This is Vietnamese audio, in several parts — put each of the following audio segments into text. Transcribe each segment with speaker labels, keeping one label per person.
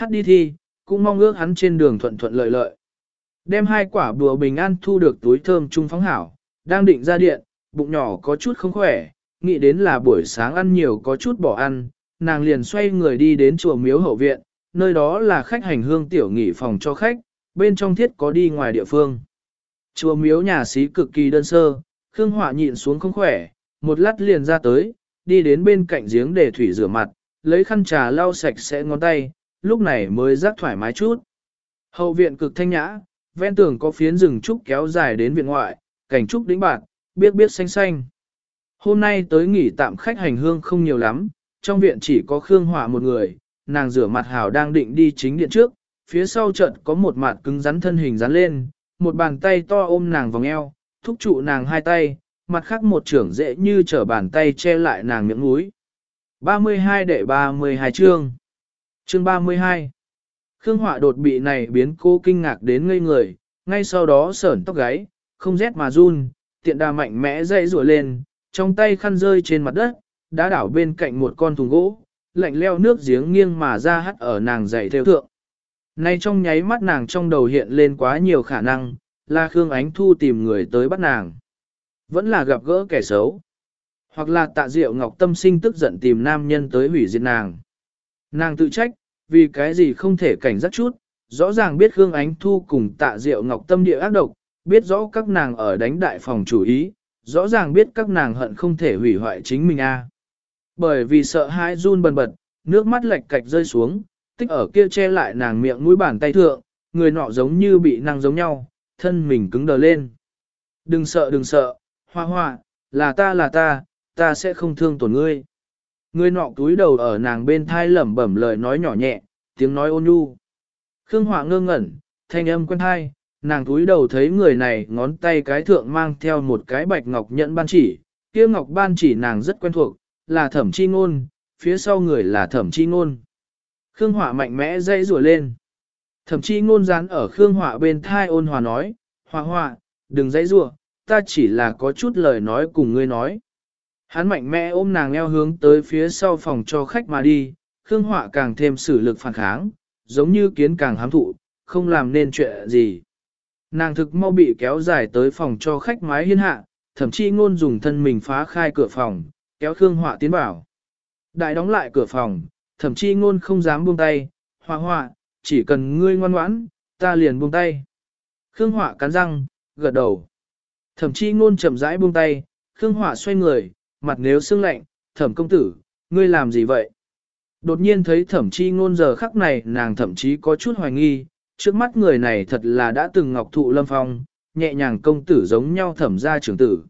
Speaker 1: hát đi thi, cũng mong ước hắn trên đường thuận thuận lợi lợi. Đem hai quả bùa bình an thu được túi thơm trung phóng hảo, đang định ra điện, bụng nhỏ có chút không khỏe, nghĩ đến là buổi sáng ăn nhiều có chút bỏ ăn, nàng liền xoay người đi đến chùa miếu hậu viện, nơi đó là khách hành hương tiểu nghỉ phòng cho khách, bên trong thiết có đi ngoài địa phương. Chùa miếu nhà xí cực kỳ đơn sơ, Khương Họa nhịn xuống không khỏe, một lát liền ra tới, đi đến bên cạnh giếng để thủy rửa mặt, lấy khăn trà lau sạch sẽ ngón tay, lúc này mới rắc thoải mái chút. Hậu viện cực thanh nhã, ven tường có phiến rừng trúc kéo dài đến viện ngoại, cảnh trúc đĩnh bạc, biết biết xanh xanh. Hôm nay tới nghỉ tạm khách hành hương không nhiều lắm, trong viện chỉ có Khương Họa một người, nàng rửa mặt hảo đang định đi chính điện trước, phía sau trận có một mặt cứng rắn thân hình rắn lên, một bàn tay to ôm nàng vòng eo, thúc trụ nàng hai tay, mặt khác một trưởng dễ như trở bàn tay che lại nàng miệng mũi. 32 đệ 32 chương Chương 32 Khương Họa đột bị này biến cô kinh ngạc đến ngây người, ngay sau đó sởn tóc gáy, không rét mà run, tiện đà mạnh mẽ dậy rủa lên, trong tay khăn rơi trên mặt đất, đã đảo bên cạnh một con thùng gỗ, lạnh leo nước giếng nghiêng mà ra hắt ở nàng dậy theo thượng. Nay trong nháy mắt nàng trong đầu hiện lên quá nhiều khả năng, là Khương Ánh Thu tìm người tới bắt nàng. Vẫn là gặp gỡ kẻ xấu. Hoặc là tạ diệu ngọc tâm sinh tức giận tìm nam nhân tới hủy diệt nàng. Nàng tự trách, vì cái gì không thể cảnh giác chút, rõ ràng biết Khương Ánh Thu cùng tạ diệu ngọc tâm địa ác độc, biết rõ các nàng ở đánh đại phòng chủ ý, rõ ràng biết các nàng hận không thể hủy hoại chính mình a. À. Bởi vì sợ hãi run bần bật, nước mắt lệch cạch rơi xuống, tích ở kia che lại nàng miệng mũi bàn tay thượng, người nọ giống như bị năng giống nhau, thân mình cứng đờ lên. Đừng sợ đừng sợ, hoa hoa, là ta là ta, ta sẽ không thương tổn ngươi. Người nọ túi đầu ở nàng bên thai lẩm bẩm lời nói nhỏ nhẹ, tiếng nói ôn nhu. Khương Họa ngơ ngẩn, thanh âm quen thai, nàng túi đầu thấy người này ngón tay cái thượng mang theo một cái bạch ngọc nhẫn ban chỉ, kia ngọc ban chỉ nàng rất quen thuộc, là thẩm chi ngôn, phía sau người là thẩm chi ngôn. Khương Họa mạnh mẽ dây rùa lên. Thẩm chi ngôn dán ở Khương Họa bên thai ôn hòa nói, Họa Họa, đừng dây rùa, ta chỉ là có chút lời nói cùng ngươi nói. Hắn mạnh mẽ ôm nàng eo hướng tới phía sau phòng cho khách mà đi, Khương Họa càng thêm sử lực phản kháng, giống như kiến càng hám thụ, không làm nên chuyện gì. Nàng thực mau bị kéo dài tới phòng cho khách mái hiên hạ, thậm chí ngôn dùng thân mình phá khai cửa phòng, kéo Khương Họa tiến vào. Đại đóng lại cửa phòng, thậm chí ngôn không dám buông tay, Họa Họa, chỉ cần ngươi ngoan ngoãn, ta liền buông tay. Khương Họa cắn răng, gật đầu. Thậm chí ngôn chậm rãi buông tay, Khương Họa xoay người, mặt nếu sưng lạnh, thẩm công tử, ngươi làm gì vậy? Đột nhiên thấy thẩm chi ngôn giờ khắc này nàng thậm chí có chút hoài nghi, trước mắt người này thật là đã từng ngọc thụ lâm phong, nhẹ nhàng công tử giống nhau thẩm ra trưởng tử.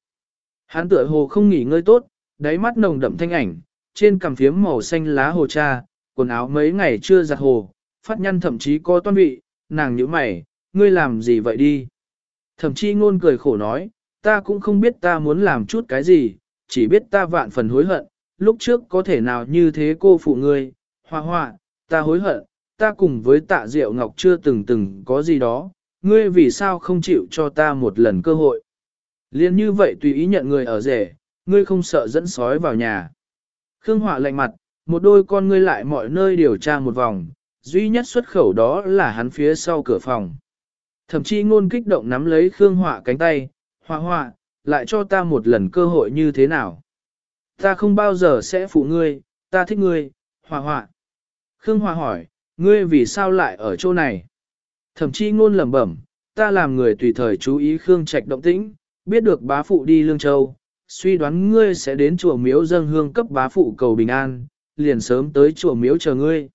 Speaker 1: Hán tựa hồ không nghỉ ngơi tốt, đáy mắt nồng đậm thanh ảnh, trên cằm phiếm màu xanh lá hồ cha, quần áo mấy ngày chưa giặt hồ, phát nhăn thậm chí có toan vị, nàng nhíu mày, ngươi làm gì vậy đi? thẩm chi ngôn cười khổ nói, ta cũng không biết ta muốn làm chút cái gì, chỉ biết ta vạn phần hối hận, lúc trước có thể nào như thế cô phụ ngươi, hoa hoa, ta hối hận, ta cùng với tạ diệu ngọc chưa từng từng có gì đó, ngươi vì sao không chịu cho ta một lần cơ hội. Liên như vậy tùy ý nhận người ở rể, ngươi không sợ dẫn sói vào nhà. Khương Họa lạnh mặt, một đôi con ngươi lại mọi nơi điều tra một vòng, duy nhất xuất khẩu đó là hắn phía sau cửa phòng. Thậm chí ngôn kích động nắm lấy Khương Họa cánh tay, Họa Họa, lại cho ta một lần cơ hội như thế nào. Ta không bao giờ sẽ phụ ngươi, ta thích ngươi, hòa hòa. Khương Hòa hỏi, ngươi vì sao lại ở chỗ này? Thậm chí ngôn lẩm bẩm, ta làm người tùy thời chú ý Khương Trạch động tĩnh, biết được bá phụ đi Lương Châu, suy đoán ngươi sẽ đến chùa miếu dâng hương cấp bá phụ cầu bình an, liền sớm tới chùa miếu chờ ngươi.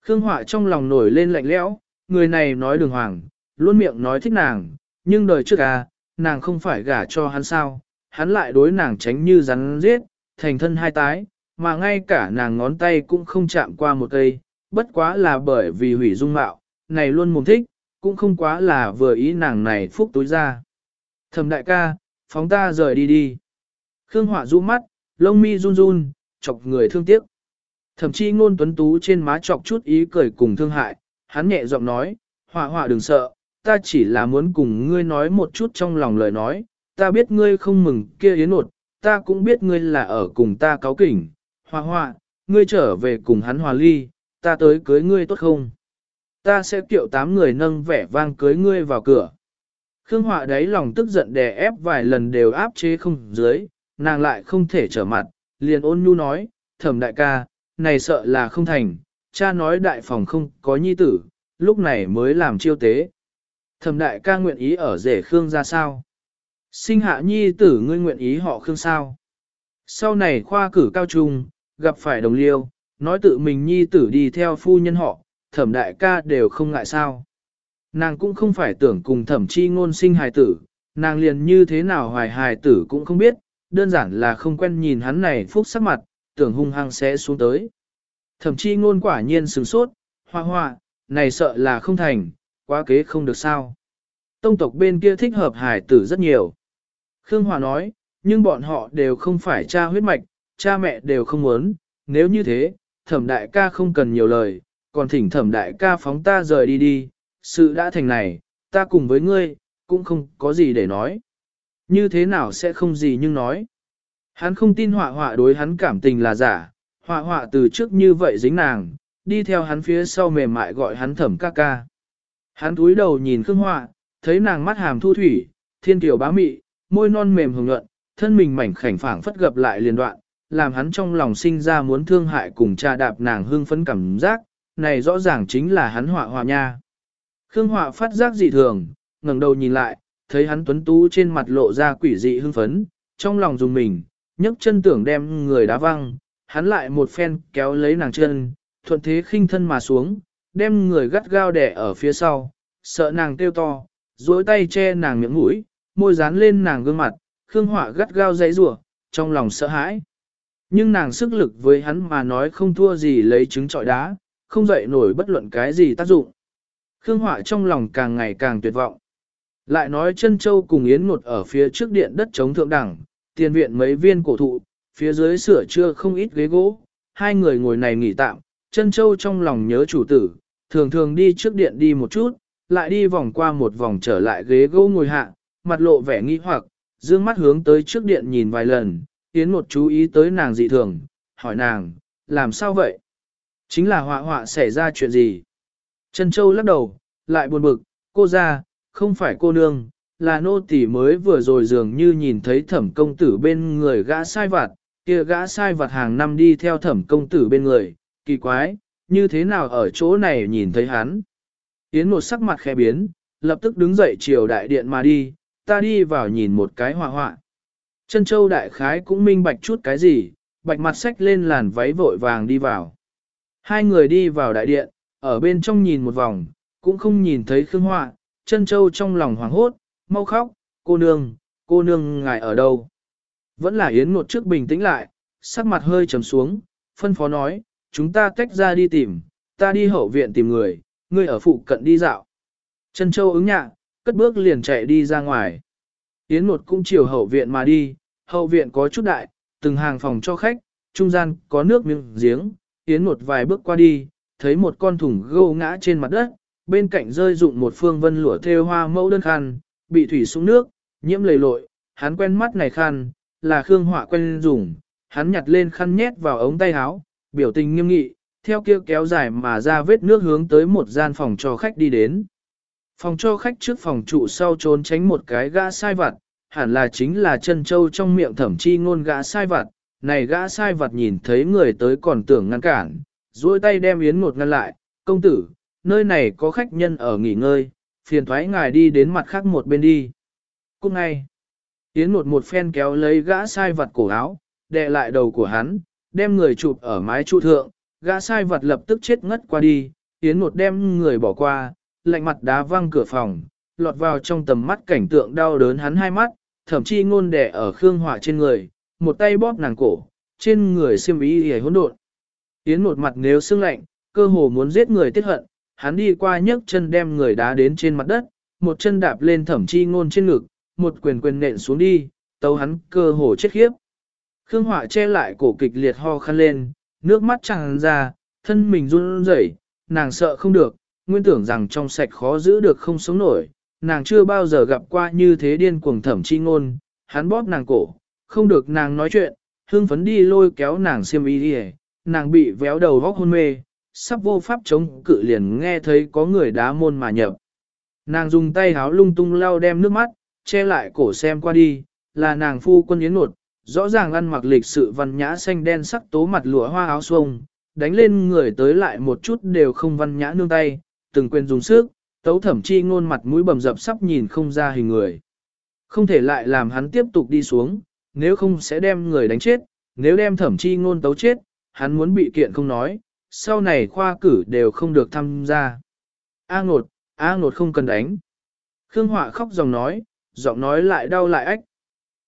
Speaker 1: Khương Họa trong lòng nổi lên lạnh lẽo, người này nói đường hoàng, luôn miệng nói thích nàng, nhưng đời trước à, nàng không phải gả cho hắn sao, hắn lại đối nàng tránh như rắn giết, thành thân hai tái, mà ngay cả nàng ngón tay cũng không chạm qua một cây, bất quá là bởi vì hủy dung mạo, này luôn mồm thích, cũng không quá là vừa ý nàng này phúc túi ra. Thầm đại ca, phóng ta rời đi đi. Khương Họa rũ mắt, lông mi run run, chọc người thương tiếc. Thậm chí ngôn tuấn tú trên má chọc chút ý cười cùng thương hại, hắn nhẹ giọng nói, Họa Họa đừng sợ, ta chỉ là muốn cùng ngươi nói một chút trong lòng lời nói, ta biết ngươi không mừng kia yến nột, ta cũng biết ngươi là ở cùng ta cáo kỉnh, hòa Họa, ngươi trở về cùng hắn hòa ly, ta tới cưới ngươi tốt không? Ta sẽ kiệu tám người nâng vẻ vang cưới ngươi vào cửa. Khương Họa đáy lòng tức giận đè ép vài lần đều áp chế không dưới, nàng lại không thể trở mặt, liền ôn nhu nói, thẩm đại ca, này sợ là không thành, cha nói đại phòng không có nhi tử, lúc này mới làm chiêu tế. Thẩm đại ca nguyện ý ở rể Khương ra sao? Sinh hạ nhi tử ngươi nguyện ý họ Khương sao? Sau này khoa cử cao trung, gặp phải đồng liêu, nói tự mình nhi tử đi theo phu nhân họ, thẩm đại ca đều không ngại sao. Nàng cũng không phải tưởng cùng thẩm chi ngôn sinh hài tử, nàng liền như thế nào hoài hài tử cũng không biết, đơn giản là không quen nhìn hắn này phúc sắc mặt, tưởng hung hăng sẽ xuống tới. Thẩm chi ngôn quả nhiên sừng sốt, hoa hoa, này sợ là không thành, quá kế không được sao. Tông tộc bên kia thích hợp hài tử rất nhiều. Khương Hòa nói, nhưng bọn họ đều không phải cha huyết mạch, cha mẹ đều không muốn, nếu như thế, thẩm đại ca không cần nhiều lời, còn thỉnh thẩm đại ca phóng ta rời đi đi, sự đã thành này, ta cùng với ngươi, cũng không có gì để nói. Như thế nào sẽ không gì nhưng nói. Hắn không tin họa họa đối hắn cảm tình là giả, họa họa từ trước như vậy dính nàng, đi theo hắn phía sau mềm mại gọi hắn thẩm ca ca. Hắn túi đầu nhìn Khương Họa, thấy nàng mắt hàm thu thủy, thiên tiểu bá mị, môi non mềm hồng nhuận, thân mình mảnh khảnh phảng phất gập lại liền đoạn, làm hắn trong lòng sinh ra muốn thương hại cùng cha đạp nàng hưng phấn cảm giác, này rõ ràng chính là hắn họa họa nha. Khương họa phát giác dị thường, ngẩng đầu nhìn lại, thấy hắn tuấn tú trên mặt lộ ra quỷ dị hưng phấn, trong lòng dùng mình, nhấc chân tưởng đem người đá văng, hắn lại một phen kéo lấy nàng chân, thuận thế khinh thân mà xuống, đem người gắt gao đẻ ở phía sau, sợ nàng kêu to, duỗi tay che nàng miệng mũi, môi dán lên nàng gương mặt, Khương Họa gắt gao dãy rủa, trong lòng sợ hãi. Nhưng nàng sức lực với hắn mà nói không thua gì lấy trứng trọi đá, không dậy nổi bất luận cái gì tác dụng. Khương Họa trong lòng càng ngày càng tuyệt vọng. Lại nói chân châu cùng Yến Ngột ở phía trước điện đất chống thượng đẳng, tiền viện mấy viên cổ thụ, phía dưới sửa chưa không ít ghế gỗ, hai người ngồi này nghỉ tạm, chân châu trong lòng nhớ chủ tử, thường thường đi trước điện đi một chút, lại đi vòng qua một vòng trở lại ghế gỗ ngồi hạ, mặt lộ vẻ nghi hoặc, dương mắt hướng tới trước điện nhìn vài lần, Yến một chú ý tới nàng dị thường, hỏi nàng, làm sao vậy? Chính là họa họa xảy ra chuyện gì? Trân Châu lắc đầu, lại buồn bực, cô ra, không phải cô nương, là nô tỳ mới vừa rồi dường như nhìn thấy thẩm công tử bên người gã sai vặt, kia gã sai vặt hàng năm đi theo thẩm công tử bên người, kỳ quái, như thế nào ở chỗ này nhìn thấy hắn? Yến một sắc mặt khẽ biến, lập tức đứng dậy chiều đại điện mà đi, ta đi vào nhìn một cái hòa hoạn. Chân châu đại khái cũng minh bạch chút cái gì, bạch mặt sách lên làn váy vội vàng đi vào. Hai người đi vào đại điện, ở bên trong nhìn một vòng, cũng không nhìn thấy Khương Họa, chân châu trong lòng hoảng hốt, mau khóc, cô nương, cô nương ngài ở đâu? Vẫn là Yến một trước bình tĩnh lại, sắc mặt hơi trầm xuống, phân phó nói, chúng ta tách ra đi tìm, ta đi hậu viện tìm người, ngươi ở phụ cận đi dạo. Chân châu ứng nhạ, cất bước liền chạy đi ra ngoài. Yến một cũng chiều hậu viện mà đi, hậu viện có chút đại, từng hàng phòng cho khách, trung gian có nước miếng giếng, Yến một vài bước qua đi, thấy một con thùng gâu ngã trên mặt đất, bên cạnh rơi dụng một phương vân lụa thêu hoa mẫu đơn khăn, bị thủy xuống nước, nhiễm lầy lội, hắn quen mắt này khăn, là Khương Họa quen dùng, hắn nhặt lên khăn nhét vào ống tay áo, biểu tình nghiêm nghị, theo kia kéo dài mà ra vết nước hướng tới một gian phòng cho khách đi đến. Phòng cho khách trước phòng trụ sau trốn tránh một cái gã sai vặt, hẳn là chính là chân châu trong miệng thẩm chi ngôn gã sai vặt. Này gã sai vặt nhìn thấy người tới còn tưởng ngăn cản, duỗi tay đem yến một ngăn lại, công tử, nơi này có khách nhân ở nghỉ ngơi, phiền thoái ngài đi đến mặt khác một bên đi. Cũng ngay, yến một một phen kéo lấy gã sai vặt cổ áo, đè lại đầu của hắn, đem người chụp ở mái trụ thượng, gã sai vật lập tức chết ngất qua đi, yến một đem người bỏ qua, lạnh mặt đá văng cửa phòng, lọt vào trong tầm mắt cảnh tượng đau đớn hắn hai mắt, thậm chí ngôn đẻ ở Khương Họa trên người, một tay bóp nàng cổ, trên người xiêm ý hề hỗn độn. Yến một mặt nếu sưng lạnh, cơ hồ muốn giết người tiết hận, hắn đi qua nhấc chân đem người đá đến trên mặt đất, một chân đạp lên thẩm chi ngôn trên ngực, một quyền quyền nện xuống đi, tấu hắn cơ hồ chết khiếp. Khương Họa che lại cổ kịch liệt ho khăn lên, nước mắt tràn ra, thân mình run rẩy, nàng sợ không được, nguyên tưởng rằng trong sạch khó giữ được không sống nổi, nàng chưa bao giờ gặp qua như thế điên cuồng thẩm chi ngôn, hắn bóp nàng cổ, không được nàng nói chuyện, hương phấn đi lôi kéo nàng xiêm y đi nàng bị véo đầu vóc hôn mê, sắp vô pháp chống cự liền nghe thấy có người đá môn mà nhập. Nàng dùng tay háo lung tung lau đem nước mắt, che lại cổ xem qua đi, là nàng phu quân yến nột, rõ ràng ăn mặc lịch sự văn nhã xanh đen sắc tố mặt lụa hoa áo xuông, đánh lên người tới lại một chút đều không văn nhã nương tay, từng quên dùng sức, tấu thẩm chi ngôn mặt mũi bầm dập sắp nhìn không ra hình người. Không thể lại làm hắn tiếp tục đi xuống, nếu không sẽ đem người đánh chết, nếu đem thẩm chi ngôn tấu chết, hắn muốn bị kiện không nói, sau này khoa cử đều không được tham gia. A ngột, A ngột không cần đánh. Khương Họa khóc dòng nói, giọng nói lại đau lại ách.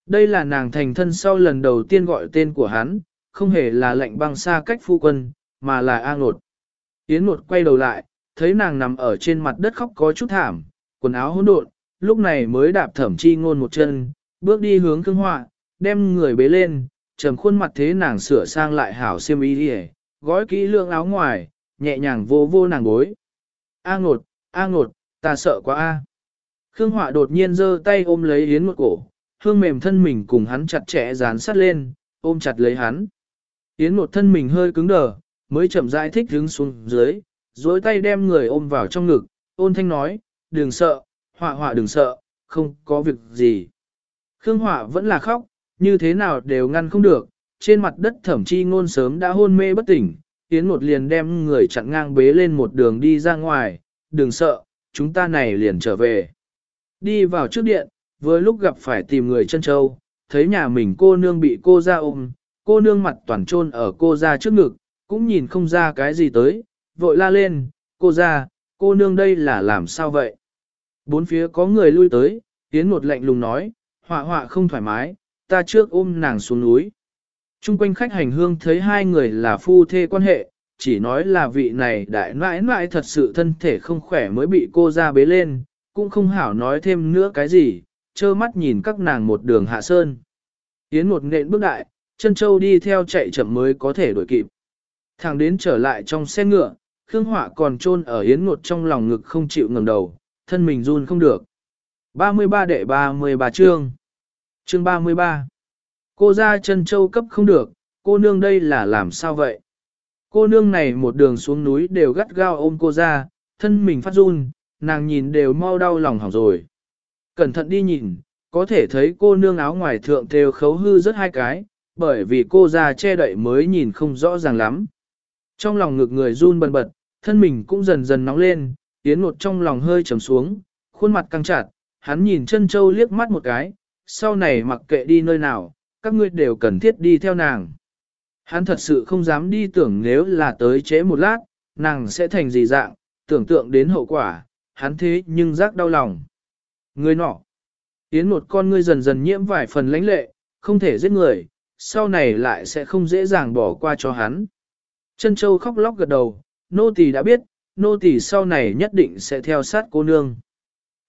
Speaker 1: Đây là nàng thành thân sau lần đầu tiên gọi tên của hắn, không hề là lệnh băng xa cách phu quân, mà là A Nột. Yến Nột quay đầu lại, thấy nàng nằm ở trên mặt đất khóc có chút thảm, quần áo hỗn độn, lúc này mới đạp thẩm chi ngôn một chân, bước đi hướng Khương Họa, đem người bế lên, trầm khuôn mặt thế nàng sửa sang lại hảo xiêm y đi gói kỹ lượng áo ngoài, nhẹ nhàng vô vô nàng gối. A Nột, A Nột, ta sợ quá A. Khương Họa đột nhiên giơ tay ôm lấy Yến Nột cổ, hương mềm thân mình cùng hắn chặt chẽ dán sát lên, ôm chặt lấy hắn. Yến một thân mình hơi cứng đờ, mới chậm rãi thích đứng xuống dưới, dối tay đem người ôm vào trong ngực, ôn thanh nói, đừng sợ, họa họa đừng sợ, không có việc gì. Khương Họa vẫn là khóc, như thế nào đều ngăn không được, trên mặt đất thẩm chi ngôn sớm đã hôn mê bất tỉnh, Yến một liền đem người chặn ngang bế lên một đường đi ra ngoài, đừng sợ, chúng ta này liền trở về. Đi vào trước điện, vừa lúc gặp phải tìm người chân châu, thấy nhà mình cô nương bị cô ra ôm, cô nương mặt toàn trôn ở cô ra trước ngực, cũng nhìn không ra cái gì tới, vội la lên, cô ra, cô nương đây là làm sao vậy? Bốn phía có người lui tới, tiến một lạnh lùng nói, họa họa không thoải mái, ta trước ôm nàng xuống núi. Trung quanh khách hành hương thấy hai người là phu thê quan hệ, chỉ nói là vị này đại nãi nãi thật sự thân thể không khỏe mới bị cô ra bế lên, cũng không hảo nói thêm nữa cái gì, trơ mắt nhìn các nàng một đường hạ sơn. Yến một nện bước đại, chân châu đi theo chạy chậm mới có thể đuổi kịp. Thằng đến trở lại trong xe ngựa, Khương Họa còn chôn ở Yến một trong lòng ngực không chịu ngẩng đầu, thân mình run không được. 33 đệ 33 chương Chương 33 Cô ra chân châu cấp không được, cô nương đây là làm sao vậy? Cô nương này một đường xuống núi đều gắt gao ôm cô ra, thân mình phát run, nàng nhìn đều mau đau lòng hỏng rồi. Cẩn thận đi nhìn, có thể thấy cô nương áo ngoài thượng thêu khấu hư rất hai cái, bởi vì cô ra che đậy mới nhìn không rõ ràng lắm. Trong lòng ngực người run bần bật, thân mình cũng dần dần nóng lên, tiến một trong lòng hơi trầm xuống, khuôn mặt căng chặt, hắn nhìn chân châu liếc mắt một cái, sau này mặc kệ đi nơi nào, các ngươi đều cần thiết đi theo nàng. Hắn thật sự không dám đi tưởng nếu là tới chế một lát, nàng sẽ thành gì dạng, tưởng tượng đến hậu quả, hắn thế nhưng rác đau lòng. Người nọ, yến một con ngươi dần dần nhiễm vài phần lãnh lệ, không thể giết người, sau này lại sẽ không dễ dàng bỏ qua cho hắn. Chân châu khóc lóc gật đầu, nô tỳ đã biết, nô tỳ sau này nhất định sẽ theo sát cô nương.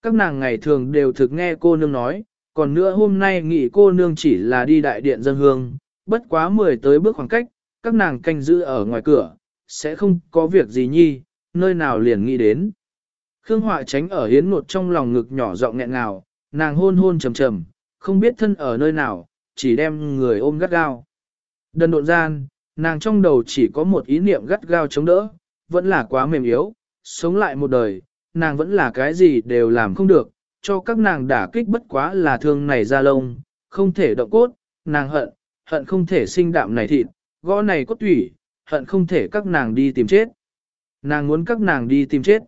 Speaker 1: Các nàng ngày thường đều thực nghe cô nương nói, còn nữa hôm nay nghĩ cô nương chỉ là đi đại điện dân hương, bất quá mười tới bước khoảng cách, các nàng canh giữ ở ngoài cửa, sẽ không có việc gì nhi, nơi nào liền nghĩ đến. Khương Họa tránh ở hiến nột trong lòng ngực nhỏ giọng nghẹn ngào, nàng hôn hôn trầm trầm, không biết thân ở nơi nào, chỉ đem người ôm gắt gao. Đần độn gian, nàng trong đầu chỉ có một ý niệm gắt gao chống đỡ, vẫn là quá mềm yếu, sống lại một đời, nàng vẫn là cái gì đều làm không được, cho các nàng đả kích bất quá là thương này ra lông, không thể động cốt, nàng hận, hận không thể sinh đạm này thịt, gõ này cốt thủy, hận không thể các nàng đi tìm chết. Nàng muốn các nàng đi tìm chết.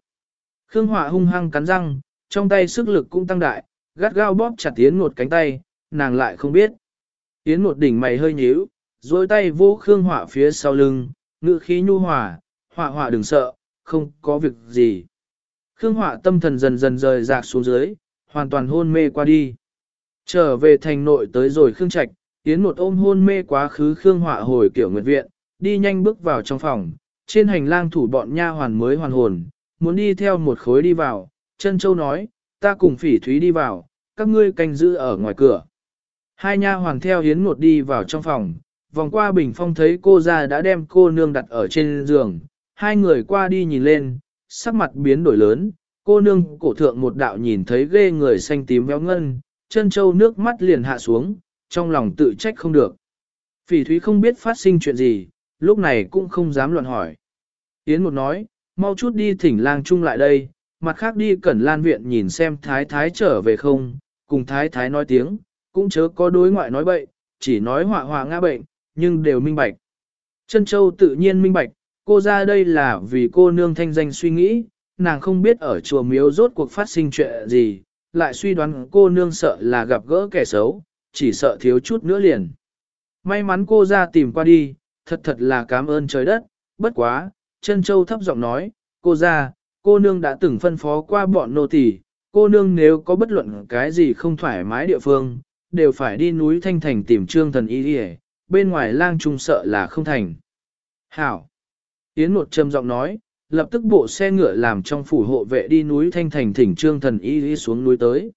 Speaker 1: Khương Họa hung hăng cắn răng, trong tay sức lực cũng tăng đại, gắt gao bóp chặt Yến Ngột cánh tay, nàng lại không biết. Yến Ngột đỉnh mày hơi nhíu, duỗi tay vô Khương Họa phía sau lưng, ngự khí nhu hòa, Họa Họa đừng sợ, không có việc gì. Khương Họa tâm thần dần dần rời rạc xuống dưới, hoàn toàn hôn mê qua đi. Trở về thành nội tới rồi Khương Trạch, Yến một ôm hôn mê quá khứ Khương Họa hồi kiểu nguyệt viện, đi nhanh bước vào trong phòng, trên hành lang thủ bọn nha hoàn mới hoàn hồn, muốn đi theo một khối đi vào, chân châu nói, ta cùng phỉ thúy đi vào, các ngươi canh giữ ở ngoài cửa. Hai nha hoàng theo Yến một đi vào trong phòng, vòng qua bình phong thấy cô ra đã đem cô nương đặt ở trên giường, hai người qua đi nhìn lên, sắc mặt biến đổi lớn, cô nương cổ thượng một đạo nhìn thấy ghê người xanh tím véo ngân, chân châu nước mắt liền hạ xuống, trong lòng tự trách không được. Phỉ thúy không biết phát sinh chuyện gì, lúc này cũng không dám luận hỏi. Yến một nói, mau chút đi thỉnh lang chung lại đây, mặt khác đi cẩn lan viện nhìn xem thái thái trở về không, cùng thái thái nói tiếng, cũng chớ có đối ngoại nói bậy, chỉ nói họa họa ngã bệnh, nhưng đều minh bạch. Trân Châu tự nhiên minh bạch, cô ra đây là vì cô nương thanh danh suy nghĩ, nàng không biết ở chùa miếu rốt cuộc phát sinh chuyện gì, lại suy đoán cô nương sợ là gặp gỡ kẻ xấu, chỉ sợ thiếu chút nữa liền. May mắn cô ra tìm qua đi, thật thật là cảm ơn trời đất, bất quá, Trân Châu thấp giọng nói, cô ra, cô nương đã từng phân phó qua bọn nô tỳ, cô nương nếu có bất luận cái gì không thoải mái địa phương, đều phải đi núi Thanh Thành tìm trương thần y đi bên ngoài lang trung sợ là không thành. Hảo! Yến một trầm giọng nói, lập tức bộ xe ngựa làm trong phủ hộ vệ đi núi Thanh Thành thỉnh trương thần y đi xuống núi tới.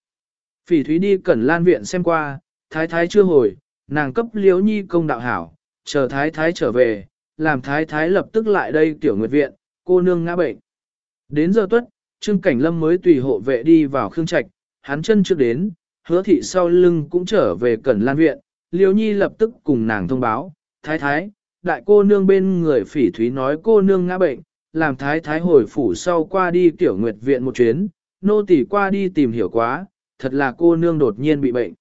Speaker 1: Phỉ thúy đi cẩn lan viện xem qua, thái thái chưa hồi, nàng cấp liếu nhi công đạo hảo, chờ thái thái trở về, làm thái thái lập tức lại đây tiểu nguyệt viện, cô nương ngã bệnh. Đến giờ tuất, Trương Cảnh Lâm mới tùy hộ vệ đi vào khương trạch, hắn chân trước đến, hứa thị sau lưng cũng trở về cẩn lan viện, liêu nhi lập tức cùng nàng thông báo, thái thái, đại cô nương bên người phỉ thúy nói cô nương ngã bệnh, làm thái thái hồi phủ sau qua đi tiểu nguyệt viện một chuyến, nô tỳ qua đi tìm hiểu quá, thật là cô nương đột nhiên bị bệnh.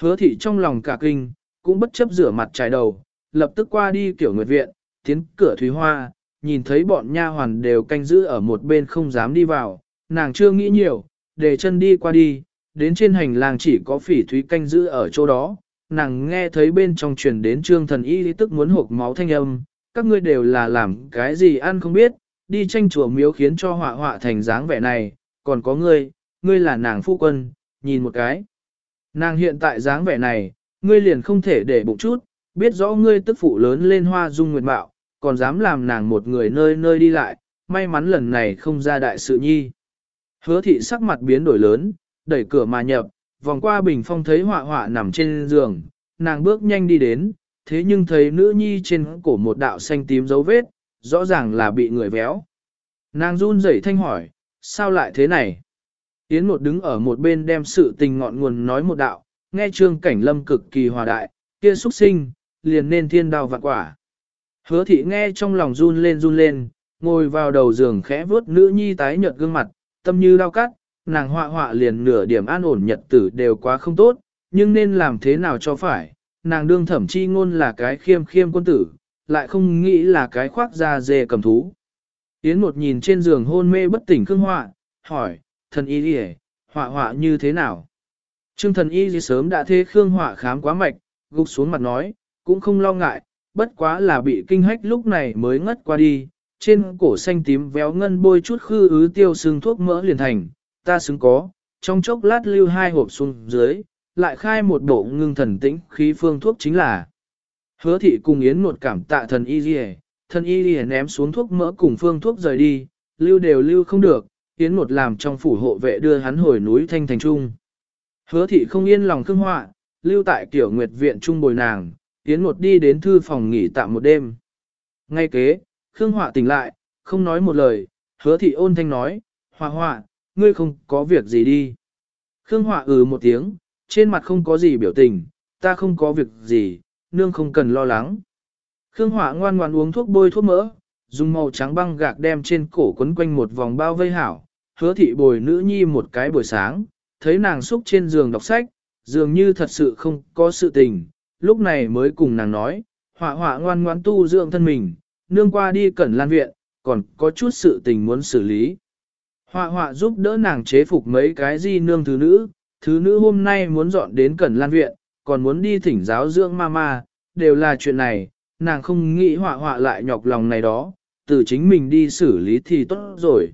Speaker 1: Hứa thị trong lòng cả kinh, cũng bất chấp rửa mặt trải đầu, lập tức qua đi tiểu nguyệt viện, tiến cửa thúy hoa, nhìn thấy bọn nha hoàn đều canh giữ ở một bên không dám đi vào, nàng chưa nghĩ nhiều, để chân đi qua đi, đến trên hành lang chỉ có phỉ thúy canh giữ ở chỗ đó, nàng nghe thấy bên trong truyền đến trương thần y tức muốn hộp máu thanh âm, các ngươi đều là làm cái gì ăn không biết, đi tranh chùa miếu khiến cho họa họa thành dáng vẻ này, còn có ngươi, ngươi là nàng phu quân, nhìn một cái. Nàng hiện tại dáng vẻ này, ngươi liền không thể để bụng chút, biết rõ ngươi tức phụ lớn lên hoa dung nguyệt mạo, còn dám làm nàng một người nơi nơi đi lại, may mắn lần này không ra đại sự nhi. Hứa thị sắc mặt biến đổi lớn, đẩy cửa mà nhập, vòng qua bình phong thấy họa họa nằm trên giường, nàng bước nhanh đi đến, thế nhưng thấy nữ nhi trên cổ một đạo xanh tím dấu vết, rõ ràng là bị người véo. Nàng run rẩy thanh hỏi, sao lại thế này? Yến một đứng ở một bên đem sự tình ngọn nguồn nói một đạo, nghe trương cảnh lâm cực kỳ hòa đại, kia xuất sinh, liền nên thiên đao vạn quả. Hứa thị nghe trong lòng run lên run lên, ngồi vào đầu giường khẽ vuốt nữ nhi tái nhợt gương mặt, tâm như đau cắt, nàng họa họa liền nửa điểm an ổn nhật tử đều quá không tốt, nhưng nên làm thế nào cho phải, nàng đương thẩm chi ngôn là cái khiêm khiêm quân tử, lại không nghĩ là cái khoác da dê cầm thú. Yến một nhìn trên giường hôn mê bất tỉnh khương họa, hỏi, thần y đi họa họa như thế nào? Trương thần y gì sớm đã thế khương họa khám quá mạch, gục xuống mặt nói, cũng không lo ngại, bất quá là bị kinh hách lúc này mới ngất qua đi, trên cổ xanh tím véo ngân bôi chút khư ứ tiêu xương thuốc mỡ liền thành, ta xứng có, trong chốc lát lưu hai hộp xuống dưới, lại khai một bộ ngưng thần tĩnh khí phương thuốc chính là. Hứa thị cùng yến một cảm tạ thần y dì thần y dì ném xuống thuốc mỡ cùng phương thuốc rời đi, lưu đều lưu không được, yến một làm trong phủ hộ vệ đưa hắn hồi núi thanh thành trung. Hứa thị không yên lòng khương họa, lưu tại kiểu nguyệt viện trung bồi nàng, yến một đi đến thư phòng nghỉ tạm một đêm. Ngay kế, khương họa tỉnh lại, không nói một lời, hứa thị ôn thanh nói, họa họa, ngươi không có việc gì đi. Khương họa ừ một tiếng, trên mặt không có gì biểu tình, ta không có việc gì, nương không cần lo lắng. Khương Họa ngoan ngoan uống thuốc bôi thuốc mỡ, dùng màu trắng băng gạc đem trên cổ quấn quanh một vòng bao vây hảo, hứa thị bồi nữ nhi một cái buổi sáng, thấy nàng xúc trên giường đọc sách, dường như thật sự không có sự tình, lúc này mới cùng nàng nói, họa họa ngoan ngoãn tu dưỡng thân mình, nương qua đi cẩn lan viện, còn có chút sự tình muốn xử lý. Họa họa giúp đỡ nàng chế phục mấy cái gì nương thứ nữ, thứ nữ hôm nay muốn dọn đến Cẩn Lan Viện, còn muốn đi thỉnh giáo dưỡng mama, đều là chuyện này, nàng không nghĩ họa họa lại nhọc lòng này đó, từ chính mình đi xử lý thì tốt rồi.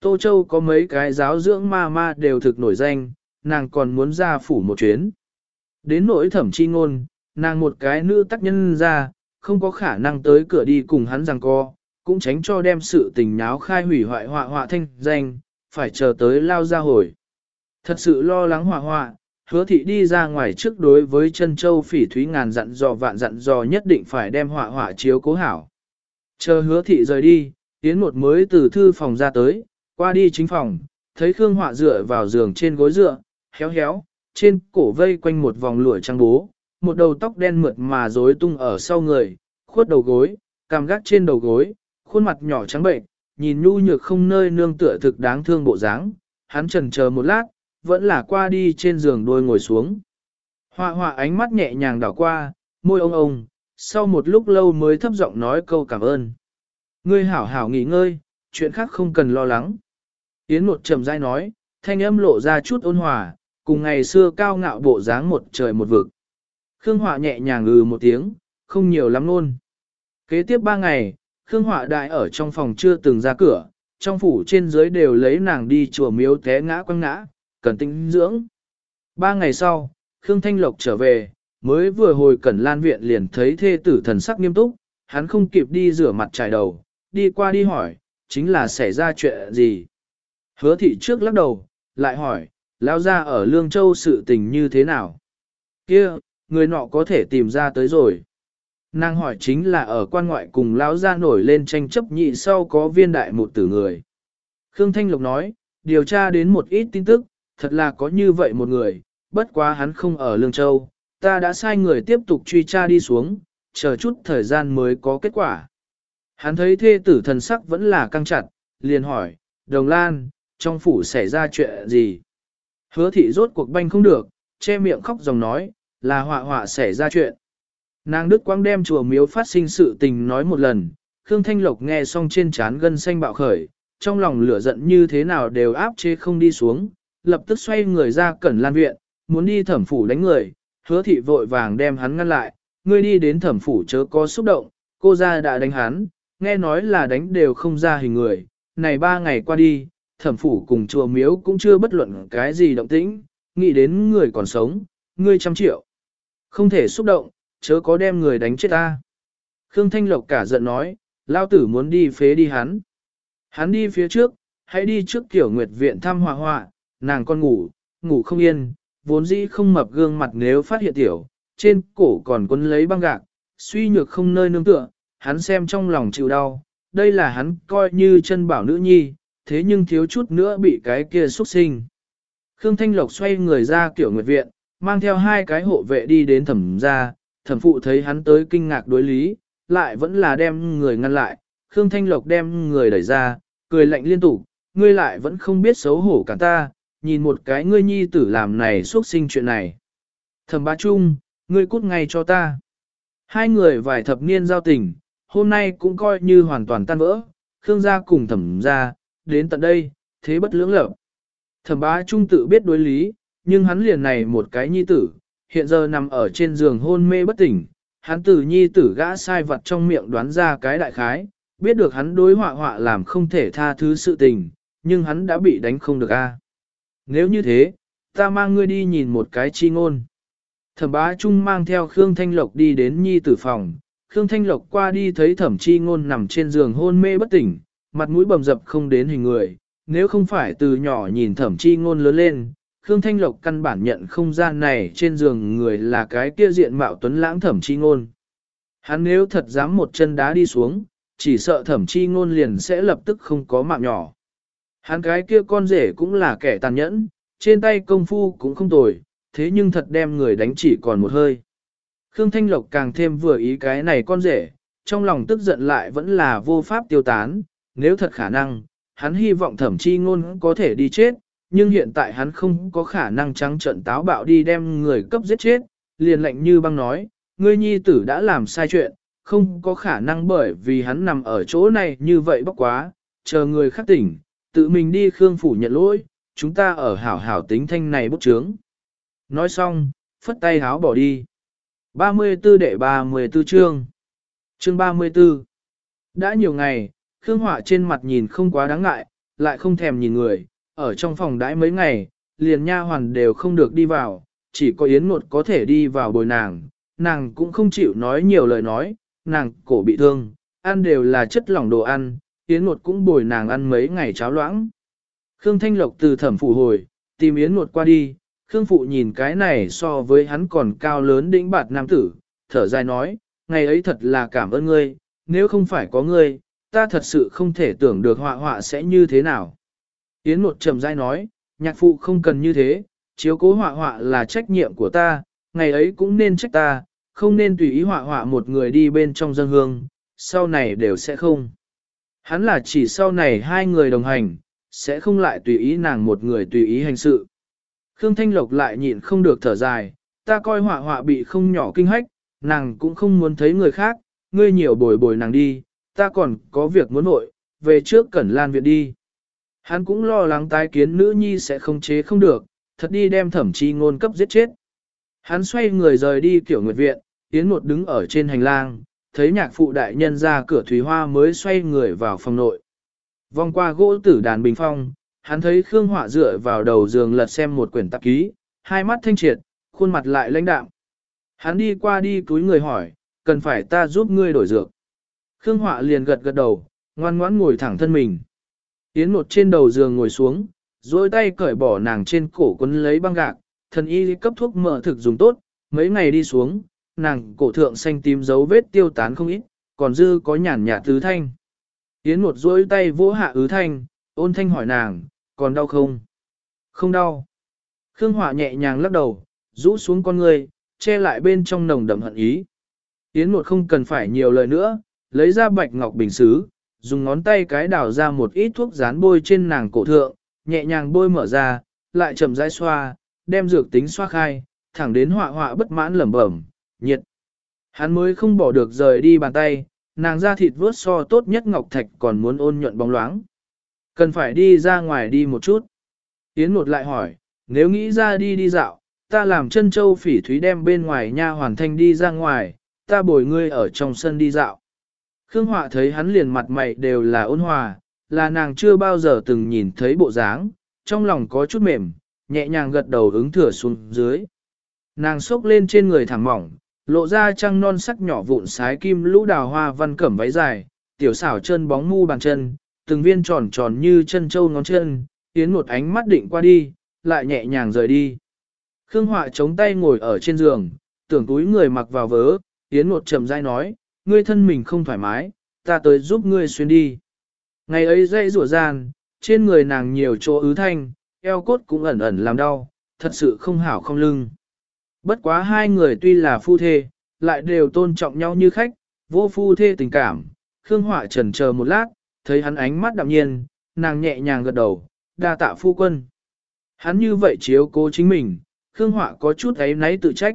Speaker 1: Tô Châu có mấy cái giáo dưỡng mama đều thực nổi danh, nàng còn muốn ra phủ một chuyến. Đến nỗi thẩm chi ngôn, nàng một cái nữ tác nhân ra, không có khả năng tới cửa đi cùng hắn rằng co, cũng tránh cho đem sự tình nháo khai hủy hoại họa họa thanh danh, phải chờ tới lao ra hồi. Thật sự lo lắng họa họa, hứa thị đi ra ngoài trước đối với chân châu phỉ thúy ngàn dặn dò vạn dặn dò nhất định phải đem họa họa chiếu cố hảo. Chờ hứa thị rời đi, tiến một mới từ thư phòng ra tới, qua đi chính phòng, thấy Khương Họa dựa vào giường trên gối dựa, héo héo, trên cổ vây quanh một vòng lụa trang bố, một đầu tóc đen mượt mà rối tung ở sau người, khuất đầu gối, cằm gác trên đầu gối, khuôn mặt nhỏ trắng bệnh, nhìn nhu nhược không nơi nương tựa thực đáng thương bộ dáng, hắn chần chờ một lát, vẫn là qua đi trên giường đôi ngồi xuống. Họa họa ánh mắt nhẹ nhàng đảo qua, môi ông ông, sau một lúc lâu mới thấp giọng nói câu cảm ơn. Ngươi hảo hảo nghỉ ngơi, chuyện khác không cần lo lắng. Yến một trầm dai nói, thanh âm lộ ra chút ôn hòa, cùng ngày xưa cao ngạo bộ dáng một trời một vực. Khương Họa nhẹ nhàng ngừ một tiếng, không nhiều lắm luôn. Kế tiếp ba ngày, Khương Họa đại ở trong phòng chưa từng ra cửa, trong phủ trên dưới đều lấy nàng đi chùa miếu té ngã quăng ngã, cần tinh dưỡng. Ba ngày sau, Khương Thanh Lộc trở về, mới vừa hồi cẩn lan viện liền thấy thê tử thần sắc nghiêm túc, hắn không kịp đi rửa mặt trải đầu, đi qua đi hỏi, chính là xảy ra chuyện gì. Hứa thị trước lắc đầu, lại hỏi, lao ra ở Lương Châu sự tình như thế nào? kia người nọ có thể tìm ra tới rồi. Nàng hỏi chính là ở quan ngoại cùng lão ra nổi lên tranh chấp nhị sau có viên đại một tử người. Khương Thanh Lộc nói, điều tra đến một ít tin tức, thật là có như vậy một người, bất quá hắn không ở Lương Châu, ta đã sai người tiếp tục truy tra đi xuống, chờ chút thời gian mới có kết quả. Hắn thấy thê tử thần sắc vẫn là căng chặt, liền hỏi, đồng lan, trong phủ xảy ra chuyện gì? Hứa thị rốt cuộc banh không được, che miệng khóc dòng nói, là họa họa xảy ra chuyện. Nàng Đức Quang đem chùa miếu phát sinh sự tình nói một lần, Khương Thanh Lộc nghe xong trên trán gân xanh bạo khởi, trong lòng lửa giận như thế nào đều áp chế không đi xuống, lập tức xoay người ra cẩn lan viện, muốn đi thẩm phủ đánh người, hứa thị vội vàng đem hắn ngăn lại, ngươi đi đến thẩm phủ chớ có xúc động, cô ra đã đánh hắn, nghe nói là đánh đều không ra hình người, này ba ngày qua đi, thẩm phủ cùng chùa miếu cũng chưa bất luận cái gì động tĩnh, nghĩ đến người còn sống, ngươi trăm triệu. Không thể xúc động, chớ có đem người đánh chết ta. Khương Thanh Lộc cả giận nói, lao tử muốn đi phế đi hắn. Hắn đi phía trước, hãy đi trước kiểu nguyệt viện thăm hòa hòa, nàng con ngủ, ngủ không yên, vốn dĩ không mập gương mặt nếu phát hiện tiểu, trên cổ còn quấn lấy băng gạc, suy nhược không nơi nương tựa, hắn xem trong lòng chịu đau, đây là hắn coi như chân bảo nữ nhi, thế nhưng thiếu chút nữa bị cái kia xuất sinh. Khương Thanh Lộc xoay người ra kiểu nguyệt viện, mang theo hai cái hộ vệ đi đến thẩm gia, thẩm phụ thấy hắn tới kinh ngạc đối lý, lại vẫn là đem người ngăn lại, Khương Thanh Lộc đem người đẩy ra, cười lạnh liên tục, ngươi lại vẫn không biết xấu hổ cả ta, nhìn một cái ngươi nhi tử làm này xuất sinh chuyện này. Thẩm bá trung, ngươi cút ngay cho ta. Hai người vài thập niên giao tình, hôm nay cũng coi như hoàn toàn tan vỡ, Khương gia cùng thẩm gia, đến tận đây, thế bất lưỡng lập. Thẩm bá trung tự biết đối lý, nhưng hắn liền này một cái nhi tử, hiện giờ nằm ở trên giường hôn mê bất tỉnh, hắn tử nhi tử gã sai vật trong miệng đoán ra cái đại khái, biết được hắn đối họa họa làm không thể tha thứ sự tình, nhưng hắn đã bị đánh không được a. Nếu như thế, ta mang ngươi đi nhìn một cái chi ngôn. Thẩm bá trung mang theo Khương Thanh Lộc đi đến nhi tử phòng, Khương Thanh Lộc qua đi thấy thẩm chi ngôn nằm trên giường hôn mê bất tỉnh, mặt mũi bầm dập không đến hình người, nếu không phải từ nhỏ nhìn thẩm chi ngôn lớn lên, Khương Thanh Lộc căn bản nhận không gian này trên giường người là cái kia diện mạo tuấn lãng thẩm chi ngôn. Hắn nếu thật dám một chân đá đi xuống, chỉ sợ thẩm chi ngôn liền sẽ lập tức không có mạng nhỏ. Hắn cái kia con rể cũng là kẻ tàn nhẫn, trên tay công phu cũng không tồi, thế nhưng thật đem người đánh chỉ còn một hơi. Khương Thanh Lộc càng thêm vừa ý cái này con rể, trong lòng tức giận lại vẫn là vô pháp tiêu tán, nếu thật khả năng, hắn hy vọng thẩm chi ngôn có thể đi chết, nhưng hiện tại hắn không có khả năng trắng trận táo bạo đi đem người cấp giết chết, liền lệnh như băng nói, ngươi nhi tử đã làm sai chuyện, không có khả năng bởi vì hắn nằm ở chỗ này như vậy bốc quá, chờ người khác tỉnh, tự mình đi khương phủ nhận lỗi, chúng ta ở hảo hảo tính thanh này bút trướng. Nói xong, phất tay háo bỏ đi. 34 đệ 34 chương. Chương 34. Đã nhiều ngày, Khương Họa trên mặt nhìn không quá đáng ngại, lại không thèm nhìn người, ở trong phòng đãi mấy ngày, liền nha hoàn đều không được đi vào, chỉ có Yến Ngột có thể đi vào bồi nàng, nàng cũng không chịu nói nhiều lời nói, nàng cổ bị thương, ăn đều là chất lỏng đồ ăn, Yến Ngột cũng bồi nàng ăn mấy ngày cháo loãng. Khương Thanh Lộc từ thẩm phủ hồi, tìm Yến Ngột qua đi, Khương Phụ nhìn cái này so với hắn còn cao lớn đỉnh bạt nam tử, thở dài nói, ngày ấy thật là cảm ơn ngươi, nếu không phải có ngươi, ta thật sự không thể tưởng được họa họa sẽ như thế nào. Yến một trầm dai nói, nhạc phụ không cần như thế, chiếu cố họa họa là trách nhiệm của ta, ngày ấy cũng nên trách ta, không nên tùy ý họa họa một người đi bên trong dân hương, sau này đều sẽ không. Hắn là chỉ sau này hai người đồng hành, sẽ không lại tùy ý nàng một người tùy ý hành sự. Khương Thanh Lộc lại nhịn không được thở dài, ta coi họa họa bị không nhỏ kinh hách, nàng cũng không muốn thấy người khác, ngươi nhiều bồi bồi nàng đi, ta còn có việc muốn nội, về trước cẩn lan viện đi. Hắn cũng lo lắng tái kiến nữ nhi sẽ không chế không được, thật đi đem thẩm chi ngôn cấp giết chết. Hắn xoay người rời đi kiểu nguyệt viện, Yến một đứng ở trên hành lang, thấy nhạc phụ đại nhân ra cửa thủy hoa mới xoay người vào phòng nội. Vòng qua gỗ tử đàn bình phong, hắn thấy Khương Họa dựa vào đầu giường lật xem một quyển tạp ký, hai mắt thanh triệt, khuôn mặt lại lãnh đạm. Hắn đi qua đi túi người hỏi, cần phải ta giúp ngươi đổi dược. Khương Họa liền gật gật đầu, ngoan ngoãn ngồi thẳng thân mình. Yến một trên đầu giường ngồi xuống, rồi tay cởi bỏ nàng trên cổ quấn lấy băng gạc, thần y cấp thuốc mở thực dùng tốt, mấy ngày đi xuống, nàng cổ thượng xanh tím dấu vết tiêu tán không ít, còn dư có nhàn nhạt tứ thanh. Yến một duỗi tay vỗ hạ ứ thanh, ôn thanh hỏi nàng, còn đau không? Không đau. Khương Hỏa nhẹ nhàng lắc đầu, rũ xuống con người, che lại bên trong nồng đậm hận ý. Yến một không cần phải nhiều lời nữa, lấy ra bạch ngọc bình xứ, dùng ngón tay cái đào ra một ít thuốc dán bôi trên nàng cổ thượng, nhẹ nhàng bôi mở ra, lại chậm rãi xoa, đem dược tính xoa khai, thẳng đến họa họa bất mãn lẩm bẩm, nhiệt. Hắn mới không bỏ được rời đi bàn tay, nàng ra thịt vớt so tốt nhất ngọc thạch còn muốn ôn nhuận bóng loáng. Cần phải đi ra ngoài đi một chút. Yến một lại hỏi, nếu nghĩ ra đi đi dạo, ta làm chân châu phỉ thúy đem bên ngoài nha hoàn thanh đi ra ngoài, ta bồi ngươi ở trong sân đi dạo. Khương Họa thấy hắn liền mặt mày đều là ôn hòa, là nàng chưa bao giờ từng nhìn thấy bộ dáng, trong lòng có chút mềm, nhẹ nhàng gật đầu ứng thừa xuống dưới. Nàng xốc lên trên người thẳng mỏng, lộ ra trăng non sắc nhỏ vụn sái kim lũ đào hoa văn cẩm váy dài, tiểu xảo chân bóng mu bàn chân, từng viên tròn tròn như chân châu ngón chân, tiến một ánh mắt định qua đi, lại nhẹ nhàng rời đi. Khương Họa chống tay ngồi ở trên giường, tưởng túi người mặc vào vớ, tiến một chậm dai nói, ngươi thân mình không thoải mái, ta tới giúp ngươi xuyên đi. Ngày ấy dây rủa gian, trên người nàng nhiều chỗ ứ thanh, eo cốt cũng ẩn ẩn làm đau, thật sự không hảo không lưng. Bất quá hai người tuy là phu thê, lại đều tôn trọng nhau như khách, vô phu thê tình cảm. Khương Họa trần chờ một lát, thấy hắn ánh mắt đạm nhiên, nàng nhẹ nhàng gật đầu, đa tạ phu quân. Hắn như vậy chiếu cố chính mình, Khương Họa có chút ấy náy tự trách.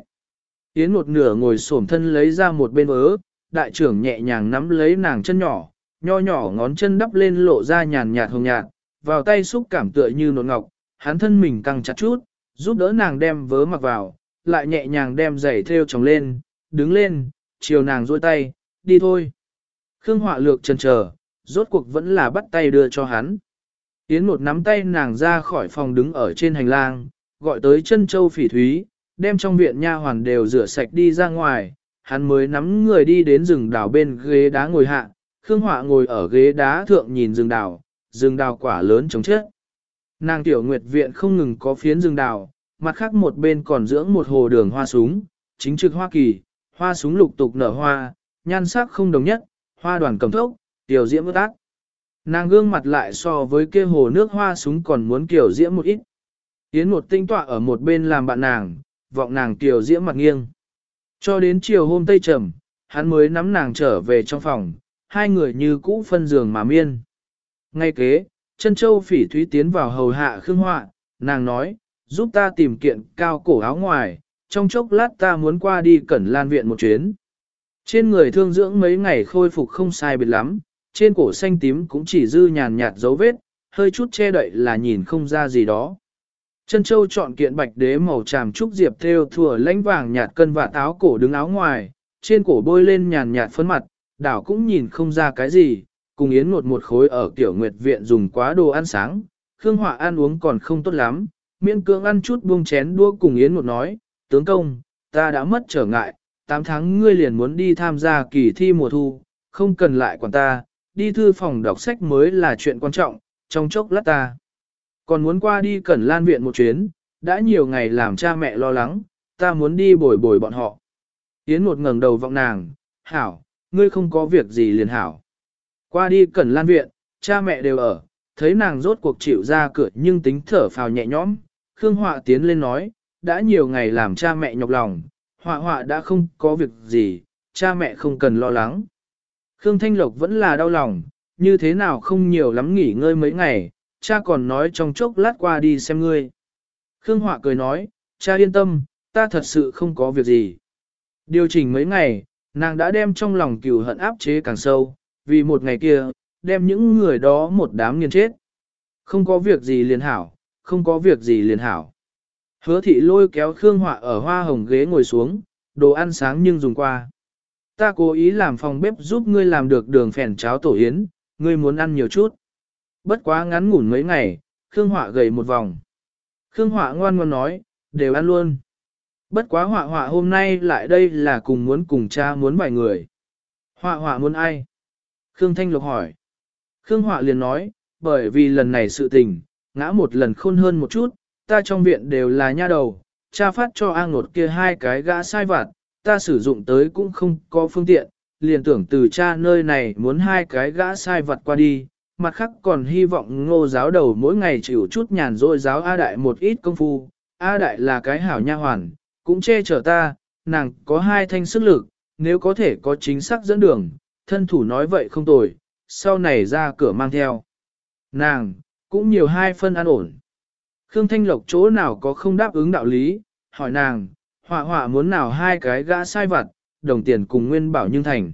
Speaker 1: Yến một nửa ngồi xổm thân lấy ra một bên vớ, đại trưởng nhẹ nhàng nắm lấy nàng chân nhỏ, nho nhỏ ngón chân đắp lên lộ ra nhàn nhạt hồng nhạt, vào tay xúc cảm tựa như nột ngọc, hắn thân mình căng chặt chút, giúp đỡ nàng đem vớ mặc vào, lại nhẹ nhàng đem giày theo chồng lên, đứng lên, chiều nàng dôi tay, đi thôi. Khương Họa lược chân chờ, rốt cuộc vẫn là bắt tay đưa cho hắn. Yến một nắm tay nàng ra khỏi phòng đứng ở trên hành lang, gọi tới chân châu phỉ thúy, đem trong viện nha hoàn đều rửa sạch đi ra ngoài, hắn mới nắm người đi đến rừng đào bên ghế đá ngồi hạ, Khương Họa ngồi ở ghế đá thượng nhìn rừng đào, rừng đào quả lớn chống chết. Nàng tiểu nguyệt viện không ngừng có phiến rừng đào, mặt khác một bên còn dưỡng một hồ đường hoa súng, chính trực Hoa Kỳ, hoa súng lục tục nở hoa, nhan sắc không đồng nhất, hoa đoàn cầm thốc, tiểu diễm ước ác. Nàng gương mặt lại so với kia hồ nước hoa súng còn muốn kiểu diễm một ít. Yến một tinh tọa ở một bên làm bạn nàng, vọng nàng tiểu diễm mặt nghiêng. Cho đến chiều hôm tây trầm, hắn mới nắm nàng trở về trong phòng, hai người như cũ phân giường mà miên. Ngay kế, chân châu phỉ thúy tiến vào hầu hạ khương họa, nàng nói, giúp ta tìm kiện cao cổ áo ngoài, trong chốc lát ta muốn qua đi cẩn lan viện một chuyến. Trên người thương dưỡng mấy ngày khôi phục không sai biệt lắm, trên cổ xanh tím cũng chỉ dư nhàn nhạt dấu vết, hơi chút che đậy là nhìn không ra gì đó. Chân châu chọn kiện bạch đế màu tràm trúc diệp theo thừa lãnh vàng nhạt cân và táo cổ đứng áo ngoài, trên cổ bôi lên nhàn nhạt phấn mặt, đảo cũng nhìn không ra cái gì, cùng yến một một khối ở Tiểu nguyệt viện dùng quá đồ ăn sáng, Khương Họa ăn uống còn không tốt lắm, miễn cưỡng ăn chút buông chén đua cùng yến một nói, tướng công, ta đã mất trở ngại, 8 tháng ngươi liền muốn đi tham gia kỳ thi mùa thu, không cần lại quản ta, đi thư phòng đọc sách mới là chuyện quan trọng, trong chốc lát ta. Còn muốn qua đi cẩn lan viện một chuyến, đã nhiều ngày làm cha mẹ lo lắng, ta muốn đi bồi bồi bọn họ. Yến một ngẩng đầu vọng nàng, hảo, ngươi không có việc gì liền hảo. Qua đi cẩn lan viện, cha mẹ đều ở, thấy nàng rốt cuộc chịu ra cửa nhưng tính thở phào nhẹ nhõm, Khương Họa tiến lên nói, đã nhiều ngày làm cha mẹ nhọc lòng, Họa Họa đã không có việc gì, cha mẹ không cần lo lắng. Khương Thanh Lộc vẫn là đau lòng, như thế nào không nhiều lắm nghỉ ngơi mấy ngày, cha còn nói trong chốc lát qua đi xem ngươi. Khương Họa cười nói, cha yên tâm, ta thật sự không có việc gì. Điều chỉnh mấy ngày, nàng đã đem trong lòng cừu hận áp chế càng sâu, vì một ngày kia, đem những người đó một đám nghiền chết. Không có việc gì liền hảo, không có việc gì liền hảo. Hứa thị lôi kéo Khương Họa ở hoa hồng ghế ngồi xuống, đồ ăn sáng nhưng dùng qua. Ta cố ý làm phòng bếp giúp ngươi làm được đường phèn cháo tổ yến, ngươi muốn ăn nhiều chút. Bất quá ngắn ngủn mấy ngày, Khương Họa gầy một vòng. Khương Họa ngoan ngoan nói, đều ăn luôn. Bất quá họa họa hôm nay lại đây là cùng muốn cùng cha muốn vài người. Họa họa muốn ai? Khương Thanh Lộc hỏi. Khương Họa liền nói, bởi vì lần này sự tình, ngã một lần khôn hơn một chút, ta trong viện đều là nha đầu, cha phát cho A ngột kia hai cái gã sai vặt, ta sử dụng tới cũng không có phương tiện, liền tưởng từ cha nơi này muốn hai cái gã sai vặt qua đi, mặt khác còn hy vọng ngô giáo đầu mỗi ngày chịu chút nhàn rỗi giáo A đại một ít công phu, A đại là cái hảo nha hoàn, cũng che chở ta, nàng có hai thanh sức lực, nếu có thể có chính xác dẫn đường, thân thủ nói vậy không tồi, sau này ra cửa mang theo. Nàng, cũng nhiều hai phân an ổn. Khương Thanh Lộc chỗ nào có không đáp ứng đạo lý, hỏi nàng, họa họa muốn nào hai cái gã sai vặt, đồng tiền cùng nguyên bảo nhưng thành.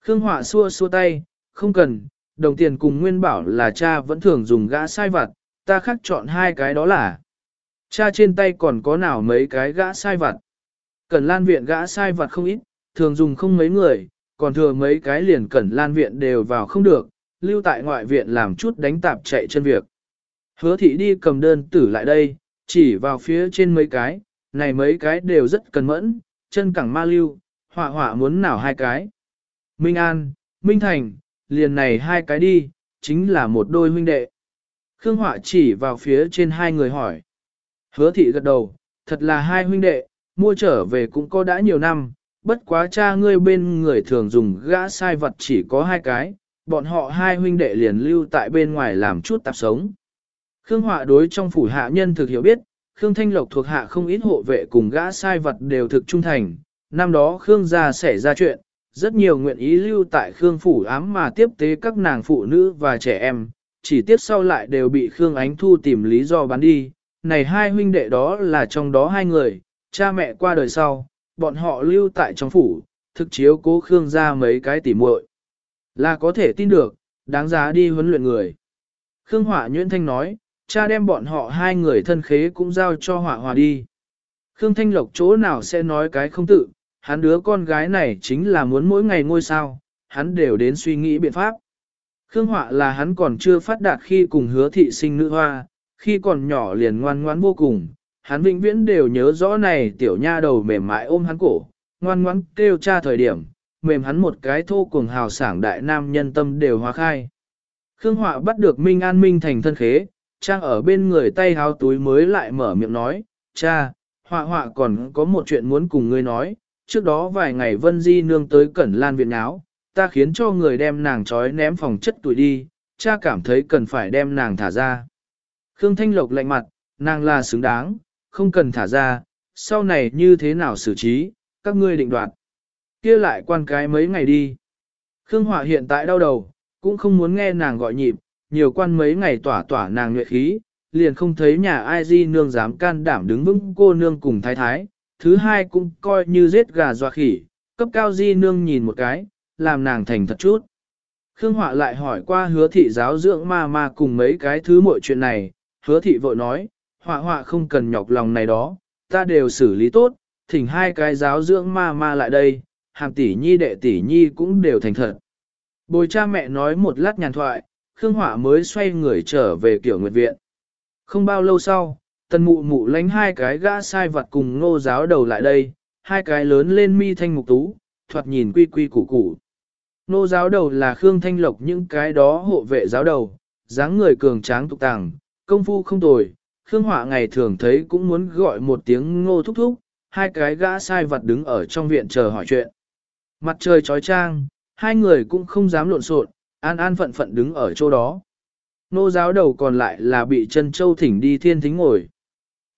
Speaker 1: Khương họa xua xua tay, không cần, đồng tiền cùng nguyên bảo là cha vẫn thường dùng gã sai vặt, ta khác chọn hai cái đó là. Cha trên tay còn có nào mấy cái gã sai vặt. Cẩn lan viện gã sai vặt không ít, thường dùng không mấy người, còn thừa mấy cái liền cẩn lan viện đều vào không được, lưu tại ngoại viện làm chút đánh tạp chạy chân việc. Hứa thị đi cầm đơn tử lại đây, chỉ vào phía trên mấy cái, này mấy cái đều rất cần mẫn, chân cẳng ma lưu, họa họa muốn nào hai cái. Minh An, Minh Thành, liền này hai cái đi, chính là một đôi huynh đệ. Khương Họa chỉ vào phía trên hai người hỏi. Hứa thị gật đầu, thật là hai huynh đệ, mua trở về cũng có đã nhiều năm, bất quá cha ngươi bên người thường dùng gã sai vật chỉ có hai cái, bọn họ hai huynh đệ liền lưu tại bên ngoài làm chút tạp sống. Khương Họa đối trong phủ hạ nhân thực hiểu biết, Khương Thanh Lộc thuộc hạ không ít hộ vệ cùng gã sai vật đều thực trung thành. Năm đó Khương gia xảy ra chuyện, rất nhiều nguyện ý lưu tại Khương phủ ám mà tiếp tế các nàng phụ nữ và trẻ em, chỉ tiếp sau lại đều bị Khương Ánh Thu tìm lý do bán đi. Này hai huynh đệ đó là trong đó hai người, cha mẹ qua đời sau, bọn họ lưu tại trong phủ, thực chiếu cố Khương gia mấy cái tỉ muội Là có thể tin được, đáng giá đi huấn luyện người. Khương Hỏa Nhuyễn Thanh nói, cha đem bọn họ hai người thân khế cũng giao cho hỏa hòa đi. Khương Thanh Lộc chỗ nào sẽ nói cái không tự, hắn đứa con gái này chính là muốn mỗi ngày ngôi sao, hắn đều đến suy nghĩ biện pháp. Khương Họa là hắn còn chưa phát đạt khi cùng hứa thị sinh nữ hoa, khi còn nhỏ liền ngoan ngoãn vô cùng, hắn vĩnh viễn đều nhớ rõ này tiểu nha đầu mềm mại ôm hắn cổ, ngoan ngoãn kêu cha thời điểm, mềm hắn một cái thô cùng hào sảng đại nam nhân tâm đều hóa khai. Khương Họa bắt được Minh An Minh thành thân khế, trang ở bên người tay háo túi mới lại mở miệng nói, cha, họa họa còn có một chuyện muốn cùng ngươi nói, trước đó vài ngày Vân Di nương tới Cẩn Lan Viện áo, ta khiến cho người đem nàng trói ném phòng chất tuổi đi, cha cảm thấy cần phải đem nàng thả ra. Khương Thanh Lộc lạnh mặt, nàng là xứng đáng, không cần thả ra, sau này như thế nào xử trí, các ngươi định đoạt. kia lại quan cái mấy ngày đi. Khương Họa hiện tại đau đầu, cũng không muốn nghe nàng gọi nhịp, nhiều quan mấy ngày tỏa tỏa nàng nhuệ khí, liền không thấy nhà ai di nương dám can đảm đứng vững cô nương cùng thái thái, thứ hai cũng coi như giết gà dọa khỉ, cấp cao di nương nhìn một cái, làm nàng thành thật chút. Khương Họa lại hỏi qua hứa thị giáo dưỡng ma ma cùng mấy cái thứ mọi chuyện này, hứa thị vội nói, họa họa không cần nhọc lòng này đó, ta đều xử lý tốt, thỉnh hai cái giáo dưỡng ma ma lại đây, hàng tỷ nhi đệ tỷ nhi cũng đều thành thật. Bồi cha mẹ nói một lát nhàn thoại, Khương Họa mới xoay người trở về kiểu nguyệt viện. Không bao lâu sau, tần mụ mụ lánh hai cái gã sai vật cùng ngô giáo đầu lại đây, hai cái lớn lên mi thanh mục tú, thoạt nhìn quy quy củ củ. Ngô giáo đầu là Khương Thanh Lộc những cái đó hộ vệ giáo đầu, dáng người cường tráng tục tàng, công phu không tồi. Khương Họa ngày thường thấy cũng muốn gọi một tiếng ngô thúc thúc, hai cái gã sai vật đứng ở trong viện chờ hỏi chuyện. Mặt trời trói trang, hai người cũng không dám lộn xộn, an an phận phận đứng ở chỗ đó. Nô giáo đầu còn lại là bị chân châu thỉnh đi thiên thính ngồi.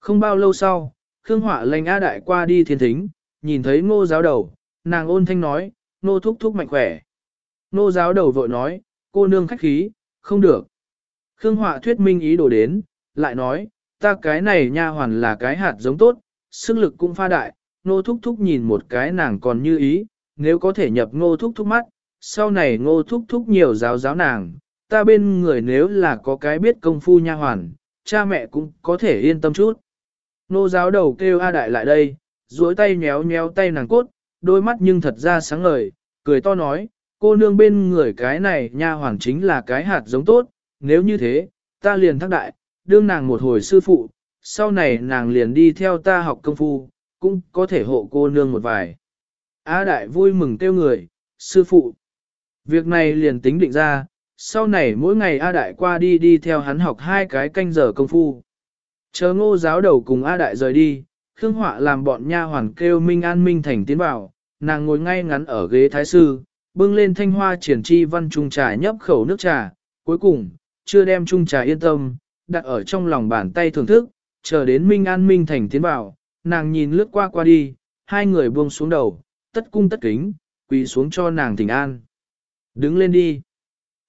Speaker 1: Không bao lâu sau, Khương Họa lệnh A Đại qua đi thiên thính, nhìn thấy ngô giáo đầu, nàng ôn thanh nói, Ngô thúc thúc mạnh khỏe. Ngô giáo đầu vội nói, cô nương khách khí, không được. Khương Họa thuyết minh ý đồ đến, lại nói, ta cái này nha hoàn là cái hạt giống tốt, sức lực cũng pha đại, ngô thúc thúc nhìn một cái nàng còn như ý, nếu có thể nhập ngô thúc thúc mắt, sau này ngô thúc thúc nhiều giáo giáo nàng, ta bên người nếu là có cái biết công phu nha hoàn, cha mẹ cũng có thể yên tâm chút. Nô giáo đầu kêu A Đại lại đây, duỗi tay nhéo nhéo tay nàng cốt, đôi mắt nhưng thật ra sáng ngời, cười to nói, cô nương bên người cái này nha hoàng chính là cái hạt giống tốt, nếu như thế, ta liền thắc đại, đương nàng một hồi sư phụ, sau này nàng liền đi theo ta học công phu, cũng có thể hộ cô nương một vài. A Đại vui mừng kêu người, sư phụ. Việc này liền tính định ra, sau này mỗi ngày A Đại qua đi đi theo hắn học hai cái canh giờ công phu. Chờ ngô giáo đầu cùng A Đại rời đi, Khương Họa làm bọn nha hoàn kêu Minh An Minh Thành tiến vào, nàng ngồi ngay ngắn ở ghế thái sư, bưng lên thanh hoa triển chi văn trung trà nhấp khẩu nước trà, cuối cùng, chưa đem trung trà yên tâm, đặt ở trong lòng bàn tay thưởng thức, chờ đến Minh An Minh Thành tiến vào, nàng nhìn lướt qua qua đi, hai người buông xuống đầu, tất cung tất kính, quỳ xuống cho nàng thỉnh an. Đứng lên đi.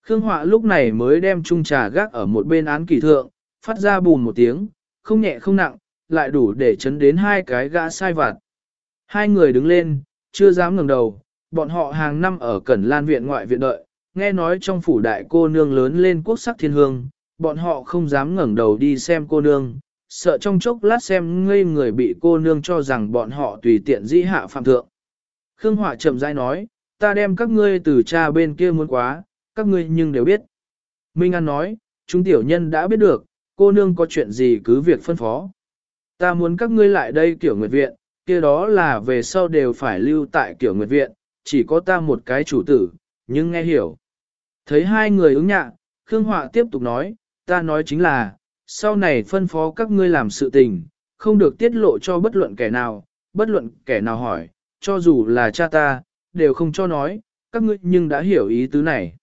Speaker 1: Khương Họa lúc này mới đem trung trà gác ở một bên án kỳ thượng, phát ra bùn một tiếng, không nhẹ không nặng, lại đủ để chấn đến hai cái gã sai vặt. Hai người đứng lên, chưa dám ngẩng đầu, bọn họ hàng năm ở Cẩn Lan viện ngoại viện đợi, nghe nói trong phủ đại cô nương lớn lên quốc sắc thiên hương, bọn họ không dám ngẩng đầu đi xem cô nương, sợ trong chốc lát xem ngây người bị cô nương cho rằng bọn họ tùy tiện dĩ hạ phạm thượng. Khương Hỏa chậm rãi nói, ta đem các ngươi từ cha bên kia muốn quá, các ngươi nhưng đều biết. Minh An nói, chúng tiểu nhân đã biết được, cô nương có chuyện gì cứ việc phân phó. Ta muốn các ngươi lại đây kiểu nguyệt viện, kia đó là về sau đều phải lưu tại kiểu nguyệt viện, chỉ có ta một cái chủ tử, nhưng nghe hiểu. Thấy hai người ứng nhạ, Khương Họa tiếp tục nói, ta nói chính là, sau này phân phó các ngươi làm sự tình, không được tiết lộ cho bất luận kẻ nào, bất luận kẻ nào hỏi, cho dù là cha ta, đều không cho nói, các ngươi nhưng đã hiểu ý tứ này.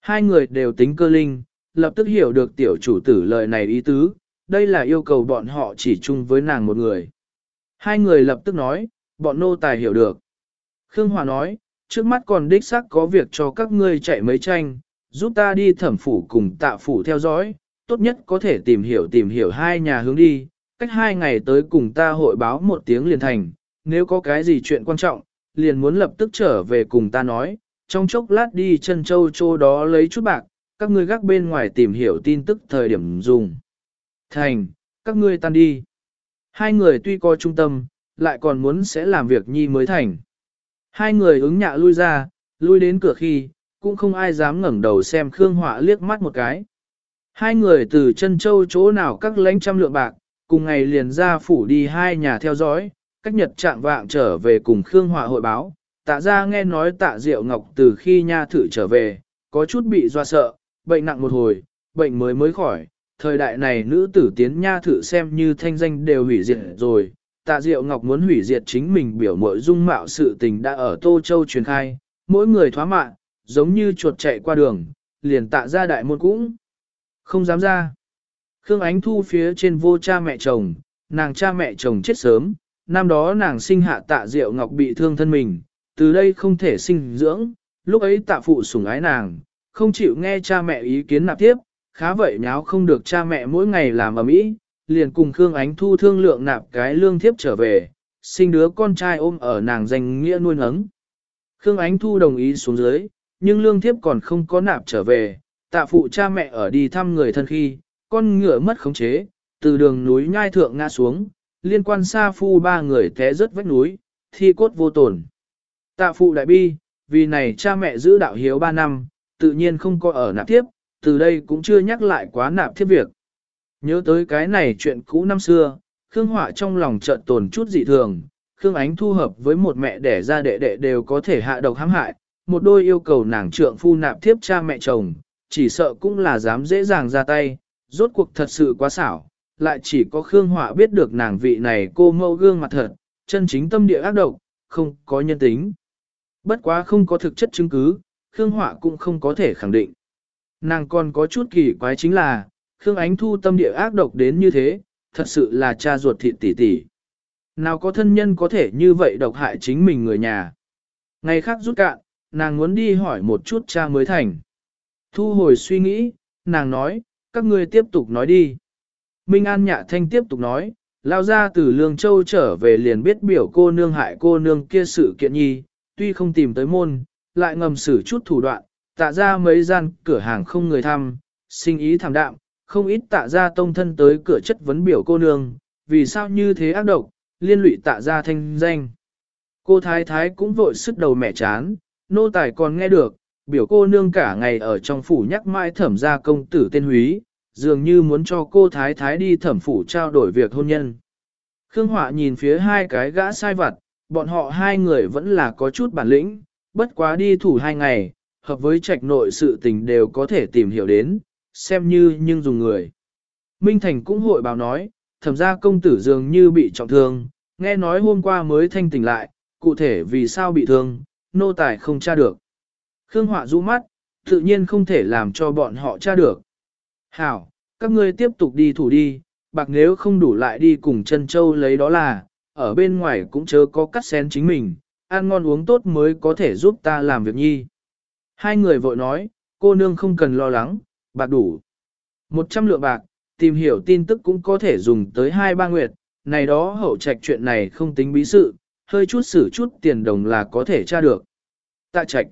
Speaker 1: Hai người đều tính cơ linh, lập tức hiểu được tiểu chủ tử lời này ý tứ, đây là yêu cầu bọn họ chỉ chung với nàng một người. Hai người lập tức nói, bọn nô tài hiểu được. Khương Hòa nói, trước mắt còn đích xác có việc cho các ngươi chạy mấy tranh, giúp ta đi thẩm phủ cùng tạ phủ theo dõi, tốt nhất có thể tìm hiểu tìm hiểu hai nhà hướng đi, cách hai ngày tới cùng ta hội báo một tiếng liền thành, nếu có cái gì chuyện quan trọng, liền muốn lập tức trở về cùng ta nói, trong chốc lát đi chân châu châu đó lấy chút bạc, các ngươi gác bên ngoài tìm hiểu tin tức thời điểm dùng. Thành, các ngươi tan đi. Hai người tuy có trung tâm, lại còn muốn sẽ làm việc nhi mới thành. Hai người ứng nhạ lui ra, lui đến cửa khi, cũng không ai dám ngẩng đầu xem Khương Họa liếc mắt một cái. Hai người từ chân châu chỗ nào các lãnh trăm lượng bạc, cùng ngày liền ra phủ đi hai nhà theo dõi, cách nhật trạng vạng trở về cùng Khương Họa hội báo. Tạ ra nghe nói tạ Diệu Ngọc từ khi nha thử trở về, có chút bị doa sợ, bệnh nặng một hồi, bệnh mới mới khỏi. Thời đại này nữ tử tiến nha thử xem như thanh danh đều hủy diệt rồi. Tạ Diệu Ngọc muốn hủy diệt chính mình biểu mội dung mạo sự tình đã ở Tô Châu truyền khai, mỗi người thoá mạng, giống như chuột chạy qua đường, liền tạ ra đại môn cũng không dám ra. Khương Ánh Thu phía trên vô cha mẹ chồng, nàng cha mẹ chồng chết sớm, năm đó nàng sinh hạ tạ diệu ngọc bị thương thân mình, từ đây không thể sinh dưỡng, lúc ấy tạ phụ sủng ái nàng, không chịu nghe cha mẹ ý kiến nạp tiếp, khá vậy nháo không được cha mẹ mỗi ngày làm ở mỹ, liền cùng Khương Ánh Thu thương lượng nạp cái lương thiếp trở về, sinh đứa con trai ôm ở nàng danh nghĩa nuôi nấng. Khương Ánh Thu đồng ý xuống dưới, nhưng lương thiếp còn không có nạp trở về, tạ phụ cha mẹ ở đi thăm người thân khi, con ngựa mất khống chế, từ đường núi nhai thượng ngã xuống, liên quan xa phu ba người té rớt vách núi, thi cốt vô tổn. Tạ phụ đại bi, vì này cha mẹ giữ đạo hiếu ba năm, tự nhiên không có ở nạp tiếp, từ đây cũng chưa nhắc lại quá nạp tiếp việc. Nhớ tới cái này chuyện cũ năm xưa, Khương Họa trong lòng chợt tồn chút dị thường, Khương Ánh thu hợp với một mẹ đẻ ra đệ đệ đều có thể hạ độc hãm hại, một đôi yêu cầu nàng trượng phu nạp tiếp cha mẹ chồng, chỉ sợ cũng là dám dễ dàng ra tay, rốt cuộc thật sự quá xảo, lại chỉ có Khương Họa biết được nàng vị này cô mẫu gương mặt thật, chân chính tâm địa ác độc, không có nhân tính. Bất quá không có thực chất chứng cứ, Khương Họa cũng không có thể khẳng định. Nàng còn có chút kỳ quái chính là, Khương Ánh Thu tâm địa ác độc đến như thế, thật sự là cha ruột thịt tỷ tỷ. Nào có thân nhân có thể như vậy độc hại chính mình người nhà. Ngày khác rút cạn, nàng muốn đi hỏi một chút cha mới thành. Thu hồi suy nghĩ, nàng nói, các ngươi tiếp tục nói đi. Minh An Nhạ Thanh tiếp tục nói, lao ra từ Lương Châu trở về liền biết biểu cô nương hại cô nương kia sự kiện nhi, tuy không tìm tới môn, lại ngầm xử chút thủ đoạn, tạ ra mấy gian cửa hàng không người thăm, sinh ý thảm đạm, không ít tạ ra tông thân tới cửa chất vấn biểu cô nương, vì sao như thế ác độc, liên lụy tạ ra thanh danh. Cô thái thái cũng vội sức đầu mẹ chán, nô tài còn nghe được, biểu cô nương cả ngày ở trong phủ nhắc mãi thẩm ra công tử tên húy, dường như muốn cho cô thái thái đi thẩm phủ trao đổi việc hôn nhân. Khương Họa nhìn phía hai cái gã sai vặt, bọn họ hai người vẫn là có chút bản lĩnh, bất quá đi thủ hai ngày, hợp với trạch nội sự tình đều có thể tìm hiểu đến, xem như nhưng dùng người. Minh Thành cũng hội báo nói, thẩm ra công tử dường như bị trọng thương, nghe nói hôm qua mới thanh tỉnh lại, cụ thể vì sao bị thương, nô tài không tra được. Khương Họa rũ mắt, tự nhiên không thể làm cho bọn họ tra được. Hảo, các ngươi tiếp tục đi thủ đi, bạc nếu không đủ lại đi cùng chân châu lấy đó là, ở bên ngoài cũng chớ có cắt xén chính mình, ăn ngon uống tốt mới có thể giúp ta làm việc nhi. Hai người vội nói, cô nương không cần lo lắng, bạc đủ. Một trăm lượng bạc, tìm hiểu tin tức cũng có thể dùng tới hai ba nguyệt, này đó hậu trạch chuyện này không tính bí sự, hơi chút xử chút tiền đồng là có thể tra được. Tạ trạch.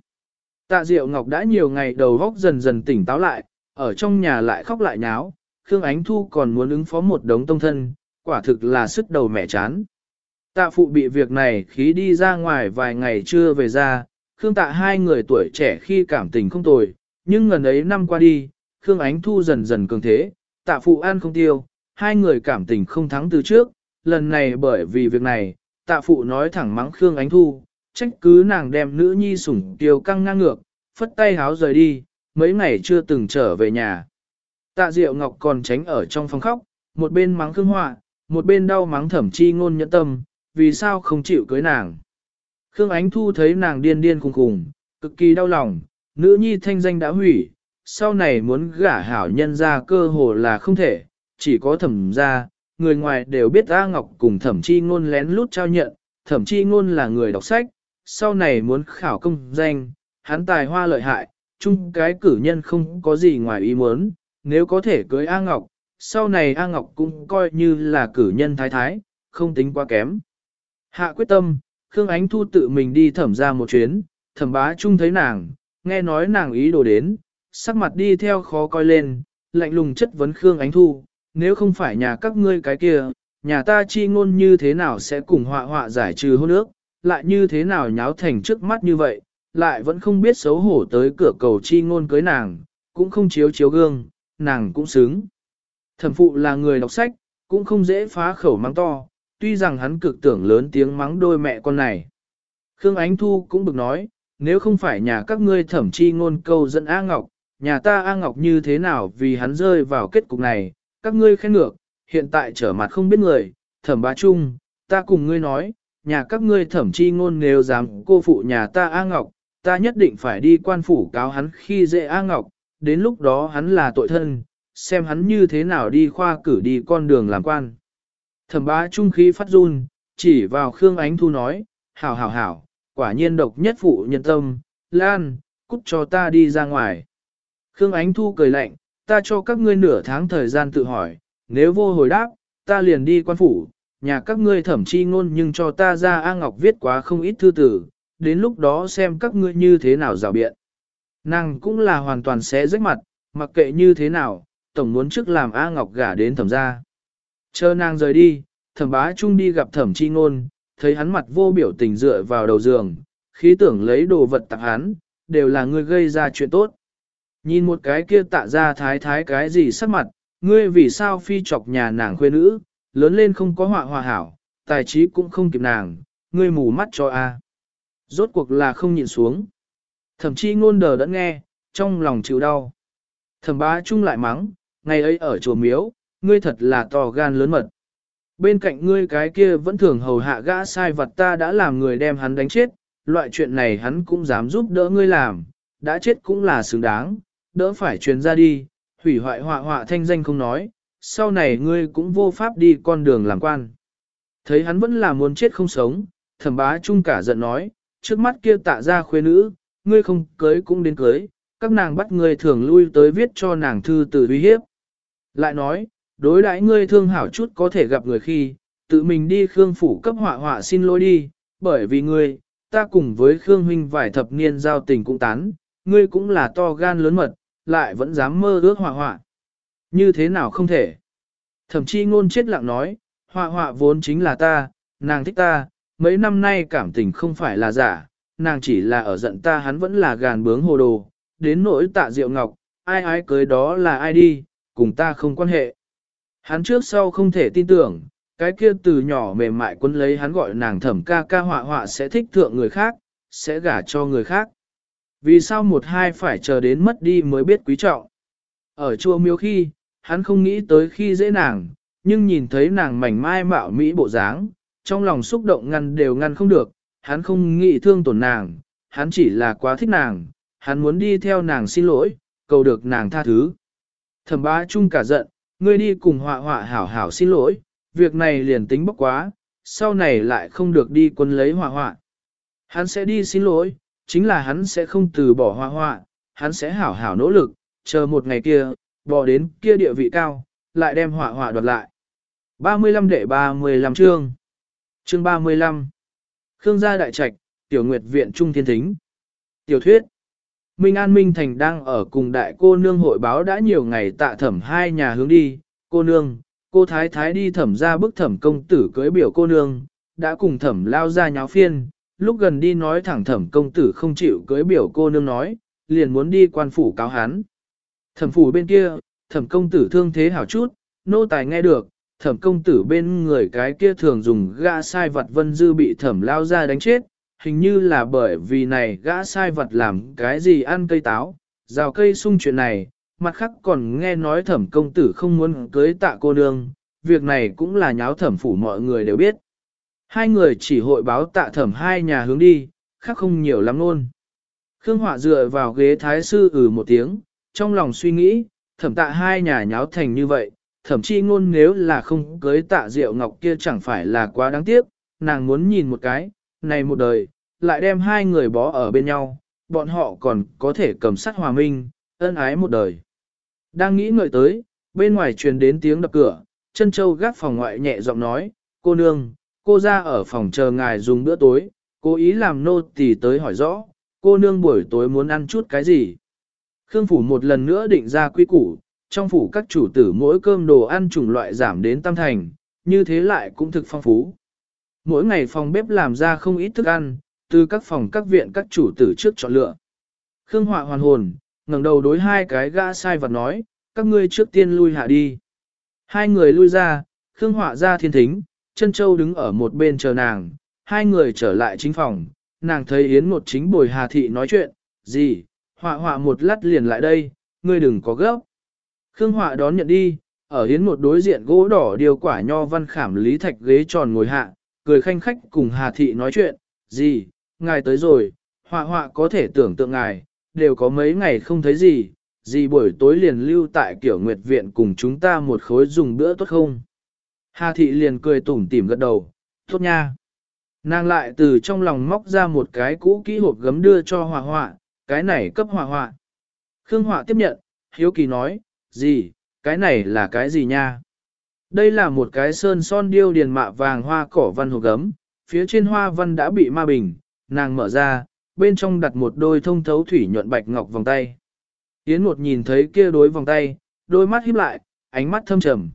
Speaker 1: Tạ Diệu Ngọc đã nhiều ngày đầu góc dần dần tỉnh táo lại, ở trong nhà lại khóc lại nháo, Khương Ánh Thu còn muốn ứng phó một đống tông thân, quả thực là sức đầu mẹ chán. Tạ phụ bị việc này khí đi ra ngoài vài ngày chưa về ra, Khương tạ hai người tuổi trẻ khi cảm tình không tồi, nhưng ngần ấy năm qua đi, Khương Ánh Thu dần dần cường thế, tạ phụ an không tiêu, hai người cảm tình không thắng từ trước, lần này bởi vì việc này, tạ phụ nói thẳng mắng Khương Ánh Thu, trách cứ nàng đem nữ nhi sủng tiêu căng ngang ngược, phất tay háo rời đi, mấy ngày chưa từng trở về nhà. Tạ Diệu Ngọc còn tránh ở trong phòng khóc, một bên mắng Khương Họa, một bên đau mắng thẩm chi ngôn nhẫn tâm, vì sao không chịu cưới nàng. Khương Ánh Thu thấy nàng điên điên khùng khùng, cực kỳ đau lòng, nữ nhi thanh danh đã hủy, sau này muốn gả hảo nhân ra cơ hồ là không thể, chỉ có thẩm ra, người ngoài đều biết A Ngọc cùng thẩm chi ngôn lén lút trao nhận, thẩm chi ngôn là người đọc sách, sau này muốn khảo công danh, hắn tài hoa lợi hại, chung cái cử nhân không có gì ngoài ý muốn, nếu có thể cưới A Ngọc, sau này A Ngọc cũng coi như là cử nhân thái thái, không tính quá kém. Hạ quyết tâm, Khương Ánh Thu tự mình đi thẩm ra một chuyến, thẩm bá chung thấy nàng, nghe nói nàng ý đồ đến, sắc mặt đi theo khó coi lên, lạnh lùng chất vấn Khương Ánh Thu, nếu không phải nhà các ngươi cái kia, nhà ta chi ngôn như thế nào sẽ cùng họa họa giải trừ hôn ước, lại như thế nào nháo thành trước mắt như vậy, lại vẫn không biết xấu hổ tới cửa cầu chi ngôn cưới nàng, cũng không chiếu chiếu gương, nàng cũng xứng. Thẩm phụ là người đọc sách, cũng không dễ phá khẩu mang to, tuy rằng hắn cực tưởng lớn tiếng mắng đôi mẹ con này. Khương Ánh Thu cũng bực nói, nếu không phải nhà các ngươi thẩm chi ngôn câu dẫn A Ngọc, nhà ta A Ngọc như thế nào vì hắn rơi vào kết cục này, các ngươi khen ngược, hiện tại trở mặt không biết người, thẩm bá Trung, ta cùng ngươi nói, nhà các ngươi thẩm chi ngôn nếu dám cô phụ nhà ta A Ngọc, ta nhất định phải đi quan phủ cáo hắn khi dễ A Ngọc, đến lúc đó hắn là tội thân, xem hắn như thế nào đi khoa cử đi con đường làm quan. Thẩm bá trung khí phát run, chỉ vào Khương Ánh Thu nói, hảo hảo hảo, quả nhiên độc nhất phụ nhân tâm, Lan, cút cho ta đi ra ngoài. Khương Ánh Thu cười lạnh, ta cho các ngươi nửa tháng thời gian tự hỏi, nếu vô hồi đáp, ta liền đi quan phủ, nhà các ngươi thẩm chi ngôn nhưng cho ta ra A Ngọc viết quá không ít thư tử, đến lúc đó xem các ngươi như thế nào rào biện. Nàng cũng là hoàn toàn sẽ rách mặt, mặc kệ như thế nào, tổng muốn trước làm A Ngọc gả đến thẩm gia. Chờ nàng rời đi, thẩm bá trung đi gặp thẩm chi ngôn, thấy hắn mặt vô biểu tình dựa vào đầu giường, khí tưởng lấy đồ vật tặng hắn, đều là ngươi gây ra chuyện tốt. Nhìn một cái kia tạ ra thái thái cái gì sắc mặt, ngươi vì sao phi chọc nhà nàng khuê nữ, lớn lên không có họa hòa hảo, tài trí cũng không kịp nàng, ngươi mù mắt cho a. Rốt cuộc là không nhìn xuống. Thẩm chi ngôn đờ đã nghe, trong lòng chịu đau. Thẩm bá trung lại mắng, ngày ấy ở chùa miếu, ngươi thật là to gan lớn mật. Bên cạnh ngươi cái kia vẫn thường hầu hạ gã sai vật ta đã làm người đem hắn đánh chết, loại chuyện này hắn cũng dám giúp đỡ ngươi làm, đã chết cũng là xứng đáng, đỡ phải truyền ra đi, hủy hoại họa họa thanh danh không nói, sau này ngươi cũng vô pháp đi con đường làm quan. Thấy hắn vẫn là muốn chết không sống, thẩm bá chung cả giận nói, trước mắt kia tạ ra khuê nữ, ngươi không cưới cũng đến cưới, các nàng bắt ngươi thường lui tới viết cho nàng thư từ uy hiếp. Lại nói, đối đãi ngươi thương hảo chút có thể gặp người khi, tự mình đi Khương phủ cấp họa họa xin lỗi đi, bởi vì ngươi, ta cùng với Khương huynh vài thập niên giao tình cũng tán, ngươi cũng là to gan lớn mật, lại vẫn dám mơ ước họa họa. Như thế nào không thể? Thậm chí ngôn chết lặng nói, họa họa vốn chính là ta, nàng thích ta, mấy năm nay cảm tình không phải là giả, nàng chỉ là ở giận ta hắn vẫn là gàn bướng hồ đồ, đến nỗi tạ diệu ngọc, ai ai cưới đó là ai đi, cùng ta không quan hệ. Hắn trước sau không thể tin tưởng, cái kia từ nhỏ mềm mại quân lấy hắn gọi nàng thẩm ca ca họa họa sẽ thích thượng người khác, sẽ gả cho người khác. Vì sao một hai phải chờ đến mất đi mới biết quý trọng. Ở chùa miếu khi, hắn không nghĩ tới khi dễ nàng, nhưng nhìn thấy nàng mảnh mai mạo mỹ bộ dáng, trong lòng xúc động ngăn đều ngăn không được, hắn không nghĩ thương tổn nàng, hắn chỉ là quá thích nàng, hắn muốn đi theo nàng xin lỗi, cầu được nàng tha thứ. Thẩm bá chung cả giận, ngươi đi cùng họa họa hảo hảo xin lỗi, việc này liền tính bốc quá, sau này lại không được đi quân lấy họa họa. Hắn sẽ đi xin lỗi, chính là hắn sẽ không từ bỏ họa họa, hắn sẽ hảo hảo nỗ lực, chờ một ngày kia, bỏ đến kia địa vị cao, lại đem họa họa đoạt lại. 35 đệ 35 chương Chương 35 Khương gia đại trạch, tiểu nguyệt viện trung thiên thính. Tiểu thuyết Minh An Minh Thành đang ở cùng đại cô nương hội báo đã nhiều ngày tạ thẩm hai nhà hướng đi, cô nương, cô thái thái đi thẩm ra bức thẩm công tử cưới biểu cô nương, đã cùng thẩm lao ra nháo phiên, lúc gần đi nói thẳng thẩm công tử không chịu cưới biểu cô nương nói, liền muốn đi quan phủ cáo hắn. Thẩm phủ bên kia, thẩm công tử thương thế hảo chút, nô tài nghe được, thẩm công tử bên người cái kia thường dùng ga sai vật vân dư bị thẩm lao ra đánh chết, hình như là bởi vì này gã sai vật làm cái gì ăn cây táo, rào cây sung chuyện này, mặt khác còn nghe nói thẩm công tử không muốn cưới tạ cô nương, việc này cũng là nháo thẩm phủ mọi người đều biết. Hai người chỉ hội báo tạ thẩm hai nhà hướng đi, khác không nhiều lắm luôn. Khương Họa dựa vào ghế thái sư ừ một tiếng, trong lòng suy nghĩ, thẩm tạ hai nhà nháo thành như vậy, thẩm chi ngôn nếu là không cưới tạ diệu ngọc kia chẳng phải là quá đáng tiếc, nàng muốn nhìn một cái, này một đời, lại đem hai người bó ở bên nhau, bọn họ còn có thể cầm sát hòa minh, ân ái một đời. Đang nghĩ ngợi tới, bên ngoài truyền đến tiếng đập cửa, chân châu gác phòng ngoại nhẹ giọng nói, cô nương, cô ra ở phòng chờ ngài dùng bữa tối, cố ý làm nô tỳ tới hỏi rõ, cô nương buổi tối muốn ăn chút cái gì. Khương phủ một lần nữa định ra quy củ, trong phủ các chủ tử mỗi cơm đồ ăn chủng loại giảm đến tam thành, như thế lại cũng thực phong phú. Mỗi ngày phòng bếp làm ra không ít thức ăn, từ các phòng các viện các chủ tử trước chọn lựa. Khương Họa hoàn hồn, ngẩng đầu đối hai cái gã sai vật nói, các ngươi trước tiên lui hạ đi. Hai người lui ra, Khương Họa ra thiên thính, chân châu đứng ở một bên chờ nàng, hai người trở lại chính phòng, nàng thấy Yến một chính bồi Hà Thị nói chuyện, gì, họa họa một lát liền lại đây, ngươi đừng có gấp. Khương Họa đón nhận đi, ở Yến một đối diện gỗ đỏ điều quả nho văn khảm lý thạch ghế tròn ngồi hạ, cười khanh khách cùng Hà Thị nói chuyện, gì, ngài tới rồi, họa họa có thể tưởng tượng ngài, đều có mấy ngày không thấy gì, gì buổi tối liền lưu tại kiểu nguyệt viện cùng chúng ta một khối dùng bữa tốt không? Hà thị liền cười tủm tỉm gật đầu, tốt nha. Nàng lại từ trong lòng móc ra một cái cũ kỹ hộp gấm đưa cho họa họa, cái này cấp họa họa. Khương họa tiếp nhận, hiếu kỳ nói, gì, cái này là cái gì nha? Đây là một cái sơn son điêu điền mạ vàng hoa cỏ văn hồ gấm, phía trên hoa văn đã bị ma bình, nàng mở ra, bên trong đặt một đôi thông thấu thủy nhuận bạch ngọc vòng tay. Yến một nhìn thấy kia đối vòng tay, đôi mắt híp lại, ánh mắt thâm trầm.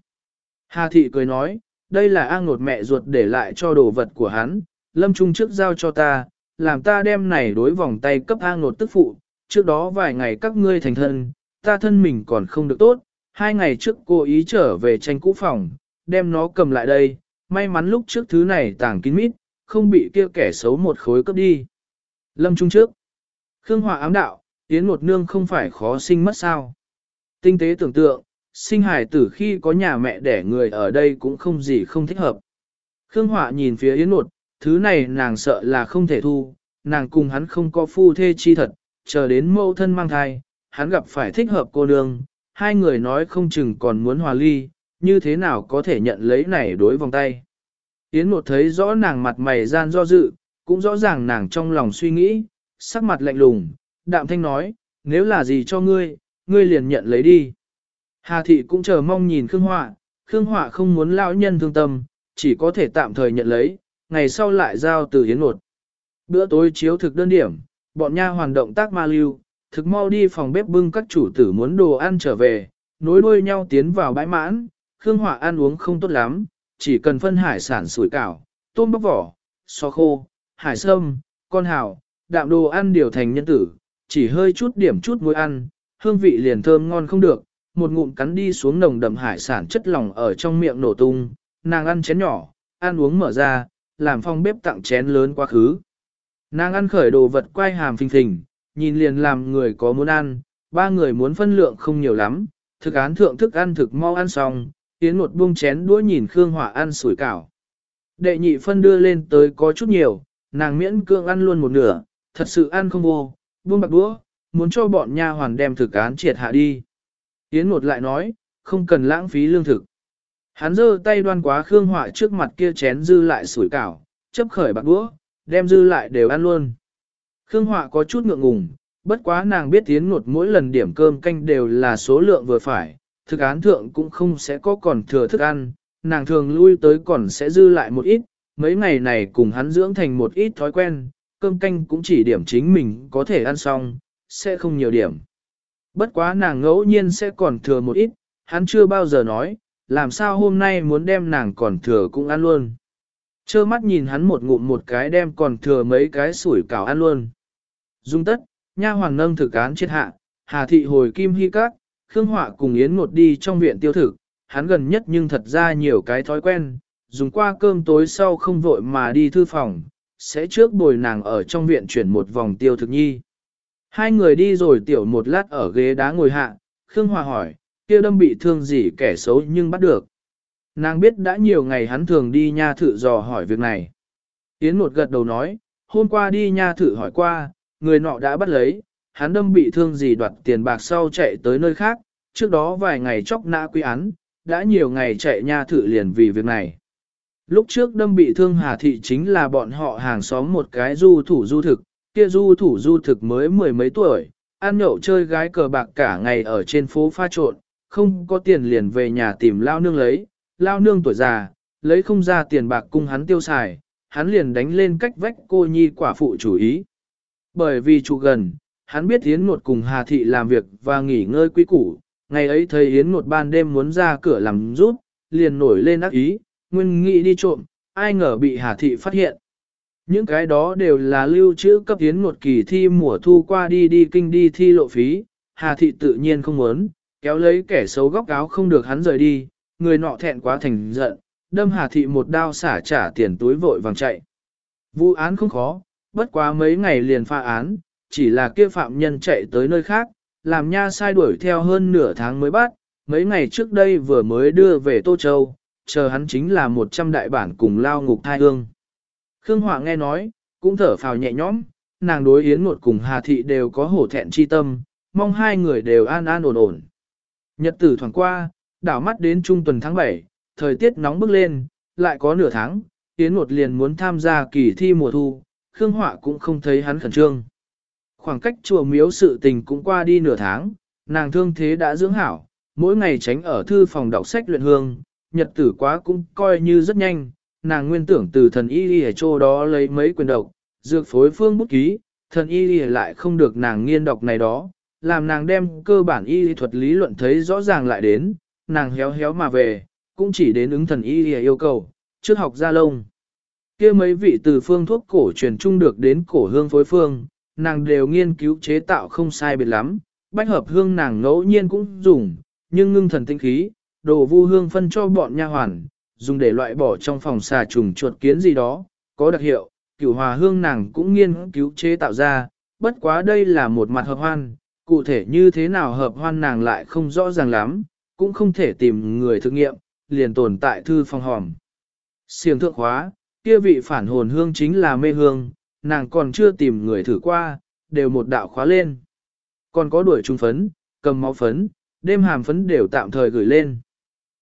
Speaker 1: Hà thị cười nói, đây là A ngột mẹ ruột để lại cho đồ vật của hắn, lâm trung trước giao cho ta, làm ta đem này đối vòng tay cấp A ngột tức phụ, trước đó vài ngày các ngươi thành thân, ta thân mình còn không được tốt, hai ngày trước cô ý trở về tranh cũ phòng, đem nó cầm lại đây, may mắn lúc trước thứ này tàng kín mít, không bị kia kẻ xấu một khối cấp đi. Lâm Trung trước. Khương Hòa ám đạo, Yến một nương không phải khó sinh mất sao. Tinh tế tưởng tượng, sinh hài tử khi có nhà mẹ đẻ người ở đây cũng không gì không thích hợp. Khương Họa nhìn phía Yến một, thứ này nàng sợ là không thể thu, nàng cùng hắn không có phu thê chi thật, chờ đến mâu thân mang thai, hắn gặp phải thích hợp cô nương, hai người nói không chừng còn muốn hòa ly, như thế nào có thể nhận lấy này đối vòng tay. Yến một thấy rõ nàng mặt mày gian do dự, cũng rõ ràng nàng trong lòng suy nghĩ, sắc mặt lạnh lùng, đạm thanh nói, nếu là gì cho ngươi, ngươi liền nhận lấy đi. Hà thị cũng chờ mong nhìn Khương Họa, Khương Họa không muốn lão nhân thương tâm, chỉ có thể tạm thời nhận lấy, ngày sau lại giao từ Yến Nột. Bữa tối chiếu thực đơn điểm, bọn nha hoàn động tác ma lưu, thực mau đi phòng bếp bưng các chủ tử muốn đồ ăn trở về, nối đuôi nhau tiến vào bãi mãn, Khương Họa ăn uống không tốt lắm, chỉ cần phân hải sản sủi cảo, tôm bóc vỏ, so khô, hải sâm, con hào, đạm đồ ăn điều thành nhân tử, chỉ hơi chút điểm chút muối ăn, hương vị liền thơm ngon không được, một ngụm cắn đi xuống nồng đậm hải sản chất lỏng ở trong miệng nổ tung, nàng ăn chén nhỏ, ăn uống mở ra, làm phong bếp tặng chén lớn quá khứ. Nàng ăn khởi đồ vật quay hàm phình phình, nhìn liền làm người có muốn ăn, ba người muốn phân lượng không nhiều lắm, thực án thượng thức ăn thực mau ăn xong, Yến một buông chén đũa nhìn Khương Hỏa ăn sủi cảo. Đệ nhị phân đưa lên tới có chút nhiều, nàng miễn cương ăn luôn một nửa, thật sự ăn không vô, buông bạc đũa, muốn cho bọn nha hoàn đem thực án triệt hạ đi. Yến một lại nói, không cần lãng phí lương thực. Hắn giơ tay đoan quá Khương Hỏa trước mặt kia chén dư lại sủi cảo, chấp khởi bạc đũa, đem dư lại đều ăn luôn. Khương Họa có chút ngượng ngùng, bất quá nàng biết tiến ngột mỗi lần điểm cơm canh đều là số lượng vừa phải, thực án thượng cũng không sẽ có còn thừa thức ăn, nàng thường lui tới còn sẽ dư lại một ít, mấy ngày này cùng hắn dưỡng thành một ít thói quen, cơm canh cũng chỉ điểm chính mình có thể ăn xong, sẽ không nhiều điểm. Bất quá nàng ngẫu nhiên sẽ còn thừa một ít, hắn chưa bao giờ nói, làm sao hôm nay muốn đem nàng còn thừa cũng ăn luôn. Chơ mắt nhìn hắn một ngụm một cái đem còn thừa mấy cái sủi cảo ăn luôn. Dung tất, nha hoàng nâng thực án chết hạ, hà thị hồi kim hy các, Khương Họa cùng Yến Ngột đi trong viện tiêu thực, hắn gần nhất nhưng thật ra nhiều cái thói quen, dùng qua cơm tối sau không vội mà đi thư phòng, sẽ trước bồi nàng ở trong viện chuyển một vòng tiêu thực nhi. Hai người đi rồi tiểu một lát ở ghế đá ngồi hạ, Khương Hòa hỏi, kia đâm bị thương gì kẻ xấu nhưng bắt được. Nàng biết đã nhiều ngày hắn thường đi nha thử dò hỏi việc này. Yến một gật đầu nói, hôm qua đi nha thử hỏi qua, người nọ đã bắt lấy, hắn đâm bị thương gì đoạt tiền bạc sau chạy tới nơi khác, trước đó vài ngày chóc nã quy án, đã nhiều ngày chạy nha thử liền vì việc này. Lúc trước đâm bị thương Hà Thị chính là bọn họ hàng xóm một cái du thủ du thực, kia du thủ du thực mới mười mấy tuổi, ăn nhậu chơi gái cờ bạc cả ngày ở trên phố pha trộn, không có tiền liền về nhà tìm lao nương lấy, lao nương tuổi già, lấy không ra tiền bạc cung hắn tiêu xài, hắn liền đánh lên cách vách cô nhi quả phụ chủ ý. Bởi vì chủ gần, hắn biết Yến Ngột cùng Hà Thị làm việc và nghỉ ngơi quý củ, ngày ấy thấy Yến Ngột ban đêm muốn ra cửa làm rút, liền nổi lên ác ý, nguyên nghị đi trộm, ai ngờ bị Hà Thị phát hiện. Những cái đó đều là lưu trữ cấp Yến Ngột kỳ thi mùa thu qua đi đi kinh đi thi lộ phí, Hà Thị tự nhiên không muốn, kéo lấy kẻ xấu góc áo không được hắn rời đi, người nọ thẹn quá thành giận, đâm Hà Thị một đao xả trả tiền túi vội vàng chạy. Vụ án không khó, bất quá mấy ngày liền pha án, chỉ là kia phạm nhân chạy tới nơi khác, làm nha sai đuổi theo hơn nửa tháng mới bắt, mấy ngày trước đây vừa mới đưa về Tô Châu, chờ hắn chính là một trăm đại bản cùng lao ngục thai hương. Khương Hỏa nghe nói, cũng thở phào nhẹ nhõm, nàng đối Yến một cùng Hà Thị đều có hổ thẹn chi tâm, mong hai người đều an an ổn ổn. Nhật tử thoảng qua, đảo mắt đến trung tuần tháng 7, thời tiết nóng bức lên, lại có nửa tháng, Yến một liền muốn tham gia kỳ thi mùa thu, Khương Họa cũng không thấy hắn khẩn trương. Khoảng cách chùa miếu sự tình cũng qua đi nửa tháng, nàng thương thế đã dưỡng hảo, mỗi ngày tránh ở thư phòng đọc sách luyện hương, nhật tử quá cũng coi như rất nhanh, nàng nguyên tưởng từ thần y đi ở chỗ đó lấy mấy quyền độc, dược phối phương bút ký, thần y đi lại không được nàng nghiên đọc này đó, làm nàng đem cơ bản y thuật lý luận thấy rõ ràng lại đến, nàng héo héo mà về, cũng chỉ đến ứng thần y yêu cầu, trước học ra lông kia mấy vị từ phương thuốc cổ truyền trung được đến cổ hương phối phương, nàng đều nghiên cứu chế tạo không sai biệt lắm, bách hợp hương nàng ngẫu nhiên cũng dùng, nhưng ngưng thần tinh khí, đồ vu hương phân cho bọn nha hoàn, dùng để loại bỏ trong phòng xà trùng chuột kiến gì đó, có đặc hiệu, cửu hòa hương nàng cũng nghiên cứu chế tạo ra, bất quá đây là một mặt hợp hoan, cụ thể như thế nào hợp hoan nàng lại không rõ ràng lắm, cũng không thể tìm người thực nghiệm, liền tồn tại thư phòng hòm. Siềng thượng khóa, kia vị phản hồn hương chính là mê hương, nàng còn chưa tìm người thử qua, đều một đạo khóa lên. Còn có đuổi trung phấn, cầm máu phấn, đêm hàm phấn đều tạm thời gửi lên.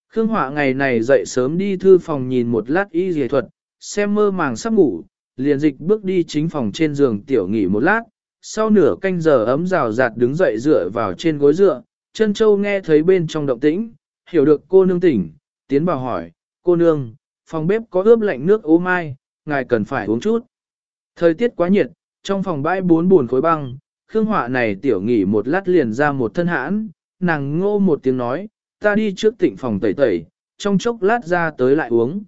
Speaker 1: Khương Họa ngày này dậy sớm đi thư phòng nhìn một lát y dề thuật, xem mơ màng sắp ngủ, liền dịch bước đi chính phòng trên giường tiểu nghỉ một lát, sau nửa canh giờ ấm rào rạt đứng dậy dựa vào trên gối dựa, chân châu nghe thấy bên trong động tĩnh, hiểu được cô nương tỉnh, tiến vào hỏi, cô nương, phòng bếp có ướp lạnh nước ô mai, ngài cần phải uống chút. Thời tiết quá nhiệt, trong phòng bãi bốn buồn khối băng, Khương Họa này tiểu nghỉ một lát liền ra một thân hãn, nàng ngô một tiếng nói, ta đi trước tịnh phòng tẩy tẩy, trong chốc lát ra tới lại uống.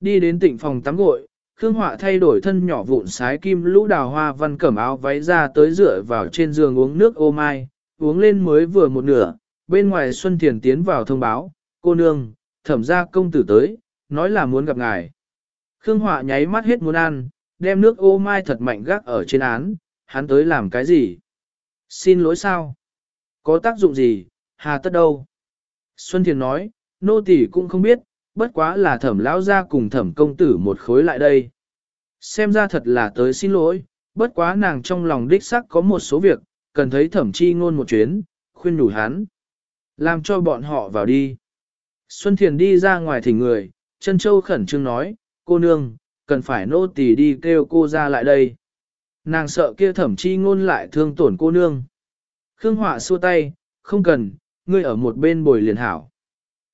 Speaker 1: Đi đến tịnh phòng tắm gội, Khương Họa thay đổi thân nhỏ vụn sái kim lũ đào hoa văn cẩm áo váy ra tới rửa vào trên giường uống nước ô mai, uống lên mới vừa một nửa, bên ngoài Xuân Thiền tiến vào thông báo, cô nương, thẩm ra công tử tới, nói là muốn gặp ngài. Khương Họa nháy mắt hết muốn ăn, đem nước ô mai thật mạnh gác ở trên án, hắn tới làm cái gì? Xin lỗi sao? Có tác dụng gì? Hà tất đâu? Xuân Thiền nói, nô tỳ cũng không biết, bất quá là thẩm lão ra cùng thẩm công tử một khối lại đây. Xem ra thật là tới xin lỗi, bất quá nàng trong lòng đích sắc có một số việc, cần thấy thẩm chi ngôn một chuyến, khuyên đủ hắn. Làm cho bọn họ vào đi. Xuân Thiền đi ra ngoài thỉnh người, Trân châu khẩn trương nói, cô nương, cần phải nô tỳ đi kêu cô ra lại đây. Nàng sợ kia thẩm chi ngôn lại thương tổn cô nương. Khương Họa xua tay, không cần, ngươi ở một bên bồi liền hảo.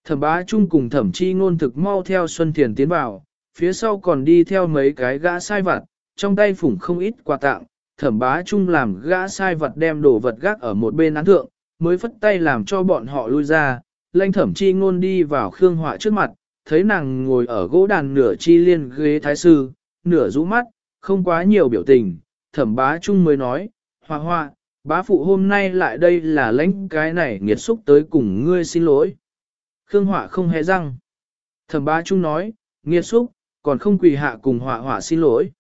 Speaker 1: Thẩm bá chung cùng thẩm chi ngôn thực mau theo Xuân Thiền tiến vào, phía sau còn đi theo mấy cái gã sai vặt, trong tay phủng không ít quà tặng, thẩm bá chung làm gã sai vật đem đồ vật gác ở một bên án thượng, mới phất tay làm cho bọn họ lui ra, lanh thẩm chi ngôn đi vào Khương Họa trước mặt, thấy nàng ngồi ở gỗ đàn nửa chi liên ghế thái sư, nửa rũ mắt, không quá nhiều biểu tình, thẩm bá chung mới nói, hoa hoa, bá phụ hôm nay lại đây là lãnh cái này nghiệt xúc tới cùng ngươi xin lỗi. Khương Họa không hề răng. Thẩm bá chung nói, nghiệt xúc, còn không quỳ hạ cùng họa họa xin lỗi.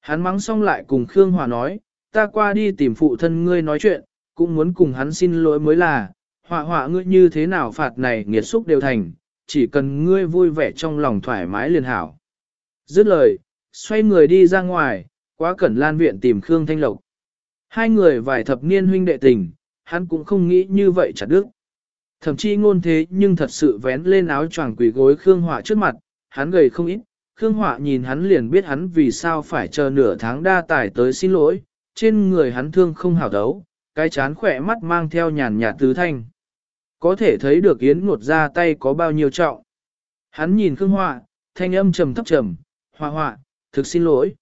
Speaker 1: Hắn mắng xong lại cùng Khương Họa nói, ta qua đi tìm phụ thân ngươi nói chuyện, cũng muốn cùng hắn xin lỗi mới là, họa họa ngươi như thế nào phạt này nghiệt xúc đều thành, chỉ cần ngươi vui vẻ trong lòng thoải mái liền hảo. Dứt lời, xoay người đi ra ngoài, quá cẩn lan viện tìm Khương Thanh Lộc. Hai người vài thập niên huynh đệ tình, hắn cũng không nghĩ như vậy chặt đức. Thậm chí ngôn thế nhưng thật sự vén lên áo choàng quỷ gối Khương Họa trước mặt, hắn gầy không ít, Khương Họa nhìn hắn liền biết hắn vì sao phải chờ nửa tháng đa tài tới xin lỗi, trên người hắn thương không hào đấu, cái chán khỏe mắt mang theo nhàn nhạt tứ thanh. Có thể thấy được Yến ngột ra tay có bao nhiêu trọng. Hắn nhìn Khương Họa, thanh âm trầm thấp trầm, Họa Họa, thực xin lỗi.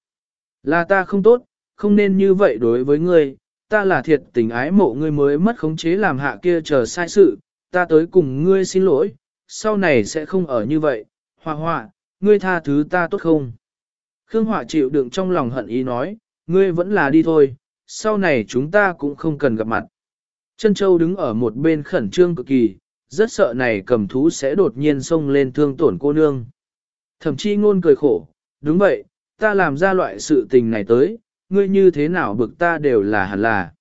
Speaker 1: Là ta không tốt, không nên như vậy đối với ngươi, ta là thiệt tình ái mộ ngươi mới mất khống chế làm hạ kia chờ sai sự, ta tới cùng ngươi xin lỗi, sau này sẽ không ở như vậy, Họa Họa, ngươi tha thứ ta tốt không? Khương Họa chịu đựng trong lòng hận ý nói, ngươi vẫn là đi thôi, sau này chúng ta cũng không cần gặp mặt. Trân Châu đứng ở một bên khẩn trương cực kỳ, rất sợ này cầm thú sẽ đột nhiên xông lên thương tổn cô nương. Thậm chí ngôn cười khổ, đúng vậy, ta làm ra loại sự tình này tới, ngươi như thế nào bực ta đều là hẳn là.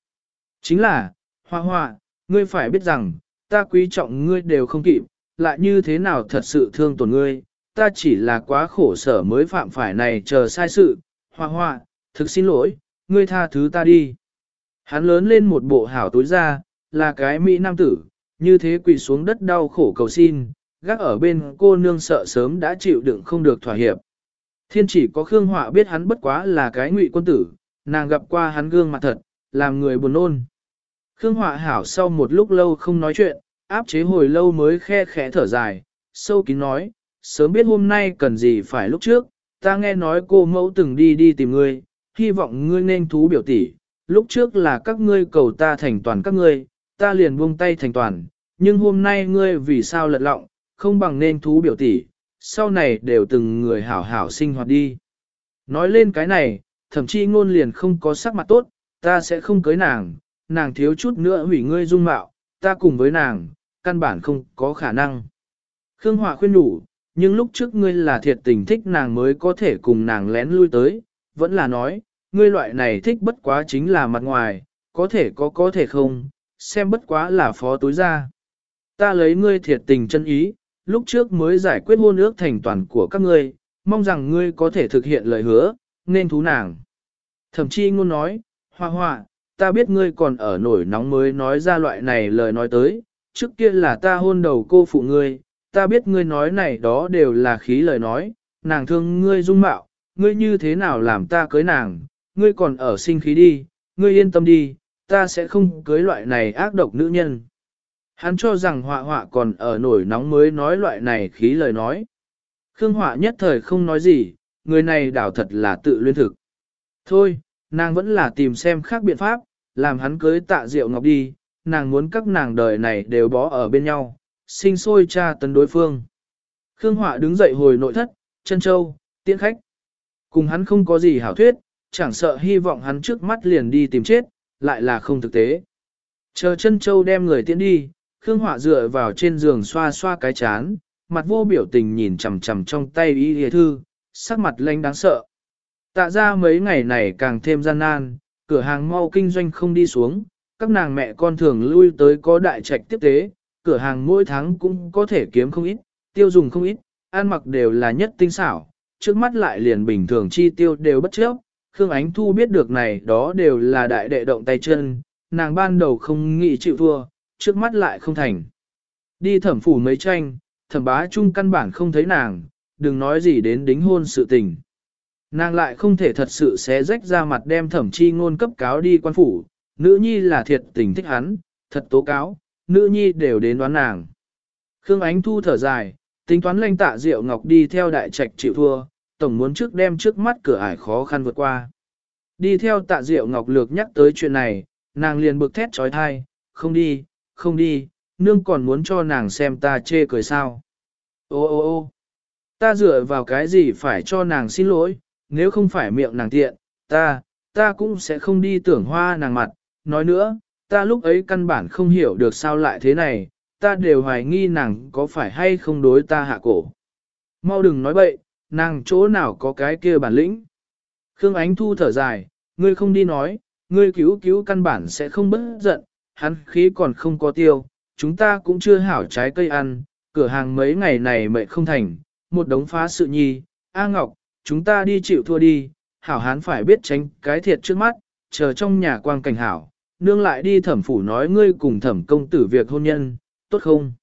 Speaker 1: Chính là, hoa hoa, ngươi phải biết rằng, ta quý trọng ngươi đều không kịp, lại như thế nào thật sự thương tổn ngươi, ta chỉ là quá khổ sở mới phạm phải này chờ sai sự, hoa hoa, thực xin lỗi, ngươi tha thứ ta đi. Hắn lớn lên một bộ hảo tối ra, là cái mỹ nam tử, như thế quỳ xuống đất đau khổ cầu xin, gác ở bên cô nương sợ sớm đã chịu đựng không được thỏa hiệp. Thiên chỉ có Khương Họa biết hắn bất quá là cái ngụy quân tử, nàng gặp qua hắn gương mặt thật, làm người buồn nôn. Khương Họa hảo sau một lúc lâu không nói chuyện, áp chế hồi lâu mới khe khẽ thở dài, sâu kín nói, sớm biết hôm nay cần gì phải lúc trước, ta nghe nói cô mẫu từng đi đi tìm ngươi, hy vọng ngươi nên thú biểu tỷ. lúc trước là các ngươi cầu ta thành toàn các ngươi, ta liền buông tay thành toàn, nhưng hôm nay ngươi vì sao lật lọng, không bằng nên thú biểu tỷ, sau này đều từng người hảo hảo sinh hoạt đi. Nói lên cái này, thậm chí ngôn liền không có sắc mặt tốt, ta sẽ không cưới nàng, nàng thiếu chút nữa hủy ngươi dung mạo, ta cùng với nàng, căn bản không có khả năng. Khương Hòa khuyên đủ, nhưng lúc trước ngươi là thiệt tình thích nàng mới có thể cùng nàng lén lui tới, vẫn là nói, ngươi loại này thích bất quá chính là mặt ngoài, có thể có có thể không, xem bất quá là phó túi ra. Ta lấy ngươi thiệt tình chân ý, lúc trước mới giải quyết hôn ước thành toàn của các ngươi, mong rằng ngươi có thể thực hiện lời hứa, nên thú nàng. Thậm chí ngôn nói, hoa hoa, ta biết ngươi còn ở nổi nóng mới nói ra loại này lời nói tới, trước kia là ta hôn đầu cô phụ ngươi, ta biết ngươi nói này đó đều là khí lời nói, nàng thương ngươi dung mạo, ngươi như thế nào làm ta cưới nàng, ngươi còn ở sinh khí đi, ngươi yên tâm đi, ta sẽ không cưới loại này ác độc nữ nhân. Hắn cho rằng họa họa còn ở nổi nóng mới nói loại này khí lời nói. Khương họa nhất thời không nói gì, người này đảo thật là tự luyên thực. Thôi, nàng vẫn là tìm xem khác biện pháp, làm hắn cưới tạ diệu ngọc đi, nàng muốn các nàng đời này đều bó ở bên nhau, sinh sôi cha tấn đối phương. Khương họa đứng dậy hồi nội thất, chân châu, tiễn khách. Cùng hắn không có gì hảo thuyết, chẳng sợ hy vọng hắn trước mắt liền đi tìm chết, lại là không thực tế. Chờ chân châu đem người tiễn đi, Khương Họa dựa vào trên giường xoa xoa cái chán, mặt vô biểu tình nhìn chằm chằm trong tay y hề thư, sắc mặt lanh đáng sợ. Tạ ra mấy ngày này càng thêm gian nan, cửa hàng mau kinh doanh không đi xuống, các nàng mẹ con thường lui tới có đại trạch tiếp tế, cửa hàng mỗi tháng cũng có thể kiếm không ít, tiêu dùng không ít, ăn mặc đều là nhất tinh xảo, trước mắt lại liền bình thường chi tiêu đều bất chấp. Khương Ánh Thu biết được này đó đều là đại đệ động tay chân, nàng ban đầu không nghĩ chịu thua, trước mắt lại không thành. Đi thẩm phủ mấy tranh, thẩm bá chung căn bản không thấy nàng, đừng nói gì đến đính hôn sự tình. Nàng lại không thể thật sự xé rách ra mặt đem thẩm chi ngôn cấp cáo đi quan phủ, nữ nhi là thiệt tình thích hắn, thật tố cáo, nữ nhi đều đến đoán nàng. Khương Ánh Thu thở dài, tính toán lanh tạ Diệu Ngọc đi theo đại trạch chịu thua, tổng muốn trước đem trước mắt cửa ải khó khăn vượt qua. Đi theo tạ Diệu Ngọc lược nhắc tới chuyện này, nàng liền bực thét trói thai, không đi, không đi, nương còn muốn cho nàng xem ta chê cười sao. Ô ô ô ta dựa vào cái gì phải cho nàng xin lỗi, nếu không phải miệng nàng tiện, ta, ta cũng sẽ không đi tưởng hoa nàng mặt, nói nữa, ta lúc ấy căn bản không hiểu được sao lại thế này, ta đều hoài nghi nàng có phải hay không đối ta hạ cổ. Mau đừng nói bậy, nàng chỗ nào có cái kia bản lĩnh. Khương Ánh Thu thở dài, ngươi không đi nói, ngươi cứu cứu căn bản sẽ không bất giận, hắn khí còn không có tiêu, chúng ta cũng chưa hảo trái cây ăn, cửa hàng mấy ngày này mệt không thành, một đống phá sự nhi, A Ngọc, chúng ta đi chịu thua đi, hảo hán phải biết tránh cái thiệt trước mắt, chờ trong nhà quang cảnh hảo, nương lại đi thẩm phủ nói ngươi cùng thẩm công tử việc hôn nhân, tốt không?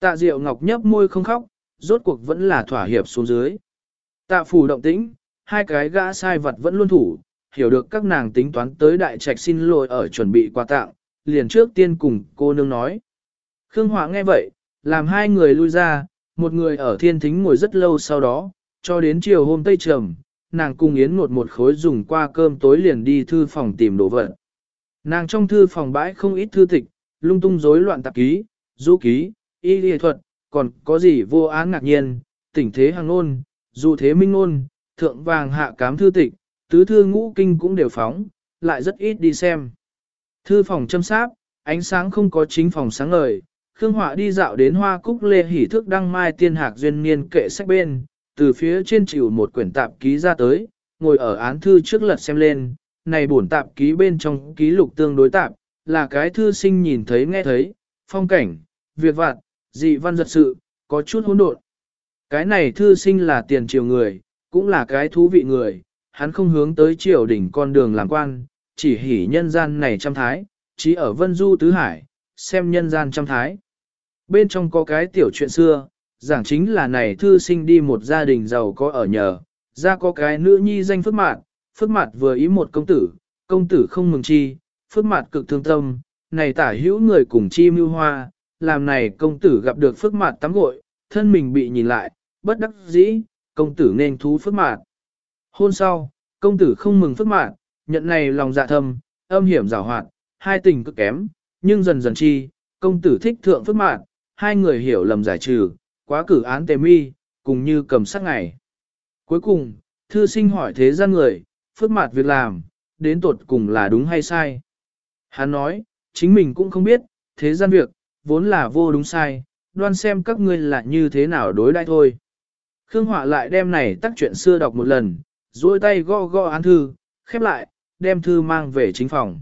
Speaker 1: Tạ Diệu Ngọc nhấp môi không khóc, rốt cuộc vẫn là thỏa hiệp xuống dưới. Tạ phủ động tĩnh, hai cái gã sai vật vẫn luôn thủ, hiểu được các nàng tính toán tới đại trạch xin lỗi ở chuẩn bị quà tặng, liền trước tiên cùng cô nương nói. Khương Hỏa nghe vậy, làm hai người lui ra, một người ở thiên thính ngồi rất lâu sau đó, cho đến chiều hôm tây trầm, nàng cùng Yến một một khối dùng qua cơm tối liền đi thư phòng tìm đồ vật. Nàng trong thư phòng bãi không ít thư tịch, lung tung rối loạn tạp ký, du ký, y lý thuật, còn có gì vô án ngạc nhiên, tỉnh thế hàng nôn, dù thế minh ngôn, thượng vàng hạ cám thư tịch, tứ thư ngũ kinh cũng đều phóng, lại rất ít đi xem. Thư phòng châm sáp, ánh sáng không có chính phòng sáng ngời, Khương Họa đi dạo đến hoa cúc lê hỉ thức đăng mai tiên hạc duyên niên kệ sách bên, từ phía trên chịu một quyển tạp ký ra tới, ngồi ở án thư trước lật xem lên, này bổn tạp ký bên trong ký lục tương đối tạp, là cái thư sinh nhìn thấy nghe thấy, phong cảnh, việc vặt, dị văn giật sự, có chút hỗn độn. Cái này thư sinh là tiền triều người, cũng là cái thú vị người, hắn không hướng tới triều đỉnh con đường làm quan, chỉ hỉ nhân gian này trăm thái, chỉ ở vân du tứ hải, xem nhân gian trăm thái. Bên trong có cái tiểu chuyện xưa, giảng chính là này thư sinh đi một gia đình giàu có ở nhờ, ra có cái nữ nhi danh Phước Mạt, Phước Mạt vừa ý một công tử, công tử không mừng chi, Phước Mạt cực thương tâm, này tả hữu người cùng chi mưu hoa, làm này công tử gặp được Phước Mạt tắm gội, thân mình bị nhìn lại, bất đắc dĩ, công tử nên thú Phước Mạt. Hôn sau, công tử không mừng Phước Mạt, nhận này lòng dạ thâm, âm hiểm rào hoạt, hai tình cực kém, nhưng dần dần chi, công tử thích thượng Phước Mạt, hai người hiểu lầm giải trừ, quá cử án tề mi, cùng như cầm sát ngày. Cuối cùng, thư sinh hỏi thế gian người, phước mạt việc làm, đến tột cùng là đúng hay sai. Hắn nói, chính mình cũng không biết, thế gian việc, vốn là vô đúng sai, đoan xem các ngươi là như thế nào đối đãi thôi. Khương Họa lại đem này tác chuyện xưa đọc một lần, duỗi tay gõ gõ án thư, khép lại, đem thư mang về chính phòng.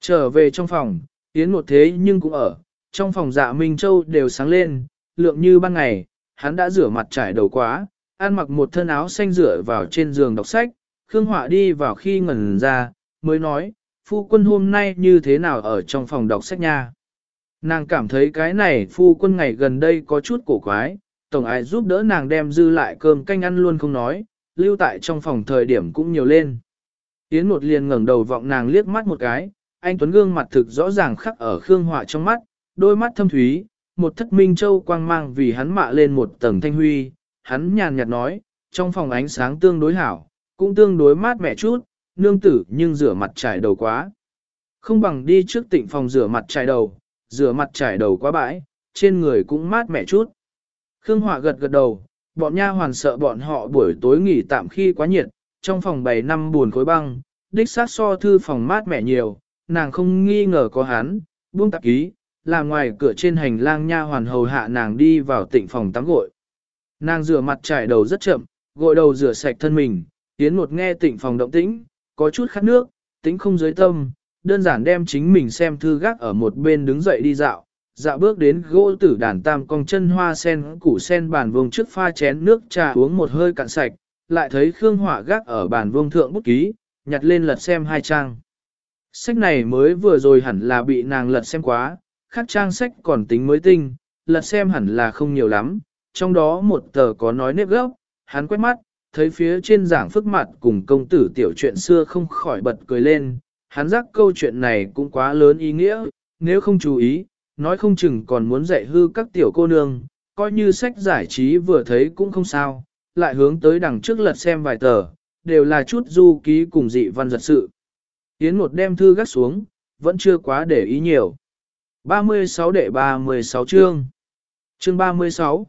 Speaker 1: Trở về trong phòng, Yến một thế nhưng cũng ở, trong phòng dạ Minh Châu đều sáng lên, lượng như ban ngày, hắn đã rửa mặt trải đầu quá, ăn mặc một thân áo xanh rửa vào trên giường đọc sách, Khương Họa đi vào khi ngẩn ra, mới nói, phu quân hôm nay như thế nào ở trong phòng đọc sách nha. Nàng cảm thấy cái này phu quân ngày gần đây có chút cổ quái, tổng ai giúp đỡ nàng đem dư lại cơm canh ăn luôn không nói, lưu tại trong phòng thời điểm cũng nhiều lên. Yến một liền ngẩng đầu vọng nàng liếc mắt một cái, anh Tuấn gương mặt thực rõ ràng khắc ở Khương Họa trong mắt, đôi mắt thâm thúy, một thất minh châu quang mang vì hắn mạ lên một tầng thanh huy, hắn nhàn nhạt nói, trong phòng ánh sáng tương đối hảo, cũng tương đối mát mẻ chút, nương tử nhưng rửa mặt trải đầu quá. Không bằng đi trước tịnh phòng rửa mặt trải đầu, rửa mặt trải đầu quá bãi, trên người cũng mát mẻ chút. Khương Họa gật gật đầu, bọn nha hoàn sợ bọn họ buổi tối nghỉ tạm khi quá nhiệt, trong phòng bày năm buồn khối băng, đích sát so thư phòng mát mẻ nhiều, nàng không nghi ngờ có hắn, buông tạp ký, là ngoài cửa trên hành lang nha hoàn hầu hạ nàng đi vào tịnh phòng tắm gội. Nàng rửa mặt trải đầu rất chậm, gội đầu rửa sạch thân mình, tiến một nghe tịnh phòng động tĩnh, có chút khát nước, tính không dưới tâm, đơn giản đem chính mình xem thư gác ở một bên đứng dậy đi dạo, dạo bước đến gỗ tử đàn tam cong chân hoa sen củ sen bàn vuông trước pha chén nước trà uống một hơi cạn sạch, lại thấy Khương Họa gác ở bàn vuông thượng bút ký, nhặt lên lật xem hai trang. Sách này mới vừa rồi hẳn là bị nàng lật xem quá, khác trang sách còn tính mới tinh, lật xem hẳn là không nhiều lắm, trong đó một tờ có nói nếp gốc, hắn quét mắt, thấy phía trên giảng phức mặt cùng công tử tiểu chuyện xưa không khỏi bật cười lên, hắn giác câu chuyện này cũng quá lớn ý nghĩa, nếu không chú ý, nói không chừng còn muốn dạy hư các tiểu cô nương, coi như sách giải trí vừa thấy cũng không sao, lại hướng tới đằng trước lật xem vài tờ, đều là chút du ký cùng dị văn giật sự. Yến một đem thư gắt xuống, vẫn chưa quá để ý nhiều. 36 đệ 36 chương Chương 36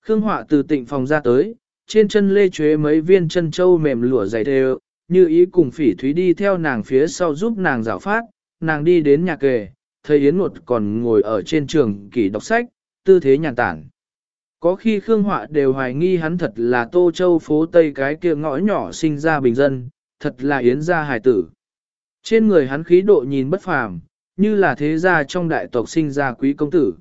Speaker 1: Khương Họa từ tịnh phòng ra tới, trên chân lê chuế mấy viên chân châu mềm lụa dày đều, như ý cùng phỉ thúy đi theo nàng phía sau giúp nàng rào phát, nàng đi đến nhà kề, thấy Yến Nột còn ngồi ở trên trường kỷ đọc sách, tư thế nhàn tản. Có khi Khương Họa đều hoài nghi hắn thật là Tô Châu phố Tây cái kia ngõ nhỏ sinh ra bình dân, thật là Yến gia hài tử. Trên người hắn khí độ nhìn bất phàm, như là thế gia trong đại tộc sinh ra quý công tử.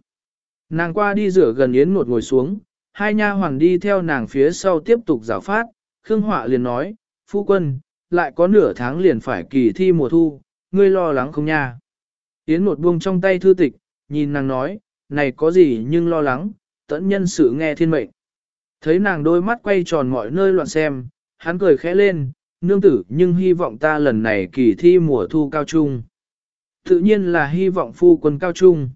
Speaker 1: Nàng qua đi rửa gần Yến Nột ngồi xuống, hai nha hoàng đi theo nàng phía sau tiếp tục giáo phát, Khương Họa liền nói, phu quân, lại có nửa tháng liền phải kỳ thi mùa thu, ngươi lo lắng không nha. Yến một buông trong tay thư tịch, nhìn nàng nói, này có gì nhưng lo lắng, tẫn nhân sự nghe thiên mệnh. Thấy nàng đôi mắt quay tròn mọi nơi loạn xem, hắn cười khẽ lên, nương tử nhưng hy vọng ta lần này kỳ thi mùa thu cao trung. Tự nhiên là hy vọng phu quân cao trung.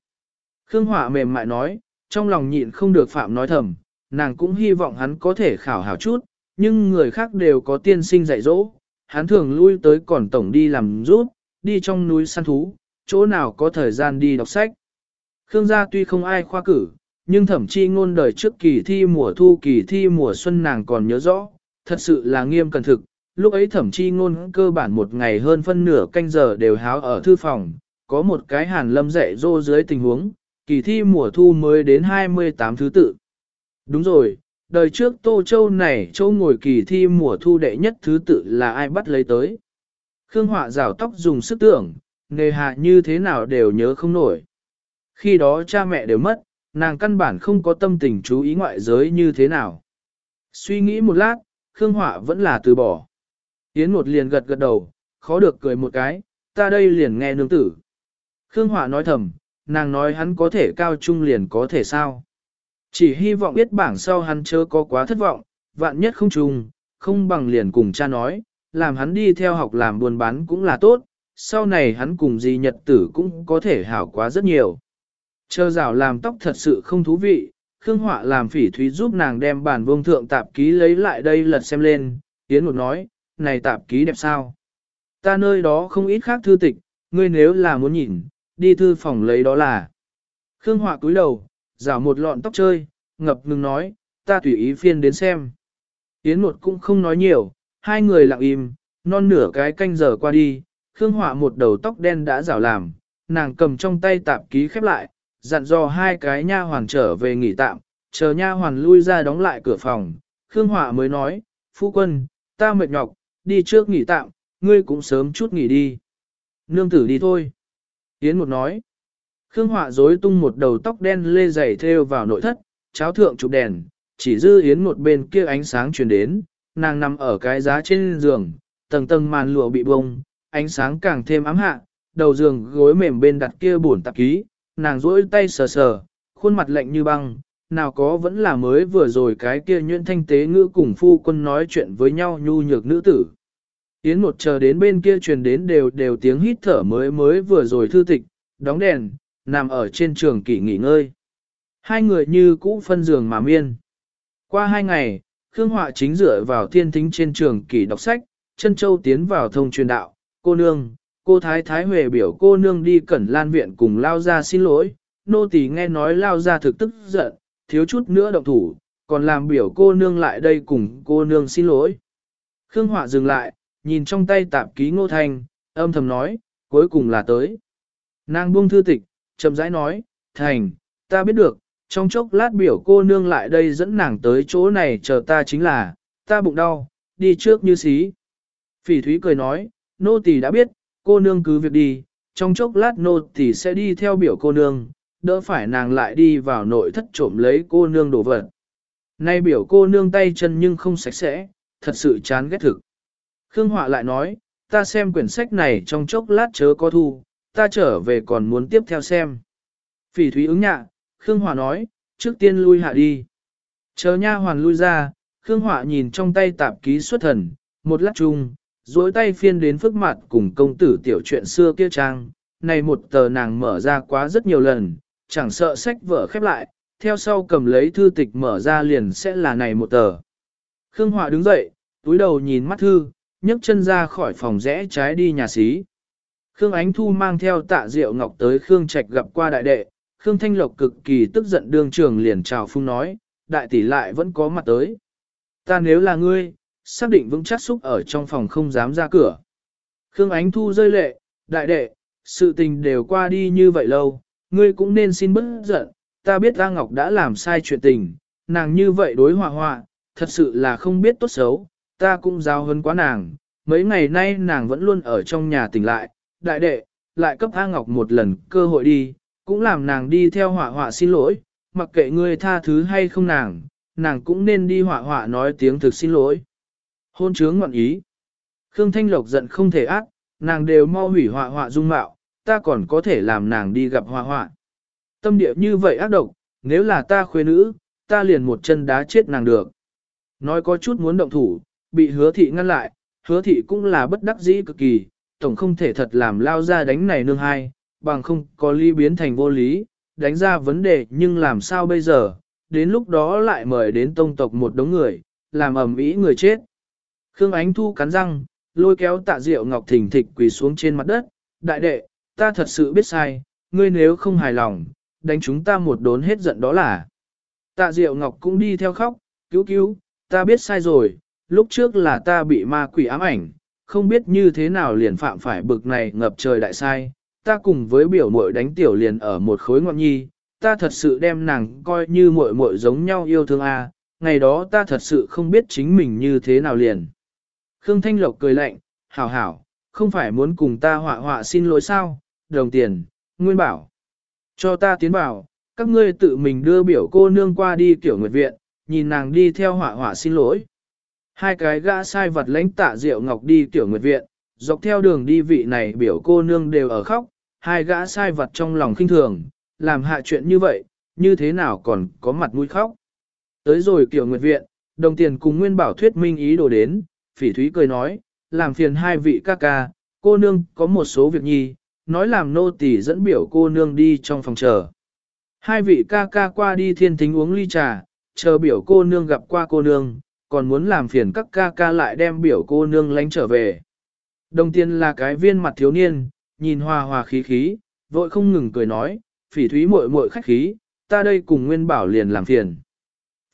Speaker 1: Khương Hỏa mềm mại nói, trong lòng nhịn không được phạm nói thầm, nàng cũng hy vọng hắn có thể khảo hảo chút, nhưng người khác đều có tiên sinh dạy dỗ, hắn thường lui tới còn tổng đi làm rút, đi trong núi săn thú, chỗ nào có thời gian đi đọc sách. Khương gia tuy không ai khoa cử, nhưng thậm chí ngôn đời trước kỳ thi mùa thu kỳ thi mùa xuân nàng còn nhớ rõ, thật sự là nghiêm cẩn thực. Lúc ấy thẩm chi ngôn cơ bản một ngày hơn phân nửa canh giờ đều háo ở thư phòng, có một cái hàn lâm dạy dô dưới tình huống, kỳ thi mùa thu mới đến 28 thứ tự. Đúng rồi, đời trước Tô Châu này châu ngồi kỳ thi mùa thu đệ nhất thứ tự là ai bắt lấy tới. Khương Họa rào tóc dùng sức tưởng, nề hạ như thế nào đều nhớ không nổi. Khi đó cha mẹ đều mất, nàng căn bản không có tâm tình chú ý ngoại giới như thế nào. Suy nghĩ một lát, Khương Họa vẫn là từ bỏ. Yến một liền gật gật đầu, khó được cười một cái, ta đây liền nghe nương tử. Khương Họa nói thầm, nàng nói hắn có thể cao trung liền có thể sao. Chỉ hy vọng biết bảng sau hắn chớ có quá thất vọng, vạn nhất không trùng, không bằng liền cùng cha nói, làm hắn đi theo học làm buôn bán cũng là tốt, sau này hắn cùng gì nhật tử cũng có thể hảo quá rất nhiều. Chờ rào làm tóc thật sự không thú vị, Khương Họa làm phỉ thúy giúp nàng đem bản vương thượng tạp ký lấy lại đây lật xem lên, Yến một nói, này tạp ký đẹp sao? Ta nơi đó không ít khác thư tịch, ngươi nếu là muốn nhìn, đi thư phòng lấy đó là. Khương Họa cúi đầu, rào một lọn tóc chơi, ngập ngừng nói, ta tùy ý phiên đến xem. Yến một cũng không nói nhiều, hai người lặng im, non nửa cái canh giờ qua đi, Khương Họa một đầu tóc đen đã rảo làm, nàng cầm trong tay tạp ký khép lại, dặn dò hai cái nha hoàn trở về nghỉ tạm, chờ nha hoàn lui ra đóng lại cửa phòng. Khương Họa mới nói, phu quân, ta mệt nhọc, đi trước nghỉ tạm, ngươi cũng sớm chút nghỉ đi. Nương tử đi thôi. Yến một nói. Khương Họa rối tung một đầu tóc đen lê dày theo vào nội thất, cháo thượng chụp đèn, chỉ dư Yến một bên kia ánh sáng truyền đến, nàng nằm ở cái giá trên giường, tầng tầng màn lụa bị bông, ánh sáng càng thêm ám hạ, đầu giường gối mềm bên đặt kia buồn tạp ký, nàng rỗi tay sờ sờ, khuôn mặt lạnh như băng, nào có vẫn là mới vừa rồi cái kia nhuyễn thanh tế ngữ cùng phu quân nói chuyện với nhau nhu nhược nữ tử. Yến một chờ đến bên kia truyền đến đều đều tiếng hít thở mới mới vừa rồi thư tịch, đóng đèn, nằm ở trên trường kỷ nghỉ ngơi. Hai người như cũ phân giường mà miên. Qua hai ngày, Khương Họa chính dựa vào thiên thính trên trường kỷ đọc sách, chân châu tiến vào thông truyền đạo, cô nương, cô Thái Thái Huệ biểu cô nương đi cẩn lan viện cùng lao ra xin lỗi, nô tỳ nghe nói lao ra thực tức giận, thiếu chút nữa động thủ, còn làm biểu cô nương lại đây cùng cô nương xin lỗi. Khương Họa dừng lại, nhìn trong tay tạp ký ngô thanh, âm thầm nói, cuối cùng là tới. Nàng buông thư tịch, chậm rãi nói, thành, ta biết được, trong chốc lát biểu cô nương lại đây dẫn nàng tới chỗ này chờ ta chính là, ta bụng đau, đi trước như xí. Phỉ thúy cười nói, nô tỳ đã biết, cô nương cứ việc đi, trong chốc lát nô tỳ sẽ đi theo biểu cô nương, đỡ phải nàng lại đi vào nội thất trộm lấy cô nương đồ vật. Nay biểu cô nương tay chân nhưng không sạch sẽ, thật sự chán ghét thực. Khương Họa lại nói, ta xem quyển sách này trong chốc lát chớ có thu, ta trở về còn muốn tiếp theo xem. Phỉ thúy ứng nhạ, Khương Họa nói, trước tiên lui hạ đi. Chờ nha hoàn lui ra, Khương Họa nhìn trong tay tạp ký xuất thần, một lát chung, duỗi tay phiên đến phức mặt cùng công tử tiểu chuyện xưa kia trang. Này một tờ nàng mở ra quá rất nhiều lần, chẳng sợ sách vở khép lại, theo sau cầm lấy thư tịch mở ra liền sẽ là này một tờ. Khương Họa đứng dậy, túi đầu nhìn mắt thư, nhấc chân ra khỏi phòng rẽ trái đi nhà xí. Khương Ánh Thu mang theo tạ Diệu Ngọc tới Khương Trạch gặp qua đại đệ, Khương Thanh Lộc cực kỳ tức giận đương trường liền chào phung nói, đại tỷ lại vẫn có mặt tới. Ta nếu là ngươi, xác định vững chắc xúc ở trong phòng không dám ra cửa. Khương Ánh Thu rơi lệ, đại đệ, sự tình đều qua đi như vậy lâu, ngươi cũng nên xin bớt giận, ta biết A Ngọc đã làm sai chuyện tình, nàng như vậy đối họa họa, thật sự là không biết tốt xấu, ta cũng giao hơn quá nàng, mấy ngày nay nàng vẫn luôn ở trong nhà tỉnh lại, đại đệ, lại cấp A Ngọc một lần cơ hội đi, cũng làm nàng đi theo họa họa xin lỗi, mặc kệ ngươi tha thứ hay không nàng, nàng cũng nên đi họa họa nói tiếng thực xin lỗi. Hôn chướng ngọn ý. Khương Thanh Lộc giận không thể ác, nàng đều mau hủy họa họa dung mạo, ta còn có thể làm nàng đi gặp họa họa. Tâm địa như vậy ác độc, nếu là ta khuê nữ, ta liền một chân đá chết nàng được. Nói có chút muốn động thủ, bị hứa thị ngăn lại, hứa thị cũng là bất đắc dĩ cực kỳ, tổng không thể thật làm lao ra đánh này nương hai, bằng không có ly biến thành vô lý, đánh ra vấn đề nhưng làm sao bây giờ, đến lúc đó lại mời đến tông tộc một đống người, làm ầm ĩ người chết. Khương Ánh Thu cắn răng, lôi kéo tạ diệu ngọc thỉnh thịch quỳ xuống trên mặt đất, đại đệ, ta thật sự biết sai, ngươi nếu không hài lòng, đánh chúng ta một đốn hết giận đó là. Tạ diệu ngọc cũng đi theo khóc, cứu cứu, ta biết sai rồi, lúc trước là ta bị ma quỷ ám ảnh, không biết như thế nào liền phạm phải bực này ngập trời đại sai, ta cùng với biểu muội đánh tiểu liền ở một khối ngọn nhi, ta thật sự đem nàng coi như muội muội giống nhau yêu thương a, ngày đó ta thật sự không biết chính mình như thế nào liền. Khương Thanh Lộc cười lạnh, hảo hảo, không phải muốn cùng ta họa họa xin lỗi sao, đồng tiền, nguyên bảo. Cho ta tiến bảo, các ngươi tự mình đưa biểu cô nương qua đi tiểu nguyệt viện, nhìn nàng đi theo họa họa xin lỗi. Hai cái gã sai vật lãnh tạ Diệu Ngọc đi tiểu nguyệt viện, dọc theo đường đi vị này biểu cô nương đều ở khóc, hai gã sai vật trong lòng khinh thường, làm hạ chuyện như vậy, như thế nào còn có mặt mũi khóc. Tới rồi tiểu nguyệt viện, đồng tiền cùng nguyên bảo thuyết minh ý đồ đến, phỉ thúy cười nói, làm phiền hai vị ca ca, cô nương có một số việc nhi, nói làm nô tỳ dẫn biểu cô nương đi trong phòng chờ. Hai vị ca ca qua đi thiên thính uống ly trà, chờ biểu cô nương gặp qua cô nương, còn muốn làm phiền các ca ca lại đem biểu cô nương lánh trở về. Đồng tiên là cái viên mặt thiếu niên, nhìn hòa hòa khí khí, vội không ngừng cười nói, phỉ thúy muội muội khách khí, ta đây cùng nguyên bảo liền làm phiền.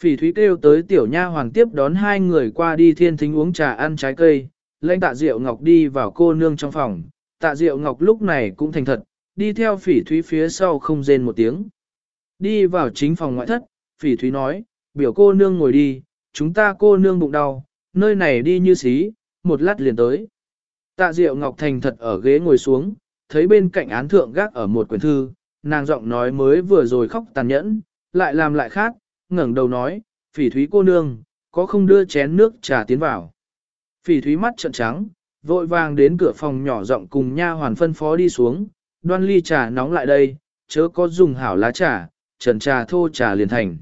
Speaker 1: Phỉ thúy kêu tới tiểu nha hoàng tiếp đón hai người qua đi thiên thính uống trà ăn trái cây, lãnh tạ diệu ngọc đi vào cô nương trong phòng, tạ diệu ngọc lúc này cũng thành thật, đi theo phỉ thúy phía sau không rên một tiếng. Đi vào chính phòng ngoại thất, phỉ thúy nói, biểu cô nương ngồi đi, chúng ta cô nương bụng đau, nơi này đi như xí, một lát liền tới. Tạ Diệu Ngọc Thành thật ở ghế ngồi xuống, thấy bên cạnh án thượng gác ở một quyển thư, nàng giọng nói mới vừa rồi khóc tàn nhẫn, lại làm lại khác, ngẩng đầu nói, phỉ thúy cô nương, có không đưa chén nước trà tiến vào. Phỉ thúy mắt trợn trắng, vội vàng đến cửa phòng nhỏ rộng cùng nha hoàn phân phó đi xuống, đoan ly trà nóng lại đây, chớ có dùng hảo lá trà, trần trà thô trà liền thành.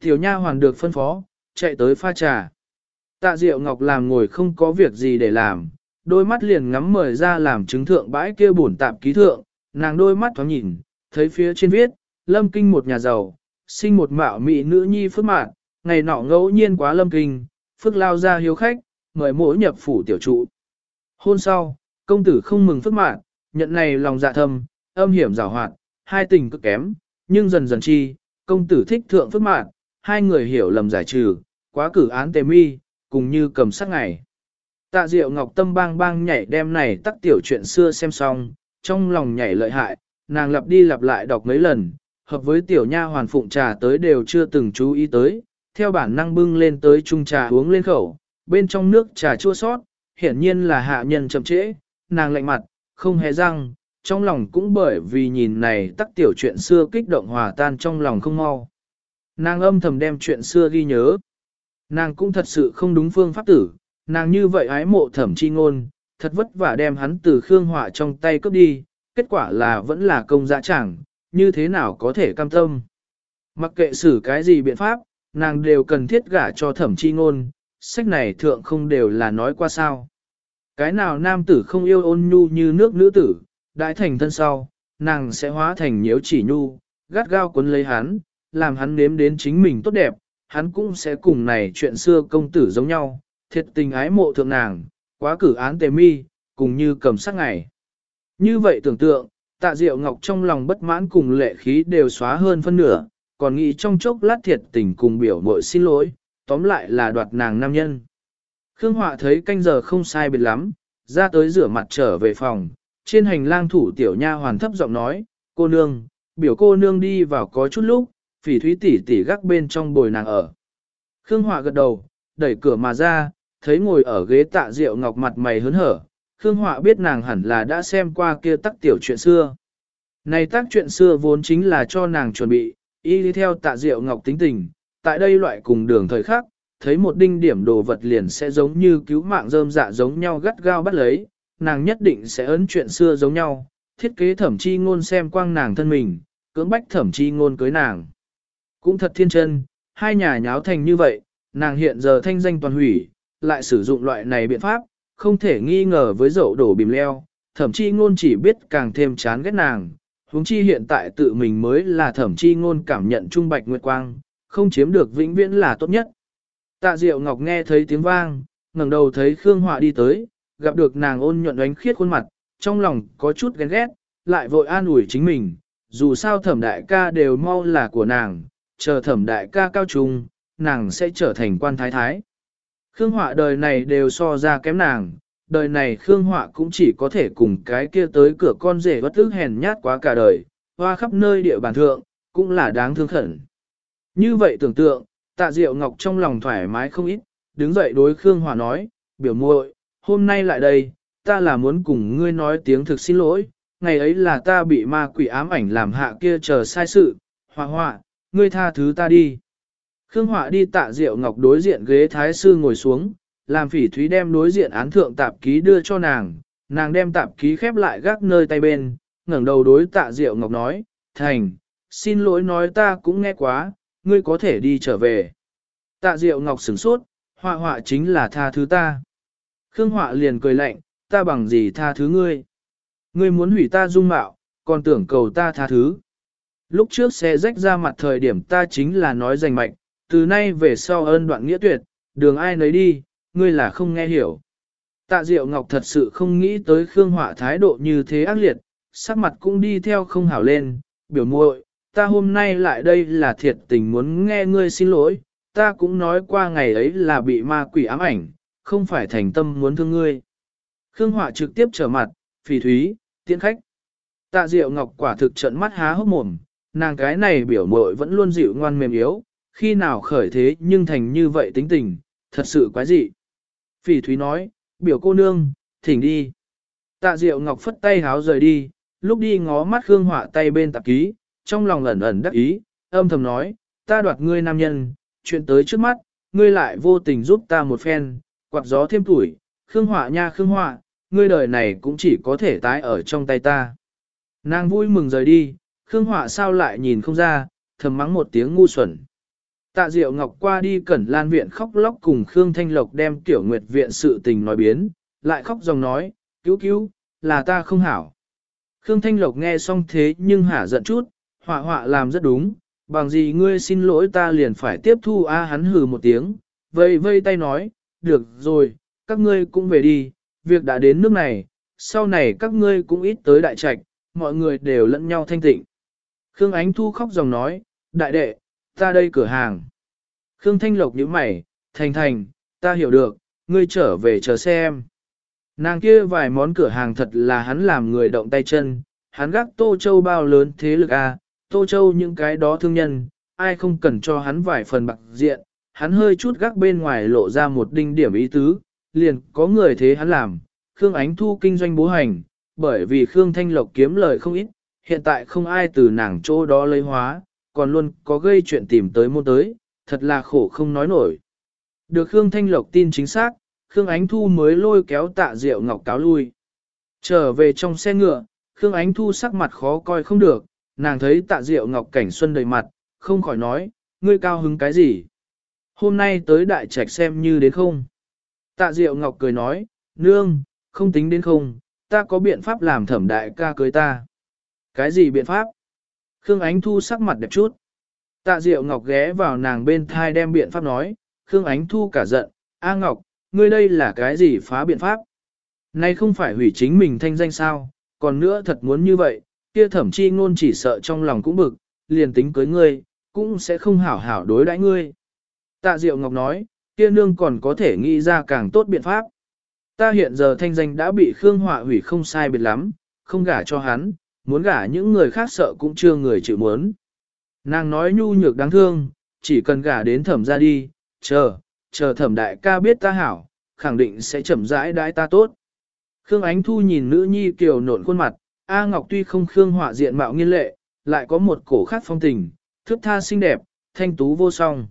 Speaker 1: Tiểu nha hoàn được phân phó, chạy tới pha trà. Tạ Diệu Ngọc làm ngồi không có việc gì để làm, đôi mắt liền ngắm mời ra làm chứng thượng bãi kia bổn tạp ký thượng, nàng đôi mắt thoáng nhìn, thấy phía trên viết, lâm kinh một nhà giàu, sinh một mạo mỹ nữ nhi phước mạng, ngày nọ ngẫu nhiên quá lâm kinh, phước lao ra hiếu khách, mời mỗi nhập phủ tiểu trụ. Hôn sau, công tử không mừng phước mạng, nhận này lòng dạ thâm, âm hiểm rào hoạt, hai tình cực kém, nhưng dần dần chi, công tử thích thượng phước mạng, hai người hiểu lầm giải trừ, quá cử án tề mi, cùng như cầm sắc ngày. Tạ Diệu Ngọc Tâm bang bang nhảy đem này tắc tiểu chuyện xưa xem xong, trong lòng nhảy lợi hại, nàng lặp đi lặp lại đọc mấy lần, hợp với tiểu nha hoàn phụng trà tới đều chưa từng chú ý tới, theo bản năng bưng lên tới chung trà uống lên khẩu, bên trong nước trà chua sót, hiển nhiên là hạ nhân chậm trễ, nàng lạnh mặt, không hề răng, trong lòng cũng bởi vì nhìn này tắc tiểu chuyện xưa kích động hòa tan trong lòng không mau. Nàng âm thầm đem chuyện xưa ghi nhớ. Nàng cũng thật sự không đúng phương pháp tử, nàng như vậy ái mộ thẩm chi ngôn, thật vất vả đem hắn từ Khương Họa trong tay cướp đi, kết quả là vẫn là công dạ chẳng, như thế nào có thể cam tâm. Mặc kệ xử cái gì biện pháp, nàng đều cần thiết gả cho thẩm chi ngôn, sách này thượng không đều là nói qua sao. Cái nào nam tử không yêu ôn nhu như nước nữ tử, đại thành thân sau, nàng sẽ hóa thành nhiễu chỉ nhu, gắt gao cuốn lấy hắn, làm hắn nếm đến chính mình tốt đẹp, hắn cũng sẽ cùng này chuyện xưa công tử giống nhau, thiệt tình ái mộ thượng nàng, quá cử án tề mi, cùng như cầm sắc ngày. Như vậy tưởng tượng, tạ diệu ngọc trong lòng bất mãn cùng lệ khí đều xóa hơn phân nửa, còn nghĩ trong chốc lát thiệt tình cùng biểu mội xin lỗi, tóm lại là đoạt nàng nam nhân. Khương Họa thấy canh giờ không sai biệt lắm, ra tới rửa mặt trở về phòng, trên hành lang thủ tiểu nha hoàn thấp giọng nói, cô nương, biểu cô nương đi vào có chút lúc, phỉ thúy tỷ tỷ gác bên trong bồi nàng ở. Khương Họa gật đầu, đẩy cửa mà ra, thấy ngồi ở ghế tạ rượu ngọc mặt mày hớn hở, Khương Họa biết nàng hẳn là đã xem qua kia tắc tiểu chuyện xưa. Này tác chuyện xưa vốn chính là cho nàng chuẩn bị, y đi theo tạ diệu ngọc tính tình, tại đây loại cùng đường thời khắc, thấy một đinh điểm đồ vật liền sẽ giống như cứu mạng rơm dạ giống nhau gắt gao bắt lấy, nàng nhất định sẽ ấn chuyện xưa giống nhau, thiết kế thẩm chi ngôn xem quang nàng thân mình, cưỡng bách thẩm chi ngôn cưới nàng. Cũng thật thiên chân, hai nhà nháo thành như vậy, nàng hiện giờ thanh danh toàn hủy, lại sử dụng loại này biện pháp, không thể nghi ngờ với dậu đổ bìm leo, thẩm chí ngôn chỉ biết càng thêm chán ghét nàng, huống chi hiện tại tự mình mới là thẩm chi ngôn cảm nhận trung bạch nguyệt quang, không chiếm được vĩnh viễn là tốt nhất. Tạ Diệu Ngọc nghe thấy tiếng vang, ngẩng đầu thấy Khương Họa đi tới, gặp được nàng ôn nhuận ánh khiết khuôn mặt, trong lòng có chút ghen ghét, lại vội an ủi chính mình, dù sao thẩm đại ca đều mau là của nàng, chờ thẩm đại ca cao trung, nàng sẽ trở thành quan thái thái. Khương Họa đời này đều so ra kém nàng, đời này Khương Họa cũng chỉ có thể cùng cái kia tới cửa con rể bất ức hèn nhát quá cả đời, hoa khắp nơi địa bàn thượng, cũng là đáng thương khẩn. Như vậy tưởng tượng, tạ diệu ngọc trong lòng thoải mái không ít, đứng dậy đối Khương Họa nói, biểu muội, hôm nay lại đây, ta là muốn cùng ngươi nói tiếng thực xin lỗi, ngày ấy là ta bị ma quỷ ám ảnh làm hạ kia chờ sai sự, họa họa, ngươi tha thứ ta đi. Khương Họa đi tạ Diệu Ngọc đối diện ghế thái sư ngồi xuống, làm phỉ thúy đem đối diện án thượng tạp ký đưa cho nàng, nàng đem tạp ký khép lại gác nơi tay bên, ngẩng đầu đối tạ Diệu Ngọc nói, thành, xin lỗi nói ta cũng nghe quá, ngươi có thể đi trở về. Tạ Diệu Ngọc sửng sốt, họa họa chính là tha thứ ta. Khương Họa liền cười lạnh, ta bằng gì tha thứ ngươi. Ngươi muốn hủy ta dung mạo, còn tưởng cầu ta tha thứ. Lúc trước xe rách ra mặt thời điểm ta chính là nói rành mạch, từ nay về sau ơn đoạn nghĩa tuyệt, đường ai nấy đi, ngươi là không nghe hiểu. Tạ Diệu Ngọc thật sự không nghĩ tới Khương Họa thái độ như thế ác liệt, sắc mặt cũng đi theo không hảo lên, biểu muội, ta hôm nay lại đây là thiệt tình muốn nghe ngươi xin lỗi, ta cũng nói qua ngày ấy là bị ma quỷ ám ảnh, không phải thành tâm muốn thương ngươi. Khương Họa trực tiếp trở mặt, phỉ thúy, tiễn khách. Tạ Diệu Ngọc quả thực trận mắt há hốc mồm, nàng cái này biểu muội vẫn luôn dịu ngoan mềm yếu, khi nào khởi thế nhưng thành như vậy tính tình, thật sự quái dị. Phỉ Thúy nói, biểu cô nương, thỉnh đi. Tạ Diệu Ngọc phất tay háo rời đi, lúc đi ngó mắt Khương Họa tay bên tạp ký, trong lòng ẩn ẩn đắc ý, âm thầm nói, ta đoạt ngươi nam nhân, chuyện tới trước mắt, ngươi lại vô tình giúp ta một phen, quạt gió thêm tuổi, Khương Họa nha Khương Họa, ngươi đời này cũng chỉ có thể tái ở trong tay ta. Nàng vui mừng rời đi, Khương Họa sao lại nhìn không ra, thầm mắng một tiếng ngu xuẩn. Tạ Diệu Ngọc qua đi cẩn lan viện khóc lóc cùng Khương Thanh Lộc đem tiểu nguyệt viện sự tình nói biến, lại khóc dòng nói, cứu cứu, là ta không hảo. Khương Thanh Lộc nghe xong thế nhưng hả giận chút, họa họa làm rất đúng, bằng gì ngươi xin lỗi ta liền phải tiếp thu a hắn hừ một tiếng, vây vây tay nói, được rồi, các ngươi cũng về đi, việc đã đến nước này, sau này các ngươi cũng ít tới đại trạch, mọi người đều lẫn nhau thanh tịnh. Khương Ánh Thu khóc dòng nói, đại đệ, ta đây cửa hàng. Khương Thanh Lộc nhíu mày, thành thành, ta hiểu được, ngươi trở về chờ xem. Nàng kia vài món cửa hàng thật là hắn làm người động tay chân, hắn gác Tô Châu bao lớn thế lực a, à, Tô Châu những cái đó thương nhân, ai không cần cho hắn vài phần bạc diện, hắn hơi chút gác bên ngoài lộ ra một đinh điểm ý tứ, liền có người thế hắn làm, Khương Ánh Thu kinh doanh bố hành, bởi vì Khương Thanh Lộc kiếm lời không ít, hiện tại không ai từ nàng chỗ đó lấy hóa, còn luôn có gây chuyện tìm tới môn tới, thật là khổ không nói nổi. Được Khương Thanh Lộc tin chính xác, Khương Ánh Thu mới lôi kéo tạ rượu ngọc cáo lui. Trở về trong xe ngựa, Khương Ánh Thu sắc mặt khó coi không được, nàng thấy tạ rượu ngọc cảnh xuân đầy mặt, không khỏi nói, ngươi cao hứng cái gì? Hôm nay tới đại trạch xem như đến không? Tạ rượu ngọc cười nói, nương, không tính đến không, ta có biện pháp làm thẩm đại ca cưới ta. Cái gì biện pháp? Khương Ánh Thu sắc mặt đẹp chút. Tạ Diệu Ngọc ghé vào nàng bên thai đem biện pháp nói, Khương Ánh Thu cả giận, A Ngọc, ngươi đây là cái gì phá biện pháp? Nay không phải hủy chính mình thanh danh sao, còn nữa thật muốn như vậy, kia thẩm chi ngôn chỉ sợ trong lòng cũng bực, liền tính cưới ngươi, cũng sẽ không hảo hảo đối đãi ngươi. Tạ Diệu Ngọc nói, kia nương còn có thể nghĩ ra càng tốt biện pháp. Ta hiện giờ thanh danh đã bị Khương Họa hủy không sai biệt lắm, không gả cho hắn, muốn gả những người khác sợ cũng chưa người chịu muốn. Nàng nói nhu nhược đáng thương, chỉ cần gả đến thẩm ra đi, chờ, chờ thẩm đại ca biết ta hảo, khẳng định sẽ chậm rãi đãi ta tốt. Khương Ánh Thu nhìn nữ nhi kiều nộn khuôn mặt, A Ngọc tuy không Khương họa diện mạo nghiên lệ, lại có một cổ khác phong tình, thước tha xinh đẹp, thanh tú vô song.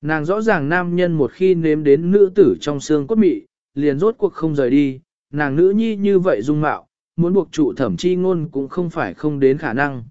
Speaker 1: Nàng rõ ràng nam nhân một khi nếm đến nữ tử trong xương cốt mị, liền rốt cuộc không rời đi, nàng nữ nhi như vậy dung mạo, muốn buộc trụ thẩm chi ngôn cũng không phải không đến khả năng.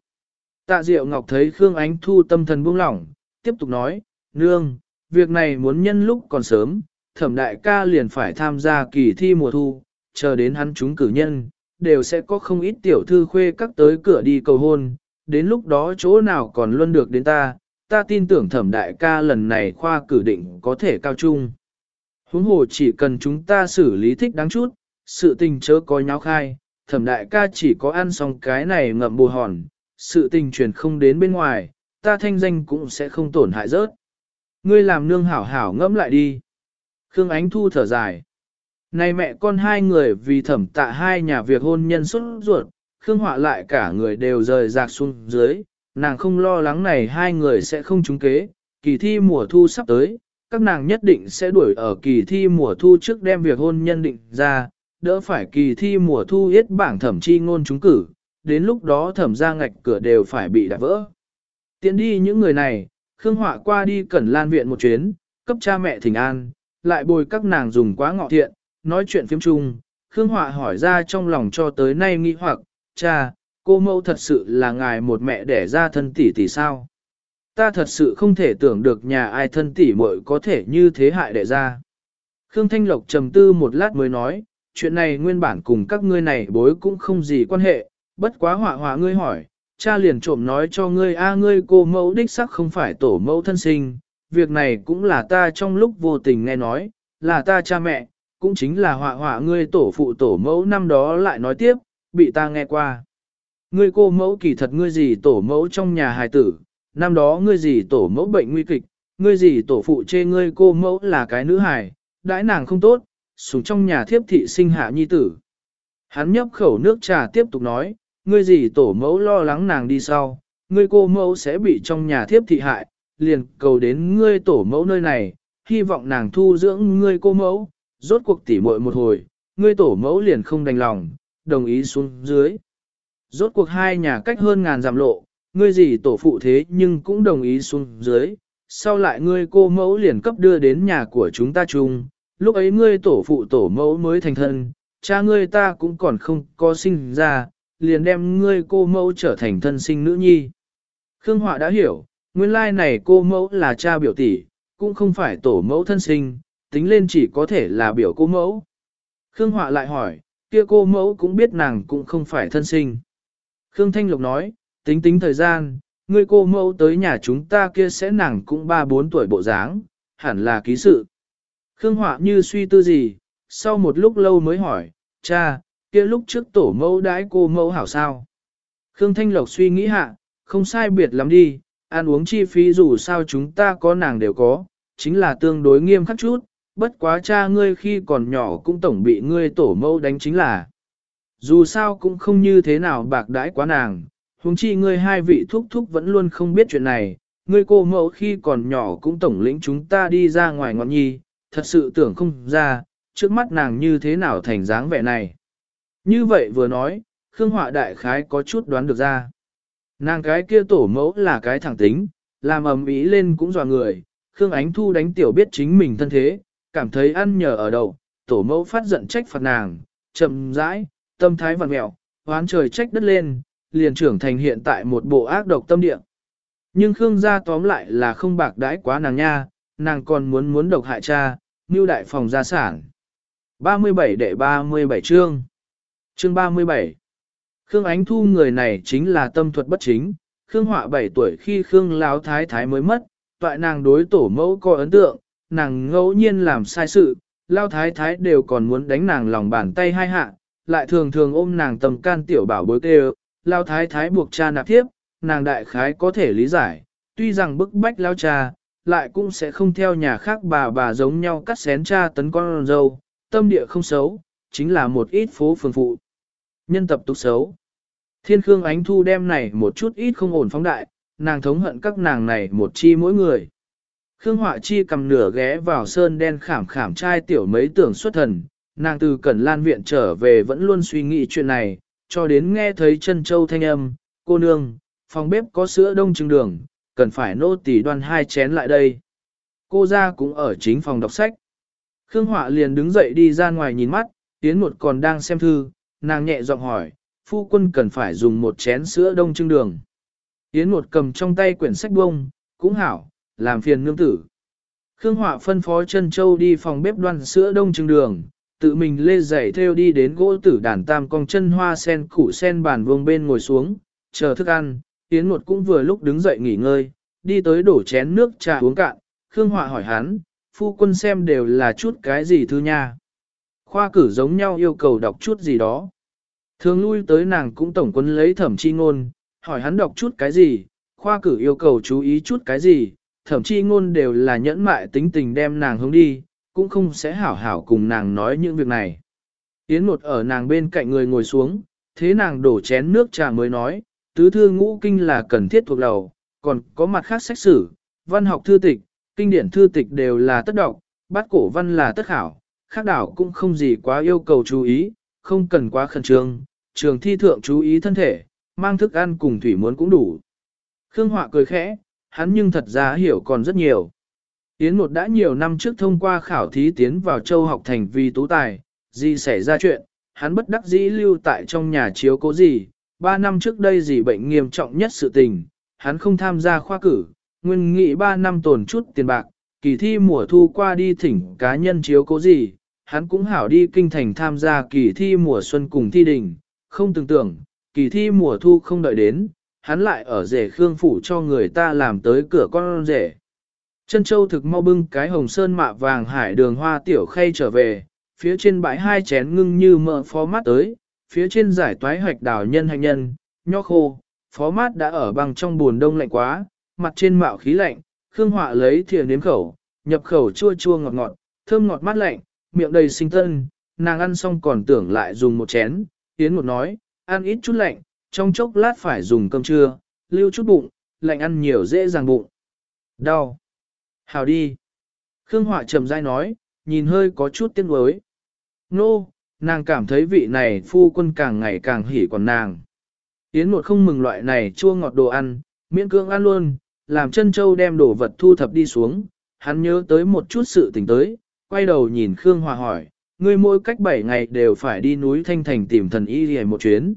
Speaker 1: Tạ Diệu Ngọc thấy Khương Ánh Thu tâm thần buông lỏng, tiếp tục nói, Nương, việc này muốn nhân lúc còn sớm, thẩm đại ca liền phải tham gia kỳ thi mùa thu, chờ đến hắn chúng cử nhân, đều sẽ có không ít tiểu thư khuê các tới cửa đi cầu hôn, đến lúc đó chỗ nào còn luôn được đến ta, ta tin tưởng thẩm đại ca lần này khoa cử định có thể cao trung. Huống hồ chỉ cần chúng ta xử lý thích đáng chút, sự tình chớ có nháo khai, thẩm đại ca chỉ có ăn xong cái này ngậm bù hòn, sự tình truyền không đến bên ngoài, ta thanh danh cũng sẽ không tổn hại rớt. Ngươi làm nương hảo hảo ngẫm lại đi. Khương Ánh Thu thở dài. Này mẹ con hai người vì thẩm tạ hai nhà việc hôn nhân xuất ruột, Khương Họa lại cả người đều rời rạc xuống dưới, nàng không lo lắng này hai người sẽ không trúng kế, kỳ thi mùa thu sắp tới, các nàng nhất định sẽ đuổi ở kỳ thi mùa thu trước đem việc hôn nhân định ra, đỡ phải kỳ thi mùa thu yết bảng thẩm chi ngôn trúng cử, đến lúc đó thẩm ra ngạch cửa đều phải bị đạp vỡ. Tiến đi những người này, Khương Họa qua đi cẩn lan viện một chuyến, cấp cha mẹ thỉnh an, lại bồi các nàng dùng quá ngọ thiện, nói chuyện phiếm chung. Khương Họa hỏi ra trong lòng cho tới nay nghi hoặc, cha, cô mẫu thật sự là ngài một mẹ đẻ ra thân tỷ tỷ sao? Ta thật sự không thể tưởng được nhà ai thân tỷ muội có thể như thế hại đẻ ra. Khương Thanh Lộc trầm tư một lát mới nói, chuyện này nguyên bản cùng các ngươi này bối cũng không gì quan hệ, bất quá họa họa ngươi hỏi, cha liền trộm nói cho ngươi a ngươi cô mẫu đích sắc không phải tổ mẫu thân sinh, việc này cũng là ta trong lúc vô tình nghe nói, là ta cha mẹ, cũng chính là họa họa ngươi tổ phụ tổ mẫu năm đó lại nói tiếp, bị ta nghe qua. Ngươi cô mẫu kỳ thật ngươi gì tổ mẫu trong nhà hài tử, năm đó ngươi gì tổ mẫu bệnh nguy kịch, ngươi gì tổ phụ chê ngươi cô mẫu là cái nữ hài, đãi nàng không tốt, xuống trong nhà thiếp thị sinh hạ nhi tử. Hắn nhấp khẩu nước trà tiếp tục nói, ngươi gì tổ mẫu lo lắng nàng đi sau, ngươi cô mẫu sẽ bị trong nhà thiếp thị hại, liền cầu đến ngươi tổ mẫu nơi này, hy vọng nàng thu dưỡng ngươi cô mẫu, rốt cuộc tỉ muội một hồi, ngươi tổ mẫu liền không đành lòng, đồng ý xuống dưới. Rốt cuộc hai nhà cách hơn ngàn dặm lộ, ngươi gì tổ phụ thế nhưng cũng đồng ý xuống dưới, sau lại ngươi cô mẫu liền cấp đưa đến nhà của chúng ta chung, lúc ấy ngươi tổ phụ tổ mẫu mới thành thân, cha ngươi ta cũng còn không có sinh ra, liền đem ngươi cô mẫu trở thành thân sinh nữ nhi. Khương Họa đã hiểu, nguyên lai này cô mẫu là cha biểu tỷ, cũng không phải tổ mẫu thân sinh, tính lên chỉ có thể là biểu cô mẫu. Khương Họa lại hỏi, kia cô mẫu cũng biết nàng cũng không phải thân sinh. Khương Thanh Lục nói, tính tính thời gian, ngươi cô mẫu tới nhà chúng ta kia sẽ nàng cũng 3-4 tuổi bộ dáng, hẳn là ký sự. Khương Họa như suy tư gì, sau một lúc lâu mới hỏi, cha, kia lúc trước tổ mẫu đãi cô mẫu hảo sao? Khương Thanh Lộc suy nghĩ hạ, không sai biệt lắm đi, ăn uống chi phí dù sao chúng ta có nàng đều có, chính là tương đối nghiêm khắc chút, bất quá cha ngươi khi còn nhỏ cũng tổng bị ngươi tổ mẫu đánh chính là. Dù sao cũng không như thế nào bạc đãi quá nàng, huống chi ngươi hai vị thúc thúc vẫn luôn không biết chuyện này, ngươi cô mẫu khi còn nhỏ cũng tổng lĩnh chúng ta đi ra ngoài ngọn nhi, thật sự tưởng không ra, trước mắt nàng như thế nào thành dáng vẻ này. Như vậy vừa nói, Khương Họa đại khái có chút đoán được ra. Nàng cái kia tổ mẫu là cái thẳng tính, làm ầm ĩ lên cũng dò người, Khương Ánh Thu đánh tiểu biết chính mình thân thế, cảm thấy ăn nhờ ở đầu, tổ mẫu phát giận trách phạt nàng, chậm rãi, tâm thái vằn mẹo, hoán trời trách đất lên, liền trưởng thành hiện tại một bộ ác độc tâm địa. Nhưng Khương gia tóm lại là không bạc đãi quá nàng nha, nàng còn muốn muốn độc hại cha, mưu đại phòng gia sản. 37 đệ 37 chương Chương 37 Khương Ánh Thu người này chính là tâm thuật bất chính, Khương Họa 7 tuổi khi Khương Lão Thái Thái mới mất, toại nàng đối tổ mẫu có ấn tượng, nàng ngẫu nhiên làm sai sự, Lão Thái Thái đều còn muốn đánh nàng lòng bàn tay hai hạ, lại thường thường ôm nàng tầm can tiểu bảo bối kêu, Lão Thái Thái buộc cha nạp tiếp, nàng đại khái có thể lý giải, tuy rằng bức bách Lão cha, lại cũng sẽ không theo nhà khác bà bà giống nhau cắt xén cha tấn con dâu, tâm địa không xấu, chính là một ít phố phường phụ. Nhân tập tục xấu. Thiên Khương Ánh Thu đem này một chút ít không ổn phóng đại, nàng thống hận các nàng này một chi mỗi người. Khương Họa Chi cầm nửa ghé vào sơn đen khảm khảm trai tiểu mấy tưởng xuất thần, nàng từ Cẩn Lan Viện trở về vẫn luôn suy nghĩ chuyện này, cho đến nghe thấy chân châu thanh âm, cô nương, phòng bếp có sữa đông trứng đường, cần phải nô tỳ đoan hai chén lại đây. Cô ra cũng ở chính phòng đọc sách. Khương Họa liền đứng dậy đi ra ngoài nhìn mắt, Tiến một còn đang xem thư, nàng nhẹ giọng hỏi, phu quân cần phải dùng một chén sữa đông trưng đường. Yến một cầm trong tay quyển sách bông, cũng hảo, làm phiền nương tử. Khương Họa phân phó chân châu đi phòng bếp đoan sữa đông trưng đường, tự mình lê giày theo đi đến gỗ tử đàn tam cong chân hoa sen củ sen bàn vuông bên ngồi xuống, chờ thức ăn. Yến một cũng vừa lúc đứng dậy nghỉ ngơi, đi tới đổ chén nước trà uống cạn. Khương Họa hỏi hắn, phu quân xem đều là chút cái gì thư nha. Khoa cử giống nhau yêu cầu đọc chút gì đó. Thường lui tới nàng cũng tổng quân lấy thẩm chi ngôn, hỏi hắn đọc chút cái gì, khoa cử yêu cầu chú ý chút cái gì, thẩm chi ngôn đều là nhẫn mại tính tình đem nàng hướng đi, cũng không sẽ hảo hảo cùng nàng nói những việc này. Yến một ở nàng bên cạnh người ngồi xuống, thế nàng đổ chén nước trà mới nói, tứ thư ngũ kinh là cần thiết thuộc đầu, còn có mặt khác sách sử, văn học thư tịch, kinh điển thư tịch đều là tất đọc, bát cổ văn là tất khảo, khác đảo cũng không gì quá yêu cầu chú ý, không cần quá khẩn trương, trường thi thượng chú ý thân thể, mang thức ăn cùng thủy muốn cũng đủ. Khương Họa cười khẽ, hắn nhưng thật ra hiểu còn rất nhiều. Yến một đã nhiều năm trước thông qua khảo thí tiến vào châu học thành vì tú tài, gì xảy ra chuyện, hắn bất đắc dĩ lưu tại trong nhà chiếu cố gì, ba năm trước đây gì bệnh nghiêm trọng nhất sự tình, hắn không tham gia khoa cử, nguyên nghị ba năm tồn chút tiền bạc, kỳ thi mùa thu qua đi thỉnh cá nhân chiếu cố gì, hắn cũng hảo đi kinh thành tham gia kỳ thi mùa xuân cùng thi đình, không tưởng tưởng, kỳ thi mùa thu không đợi đến, hắn lại ở rể khương phủ cho người ta làm tới cửa con rể. Chân châu thực mau bưng cái hồng sơn mạ vàng hải đường hoa tiểu khay trở về, phía trên bãi hai chén ngưng như mỡ phó mắt tới, phía trên giải toái hoạch đảo nhân hành nhân, nho khô, phó mát đã ở bằng trong buồn đông lạnh quá, mặt trên mạo khí lạnh, khương họa lấy thìa nếm khẩu, nhập khẩu chua chua ngọt ngọt, thơm ngọt mát lạnh, miệng đầy sinh tân, nàng ăn xong còn tưởng lại dùng một chén, Yến một nói, ăn ít chút lạnh, trong chốc lát phải dùng cơm trưa, lưu chút bụng, lạnh ăn nhiều dễ dàng bụng. Đau. Hào đi. Khương Họa trầm dai nói, nhìn hơi có chút tiếc nuối. Nô, no, nàng cảm thấy vị này phu quân càng ngày càng hỉ còn nàng. Yến một không mừng loại này chua ngọt đồ ăn, miễn cưỡng ăn luôn, làm chân châu đem đồ vật thu thập đi xuống. Hắn nhớ tới một chút sự tình tới, quay đầu nhìn Khương Hòa hỏi, ngươi mỗi cách 7 ngày đều phải đi núi Thanh Thành tìm thần y hề một chuyến.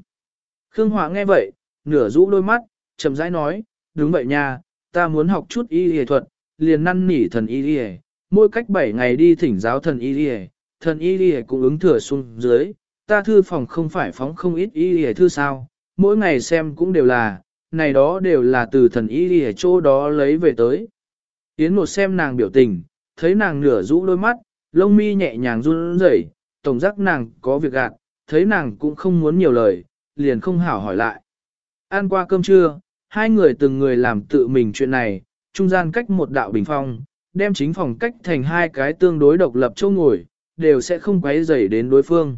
Speaker 1: Khương Hòa nghe vậy, nửa rũ đôi mắt, chậm rãi nói, đúng vậy nha, ta muốn học chút y hề thuật, liền năn nỉ thần y hề, mỗi cách 7 ngày đi thỉnh giáo thần y hề, thần y lìa cũng ứng thừa xuống dưới, ta thư phòng không phải phóng không ít y lìa thư sao, mỗi ngày xem cũng đều là, này đó đều là từ thần y lìa chỗ đó lấy về tới. Yến một xem nàng biểu tình, thấy nàng nửa rũ đôi mắt, lông mi nhẹ nhàng run rẩy, tổng giác nàng có việc gạt, thấy nàng cũng không muốn nhiều lời, liền không hảo hỏi lại. Ăn qua cơm trưa, hai người từng người làm tự mình chuyện này, trung gian cách một đạo bình phong, đem chính phòng cách thành hai cái tương đối độc lập chỗ ngồi, đều sẽ không quấy rầy đến đối phương.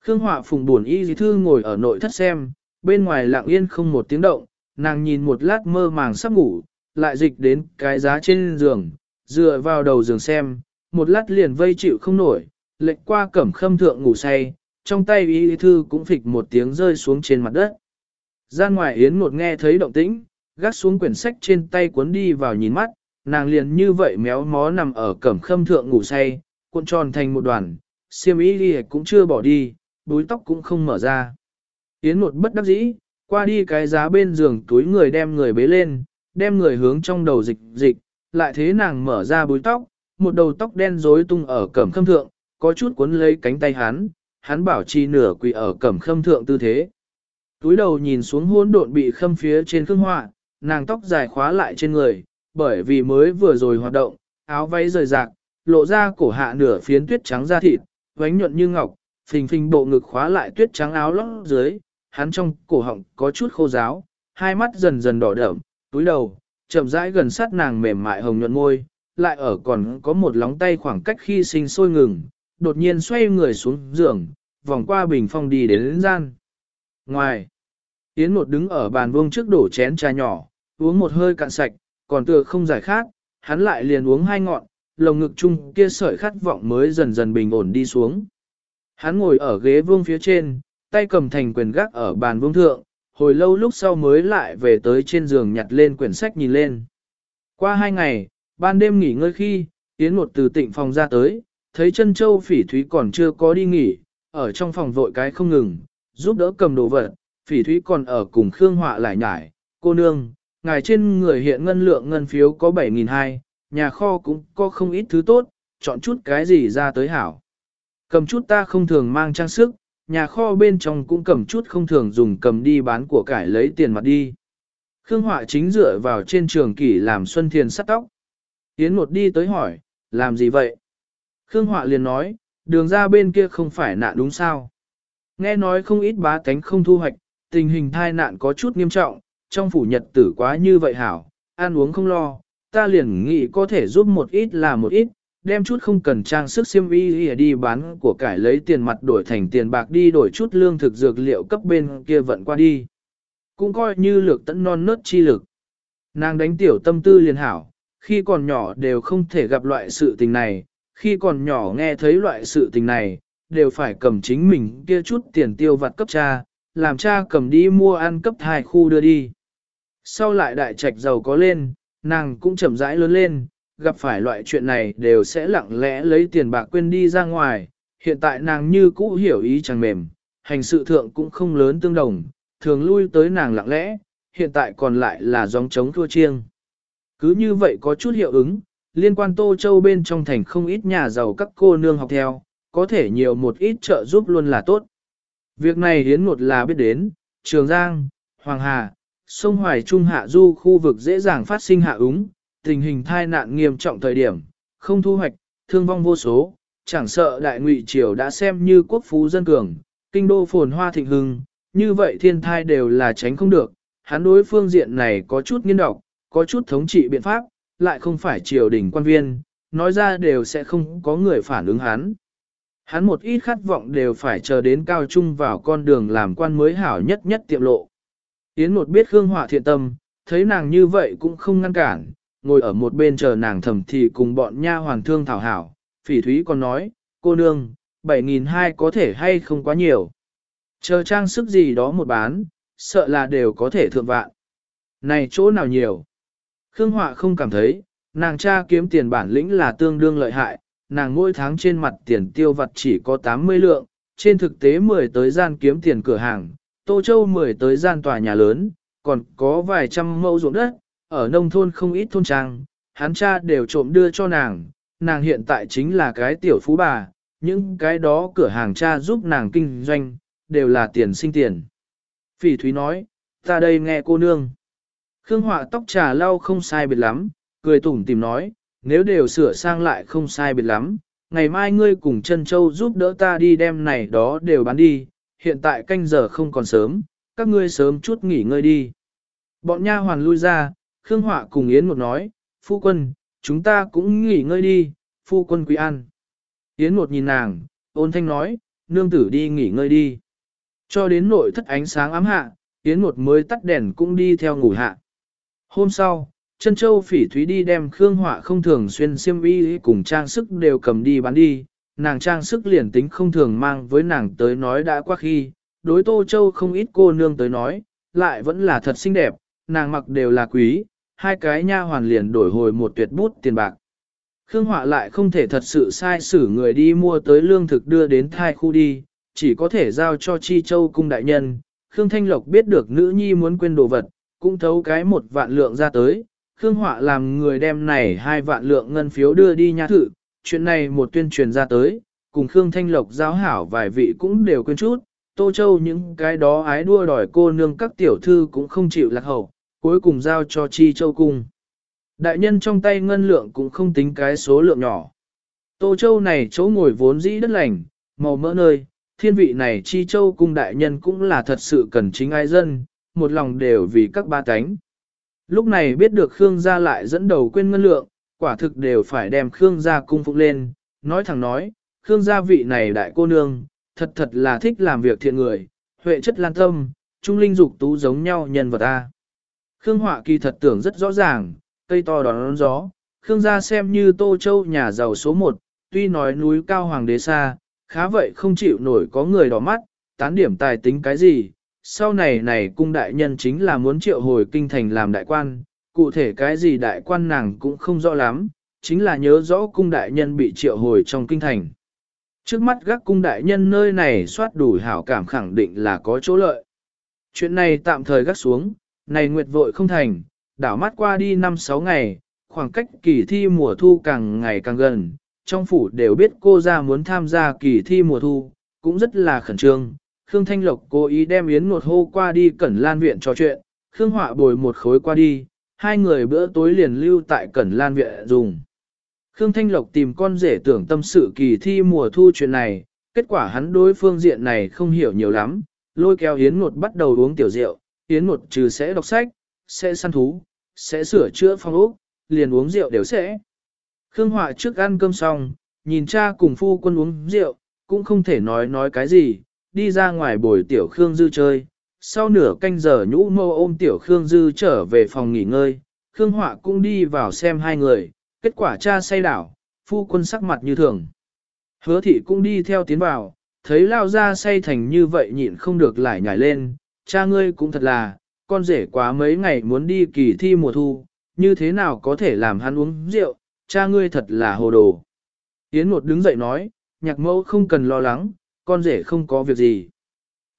Speaker 1: Khương Họa Phùng buồn y dì thư ngồi ở nội thất xem, bên ngoài lặng yên không một tiếng động, nàng nhìn một lát mơ màng sắp ngủ, lại dịch đến cái giá trên giường, dựa vào đầu giường xem, một lát liền vây chịu không nổi, lệnh qua cẩm khâm thượng ngủ say, trong tay y thư cũng phịch một tiếng rơi xuống trên mặt đất. Gian ngoài Yến một nghe thấy động tĩnh, gác xuống quyển sách trên tay cuốn đi vào nhìn mắt, nàng liền như vậy méo mó nằm ở cẩm khâm thượng ngủ say, cuộn tròn thành một đoàn, xiêm y đi cũng chưa bỏ đi, búi tóc cũng không mở ra. Yến một bất đắc dĩ, qua đi cái giá bên giường túi người đem người bế lên, đem người hướng trong đầu dịch dịch, lại thế nàng mở ra búi tóc, một đầu tóc đen rối tung ở cẩm khâm thượng, có chút cuốn lấy cánh tay hắn, hắn bảo chi nửa quỳ ở cẩm khâm thượng tư thế. Túi đầu nhìn xuống hỗn độn bị khâm phía trên khương họa, nàng tóc dài khóa lại trên người, bởi vì mới vừa rồi hoạt động, áo váy rời rạc, lộ ra cổ hạ nửa phiến tuyết trắng da thịt, vánh nhuận như ngọc, phình phình bộ ngực khóa lại tuyết trắng áo lót dưới, hắn trong cổ họng có chút khô giáo, hai mắt dần dần đỏ đậm, túi đầu, chậm rãi gần sát nàng mềm mại hồng nhuận môi, lại ở còn có một lóng tay khoảng cách khi sinh sôi ngừng, đột nhiên xoay người xuống giường, vòng qua bình phong đi đến, lĩnh gian. Ngoài, Yến một đứng ở bàn vuông trước đổ chén trà nhỏ, uống một hơi cạn sạch, còn tựa không giải khát, hắn lại liền uống hai ngọn, lồng ngực chung kia sợi khát vọng mới dần dần bình ổn đi xuống. Hắn ngồi ở ghế vương phía trên, tay cầm thành quyền gác ở bàn vương thượng, hồi lâu lúc sau mới lại về tới trên giường nhặt lên quyển sách nhìn lên. Qua hai ngày, ban đêm nghỉ ngơi khi, Yến một từ tịnh phòng ra tới, thấy chân châu phỉ thúy còn chưa có đi nghỉ, ở trong phòng vội cái không ngừng, giúp đỡ cầm đồ vật, phỉ thúy còn ở cùng Khương Họa lại nhải, cô nương, ngài trên người hiện ngân lượng ngân phiếu có 7.200, nhà kho cũng có không ít thứ tốt, chọn chút cái gì ra tới hảo. Cầm chút ta không thường mang trang sức, nhà kho bên trong cũng cầm chút không thường dùng cầm đi bán của cải lấy tiền mặt đi. Khương Họa chính dựa vào trên trường kỷ làm Xuân Thiền sắt tóc. Yến một đi tới hỏi, làm gì vậy? Khương Họa liền nói, đường ra bên kia không phải nạn đúng sao? Nghe nói không ít bá tánh không thu hoạch, tình hình thai nạn có chút nghiêm trọng, trong phủ nhật tử quá như vậy hảo, ăn uống không lo, ta liền nghĩ có thể giúp một ít là một ít, đem chút không cần trang sức xiêm y đi bán của cải lấy tiền mặt đổi thành tiền bạc đi đổi chút lương thực dược liệu cấp bên kia vận qua đi. Cũng coi như lược tận non nớt chi lực. Nàng đánh tiểu tâm tư liền hảo, khi còn nhỏ đều không thể gặp loại sự tình này, khi còn nhỏ nghe thấy loại sự tình này, đều phải cầm chính mình kia chút tiền tiêu vặt cấp cha, làm cha cầm đi mua ăn cấp hai khu đưa đi. Sau lại đại trạch giàu có lên, nàng cũng chậm rãi lớn lên, gặp phải loại chuyện này đều sẽ lặng lẽ lấy tiền bạc quên đi ra ngoài, hiện tại nàng như cũ hiểu ý chẳng mềm, hành sự thượng cũng không lớn tương đồng, thường lui tới nàng lặng lẽ, hiện tại còn lại là dòng chống thua chiêng. Cứ như vậy có chút hiệu ứng, liên quan Tô Châu bên trong thành không ít nhà giàu các cô nương học theo, có thể nhiều một ít trợ giúp luôn là tốt. Việc này hiến một là biết đến, Trường Giang, Hoàng Hà, sông Hoài Trung Hạ Du khu vực dễ dàng phát sinh hạ úng, tình hình thai nạn nghiêm trọng thời điểm, không thu hoạch, thương vong vô số, chẳng sợ đại ngụy triều đã xem như quốc phú dân cường, kinh đô phồn hoa thịnh hưng, như vậy thiên thai đều là tránh không được, hắn đối phương diện này có chút nghiên độc, có chút thống trị biện pháp, lại không phải triều đình quan viên, nói ra đều sẽ không có người phản ứng hắn. Hắn một ít khát vọng đều phải chờ đến cao trung vào con đường làm quan mới hảo nhất nhất tiệm lộ. Yến một biết Khương Họa thiện tâm, thấy nàng như vậy cũng không ngăn cản, ngồi ở một bên chờ nàng thầm thì cùng bọn nha hoàn thương thảo hảo. Phỉ thúy còn nói, cô nương, 7.200 có thể hay không quá nhiều. Chờ trang sức gì đó một bán, sợ là đều có thể thượng vạn. Này chỗ nào nhiều? Khương Họa không cảm thấy, nàng cha kiếm tiền bản lĩnh là tương đương lợi hại, nàng mỗi tháng trên mặt tiền tiêu vặt chỉ có 80 lượng, trên thực tế 10 tới gian kiếm tiền cửa hàng, Tô Châu 10 tới gian tòa nhà lớn, còn có vài trăm mẫu ruộng đất, ở nông thôn không ít thôn trang, hắn cha đều trộm đưa cho nàng, nàng hiện tại chính là cái tiểu phú bà, những cái đó cửa hàng cha giúp nàng kinh doanh, đều là tiền sinh tiền. Phỉ Thúy nói, ta đây nghe cô nương. Khương Họa tóc trà lau không sai biệt lắm, cười tủm tìm nói, nếu đều sửa sang lại không sai biệt lắm, ngày mai ngươi cùng chân châu giúp đỡ ta đi đem này đó đều bán đi, hiện tại canh giờ không còn sớm, các ngươi sớm chút nghỉ ngơi đi. Bọn nha hoàn lui ra, Khương Họa cùng Yến một nói, phu quân, chúng ta cũng nghỉ ngơi đi, phu quân quý ăn. Yến một nhìn nàng, ôn thanh nói, nương tử đi nghỉ ngơi đi. Cho đến nội thất ánh sáng ám hạ, Yến một mới tắt đèn cũng đi theo ngủ hạ. Hôm sau, chân châu phỉ thúy đi đem Khương Họa không thường xuyên xiêm y cùng trang sức đều cầm đi bán đi, nàng trang sức liền tính không thường mang với nàng tới nói đã qua khi, đối Tô Châu không ít cô nương tới nói, lại vẫn là thật xinh đẹp, nàng mặc đều là quý, hai cái nha hoàn liền đổi hồi một tuyệt bút tiền bạc. Khương Họa lại không thể thật sự sai xử người đi mua tới lương thực đưa đến thai khu đi, chỉ có thể giao cho Chi Châu cung đại nhân. Khương Thanh Lộc biết được nữ nhi muốn quên đồ vật, cũng thấu cái một vạn lượng ra tới. Khương Họa làm người đem này hai vạn lượng ngân phiếu đưa đi nha thử, chuyện này một tuyên truyền ra tới, cùng Khương Thanh Lộc giáo hảo vài vị cũng đều quên chút, Tô Châu những cái đó ái đua đòi cô nương các tiểu thư cũng không chịu lạc hậu, cuối cùng giao cho Chi Châu cung. Đại nhân trong tay ngân lượng cũng không tính cái số lượng nhỏ. Tô Châu này chỗ ngồi vốn dĩ đất lành, màu mỡ nơi, thiên vị này Chi Châu cung đại nhân cũng là thật sự cần chính ai dân, một lòng đều vì các ba cánh. Lúc này biết được Khương gia lại dẫn đầu quên ngân lượng, quả thực đều phải đem Khương gia cung phục lên, nói thẳng nói, Khương gia vị này đại cô nương, thật thật là thích làm việc thiện người, huệ chất lan tâm, trung linh dục tú giống nhau nhân vật ta. Khương Họa kỳ thật tưởng rất rõ ràng, cây to đón gió, Khương gia xem như Tô Châu nhà giàu số một, tuy nói núi cao hoàng đế xa, khá vậy không chịu nổi có người đỏ mắt, tán điểm tài tính cái gì, sau này này cung đại nhân chính là muốn triệu hồi kinh thành làm đại quan, cụ thể cái gì đại quan nàng cũng không rõ lắm, chính là nhớ rõ cung đại nhân bị triệu hồi trong kinh thành. Trước mắt gác cung đại nhân nơi này soát đủ hảo cảm khẳng định là có chỗ lợi. Chuyện này tạm thời gác xuống, này nguyệt vội không thành, đảo mắt qua đi 5-6 ngày, khoảng cách kỳ thi mùa thu càng ngày càng gần, trong phủ đều biết cô ra muốn tham gia kỳ thi mùa thu, cũng rất là khẩn trương. Khương Thanh Lộc cố ý đem Yến Nột hô qua đi Cẩn Lan Viện trò chuyện, Khương Họa bồi một khối qua đi, hai người bữa tối liền lưu tại Cẩn Lan Viện dùng. Khương Thanh Lộc tìm con rể tưởng tâm sự kỳ thi mùa thu chuyện này, kết quả hắn đối phương diện này không hiểu nhiều lắm, lôi kéo Yến Ngột bắt đầu uống tiểu rượu, Yến Ngột trừ sẽ đọc sách, sẽ săn thú, sẽ sửa chữa phong ốc, liền uống rượu đều sẽ. Khương Họa trước ăn cơm xong, nhìn cha cùng phu quân uống rượu, cũng không thể nói nói cái gì, đi ra ngoài bồi tiểu Khương Dư chơi. Sau nửa canh giờ nhũ mâu ôm tiểu Khương Dư trở về phòng nghỉ ngơi, Khương Họa cũng đi vào xem hai người, kết quả cha say đảo, phu quân sắc mặt như thường. Hứa thị cũng đi theo tiến vào, thấy lao ra say thành như vậy nhịn không được lại nhảy lên, cha ngươi cũng thật là, con rể quá mấy ngày muốn đi kỳ thi mùa thu, như thế nào có thể làm hắn uống rượu, cha ngươi thật là hồ đồ. Yến một đứng dậy nói, nhạc mẫu không cần lo lắng, con rể không có việc gì.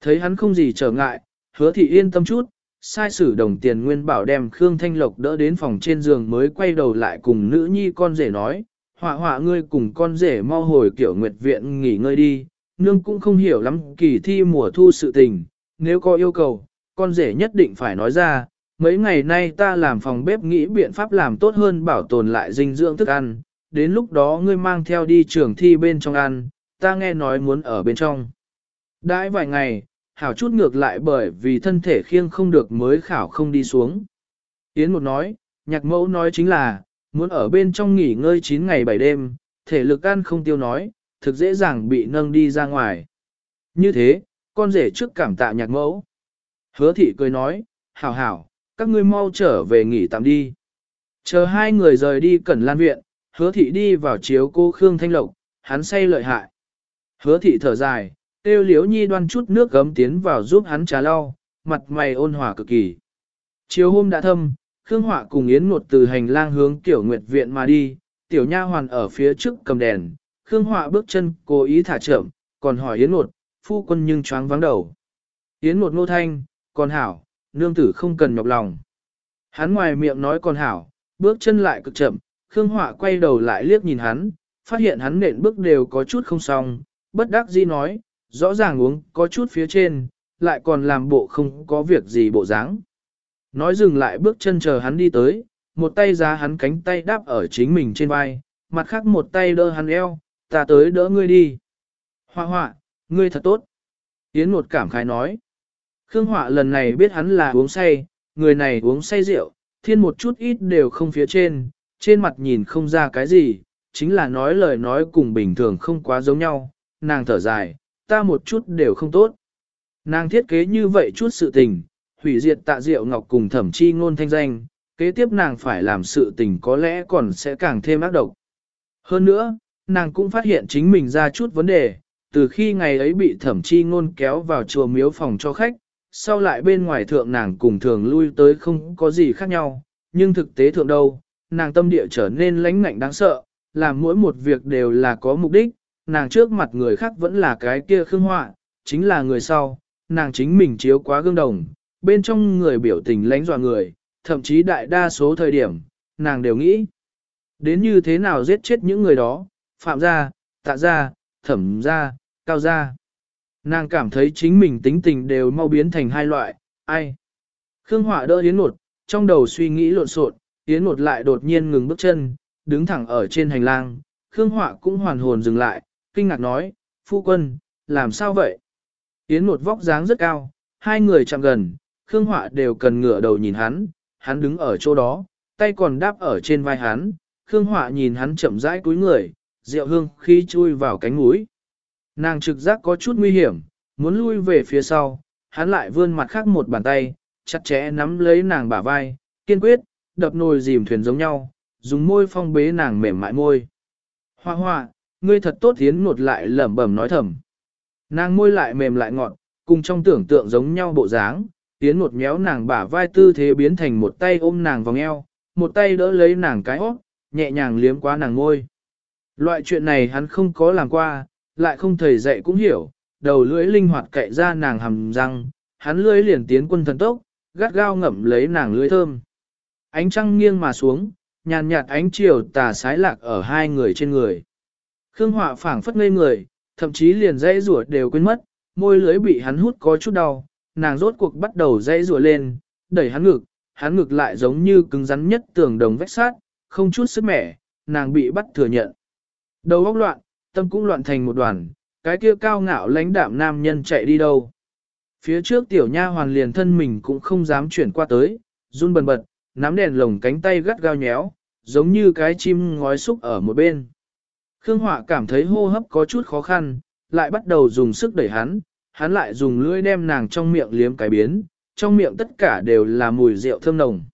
Speaker 1: Thấy hắn không gì trở ngại, hứa thị yên tâm chút, sai sử đồng tiền nguyên bảo đem Khương Thanh Lộc đỡ đến phòng trên giường mới quay đầu lại cùng nữ nhi con rể nói, họa họa ngươi cùng con rể mau hồi kiểu nguyệt viện nghỉ ngơi đi, nương cũng không hiểu lắm kỳ thi mùa thu sự tình, nếu có yêu cầu, con rể nhất định phải nói ra, mấy ngày nay ta làm phòng bếp nghĩ biện pháp làm tốt hơn bảo tồn lại dinh dưỡng thức ăn, đến lúc đó ngươi mang theo đi trường thi bên trong ăn, ta nghe nói muốn ở bên trong. Đãi vài ngày, hảo chút ngược lại bởi vì thân thể khiêng không được mới khảo không đi xuống. Yến một nói, nhạc mẫu nói chính là, muốn ở bên trong nghỉ ngơi 9 ngày 7 đêm, thể lực ăn không tiêu nói, thực dễ dàng bị nâng đi ra ngoài. Như thế, con rể trước cảm tạ nhạc mẫu. Hứa thị cười nói, hảo hảo, các ngươi mau trở về nghỉ tạm đi. Chờ hai người rời đi cẩn lan viện, hứa thị đi vào chiếu cô Khương Thanh Lộc, hắn say lợi hại. Hứa thị thở dài, tiêu liếu nhi đoan chút nước gấm tiến vào giúp hắn trà lau, mặt mày ôn hòa cực kỳ. Chiều hôm đã thâm, Khương Họa cùng Yến Nột từ hành lang hướng tiểu nguyệt viện mà đi, tiểu nha hoàn ở phía trước cầm đèn, Khương Họa bước chân cố ý thả chậm, còn hỏi Yến Nột, phu quân nhưng choáng vắng đầu. Yến Nột nô thanh, còn hảo, nương tử không cần nhọc lòng. Hắn ngoài miệng nói còn hảo, bước chân lại cực chậm, Khương Họa quay đầu lại liếc nhìn hắn, phát hiện hắn nện bước đều có chút không xong, bất đắc dĩ nói, rõ ràng uống có chút phía trên, lại còn làm bộ không có việc gì bộ dáng. Nói dừng lại bước chân chờ hắn đi tới, một tay giá hắn cánh tay đáp ở chính mình trên vai, mặt khác một tay đỡ hắn eo, ta tới đỡ ngươi đi. Hoa hoa, ngươi thật tốt. Yến một cảm khái nói. Khương Họa lần này biết hắn là uống say, người này uống say rượu, thiên một chút ít đều không phía trên, trên mặt nhìn không ra cái gì, chính là nói lời nói cùng bình thường không quá giống nhau, nàng thở dài, ta một chút đều không tốt. Nàng thiết kế như vậy chút sự tình, hủy diệt tạ diệu ngọc cùng thẩm chi ngôn thanh danh, kế tiếp nàng phải làm sự tình có lẽ còn sẽ càng thêm ác độc. Hơn nữa, nàng cũng phát hiện chính mình ra chút vấn đề, từ khi ngày ấy bị thẩm chi ngôn kéo vào chùa miếu phòng cho khách, sau lại bên ngoài thượng nàng cùng thường lui tới không có gì khác nhau, nhưng thực tế thượng đâu, nàng tâm địa trở nên lãnh ngạnh đáng sợ, làm mỗi một việc đều là có mục đích, nàng trước mặt người khác vẫn là cái kia khương họa, chính là người sau, nàng chính mình chiếu quá gương đồng, bên trong người biểu tình lãnh dọa người, thậm chí đại đa số thời điểm, nàng đều nghĩ, đến như thế nào giết chết những người đó, phạm gia, tạ gia, thẩm gia, cao gia. Nàng cảm thấy chính mình tính tình đều mau biến thành hai loại, ai. Khương Họa đỡ Yến Nột, trong đầu suy nghĩ lộn xộn, Yến Nột lại đột nhiên ngừng bước chân, đứng thẳng ở trên hành lang. Khương Họa cũng hoàn hồn dừng lại, kinh ngạc nói, phu quân, làm sao vậy? Yến một vóc dáng rất cao, hai người chạm gần, Khương Họa đều cần ngửa đầu nhìn hắn, hắn đứng ở chỗ đó, tay còn đáp ở trên vai hắn, Khương Họa nhìn hắn chậm rãi cúi người, rượu hương khi chui vào cánh mũi. Nàng trực giác có chút nguy hiểm, muốn lui về phía sau, hắn lại vươn mặt khác một bàn tay, chặt chẽ nắm lấy nàng bả vai, kiên quyết, đập nồi dìm thuyền giống nhau, dùng môi phong bế nàng mềm mại môi. Hoa hoa, ngươi thật tốt tiến ngột lại lẩm bẩm nói thầm. Nàng môi lại mềm lại ngọt, cùng trong tưởng tượng giống nhau bộ dáng, tiến một méo nàng bả vai tư thế biến thành một tay ôm nàng vòng eo, một tay đỡ lấy nàng cái hót, nhẹ nhàng liếm qua nàng môi. Loại chuyện này hắn không có làm qua, lại không thầy dạy cũng hiểu, đầu lưỡi linh hoạt cậy ra nàng hầm răng, hắn lưỡi liền tiến quân thần tốc, gắt gao ngậm lấy nàng lưỡi thơm. Ánh trăng nghiêng mà xuống, nhàn nhạt ánh chiều tà sái lạc ở hai người trên người. Khương Họa phảng phất ngây người, thậm chí liền dãy rủa đều quên mất, môi lưỡi bị hắn hút có chút đau, nàng rốt cuộc bắt đầu dãy rủa lên, đẩy hắn ngực, hắn ngực lại giống như cứng rắn nhất tường đồng vách sát, không chút sức mẻ, nàng bị bắt thừa nhận. Đầu óc loạn, tâm cũng loạn thành một đoàn, cái kia cao ngạo lãnh đạm nam nhân chạy đi đâu. Phía trước tiểu nha hoàn liền thân mình cũng không dám chuyển qua tới, run bần bật, nắm đèn lồng cánh tay gắt gao nhéo, giống như cái chim ngói xúc ở một bên. Khương Họa cảm thấy hô hấp có chút khó khăn, lại bắt đầu dùng sức đẩy hắn, hắn lại dùng lưỡi đem nàng trong miệng liếm cái biến, trong miệng tất cả đều là mùi rượu thơm nồng.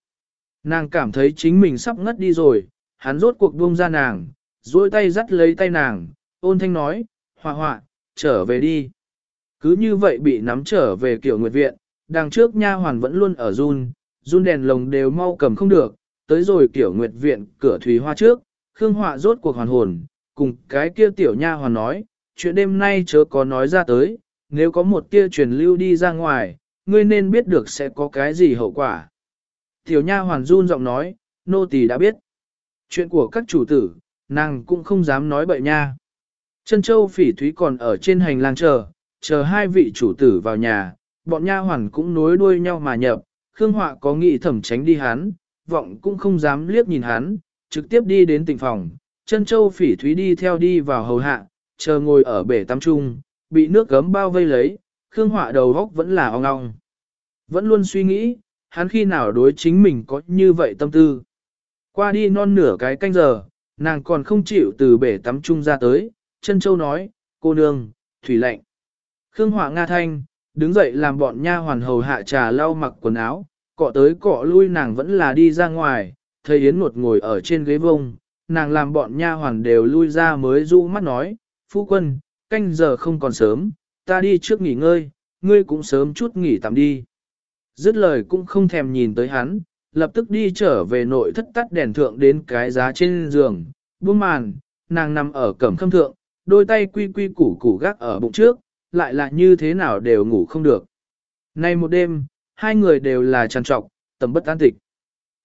Speaker 1: Nàng cảm thấy chính mình sắp ngất đi rồi, hắn rốt cuộc buông ra nàng, duỗi tay dắt lấy tay nàng, ôn thanh nói, họa họa, trở về đi. Cứ như vậy bị nắm trở về kiểu nguyệt viện, đằng trước nha hoàn vẫn luôn ở run, run đèn lồng đều mau cầm không được, tới rồi kiểu nguyệt viện cửa thủy hoa trước, Khương Họa rốt cuộc hoàn hồn, cùng cái kia tiểu nha hoàn nói, chuyện đêm nay chớ có nói ra tới, nếu có một tia truyền lưu đi ra ngoài, ngươi nên biết được sẽ có cái gì hậu quả. Tiểu nha hoàn run giọng nói, nô tỳ đã biết. Chuyện của các chủ tử, nàng cũng không dám nói bậy nha. Trân Châu phỉ thúy còn ở trên hành lang chờ, chờ hai vị chủ tử vào nhà, bọn nha hoàn cũng nối đuôi nhau mà nhập, Khương Họa có nghị thẩm tránh đi hắn, vọng cũng không dám liếc nhìn hắn, trực tiếp đi đến tỉnh phòng, Trân Châu phỉ thúy đi theo đi vào hầu hạ, chờ ngồi ở bể tắm trung, bị nước gấm bao vây lấy, Khương Họa đầu góc vẫn là ong ong. Vẫn luôn suy nghĩ, hắn khi nào đối chính mình có như vậy tâm tư. Qua đi non nửa cái canh giờ, nàng còn không chịu từ bể tắm trung ra tới, chân châu nói, cô nương, thủy lạnh. Khương Họa Nga Thanh, đứng dậy làm bọn nha hoàn hầu hạ trà lau mặc quần áo, cọ tới cọ lui nàng vẫn là đi ra ngoài, thấy Yến Ngột ngồi ở trên ghế vông, nàng làm bọn nha hoàn đều lui ra mới du mắt nói, phu quân, canh giờ không còn sớm, ta đi trước nghỉ ngơi, ngươi cũng sớm chút nghỉ tạm đi. Dứt lời cũng không thèm nhìn tới hắn, lập tức đi trở về nội thất tắt đèn thượng đến cái giá trên giường, buông màn, nàng nằm ở cẩm khâm thượng, đôi tay quy quy củ củ gác ở bụng trước, lại là như thế nào đều ngủ không được. Nay một đêm, hai người đều là tràn trọc, tầm bất an tịch.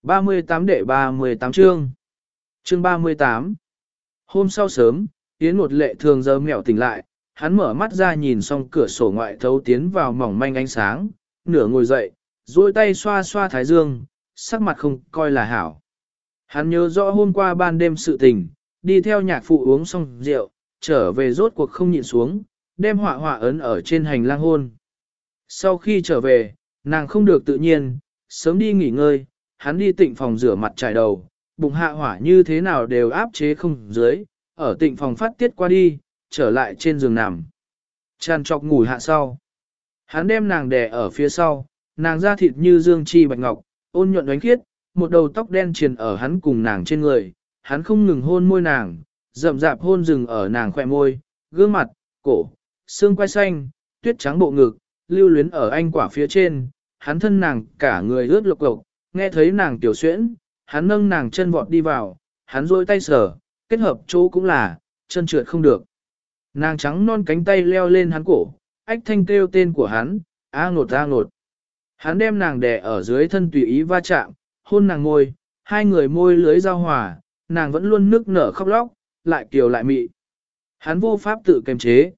Speaker 1: 38 đệ 38 chương. Chương 38. Hôm sau sớm, Yến một lệ thường giờ mẹo tỉnh lại, hắn mở mắt ra nhìn xong cửa sổ ngoại thấu tiến vào mỏng manh ánh sáng, nửa ngồi dậy, duỗi tay xoa xoa thái dương, sắc mặt không coi là hảo. Hắn nhớ rõ hôm qua ban đêm sự tình, đi theo nhạc phụ uống xong rượu, trở về rốt cuộc không nhịn xuống, đem họa họa ấn ở trên hành lang hôn. Sau khi trở về, nàng không được tự nhiên, sớm đi nghỉ ngơi, hắn đi tịnh phòng rửa mặt trải đầu, bụng hạ hỏa như thế nào đều áp chế không dưới, ở tịnh phòng phát tiết qua đi, trở lại trên giường nằm. Tràn trọc ngủ hạ sau. Hắn đem nàng đè ở phía sau, nàng da thịt như dương chi bạch ngọc, ôn nhuận đánh khiết, một đầu tóc đen triền ở hắn cùng nàng trên người, hắn không ngừng hôn môi nàng, rậm rạp hôn rừng ở nàng khỏe môi, gương mặt, cổ, xương quai xanh, tuyết trắng bộ ngực, lưu luyến ở anh quả phía trên, hắn thân nàng cả người ướt lục lục, nghe thấy nàng tiểu xuyễn, hắn nâng nàng chân vọt đi vào, hắn rôi tay sờ, kết hợp chỗ cũng là, chân trượt không được. Nàng trắng non cánh tay leo lên hắn cổ, ách thanh kêu tên của hắn, a ngột a ngột. Hắn đem nàng đè ở dưới thân tùy ý va chạm, hôn nàng ngôi, hai người môi lưới giao hòa, nàng vẫn luôn nước nở khóc lóc, lại kiều lại mị. Hắn vô pháp tự kiềm chế.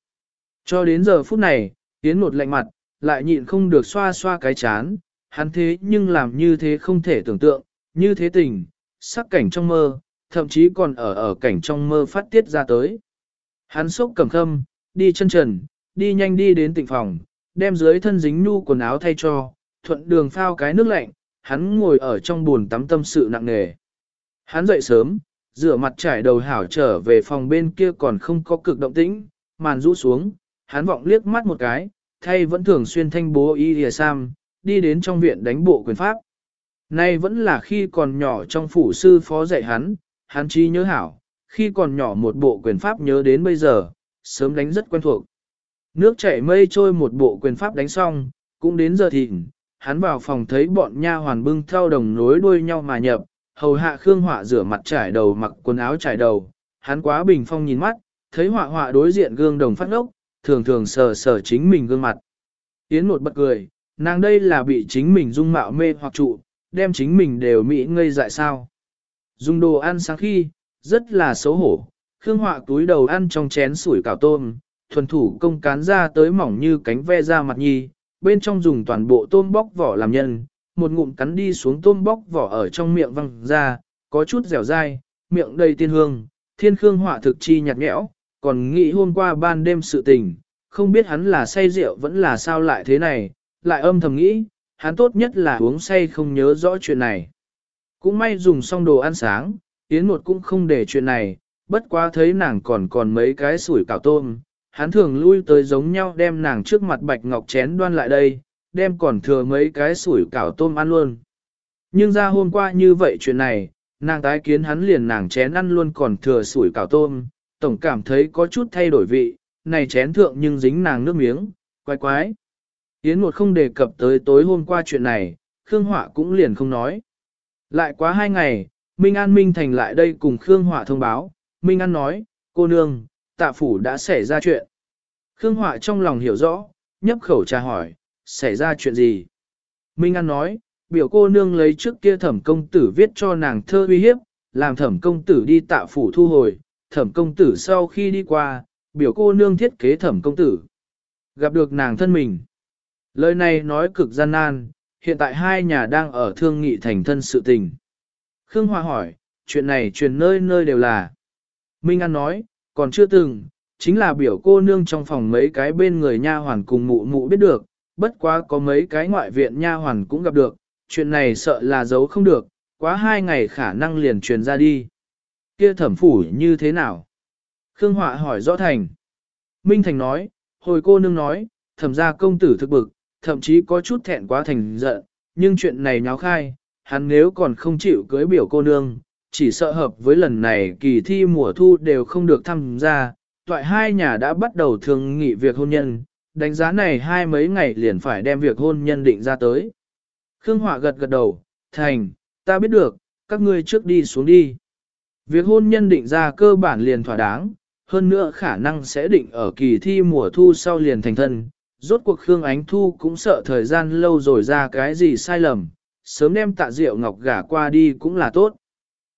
Speaker 1: Cho đến giờ phút này, tiến một lạnh mặt, lại nhịn không được xoa xoa cái chán, hắn thế nhưng làm như thế không thể tưởng tượng, như thế tình, sắc cảnh trong mơ, thậm chí còn ở ở cảnh trong mơ phát tiết ra tới. Hắn sốc cầm khâm, đi chân trần, đi nhanh đi đến tịnh phòng, đem dưới thân dính nu quần áo thay cho, thuận đường phao cái nước lạnh, hắn ngồi ở trong buồn tắm tâm sự nặng nề. Hắn dậy sớm, rửa mặt trải đầu hảo trở về phòng bên kia còn không có cực động tĩnh, màn rũ xuống, hắn vọng liếc mắt một cái, thay vẫn thường xuyên thanh bố y lìa sam, đi đến trong viện đánh bộ quyền pháp. Nay vẫn là khi còn nhỏ trong phủ sư phó dạy hắn, hắn chi nhớ hảo, khi còn nhỏ một bộ quyền pháp nhớ đến bây giờ, sớm đánh rất quen thuộc. Nước chảy mây trôi một bộ quyền pháp đánh xong, cũng đến giờ thịnh, hắn vào phòng thấy bọn nha hoàn bưng theo đồng nối đuôi nhau mà nhập, hầu hạ Khương Họa rửa mặt trải đầu mặc quần áo trải đầu, hắn quá bình phong nhìn mắt, thấy họa họa đối diện gương đồng phát ngốc, thường thường sờ sờ chính mình gương mặt. Yến một bật cười, nàng đây là bị chính mình dung mạo mê hoặc trụ, đem chính mình đều mỹ ngây dại sao. Dùng đồ ăn sáng khi, rất là xấu hổ, Khương Họa túi đầu ăn trong chén sủi cảo tôm, thuần thủ công cán ra tới mỏng như cánh ve ra mặt nhi, bên trong dùng toàn bộ tôm bóc vỏ làm nhân, một ngụm cắn đi xuống tôm bóc vỏ ở trong miệng văng ra, có chút dẻo dai, miệng đầy tiên hương, thiên khương họa thực chi nhạt nhẽo, còn nghĩ hôm qua ban đêm sự tình, không biết hắn là say rượu vẫn là sao lại thế này, lại âm thầm nghĩ, hắn tốt nhất là uống say không nhớ rõ chuyện này. Cũng may dùng xong đồ ăn sáng, Yến một cũng không để chuyện này, bất quá thấy nàng còn còn mấy cái sủi cảo tôm, hắn thường lui tới giống nhau đem nàng trước mặt bạch ngọc chén đoan lại đây, đem còn thừa mấy cái sủi cảo tôm ăn luôn. Nhưng ra hôm qua như vậy chuyện này, nàng tái kiến hắn liền nàng chén ăn luôn còn thừa sủi cảo tôm, tổng cảm thấy có chút thay đổi vị, này chén thượng nhưng dính nàng nước miếng, quái quái. Yến một không đề cập tới tối hôm qua chuyện này, Khương Họa cũng liền không nói. Lại quá hai ngày, Minh An Minh Thành lại đây cùng Khương Họa thông báo, Minh An nói, cô nương, tạ phủ đã xảy ra chuyện. Khương Họa trong lòng hiểu rõ, nhấp khẩu trà hỏi, xảy ra chuyện gì? Minh An nói, biểu cô nương lấy trước kia thẩm công tử viết cho nàng thơ uy hiếp, làm thẩm công tử đi tạ phủ thu hồi, thẩm công tử sau khi đi qua, biểu cô nương thiết kế thẩm công tử. Gặp được nàng thân mình. Lời này nói cực gian nan, hiện tại hai nhà đang ở thương nghị thành thân sự tình. Khương Hoa hỏi, chuyện này truyền nơi nơi đều là. Minh An nói, còn chưa từng, chính là biểu cô nương trong phòng mấy cái bên người nha hoàn cùng mụ mụ biết được, bất quá có mấy cái ngoại viện nha hoàn cũng gặp được, chuyện này sợ là giấu không được, quá hai ngày khả năng liền truyền ra đi. Kia thẩm phủ như thế nào? Khương Họa hỏi rõ thành. Minh Thành nói, hồi cô nương nói, thẩm ra công tử thực bực, thậm chí có chút thẹn quá thành giận, nhưng chuyện này nháo khai, hắn nếu còn không chịu cưới biểu cô nương, chỉ sợ hợp với lần này kỳ thi mùa thu đều không được tham gia, toại hai nhà đã bắt đầu thương nghị việc hôn nhân, đánh giá này hai mấy ngày liền phải đem việc hôn nhân định ra tới. Khương Họa gật gật đầu, thành, ta biết được, các ngươi trước đi xuống đi. Việc hôn nhân định ra cơ bản liền thỏa đáng, hơn nữa khả năng sẽ định ở kỳ thi mùa thu sau liền thành thân. Rốt cuộc Khương Ánh Thu cũng sợ thời gian lâu rồi ra cái gì sai lầm, sớm đem tạ rượu ngọc gả qua đi cũng là tốt.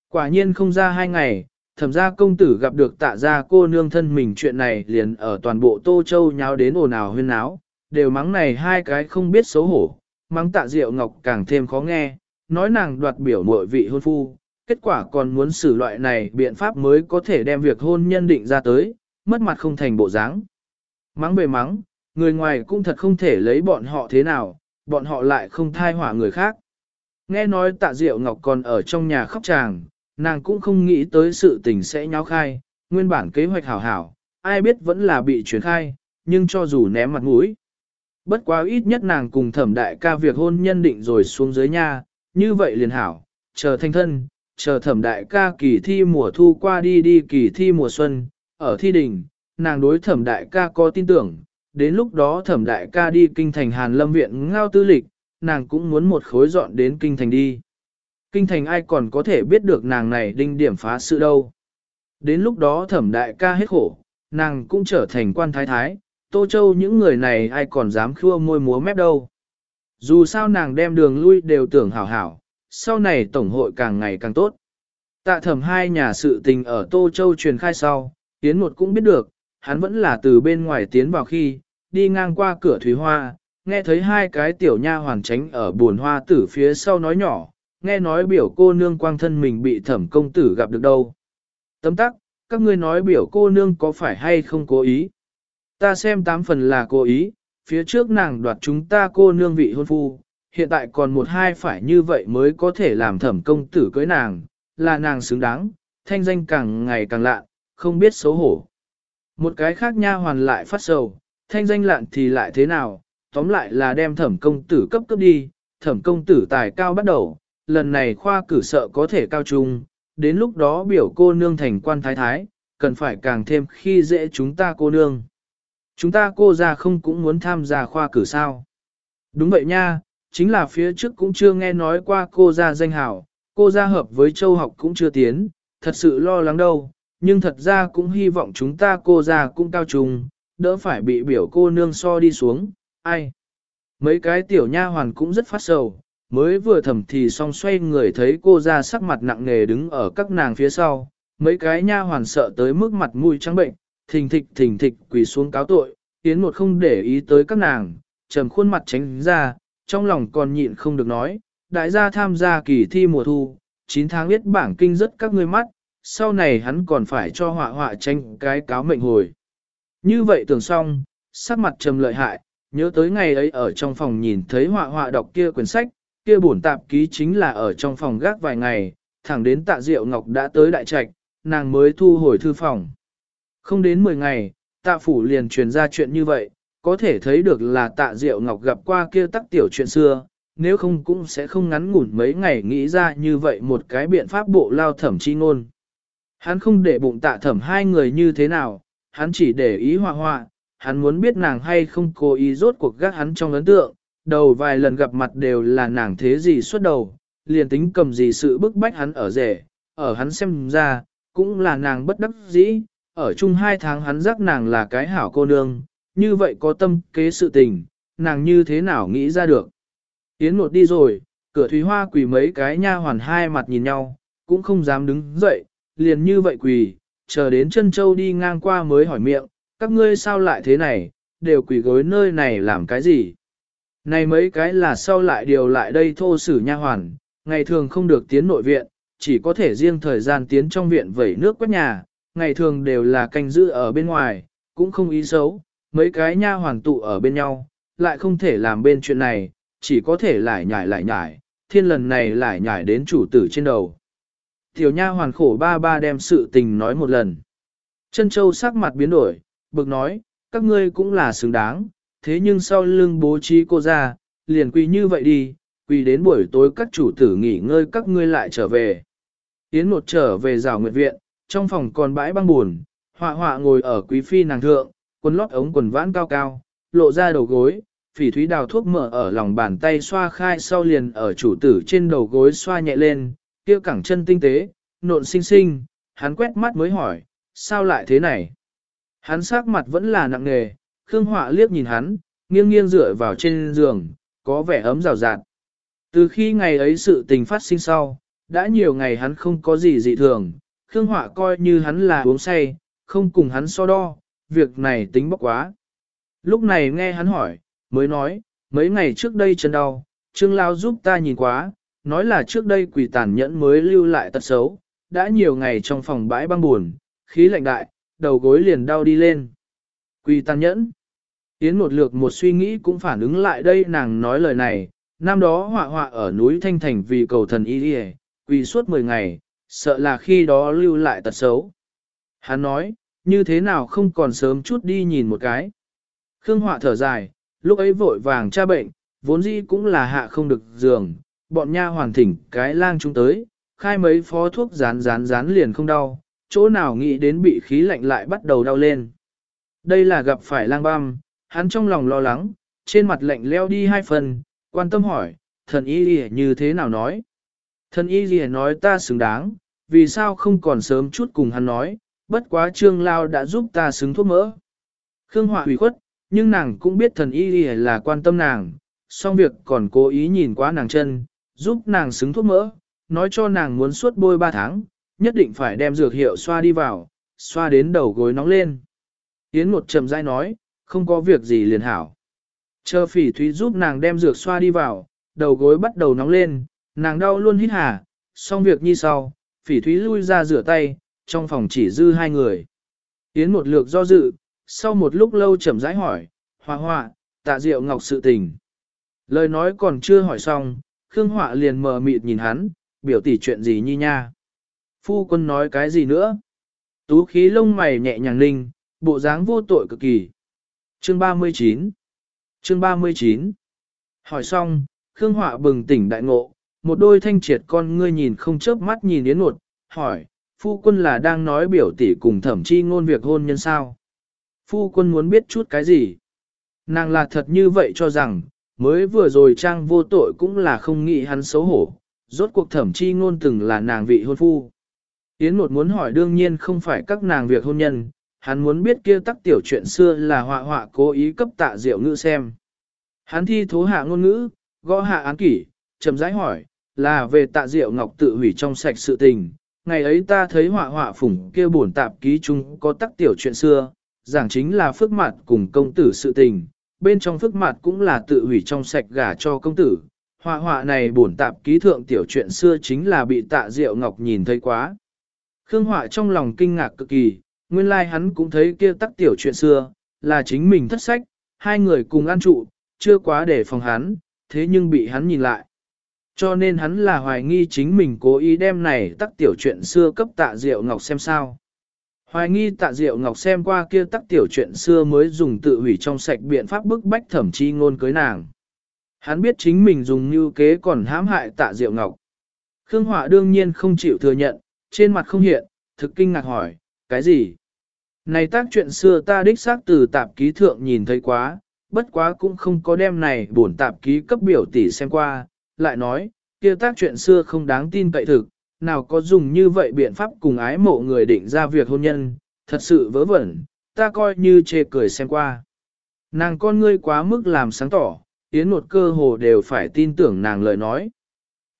Speaker 1: Quả nhiên không ra hai ngày, thẩm gia công tử gặp được tạ gia cô nương thân mình chuyện này liền ở toàn bộ Tô Châu nháo đến ồn ào huyên náo, đều mắng này hai cái không biết xấu hổ, mắng tạ diệu ngọc càng thêm khó nghe, nói nàng đoạt biểu muội vị hôn phu, kết quả còn muốn xử loại này biện pháp mới có thể đem việc hôn nhân định ra tới, mất mặt không thành bộ dáng. Mắng bề mắng, người ngoài cũng thật không thể lấy bọn họ thế nào, bọn họ lại không thai hỏa người khác. Nghe nói tạ diệu ngọc còn ở trong nhà khóc chàng, nàng cũng không nghĩ tới sự tình sẽ nháo khai, nguyên bản kế hoạch hảo hảo, ai biết vẫn là bị truyền khai, nhưng cho dù ném mặt mũi. Bất quá ít nhất nàng cùng thẩm đại ca việc hôn nhân định rồi xuống dưới nha, như vậy liền hảo, chờ thanh thân, chờ thẩm đại ca kỳ thi mùa thu qua đi đi kỳ thi mùa xuân, ở thi đình, nàng đối thẩm đại ca có tin tưởng, đến lúc đó thẩm đại ca đi kinh thành Hàn Lâm Viện ngao tư lịch, nàng cũng muốn một khối dọn đến kinh thành đi. Kinh thành ai còn có thể biết được nàng này đinh điểm phá sự đâu. Đến lúc đó thẩm đại ca hết khổ, nàng cũng trở thành quan thái thái, Tô Châu những người này ai còn dám khua môi múa mép đâu. Dù sao nàng đem đường lui đều tưởng hảo hảo, sau này tổng hội càng ngày càng tốt. Tạ thẩm hai nhà sự tình ở Tô Châu truyền khai sau, yến một cũng biết được, hắn vẫn là từ bên ngoài tiến vào khi, đi ngang qua cửa thủy hoa, nghe thấy hai cái tiểu nha hoàn tránh ở buồn hoa tử phía sau nói nhỏ, nghe nói biểu cô nương quang thân mình bị thẩm công tử gặp được đâu. Tấm tắc, các ngươi nói biểu cô nương có phải hay không cố ý? Ta xem tám phần là cố ý, phía trước nàng đoạt chúng ta cô nương vị hôn phu, hiện tại còn một hai phải như vậy mới có thể làm thẩm công tử cưới nàng, là nàng xứng đáng, thanh danh càng ngày càng lạ, không biết xấu hổ. Một cái khác nha hoàn lại phát sầu, thanh danh lạn thì lại thế nào, tóm lại là đem thẩm công tử cấp cấp đi, thẩm công tử tài cao bắt đầu, lần này khoa cử sợ có thể cao trung, đến lúc đó biểu cô nương thành quan thái thái, cần phải càng thêm khi dễ chúng ta cô nương. Chúng ta cô ra không cũng muốn tham gia khoa cử sao. Đúng vậy nha, chính là phía trước cũng chưa nghe nói qua cô ra danh hảo, cô ra hợp với châu học cũng chưa tiến, thật sự lo lắng đâu, nhưng thật ra cũng hy vọng chúng ta cô ra cũng cao trùng, đỡ phải bị biểu cô nương so đi xuống, ai. Mấy cái tiểu nha hoàn cũng rất phát sầu, mới vừa thầm thì xong xoay người thấy cô ra sắc mặt nặng nề đứng ở các nàng phía sau, mấy cái nha hoàn sợ tới mức mặt mũi trắng bệnh, thình thịch thình thịch quỳ xuống cáo tội, tiến một không để ý tới các nàng, trầm khuôn mặt tránh ra, trong lòng còn nhịn không được nói, đại gia tham gia kỳ thi mùa thu, 9 tháng biết bảng kinh rất các ngươi mắt, sau này hắn còn phải cho họa họa tranh cái cáo mệnh hồi. Như vậy tưởng xong, sắc mặt trầm lợi hại, nhớ tới ngày ấy ở trong phòng nhìn thấy họa họa đọc kia quyển sách, kia bổn tạp ký chính là ở trong phòng gác vài ngày, thẳng đến tạ diệu ngọc đã tới đại trạch, nàng mới thu hồi thư phòng. Không đến 10 ngày, tạ phủ liền truyền ra chuyện như vậy, có thể thấy được là tạ diệu ngọc gặp qua kia tắc tiểu chuyện xưa, nếu không cũng sẽ không ngắn ngủn mấy ngày nghĩ ra như vậy một cái biện pháp bộ lao thẩm chi ngôn. Hắn không để bụng tạ thẩm hai người như thế nào, hắn chỉ để ý họa họa, hắn muốn biết nàng hay không cố ý rốt cuộc gác hắn trong ấn tượng, đầu vài lần gặp mặt đều là nàng thế gì xuất đầu, liền tính cầm gì sự bức bách hắn ở rể, ở hắn xem ra, cũng là nàng bất đắc dĩ, ở chung hai tháng hắn giác nàng là cái hảo cô nương, như vậy có tâm kế sự tình, nàng như thế nào nghĩ ra được. Yến một đi rồi, cửa thúy hoa quỳ mấy cái nha hoàn hai mặt nhìn nhau, cũng không dám đứng dậy, liền như vậy quỳ, chờ đến chân châu đi ngang qua mới hỏi miệng, các ngươi sao lại thế này, đều quỳ gối nơi này làm cái gì. Này mấy cái là sau lại điều lại đây thô sử nha hoàn, ngày thường không được tiến nội viện, chỉ có thể riêng thời gian tiến trong viện vẩy nước quét nhà, ngày thường đều là canh giữ ở bên ngoài, cũng không ý xấu, mấy cái nha hoàn tụ ở bên nhau, lại không thể làm bên chuyện này, chỉ có thể lại nhải lại nhải, thiên lần này lại nhải đến chủ tử trên đầu. Tiểu nha hoàn khổ ba ba đem sự tình nói một lần. Chân châu sắc mặt biến đổi, bực nói, các ngươi cũng là xứng đáng, thế nhưng sau lưng bố trí cô ra, liền quỳ như vậy đi, quỳ đến buổi tối các chủ tử nghỉ ngơi các ngươi lại trở về. Yến một trở về rào nguyệt viện, trong phòng còn bãi băng buồn, họa họa ngồi ở quý phi nàng thượng, quần lót ống quần vãn cao cao, lộ ra đầu gối, phỉ thúy đào thuốc mở ở lòng bàn tay xoa khai sau liền ở chủ tử trên đầu gối xoa nhẹ lên, kia cẳng chân tinh tế, nộn xinh xinh, hắn quét mắt mới hỏi, sao lại thế này? Hắn sắc mặt vẫn là nặng nề, Khương Họa liếc nhìn hắn, nghiêng nghiêng dựa vào trên giường, có vẻ ấm rào rạt. Từ khi ngày ấy sự tình phát sinh sau, đã nhiều ngày hắn không có gì dị thường, Khương Họa coi như hắn là uống say, không cùng hắn so đo, việc này tính bốc quá. Lúc này nghe hắn hỏi, mới nói, mấy ngày trước đây chân đau, Trương Lao giúp ta nhìn quá, nói là trước đây quỷ tàn nhẫn mới lưu lại tật xấu, đã nhiều ngày trong phòng bãi băng buồn, khí lạnh đại, đầu gối liền đau đi lên. Quỷ tàn nhẫn. Yến một lược một suy nghĩ cũng phản ứng lại đây nàng nói lời này, năm đó họa họa ở núi Thanh Thành vì cầu thần y đi quỳ suốt 10 ngày, sợ là khi đó lưu lại tật xấu. Hắn nói, như thế nào không còn sớm chút đi nhìn một cái. Khương họa thở dài, lúc ấy vội vàng cha bệnh, vốn dĩ cũng là hạ không được giường, bọn nha hoàn thỉnh cái lang chúng tới, khai mấy phó thuốc rán rán rán liền không đau, chỗ nào nghĩ đến bị khí lạnh lại bắt đầu đau lên. Đây là gặp phải lang băm, hắn trong lòng lo lắng, trên mặt lạnh leo đi hai phần, quan tâm hỏi, thần y gì như thế nào nói. Thần y gì nói ta xứng đáng, vì sao không còn sớm chút cùng hắn nói, bất quá trương lao đã giúp ta xứng thuốc mỡ. Khương Họa hủy khuất, nhưng nàng cũng biết thần y gì là quan tâm nàng, song việc còn cố ý nhìn qua nàng chân, giúp nàng xứng thuốc mỡ, nói cho nàng muốn suốt bôi ba tháng, nhất định phải đem dược hiệu xoa đi vào, xoa đến đầu gối nóng lên. Yến một chậm rãi nói, không có việc gì liền hảo. Chờ phỉ thúy giúp nàng đem dược xoa đi vào, đầu gối bắt đầu nóng lên, nàng đau luôn hít hà, xong việc như sau, phỉ thúy lui ra rửa tay, trong phòng chỉ dư hai người. Yến một lược do dự, sau một lúc lâu chậm rãi hỏi, hoa hoa, tạ diệu ngọc sự tình. Lời nói còn chưa hỏi xong, Khương Họa liền mờ mịt nhìn hắn, biểu tỷ chuyện gì nhi nha. Phu quân nói cái gì nữa? Tú khí lông mày nhẹ nhàng ninh, bộ dáng vô tội cực kỳ. Chương 39 Chương 39 Hỏi xong, Khương Họa bừng tỉnh đại ngộ, một đôi thanh triệt con ngươi nhìn không chớp mắt nhìn Yến Nột, hỏi, phu quân là đang nói biểu tỷ cùng thẩm chi ngôn việc hôn nhân sao? Phu quân muốn biết chút cái gì? Nàng là thật như vậy cho rằng, mới vừa rồi trang vô tội cũng là không nghĩ hắn xấu hổ, rốt cuộc thẩm chi ngôn từng là nàng vị hôn phu. Yến một muốn hỏi đương nhiên không phải các nàng việc hôn nhân, hắn muốn biết kia tắc tiểu chuyện xưa là họa họa cố ý cấp tạ diệu ngữ xem. Hắn thi thố hạ ngôn ngữ, gõ hạ án kỷ, chậm rãi hỏi, là về tạ diệu ngọc tự hủy trong sạch sự tình. Ngày ấy ta thấy họa họa phủng kia bổn tạp ký chung có tắc tiểu chuyện xưa, giảng chính là phước mặt cùng công tử sự tình, bên trong phước mặt cũng là tự hủy trong sạch gả cho công tử. Họa họa này bổn tạp ký thượng tiểu chuyện xưa chính là bị tạ diệu ngọc nhìn thấy quá. Khương họa trong lòng kinh ngạc cực kỳ, nguyên lai like hắn cũng thấy kia tắc tiểu chuyện xưa, là chính mình thất sách, hai người cùng ăn trụ, chưa quá để phòng hắn, thế nhưng bị hắn nhìn lại. Cho nên hắn là hoài nghi chính mình cố ý đem này tắc tiểu chuyện xưa cấp tạ diệu ngọc xem sao. Hoài nghi tạ diệu ngọc xem qua kia tắc tiểu chuyện xưa mới dùng tự hủy trong sạch biện pháp bức bách thẩm chi ngôn cưới nàng. Hắn biết chính mình dùng như kế còn hãm hại tạ diệu ngọc. Khương Họa đương nhiên không chịu thừa nhận, trên mặt không hiện, thực kinh ngạc hỏi, cái gì? Này tác chuyện xưa ta đích xác từ tạp ký thượng nhìn thấy quá, bất quá cũng không có đem này bổn tạp ký cấp biểu tỷ xem qua, lại nói, kia tác chuyện xưa không đáng tin cậy thực, nào có dùng như vậy biện pháp cùng ái mộ người định ra việc hôn nhân, thật sự vớ vẩn, ta coi như chê cười xem qua. Nàng con ngươi quá mức làm sáng tỏ, Yến một cơ hồ đều phải tin tưởng nàng lời nói.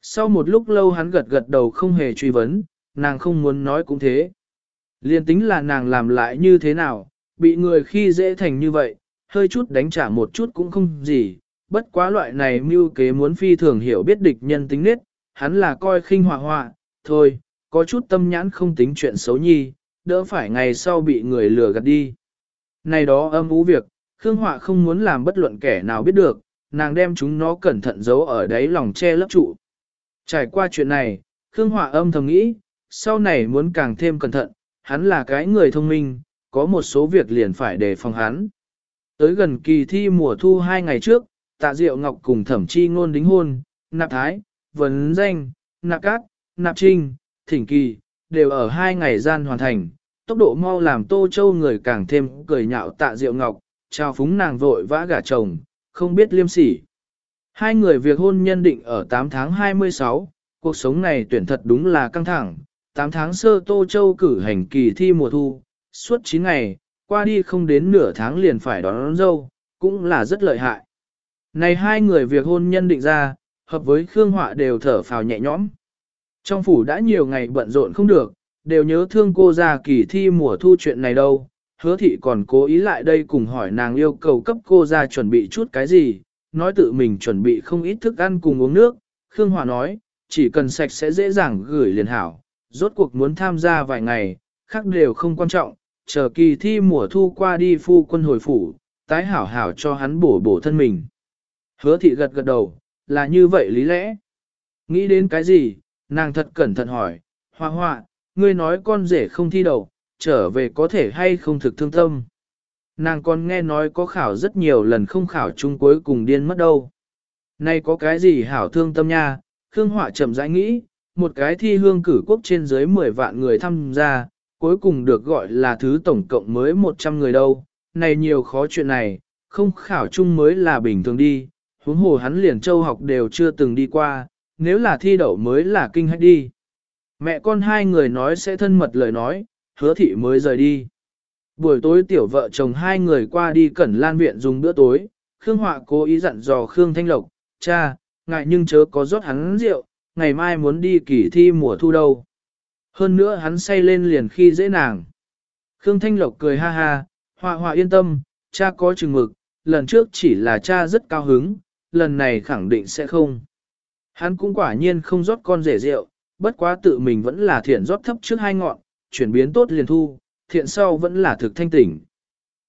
Speaker 1: Sau một lúc lâu hắn gật gật đầu không hề truy vấn, nàng không muốn nói cũng thế. Liên tính là nàng làm lại như thế nào, bị người khi dễ thành như vậy, hơi chút đánh trả một chút cũng không gì, bất quá loại này mưu kế muốn phi thường hiểu biết địch nhân tính nết, hắn là coi khinh hòa họa, thôi, có chút tâm nhãn không tính chuyện xấu nhi, đỡ phải ngày sau bị người lừa gạt đi. Này đó âm ú việc, Khương Họa không muốn làm bất luận kẻ nào biết được, nàng đem chúng nó cẩn thận giấu ở đáy lòng che lấp trụ. Trải qua chuyện này, Khương Họa âm thầm nghĩ, sau này muốn càng thêm cẩn thận, hắn là cái người thông minh, có một số việc liền phải đề phòng hắn. Tới gần kỳ thi mùa thu hai ngày trước, tạ diệu ngọc cùng thẩm chi ngôn đính hôn, nạp thái, vấn danh, nạp cát, nạp trinh, thỉnh kỳ, đều ở hai ngày gian hoàn thành. Tốc độ mau làm tô châu người càng thêm cười nhạo tạ diệu ngọc, trao phúng nàng vội vã gả chồng, không biết liêm sỉ. Hai người việc hôn nhân định ở 8 tháng 26, cuộc sống này tuyển thật đúng là căng thẳng. 8 tháng sơ Tô Châu cử hành kỳ thi mùa thu, suốt 9 ngày, qua đi không đến nửa tháng liền phải đón, đón dâu, cũng là rất lợi hại. Này hai người việc hôn nhân định ra, hợp với Khương Họa đều thở phào nhẹ nhõm. Trong phủ đã nhiều ngày bận rộn không được, đều nhớ thương cô ra kỳ thi mùa thu chuyện này đâu. Hứa thị còn cố ý lại đây cùng hỏi nàng yêu cầu cấp cô ra chuẩn bị chút cái gì, nói tự mình chuẩn bị không ít thức ăn cùng uống nước. Khương Hòa nói, chỉ cần sạch sẽ dễ dàng gửi liền hảo, rốt cuộc muốn tham gia vài ngày, khác đều không quan trọng, chờ kỳ thi mùa thu qua đi phu quân hồi phủ, tái hảo hảo cho hắn bổ bổ thân mình. Hứa thị gật gật đầu, là như vậy lý lẽ. Nghĩ đến cái gì, nàng thật cẩn thận hỏi, hoa hoa, ngươi nói con rể không thi đầu, trở về có thể hay không thực thương tâm. Nàng còn nghe nói có khảo rất nhiều lần không khảo chung cuối cùng điên mất đâu. nay có cái gì hảo thương tâm nha, Khương Họa chậm rãi nghĩ, một cái thi hương cử quốc trên dưới 10 vạn người tham gia, cuối cùng được gọi là thứ tổng cộng mới 100 người đâu. Này nhiều khó chuyện này, không khảo chung mới là bình thường đi, huống hồ hắn liền châu học đều chưa từng đi qua, nếu là thi đậu mới là kinh hách đi. Mẹ con hai người nói sẽ thân mật lời nói, hứa thị mới rời đi. Buổi tối tiểu vợ chồng hai người qua đi cẩn lan viện dùng bữa tối, Khương Họa cố ý dặn dò Khương Thanh Lộc, cha, ngại nhưng chớ có rót hắn rượu, ngày mai muốn đi kỳ thi mùa thu đâu. Hơn nữa hắn say lên liền khi dễ nàng. Khương Thanh Lộc cười ha ha, Họa Họa yên tâm, cha có chừng mực, lần trước chỉ là cha rất cao hứng, lần này khẳng định sẽ không. Hắn cũng quả nhiên không rót con rể rượu, bất quá tự mình vẫn là thiện rót thấp trước hai ngọn, chuyển biến tốt liền thu, thiện sau vẫn là thực thanh tỉnh.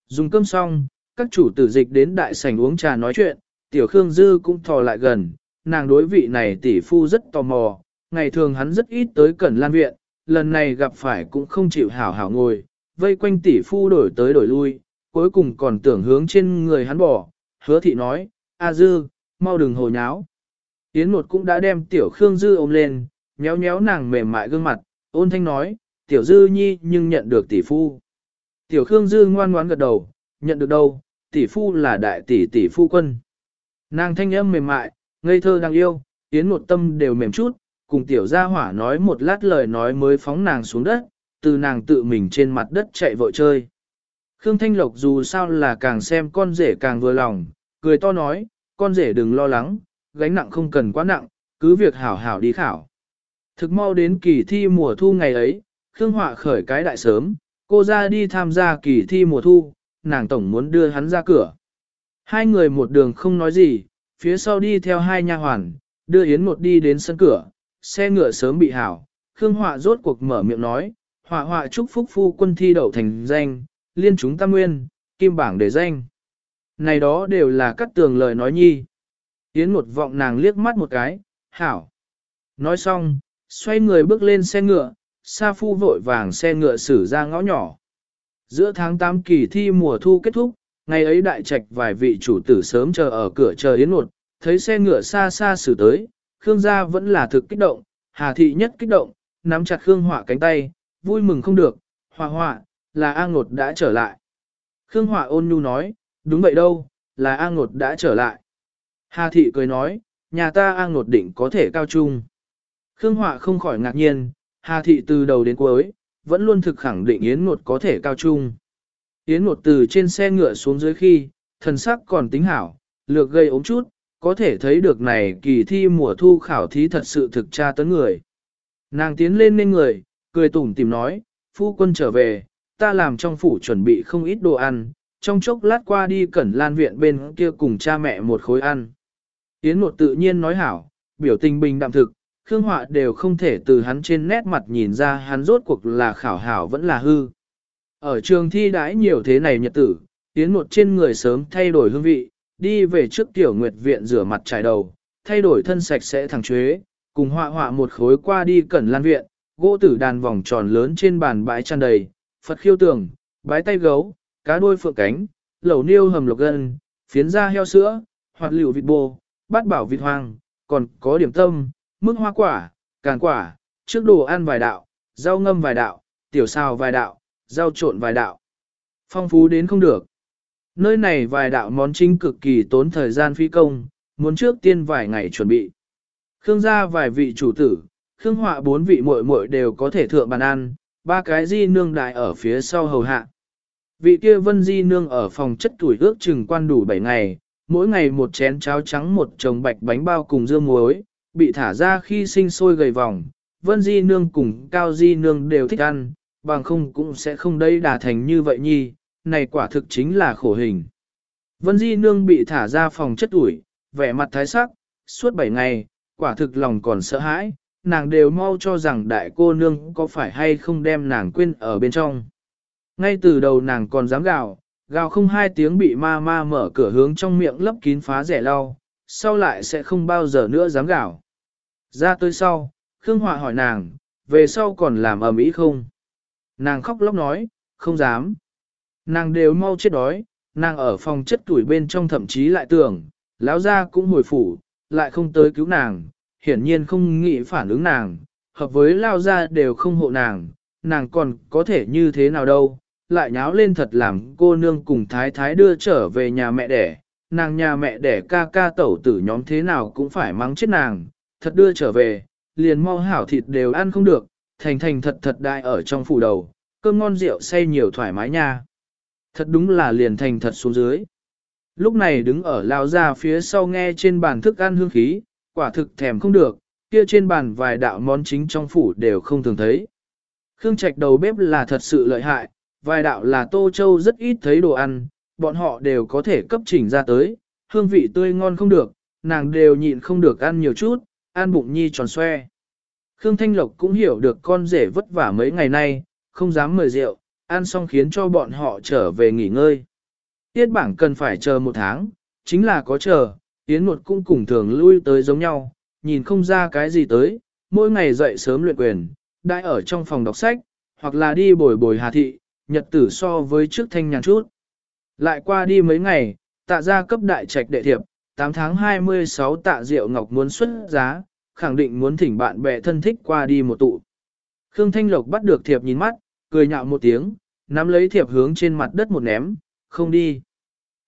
Speaker 1: Dùng cơm xong, các chủ tử dịch đến đại sảnh uống trà nói chuyện, tiểu Khương Dư cũng thò lại gần, nàng đối vị này tỷ phu rất tò mò, ngày thường hắn rất ít tới Cẩn Lan Viện, lần này gặp phải cũng không chịu hảo hảo ngồi, vây quanh tỷ phu đổi tới đổi lui, cuối cùng còn tưởng hướng trên người hắn bỏ, hứa thị nói, A Dư, mau đừng hồ nháo. Yến một cũng đã đem tiểu Khương Dư ôm lên, nhéo nhéo nàng mềm mại gương mặt, ôn thanh nói, tiểu Dư nhi nhưng nhận được tỷ phu. Tiểu Khương Dư ngoan ngoãn gật đầu, nhận được đâu, tỷ phu là đại tỷ tỷ phu quân. Nàng thanh âm mềm mại, ngây thơ đang yêu, Yến một tâm đều mềm chút, cùng tiểu gia hỏa nói một lát lời nói mới phóng nàng xuống đất, từ nàng tự mình trên mặt đất chạy vội chơi. Khương Thanh Lộc dù sao là càng xem con rể càng vừa lòng, cười to nói, con rể đừng lo lắng, gánh nặng không cần quá nặng, cứ việc hảo hảo đi khảo. Thực mau đến kỳ thi mùa thu ngày ấy, Khương Họa khởi cái đại sớm, cô ra đi tham gia kỳ thi mùa thu, nàng tổng muốn đưa hắn ra cửa. Hai người một đường không nói gì, phía sau đi theo hai nha hoàn, đưa Yến một đi đến sân cửa, xe ngựa sớm bị hảo. Khương Họa rốt cuộc mở miệng nói, họa họa chúc phúc phu quân thi đậu thành danh, liên chúng tam nguyên, kim bảng để danh. Này đó đều là cắt tường lời nói nhi. Yến một vọng nàng liếc mắt một cái, hảo. Nói xong, xoay người bước lên xe ngựa, Sa Phu vội vàng xe ngựa xử ra ngõ nhỏ. Giữa tháng 8 kỳ thi mùa thu kết thúc, ngày ấy đại trạch vài vị chủ tử sớm chờ ở cửa chờ Yến một, thấy xe ngựa xa xa xử tới, Khương gia vẫn là thực kích động, Hà thị nhất kích động, nắm chặt Khương Họa cánh tay, vui mừng không được, Họa Họa, là A Ngột đã trở lại. Khương Họa ôn nhu nói, đúng vậy đâu, là A Ngột đã trở lại. Hà thị cười nói, nhà ta an nột định có thể cao trung. Khương Họa không khỏi ngạc nhiên, Hà thị từ đầu đến cuối, vẫn luôn thực khẳng định Yến Ngột có thể cao trung. Yến Ngột từ trên xe ngựa xuống dưới khi, thần sắc còn tính hảo, lược gây ốm chút, có thể thấy được này kỳ thi mùa thu khảo thí thật sự thực tra tấn người. Nàng tiến lên nên người, cười tủm tìm nói, phu quân trở về, ta làm trong phủ chuẩn bị không ít đồ ăn, trong chốc lát qua đi cẩn lan viện bên kia cùng cha mẹ một khối ăn. Yến một tự nhiên nói hảo, biểu tình bình đạm thực, Khương Họa đều không thể từ hắn trên nét mặt nhìn ra hắn rốt cuộc là khảo hảo vẫn là hư. Ở trường thi đãi nhiều thế này nhật tử, Yến một trên người sớm thay đổi hương vị, đi về trước tiểu nguyệt viện rửa mặt trải đầu, thay đổi thân sạch sẽ thẳng chuế, cùng họa họa một khối qua đi cẩn lan viện, gỗ tử đàn vòng tròn lớn trên bàn bãi tràn đầy, Phật khiêu tường, bái tay gấu, cá đuôi phượng cánh, lẩu niêu hầm lộc gân, phiến da heo sữa, hoạt liệu vịt bồ, bát bảo vịt hoang, còn có điểm tâm, mức hoa quả, càn quả, trước đồ ăn vài đạo, rau ngâm vài đạo, tiểu xào vài đạo, rau trộn vài đạo. Phong phú đến không được. Nơi này vài đạo món chính cực kỳ tốn thời gian phi công, muốn trước tiên vài ngày chuẩn bị. Khương gia vài vị chủ tử, Khương họa bốn vị muội muội đều có thể thượng bàn ăn, ba cái di nương đại ở phía sau hầu hạ. Vị kia vân di nương ở phòng chất tuổi ước chừng quan đủ 7 ngày, mỗi ngày một chén cháo trắng một chồng bạch bánh bao cùng dưa muối, bị thả ra khi sinh sôi gầy vòng, Vân Di Nương cùng Cao Di Nương đều thích ăn, bằng không cũng sẽ không đây đà thành như vậy nhi, này quả thực chính là khổ hình. Vân Di Nương bị thả ra phòng chất ủi, vẻ mặt thái sắc, suốt 7 ngày, quả thực lòng còn sợ hãi, nàng đều mau cho rằng đại cô nương có phải hay không đem nàng quên ở bên trong. Ngay từ đầu nàng còn dám gạo gào không hai tiếng bị ma ma mở cửa hướng trong miệng lấp kín phá rẻ lau, sau lại sẽ không bao giờ nữa dám gào. Ra tới sau, Khương Họa hỏi nàng, về sau còn làm ầm ĩ không? Nàng khóc lóc nói, không dám. Nàng đều mau chết đói, nàng ở phòng chất tuổi bên trong thậm chí lại tưởng, lão gia cũng hồi phủ, lại không tới cứu nàng, hiển nhiên không nghĩ phản ứng nàng, hợp với lao gia đều không hộ nàng, nàng còn có thể như thế nào đâu, lại nháo lên thật làm cô nương cùng thái thái đưa trở về nhà mẹ đẻ, nàng nhà mẹ đẻ ca ca tẩu tử nhóm thế nào cũng phải mắng chết nàng, thật đưa trở về, liền mau hảo thịt đều ăn không được, thành thành thật thật đại ở trong phủ đầu, cơm ngon rượu say nhiều thoải mái nha. Thật đúng là liền thành thật xuống dưới. Lúc này đứng ở lao ra phía sau nghe trên bàn thức ăn hương khí, quả thực thèm không được, kia trên bàn vài đạo món chính trong phủ đều không thường thấy. Khương Trạch đầu bếp là thật sự lợi hại, vài đạo là Tô Châu rất ít thấy đồ ăn, bọn họ đều có thể cấp chỉnh ra tới, hương vị tươi ngon không được, nàng đều nhịn không được ăn nhiều chút, ăn bụng nhi tròn xoe. Khương Thanh Lộc cũng hiểu được con rể vất vả mấy ngày nay, không dám mời rượu, ăn xong khiến cho bọn họ trở về nghỉ ngơi. Tiết bảng cần phải chờ một tháng, chính là có chờ, Yến một cũng cùng thường lui tới giống nhau, nhìn không ra cái gì tới, mỗi ngày dậy sớm luyện quyền, đại ở trong phòng đọc sách, hoặc là đi bồi bồi hà thị, nhật tử so với trước thanh nhàn chút. Lại qua đi mấy ngày, tạ ra cấp đại trạch đệ thiệp, 8 tháng 26 tạ Diệu Ngọc muốn xuất giá, khẳng định muốn thỉnh bạn bè thân thích qua đi một tụ. Khương Thanh Lộc bắt được thiệp nhìn mắt, cười nhạo một tiếng, nắm lấy thiệp hướng trên mặt đất một ném, không đi.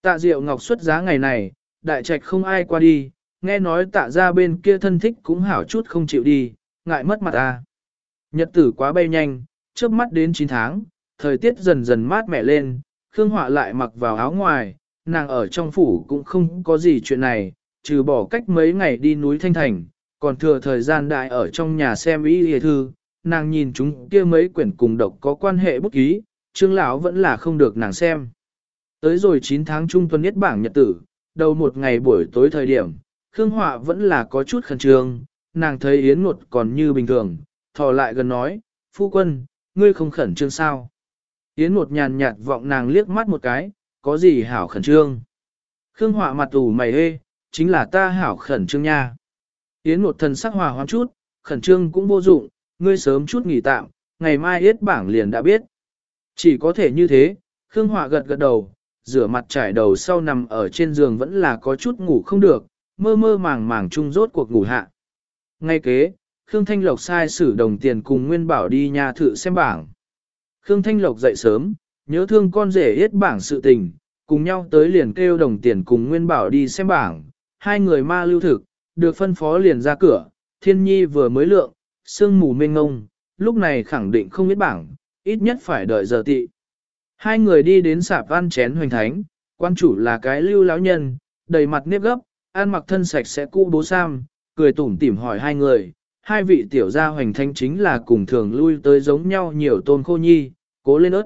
Speaker 1: Tạ Diệu Ngọc xuất giá ngày này, đại trạch không ai qua đi, nghe nói tạ ra bên kia thân thích cũng hảo chút không chịu đi, ngại mất mặt à. Nhật tử quá bay nhanh, trước mắt đến 9 tháng, thời tiết dần dần mát mẻ lên, Khương Họa lại mặc vào áo ngoài, nàng ở trong phủ cũng không có gì chuyện này, trừ bỏ cách mấy ngày đi núi Thanh Thành, còn thừa thời gian đại ở trong nhà xem ý hề thư, nàng nhìn chúng kia mấy quyển cùng độc có quan hệ bút ký, trương lão vẫn là không được nàng xem. Tới rồi 9 tháng trung tuần nhất bảng nhật tử, đầu một ngày buổi tối thời điểm, Khương Họa vẫn là có chút khẩn trương, nàng thấy Yến Ngột còn như bình thường, thò lại gần nói, phu quân, ngươi không khẩn trương sao? Yến một nhàn nhạt vọng nàng liếc mắt một cái, có gì hảo khẩn trương? Khương Họa mặt ủ mày hê, chính là ta hảo khẩn trương nha. Yến một thần sắc hòa hoãn chút, khẩn trương cũng vô dụng, ngươi sớm chút nghỉ tạm, ngày mai yết bảng liền đã biết. Chỉ có thể như thế, Khương Họa gật gật đầu, rửa mặt trải đầu sau nằm ở trên giường vẫn là có chút ngủ không được, mơ mơ màng màng chung rốt cuộc ngủ hạ. Ngay kế, Khương Thanh Lộc sai sử đồng tiền cùng Nguyên Bảo đi nhà thử xem bảng. Khương Thanh Lộc dậy sớm, nhớ thương con rể hết bảng sự tình, cùng nhau tới liền kêu đồng tiền cùng Nguyên Bảo đi xem bảng. Hai người ma lưu thực, được phân phó liền ra cửa, thiên nhi vừa mới lượng, sương mù mênh ngông, lúc này khẳng định không biết bảng, ít nhất phải đợi giờ tị. Hai người đi đến sạp ăn chén hoành thánh, quan chủ là cái lưu lão nhân, đầy mặt nếp gấp, ăn mặc thân sạch sẽ cũ bố sam, cười tủm tỉm hỏi hai người, hai vị tiểu gia hoành thánh chính là cùng thường lui tới giống nhau nhiều tôn khô nhi, cố lên ớt.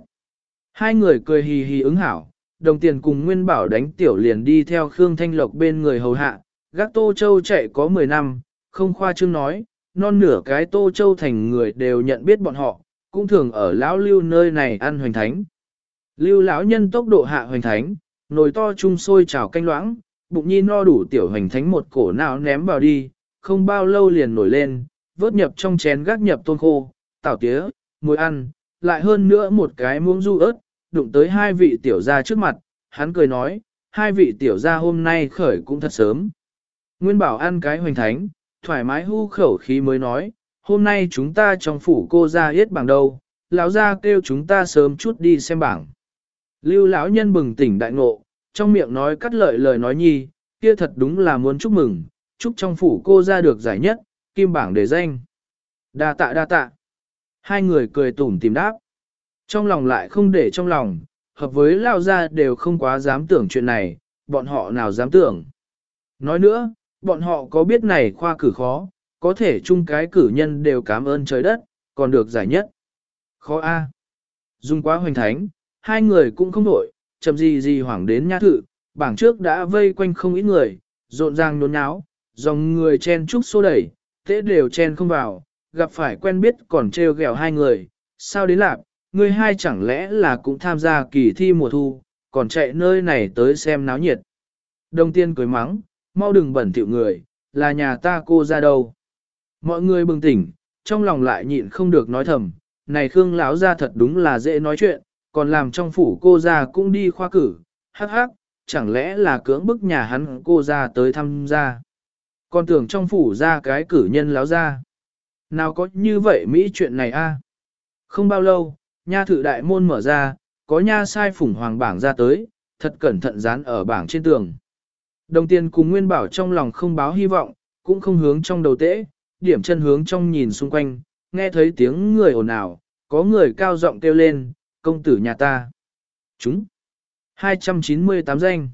Speaker 1: Hai người cười hì hì ứng hảo, đồng tiền cùng Nguyên Bảo đánh tiểu liền đi theo Khương Thanh Lộc bên người hầu hạ, gác Tô Châu chạy có 10 năm, không khoa trương nói, non nửa cái Tô Châu thành người đều nhận biết bọn họ, cũng thường ở lão lưu nơi này ăn hoành thánh. Lưu lão nhân tốc độ hạ hoành thánh, nồi to chung sôi trào canh loãng, bụng nhi no đủ tiểu hoành thánh một cổ nào ném vào đi, không bao lâu liền nổi lên, vớt nhập trong chén gác nhập tôn khô, tảo tía, muối ăn, lại hơn nữa một cái muỗng du ớt, đụng tới hai vị tiểu gia trước mặt, hắn cười nói, hai vị tiểu gia hôm nay khởi cũng thật sớm. Nguyên bảo ăn cái hoành thánh, thoải mái hưu khẩu khí mới nói, hôm nay chúng ta trong phủ cô ra yết bằng đâu, lão gia kêu chúng ta sớm chút đi xem bảng. Lưu lão nhân bừng tỉnh đại ngộ, trong miệng nói cắt lợi lời nói nhi, kia thật đúng là muốn chúc mừng, chúc trong phủ cô ra được giải nhất, kim bảng đề danh. Đa tạ đa tạ. Hai người cười tủm tìm đáp. Trong lòng lại không để trong lòng, hợp với lao gia đều không quá dám tưởng chuyện này, bọn họ nào dám tưởng. Nói nữa, bọn họ có biết này khoa cử khó, có thể chung cái cử nhân đều cảm ơn trời đất, còn được giải nhất. Khó A. dung quá hoành thánh, hai người cũng không nổi chậm gì gì hoảng đến nhã thự, bảng trước đã vây quanh không ít người, rộn ràng nôn náo, dòng người chen chúc xô đẩy, tế đều chen không vào, gặp phải quen biết còn trêu ghẹo hai người, sao đến lạc, người hai chẳng lẽ là cũng tham gia kỳ thi mùa thu, còn chạy nơi này tới xem náo nhiệt. Đồng tiên cười mắng, mau đừng bẩn thỉu người, là nhà ta cô ra đâu. Mọi người bừng tỉnh, trong lòng lại nhịn không được nói thầm, này Khương lão ra thật đúng là dễ nói chuyện, còn làm trong phủ cô ra cũng đi khoa cử, hắc hắc, chẳng lẽ là cưỡng bức nhà hắn cô ra tới thăm gia con tưởng trong phủ ra cái cử nhân láo ra. Nào có như vậy Mỹ chuyện này a? Không bao lâu, nha thự đại môn mở ra, có nha sai phủng hoàng bảng ra tới, thật cẩn thận dán ở bảng trên tường. Đồng tiền cùng Nguyên Bảo trong lòng không báo hy vọng, cũng không hướng trong đầu tễ, điểm chân hướng trong nhìn xung quanh, nghe thấy tiếng người ồn ào, có người cao giọng kêu lên, công tử nhà ta. Chúng. 298 danh.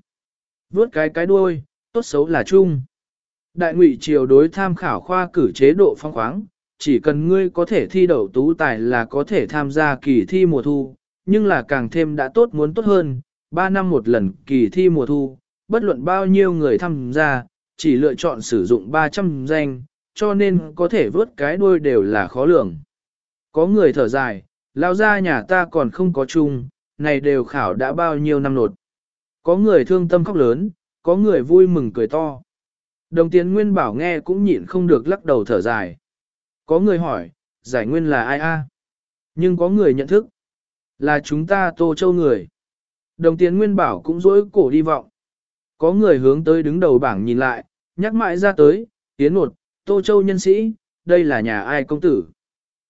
Speaker 1: Vốt cái cái đuôi, tốt xấu là chung. Đại ngụy triều đối tham khảo khoa cử chế độ phong khoáng, chỉ cần ngươi có thể thi đậu tú tài là có thể tham gia kỳ thi mùa thu, nhưng là càng thêm đã tốt muốn tốt hơn, 3 năm một lần kỳ thi mùa thu, bất luận bao nhiêu người tham gia, chỉ lựa chọn sử dụng 300 danh, cho nên có thể vớt cái đuôi đều là khó lường. Có người thở dài, lao ra nhà ta còn không có chung, này đều khảo đã bao nhiêu năm nột. Có người thương tâm khóc lớn, có người vui mừng cười to. Đồng tiền nguyên bảo nghe cũng nhịn không được lắc đầu thở dài. Có người hỏi, giải nguyên là ai a? Nhưng có người nhận thức, là chúng ta tô châu người. Đồng tiền nguyên bảo cũng dỗi cổ đi vọng. Có người hướng tới đứng đầu bảng nhìn lại, nhắc mãi ra tới, tiến một, tô châu nhân sĩ, đây là nhà ai công tử.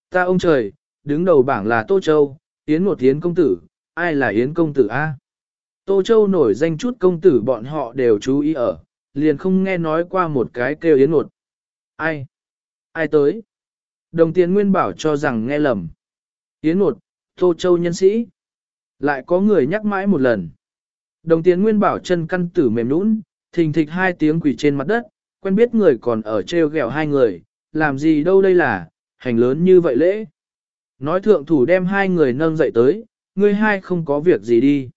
Speaker 1: Ta ông trời, đứng đầu bảng là tô châu, tiến một tiến công tử, ai là yến công tử a? Tô châu nổi danh chút công tử bọn họ đều chú ý ở, liền không nghe nói qua một cái kêu yến một. Ai? Ai tới? Đồng tiền nguyên bảo cho rằng nghe lầm. Yến một, Tô Châu nhân sĩ. Lại có người nhắc mãi một lần. Đồng tiền nguyên bảo chân căn tử mềm nũng, thình thịch hai tiếng quỷ trên mặt đất, quen biết người còn ở treo gẹo hai người, làm gì đâu đây là, hành lớn như vậy lễ. Nói thượng thủ đem hai người nâng dậy tới, ngươi hai không có việc gì đi.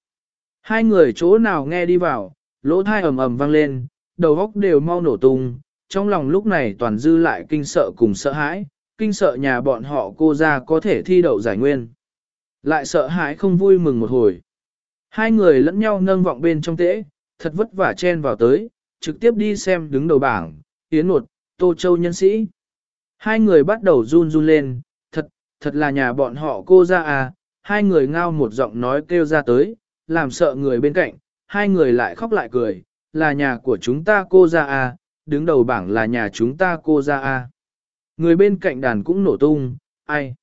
Speaker 1: Hai người chỗ nào nghe đi vào, lỗ thai ầm ầm vang lên, đầu óc đều mau nổ tung, trong lòng lúc này toàn dư lại kinh sợ cùng sợ hãi, kinh sợ nhà bọn họ cô ra có thể thi đậu giải nguyên. Lại sợ hãi không vui mừng một hồi. Hai người lẫn nhau nâng vọng bên trong tễ, thật vất vả chen vào tới, trực tiếp đi xem đứng đầu bảng, tiến một, tô châu nhân sĩ. Hai người bắt đầu run run lên, thật, thật là nhà bọn họ cô ra à, hai người ngao một giọng nói kêu ra tới, làm sợ người bên cạnh, hai người lại khóc lại cười, là nhà của chúng ta cô ra à, đứng đầu bảng là nhà chúng ta cô ra à. Người bên cạnh đàn cũng nổ tung, ai?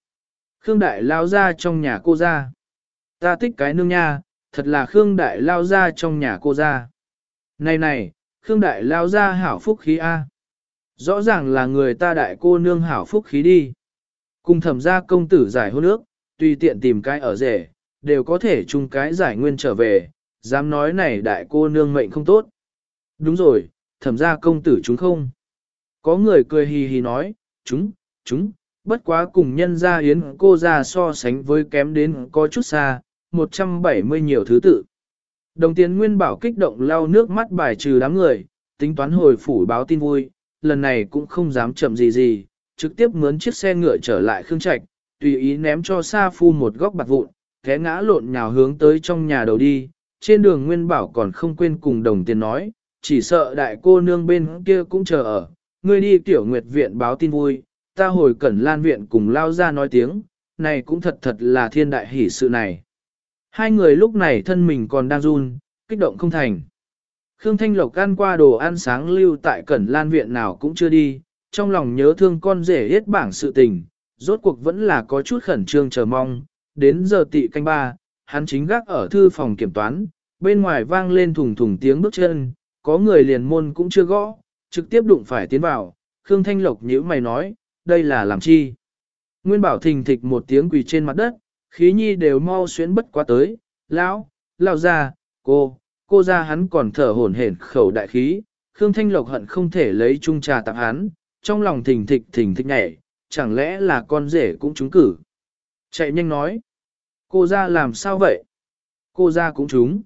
Speaker 1: Khương Đại lao ra trong nhà cô ra. Ta thích cái nương nha, thật là Khương Đại lao ra trong nhà cô ra. Này này, Khương Đại lao ra hảo phúc khí A. Rõ ràng là người ta đại cô nương hảo phúc khí đi. Cùng thẩm gia công tử giải hôn ước, tùy tiện tìm cái ở rể, đều có thể chung cái giải nguyên trở về, dám nói này đại cô nương mệnh không tốt. Đúng rồi, thẩm gia công tử chúng không. Có người cười hì hì nói, chúng, chúng, bất quá cùng nhân gia yến cô ra so sánh với kém đến có chút xa, 170 nhiều thứ tự. Đồng tiền nguyên bảo kích động lau nước mắt bài trừ đám người, tính toán hồi phủ báo tin vui, lần này cũng không dám chậm gì gì, trực tiếp mướn chiếc xe ngựa trở lại Khương Trạch, tùy ý ném cho Sa Phu một góc bạc vụn, té ngã lộn nhào hướng tới trong nhà đầu đi, trên đường Nguyên Bảo còn không quên cùng đồng tiền nói, chỉ sợ đại cô nương bên kia cũng chờ ở, ngươi đi tiểu nguyệt viện báo tin vui, ta hồi cẩn lan viện cùng lao ra nói tiếng, này cũng thật thật là thiên đại hỷ sự này. Hai người lúc này thân mình còn đang run, kích động không thành. Khương Thanh Lộc ăn qua đồ ăn sáng lưu tại cẩn lan viện nào cũng chưa đi, trong lòng nhớ thương con rể hết bảng sự tình, rốt cuộc vẫn là có chút khẩn trương chờ mong, đến giờ tị canh ba, hắn chính gác ở thư phòng kiểm toán, bên ngoài vang lên thùng thùng tiếng bước chân, có người liền môn cũng chưa gõ, trực tiếp đụng phải tiến vào, Khương Thanh Lộc nhíu mày nói, đây là làm chi? Nguyên bảo thình thịch một tiếng quỳ trên mặt đất, khí nhi đều mau xuyến bất quá tới, lão, lão ra, cô, cô ra hắn còn thở hổn hển khẩu đại khí, Khương Thanh Lộc hận không thể lấy chung trà tặng hắn, trong lòng thình thịch thình thịch nhảy, chẳng lẽ là con rể cũng trúng cử. Chạy nhanh nói, cô ra làm sao vậy? Cô ra cũng trúng.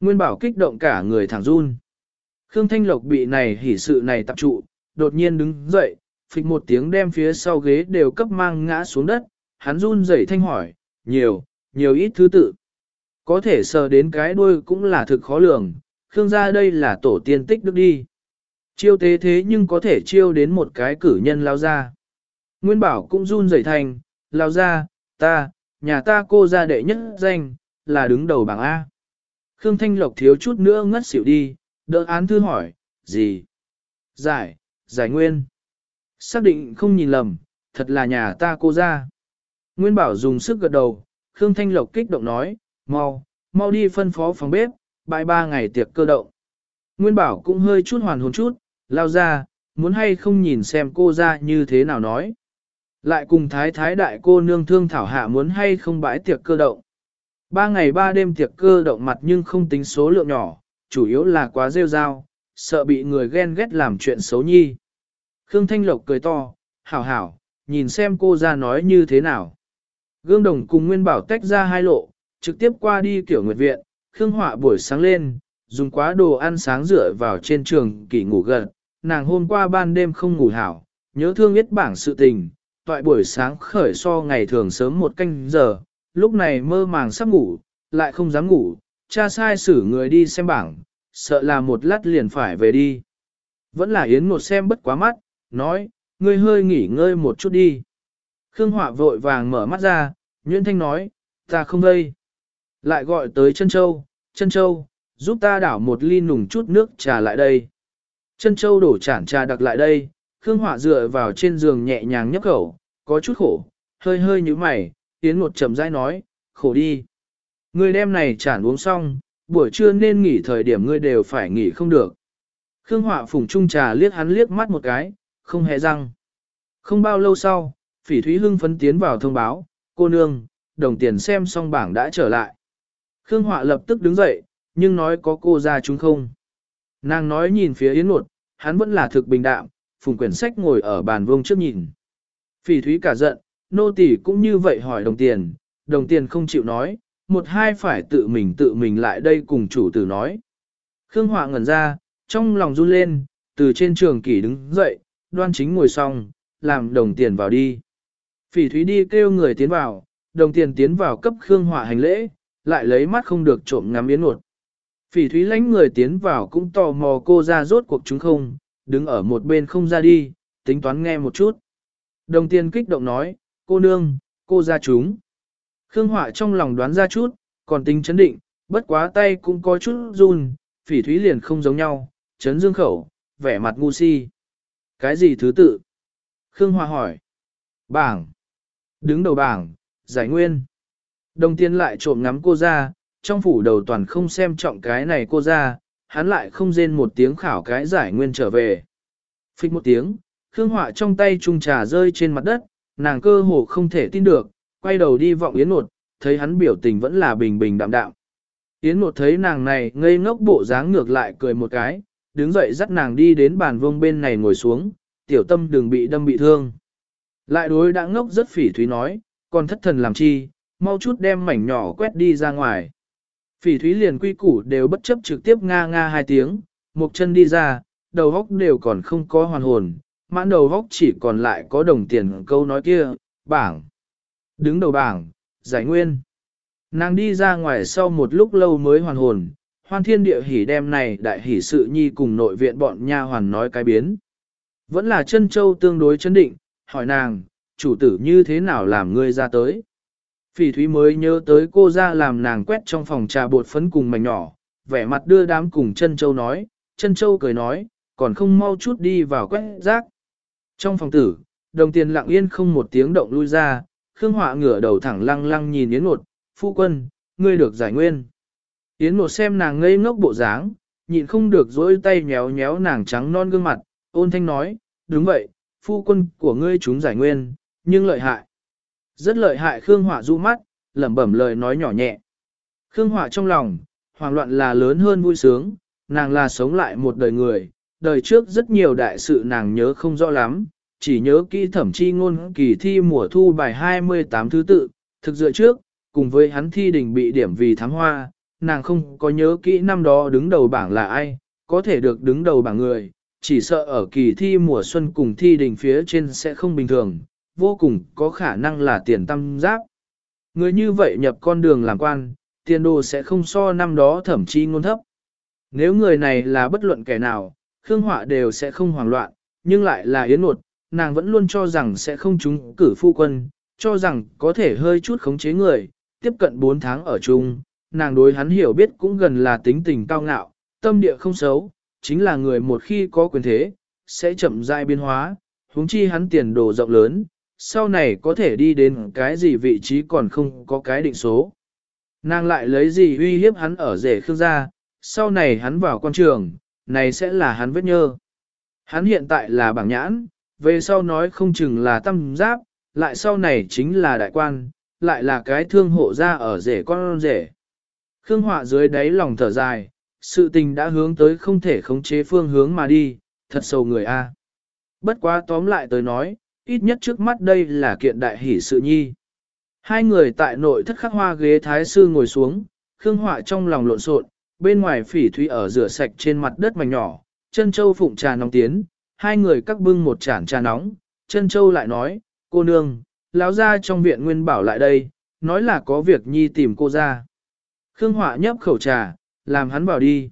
Speaker 1: Nguyên bảo kích động cả người thẳng run. Khương Thanh Lộc bị này hỉ sự này tập trụ, đột nhiên đứng dậy, phịch một tiếng đem phía sau ghế đều cấp mang ngã xuống đất, hắn run rẩy thanh hỏi, nhiều, nhiều ít thứ tự. Có thể sờ đến cái đuôi cũng là thực khó lường, Khương gia đây là tổ tiên tích đức đi. Chiêu tế thế nhưng có thể chiêu đến một cái cử nhân lao ra. Nguyên bảo cũng run rẩy thành, lao ra, ta, nhà ta cô gia đệ nhất danh, là đứng đầu bảng A. Khương Thanh Lộc thiếu chút nữa ngất xỉu đi, đỡ án thư hỏi, gì? Giải, giải nguyên. Xác định không nhìn lầm, thật là nhà ta cô ra Nguyên bảo dùng sức gật đầu, Khương Thanh Lộc kích động nói, mau, mau đi phân phó phòng bếp, bài ba ngày tiệc cơ động. Nguyên bảo cũng hơi chút hoàn hồn chút, lao ra, muốn hay không nhìn xem cô ra như thế nào nói. Lại cùng thái thái đại cô nương thương thảo hạ muốn hay không bãi tiệc cơ động. Ba ngày ba đêm tiệc cơ động mặt nhưng không tính số lượng nhỏ, chủ yếu là quá rêu rao, sợ bị người ghen ghét làm chuyện xấu nhi. Khương Thanh Lộc cười to, hảo hảo, nhìn xem cô ra nói như thế nào. Gương đồng cùng Nguyên Bảo tách ra hai lộ, trực tiếp qua đi kiểu nguyệt viện, Khương Họa buổi sáng lên, dùng quá đồ ăn sáng rửa vào trên trường kỷ ngủ gần, nàng hôm qua ban đêm không ngủ hảo, nhớ thương biết bảng sự tình, toại buổi sáng khởi so ngày thường sớm một canh giờ, lúc này mơ màng sắp ngủ, lại không dám ngủ, cha sai xử người đi xem bảng, sợ là một lát liền phải về đi. Vẫn là Yến một xem bất quá mắt, nói, ngươi hơi nghỉ ngơi một chút đi. Khương Họa vội vàng mở mắt ra, Nguyễn Thanh nói, ta không đây. Lại gọi tới Trân châu, Trân châu, giúp ta đảo một ly nùng chút nước trà lại đây. Trân châu đổ chản trà đặc lại đây, Khương Họa dựa vào trên giường nhẹ nhàng nhấp khẩu, có chút khổ, hơi hơi như mày, Yến một chậm rãi nói, khổ đi. Ngươi đem này chản uống xong, buổi trưa nên nghỉ thời điểm ngươi đều phải nghỉ không được. Khương Họa phùng trung trà liếc hắn liếc mắt một cái, không hề răng. Không bao lâu sau, Phỉ Thúy Hưng phấn tiến vào thông báo, cô nương, đồng tiền xem xong bảng đã trở lại. Khương Họa lập tức đứng dậy, nhưng nói có cô ra chúng không. Nàng nói nhìn phía Yến Nột, hắn vẫn là thực bình đạm, phùng quyển sách ngồi ở bàn vương trước nhìn. Phỉ Thúy cả giận, nô tỷ cũng như vậy hỏi đồng tiền, đồng tiền không chịu nói, một hai phải tự mình tự mình lại đây cùng chủ tử nói. Khương Họa ngẩn ra, trong lòng run lên, từ trên trường kỷ đứng dậy, đoan chính ngồi xong, làm đồng tiền vào đi. Phỉ thúy đi kêu người tiến vào, đồng tiền tiến vào cấp Khương Họa hành lễ, lại lấy mắt không được trộm ngắm yến nuột. Phỉ thúy lánh người tiến vào cũng tò mò cô ra rốt cuộc chúng không, đứng ở một bên không ra đi, tính toán nghe một chút. Đồng tiền kích động nói, cô nương, cô ra chúng. Khương Họa trong lòng đoán ra chút, còn tính chấn định, bất quá tay cũng có chút run, phỉ thúy liền không giống nhau, chấn dương khẩu, vẻ mặt ngu si. Cái gì thứ tự? Khương Họa hỏi. Bảng. Đứng đầu bảng, giải nguyên. Đồng tiên lại trộm ngắm cô ra, trong phủ đầu toàn không xem trọng cái này cô ra, hắn lại không rên một tiếng khảo cái giải nguyên trở về. Phích một tiếng, Khương Họa trong tay trung trà rơi trên mặt đất, nàng cơ hồ không thể tin được, quay đầu đi vọng Yến Nột, thấy hắn biểu tình vẫn là bình bình đạm đạm. Yến Nột thấy nàng này ngây ngốc bộ dáng ngược lại cười một cái, đứng dậy dắt nàng đi đến bàn vuông bên này ngồi xuống, tiểu tâm đừng bị đâm bị thương. Lại đối đã ngốc rất phỉ thúy nói, còn thất thần làm chi, mau chút đem mảnh nhỏ quét đi ra ngoài. Phỉ thúy liền quy củ đều bất chấp trực tiếp nga nga hai tiếng, một chân đi ra, đầu góc đều còn không có hoàn hồn, mãn đầu góc chỉ còn lại có đồng tiền câu nói kia, bảng. Đứng đầu bảng, giải nguyên. Nàng đi ra ngoài sau một lúc lâu mới hoàn hồn, hoan thiên địa hỉ đem này đại hỉ sự nhi cùng nội viện bọn nha hoàn nói cái biến. Vẫn là chân châu tương đối chấn định, hỏi nàng, chủ tử như thế nào làm ngươi ra tới. Phỉ thúy mới nhớ tới cô ra làm nàng quét trong phòng trà bột phấn cùng mảnh nhỏ, vẻ mặt đưa đám cùng chân châu nói, chân châu cười nói, còn không mau chút đi vào quét rác. Trong phòng tử, đồng tiền lặng yên không một tiếng động lui ra, Khương Họa ngửa đầu thẳng lăng lăng nhìn Yến Nột, phu quân, ngươi được giải nguyên. Yến Nột xem nàng ngây ngốc bộ dáng, nhịn không được dỗi tay nhéo nhéo nàng trắng non gương mặt, ôn thanh nói, đúng vậy, phu quân của ngươi chúng giải nguyên, nhưng lợi hại. Rất lợi hại Khương Họa du mắt, lẩm bẩm lời nói nhỏ nhẹ. Khương Họa trong lòng, hoảng loạn là lớn hơn vui sướng, nàng là sống lại một đời người, đời trước rất nhiều đại sự nàng nhớ không rõ lắm, chỉ nhớ kỹ thẩm chi ngôn kỳ thi mùa thu bài 28 thứ tự, thực dựa trước, cùng với hắn thi đình bị điểm vì thám hoa, nàng không có nhớ kỹ năm đó đứng đầu bảng là ai, có thể được đứng đầu bảng người, chỉ sợ ở kỳ thi mùa xuân cùng thi đình phía trên sẽ không bình thường, vô cùng có khả năng là tiền tâm giáp. Người như vậy nhập con đường làm quan, tiền đồ sẽ không so năm đó thẩm chi ngôn thấp. Nếu người này là bất luận kẻ nào, Khương Họa đều sẽ không hoảng loạn, nhưng lại là Yến Nột, nàng vẫn luôn cho rằng sẽ không trúng cử phu quân, cho rằng có thể hơi chút khống chế người, tiếp cận 4 tháng ở chung, nàng đối hắn hiểu biết cũng gần là tính tình cao ngạo, tâm địa không xấu, chính là người một khi có quyền thế, sẽ chậm rãi biến hóa, huống chi hắn tiền đồ rộng lớn, sau này có thể đi đến cái gì vị trí còn không có cái định số. Nàng lại lấy gì uy hiếp hắn ở rể khương gia, sau này hắn vào quan trường, này sẽ là hắn vết nhơ. Hắn hiện tại là bảng nhãn, về sau nói không chừng là tâm giáp, lại sau này chính là đại quan, lại là cái thương hộ ra ở rể con rể. Khương Họa dưới đáy lòng thở dài, sự tình đã hướng tới không thể khống chế phương hướng mà đi, thật sầu người a. Bất quá tóm lại tới nói, ít nhất trước mắt đây là kiện đại hỷ sự nhi. Hai người tại nội thất khắc hoa ghế thái sư ngồi xuống, Khương Họa trong lòng lộn xộn, bên ngoài phỉ thúy ở rửa sạch trên mặt đất mảnh nhỏ, chân châu phụng trà nóng tiến, hai người cắt bưng một chản trà nóng, chân châu lại nói, cô nương, lão ra trong viện nguyên bảo lại đây, nói là có việc nhi tìm cô ra. Khương Họa nhấp khẩu trà, làm hắn bảo đi.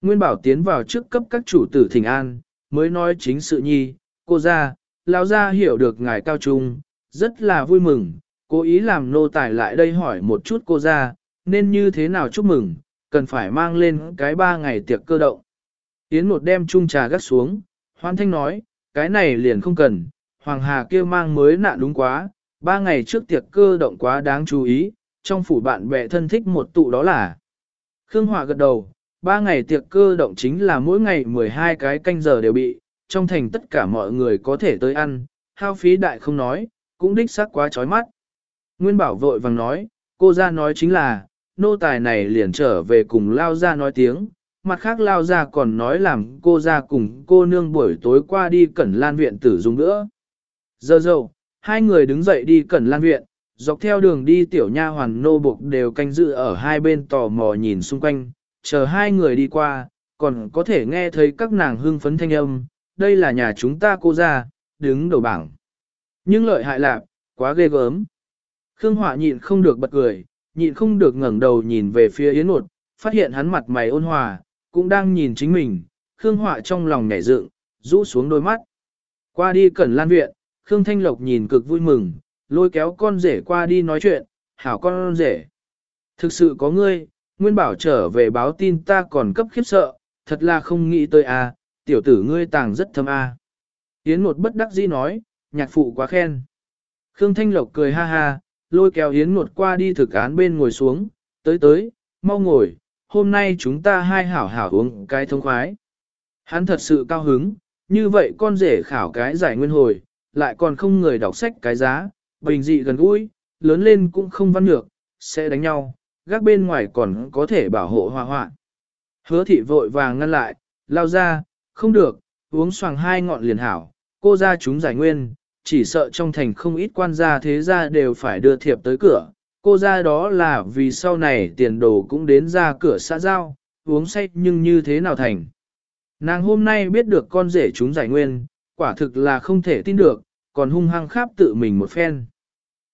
Speaker 1: Nguyên bảo tiến vào trước cấp các chủ tử thỉnh an, mới nói chính sự nhi, cô ra, lão ra hiểu được ngài cao trung, rất là vui mừng, cố ý làm nô tài lại đây hỏi một chút cô ra, nên như thế nào chúc mừng, cần phải mang lên cái ba ngày tiệc cơ động. Yến một đem chung trà gắt xuống, hoan thanh nói, cái này liền không cần, Hoàng Hà kia mang mới nạn đúng quá, ba ngày trước tiệc cơ động quá đáng chú ý, trong phủ bạn bè thân thích một tụ đó là. Khương Hòa gật đầu, ba ngày tiệc cơ động chính là mỗi ngày 12 cái canh giờ đều bị, trong thành tất cả mọi người có thể tới ăn, hao phí đại không nói, cũng đích xác quá chói mắt. Nguyên Bảo vội vàng nói, cô ra nói chính là, nô tài này liền trở về cùng lao ra nói tiếng, mặt khác lao ra còn nói làm cô ra cùng cô nương buổi tối qua đi cẩn lan viện tử dùng nữa. Giờ dầu, hai người đứng dậy đi cẩn lan viện, dọc theo đường đi tiểu nha hoàn nô buộc đều canh dự ở hai bên tò mò nhìn xung quanh, chờ hai người đi qua, còn có thể nghe thấy các nàng hưng phấn thanh âm, đây là nhà chúng ta cô ra, đứng đầu bảng. Nhưng lợi hại lạc, quá ghê gớm. Khương Họa nhịn không được bật cười, nhịn không được ngẩng đầu nhìn về phía Yến Nột, phát hiện hắn mặt mày ôn hòa, cũng đang nhìn chính mình, Khương Họa trong lòng nhảy dựng, rũ xuống đôi mắt. Qua đi cẩn lan viện, Khương Thanh Lộc nhìn cực vui mừng, lôi kéo con rể qua đi nói chuyện, hảo con rể. Thực sự có ngươi, Nguyên Bảo trở về báo tin ta còn cấp khiếp sợ, thật là không nghĩ tới à, tiểu tử ngươi tàng rất thâm. À. Yến một bất đắc dĩ nói, nhạc phụ quá khen. Khương Thanh Lộc cười ha ha, lôi kéo Yến một qua đi thực án bên ngồi xuống, tới tới, mau ngồi, hôm nay chúng ta hai hảo hảo uống cái thông khoái. Hắn thật sự cao hứng, như vậy con rể khảo cái giải nguyên hồi, lại còn không người đọc sách cái giá, bình dị gần gũi, lớn lên cũng không văn được, sẽ đánh nhau, gác bên ngoài còn có thể bảo hộ hòa hoạn. Hứa thị vội vàng ngăn lại, lao ra, không được, uống xoàng hai ngọn liền hảo, cô ra chúng giải nguyên, chỉ sợ trong thành không ít quan gia thế gia đều phải đưa thiệp tới cửa, cô ra đó là vì sau này tiền đồ cũng đến ra cửa xã giao, uống say nhưng như thế nào thành. Nàng hôm nay biết được con rể chúng giải nguyên, quả thực là không thể tin được, còn hung hăng khắp tự mình một phen.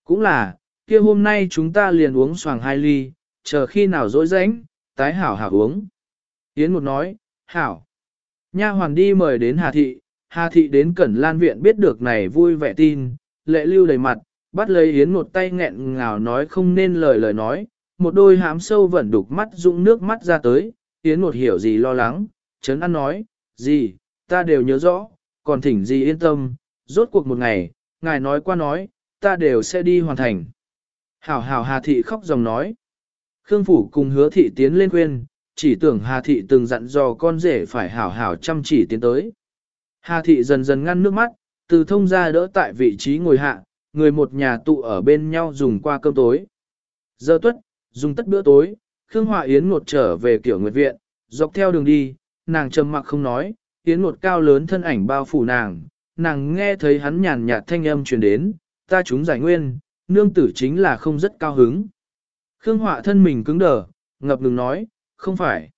Speaker 1: Cũng là, kia hôm nay chúng ta liền uống xoàng hai ly, chờ khi nào dỗi rãnh, tái hảo hảo uống. Yến một nói, hảo. Nha hoàn đi mời đến Hà Thị, Hà Thị đến Cẩn Lan Viện biết được này vui vẻ tin, lệ lưu đầy mặt, bắt lấy Yến một tay nghẹn ngào nói không nên lời lời nói, một đôi hám sâu vẫn đục mắt dũng nước mắt ra tới, Yến một hiểu gì lo lắng, chấn ăn nói, gì, ta đều nhớ rõ, còn thỉnh gì yên tâm, rốt cuộc một ngày, ngài nói qua nói, ta đều sẽ đi hoàn thành. Hảo hảo Hà Thị khóc dòng nói. Khương Phủ cùng hứa thị tiến lên khuyên, chỉ tưởng Hà Thị từng dặn dò con rể phải hảo hảo chăm chỉ tiến tới. Hà Thị dần dần ngăn nước mắt, từ thông ra đỡ tại vị trí ngồi hạ, người một nhà tụ ở bên nhau dùng qua cơm tối. Giờ tuất, dùng tất bữa tối, Khương Họa Yến ngột trở về kiểu nguyệt viện, dọc theo đường đi, nàng trầm mặc không nói, Yến một cao lớn thân ảnh bao phủ nàng, nàng nghe thấy hắn nhàn nhạt thanh âm truyền đến, ta chúng giải nguyên, nương tử chính là không rất cao hứng. Khương Họa thân mình cứng đờ, ngập ngừng nói, không phải.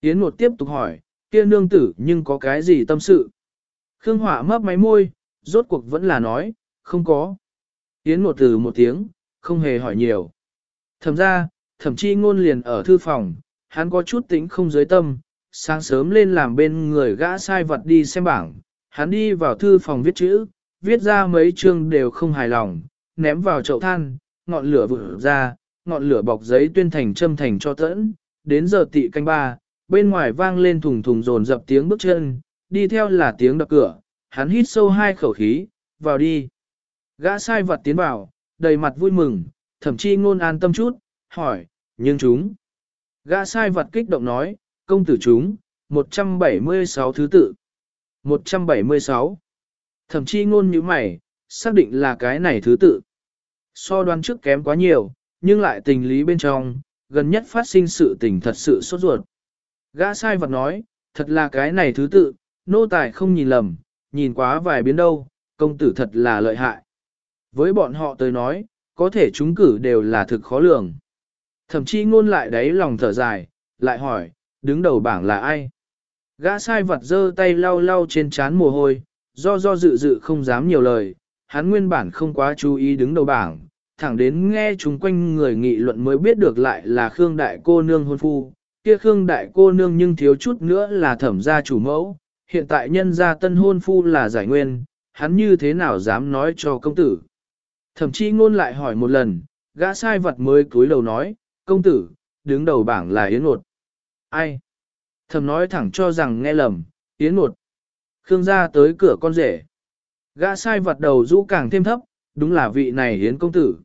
Speaker 1: Yến một tiếp tục hỏi, kia nương tử nhưng có cái gì tâm sự? Khương Họa mấp máy môi, rốt cuộc vẫn là nói, không có. Yến một từ một tiếng, không hề hỏi nhiều. Thẩm ra, thẩm chi ngôn liền ở thư phòng, hắn có chút tính không giới tâm, sáng sớm lên làm bên người gã sai vật đi xem bảng, hắn đi vào thư phòng viết chữ, viết ra mấy chương đều không hài lòng, ném vào chậu than, ngọn lửa vụt ra, ngọn lửa bọc giấy tuyên thành châm thành cho tẫn, đến giờ tị canh ba, bên ngoài vang lên thùng thùng rồn dập tiếng bước chân, đi theo là tiếng đập cửa, hắn hít sâu hai khẩu khí, vào đi. Gã sai vật tiến vào, đầy mặt vui mừng, thậm chí ngôn an tâm chút, hỏi, nhưng chúng. Gã sai vật kích động nói, công tử chúng, 176 thứ tự. 176. Thậm chí ngôn như mày, xác định là cái này thứ tự. So đoán trước kém quá nhiều, nhưng lại tình lý bên trong, gần nhất phát sinh sự tình thật sự sốt ruột. Gã sai vật nói, thật là cái này thứ tự, nô tài không nhìn lầm, nhìn quá vài biến đâu, công tử thật là lợi hại. Với bọn họ tới nói, có thể chúng cử đều là thực khó lường. Thậm chí ngôn lại đáy lòng thở dài, lại hỏi, đứng đầu bảng là ai? Gã sai vật giơ tay lau lau trên trán mồ hôi, do do dự dự không dám nhiều lời, hắn nguyên bản không quá chú ý đứng đầu bảng, thẳng đến nghe chúng quanh người nghị luận mới biết được lại là Khương Đại cô nương hôn phu, kia Khương Đại cô nương nhưng thiếu chút nữa là thẩm gia chủ mẫu, hiện tại nhân gia tân hôn phu là giải nguyên, hắn như thế nào dám nói cho công tử. Thậm chí ngôn lại hỏi một lần, gã sai vật mới cúi đầu nói, công tử, đứng đầu bảng là Yến Ngột. Ai? Thầm nói thẳng cho rằng nghe lầm, Yến Ngột. Khương gia tới cửa con rể. Gã sai vật đầu rũ càng thêm thấp, đúng là vị này Yến công tử.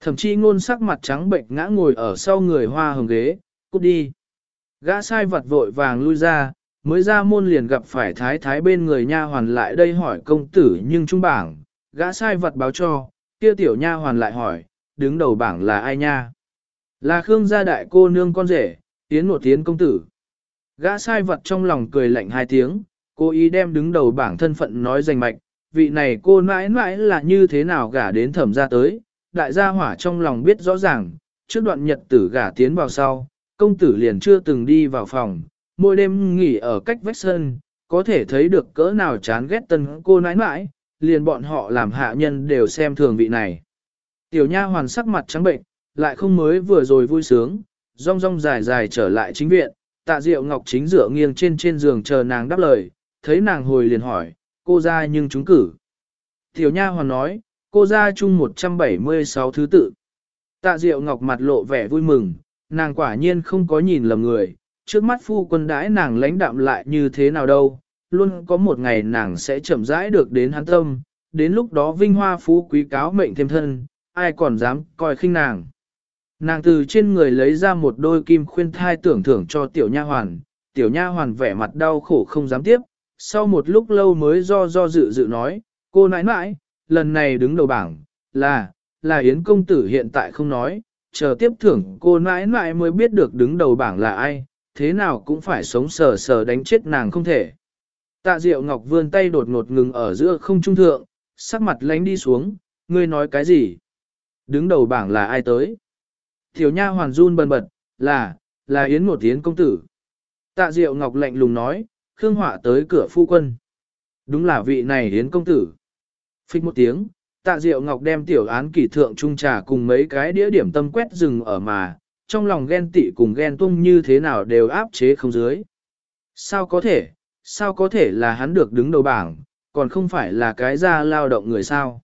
Speaker 1: Thậm chí ngôn sắc mặt trắng bệnh ngã ngồi ở sau người hoa hồng ghế, cút đi. Gã sai vật vội vàng lui ra, mới ra môn liền gặp phải thái thái bên người nha hoàn lại đây hỏi công tử nhưng trung bảng, gã sai vật báo cho, kia tiểu nha hoàn lại hỏi, đứng đầu bảng là ai nha? Là Khương gia đại cô nương con rể, tiến một tiến công tử. Gã sai vật trong lòng cười lạnh hai tiếng, cố ý đem đứng đầu bảng thân phận nói danh mạch, vị này cô mãi mãi là như thế nào gả đến thẩm gia tới, đại gia hỏa trong lòng biết rõ ràng, trước đoạn nhật tử gả tiến vào sau, công tử liền chưa từng đi vào phòng, mỗi đêm nghỉ ở cách vách sân, có thể thấy được cỡ nào chán ghét tân cô nãi nãi, liền bọn họ làm hạ nhân đều xem thường vị này. Tiểu nha hoàn sắc mặt trắng bệnh, lại không mới vừa rồi vui sướng, rong rong dài dài trở lại chính viện, tạ diệu ngọc chính dựa nghiêng trên trên giường chờ nàng đáp lời, thấy nàng hồi liền hỏi, cô ra nhưng chúng cử. Tiểu nha hoàn nói, cô ra chung 176 thứ tự. Tạ diệu ngọc mặt lộ vẻ vui mừng, nàng quả nhiên không có nhìn lầm người, trước mắt phu quân đãi nàng lãnh đạm lại như thế nào đâu, luôn có một ngày nàng sẽ chậm rãi được đến hắn tâm, đến lúc đó vinh hoa phú quý cáo mệnh thêm thân, ai còn dám coi khinh nàng. Nàng từ trên người lấy ra một đôi kim khuyên thai tưởng thưởng cho tiểu nha hoàn, tiểu nha hoàn vẻ mặt đau khổ không dám tiếp, sau một lúc lâu mới do do dự dự nói, cô nãi nãi, lần này đứng đầu bảng, là, là Yến công tử hiện tại không nói, chờ tiếp thưởng cô nãi nãi mới biết được đứng đầu bảng là ai, thế nào cũng phải sống sờ sờ đánh chết nàng không thể. Tạ Diệu Ngọc vươn tay đột ngột ngừng ở giữa không trung thượng, sắc mặt lánh đi xuống, ngươi nói cái gì? Đứng đầu bảng là ai tới? Tiểu nha hoàn run bần bật, là, là Yến một Yến công tử. Tạ Diệu Ngọc lạnh lùng nói, Khương Họa tới cửa phu quân. Đúng là vị này Yến công tử. Phích một tiếng, Tạ Diệu Ngọc đem tiểu án kỷ thượng trung trà cùng mấy cái đĩa điểm tâm quét rừng ở mà, trong lòng ghen tị cùng ghen tung như thế nào đều áp chế không dưới. Sao có thể, sao có thể là hắn được đứng đầu bảng, còn không phải là cái ra lao động người sao?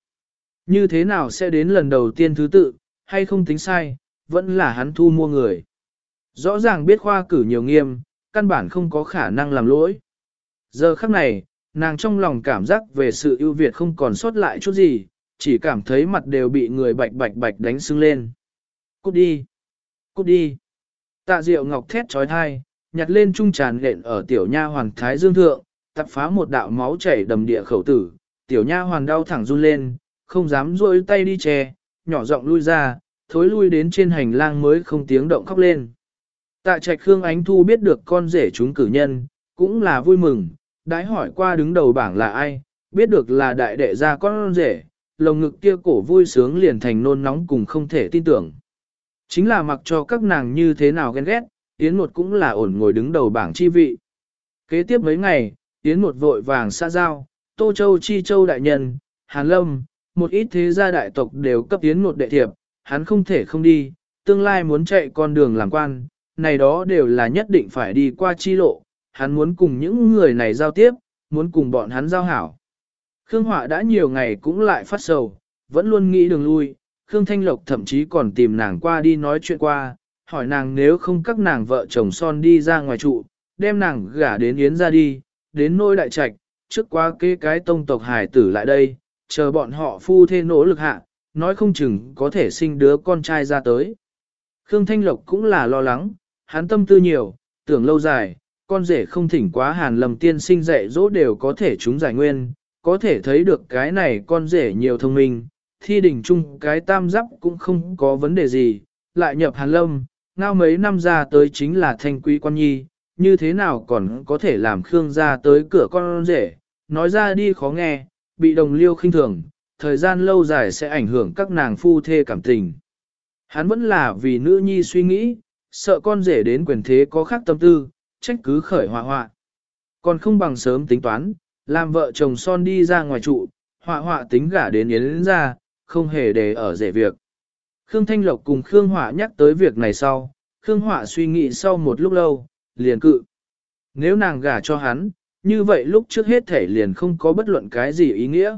Speaker 1: Như thế nào sẽ đến lần đầu tiên thứ tự, hay không tính sai, vẫn là hắn thu mua người. Rõ ràng biết khoa cử nhiều nghiêm, căn bản không có khả năng làm lỗi. Giờ khắc này, nàng trong lòng cảm giác về sự ưu việt không còn sót lại chút gì, chỉ cảm thấy mặt đều bị người bạch bạch bạch đánh sưng lên. Cút đi! Cút đi! Tạ Diệu Ngọc thét trói thai, nhặt lên trung tràn nện ở tiểu nha hoàng thái dương thượng, tập phá một đạo máu chảy đầm địa khẩu tử, tiểu nha hoàng đau thẳng run lên, không dám rôi tay đi che, nhỏ giọng lui ra, thối lui đến trên hành lang mới không tiếng động khóc lên. Tạ trạch Khương Ánh Thu biết được con rể chúng cử nhân, cũng là vui mừng, đãi hỏi qua đứng đầu bảng là ai, biết được là đại đệ gia con rể, lồng ngực kia cổ vui sướng liền thành nôn nóng cùng không thể tin tưởng. Chính là mặc cho các nàng như thế nào ghen ghét, Yến một cũng là ổn ngồi đứng đầu bảng chi vị. Kế tiếp mấy ngày, Yến một vội vàng xa giao, Tô Châu Chi Châu Đại Nhân, Hàn Lâm, một ít thế gia đại tộc đều cấp Yến một đệ thiệp, hắn không thể không đi, tương lai muốn chạy con đường làm quan, này đó đều là nhất định phải đi qua chi lộ, hắn muốn cùng những người này giao tiếp, muốn cùng bọn hắn giao hảo. Khương Họa đã nhiều ngày cũng lại phát sầu, vẫn luôn nghĩ đường lui, Khương Thanh Lộc thậm chí còn tìm nàng qua đi nói chuyện qua, hỏi nàng nếu không các nàng vợ chồng son đi ra ngoài trụ, đem nàng gả đến Yến ra đi, đến nôi đại trạch, trước qua kế cái tông tộc hải tử lại đây, chờ bọn họ phu thê nỗ lực hạ, nói không chừng có thể sinh đứa con trai ra tới. Khương Thanh Lộc cũng là lo lắng, hắn tâm tư nhiều, tưởng lâu dài, con rể không thỉnh quá hàn lầm tiên sinh dạy dỗ đều có thể chúng giải nguyên, có thể thấy được cái này con rể nhiều thông minh, thi đỉnh chung cái tam giáp cũng không có vấn đề gì, lại nhập hàn lâm, ngao mấy năm ra tới chính là thanh quý quan nhi, như thế nào còn có thể làm Khương ra tới cửa con rể, nói ra đi khó nghe, bị đồng liêu khinh thường, thời gian lâu dài sẽ ảnh hưởng các nàng phu thê cảm tình. Hắn vẫn là vì nữ nhi suy nghĩ, sợ con rể đến quyền thế có khác tâm tư, trách cứ khởi họa họa. Còn không bằng sớm tính toán, làm vợ chồng son đi ra ngoài trụ, họa họa tính gả đến yến ra, không hề để ở rể việc. Khương Thanh Lộc cùng Khương Hỏa nhắc tới việc này sau, Khương Hỏa suy nghĩ sau một lúc lâu, liền cự. Nếu nàng gả cho hắn, như vậy lúc trước hết thể liền không có bất luận cái gì ý nghĩa.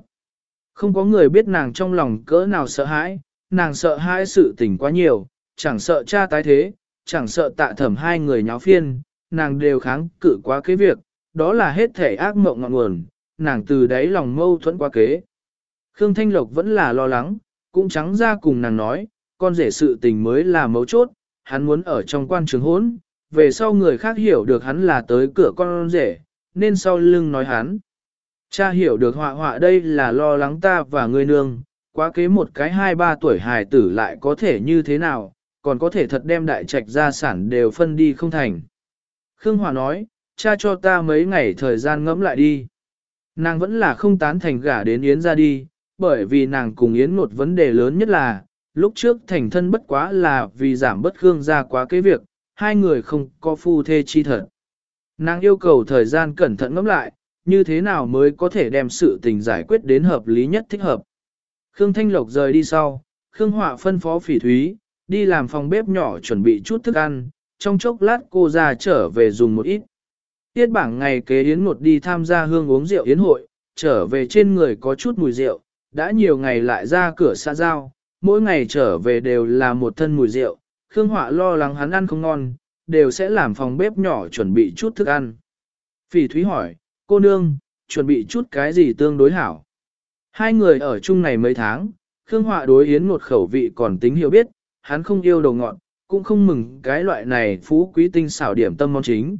Speaker 1: Không có người biết nàng trong lòng cỡ nào sợ hãi, nàng sợ hãi sự tình quá nhiều, chẳng sợ cha tái thế, chẳng sợ tạ thẩm hai người nháo phiên, nàng đều kháng cự quá cái việc, đó là hết thể ác mộng ngọn nguồn, nàng từ đấy lòng mâu thuẫn quá kế. Khương Thanh Lộc vẫn là lo lắng, cũng trắng ra cùng nàng nói, con rể sự tình mới là mấu chốt, hắn muốn ở trong quan trường hỗn, về sau người khác hiểu được hắn là tới cửa con rể, nên sau lưng nói hắn. Cha hiểu được họa họa đây là lo lắng ta và người nương, quá kế một cái hai ba tuổi hài tử lại có thể như thế nào, còn có thể thật đem đại trạch gia sản đều phân đi không thành. Khương Hòa nói, cha cho ta mấy ngày thời gian ngẫm lại đi. Nàng vẫn là không tán thành gả đến Yến ra đi, bởi vì nàng cùng Yến một vấn đề lớn nhất là, lúc trước thành thân bất quá là vì giảm bất Khương ra quá cái việc, hai người không có phu thê chi thật. Nàng yêu cầu thời gian cẩn thận ngẫm lại, như thế nào mới có thể đem sự tình giải quyết đến hợp lý nhất thích hợp. Khương Thanh Lộc rời đi sau, Khương Họa phân phó phỉ thúy, đi làm phòng bếp nhỏ chuẩn bị chút thức ăn, trong chốc lát cô ra trở về dùng một ít. Tiết bảng ngày kế yến một đi tham gia hương uống rượu yến hội, trở về trên người có chút mùi rượu, đã nhiều ngày lại ra cửa xa giao, mỗi ngày trở về đều là một thân mùi rượu, Khương Họa lo lắng hắn ăn không ngon, đều sẽ làm phòng bếp nhỏ chuẩn bị chút thức ăn. Phỉ Thúy hỏi, cô nương, chuẩn bị chút cái gì tương đối hảo? Hai người ở chung này mấy tháng, Khương Họa đối Yến một khẩu vị còn tính hiểu biết, hắn không yêu đồ ngọt, cũng không mừng cái loại này phú quý tinh xảo điểm tâm món chính.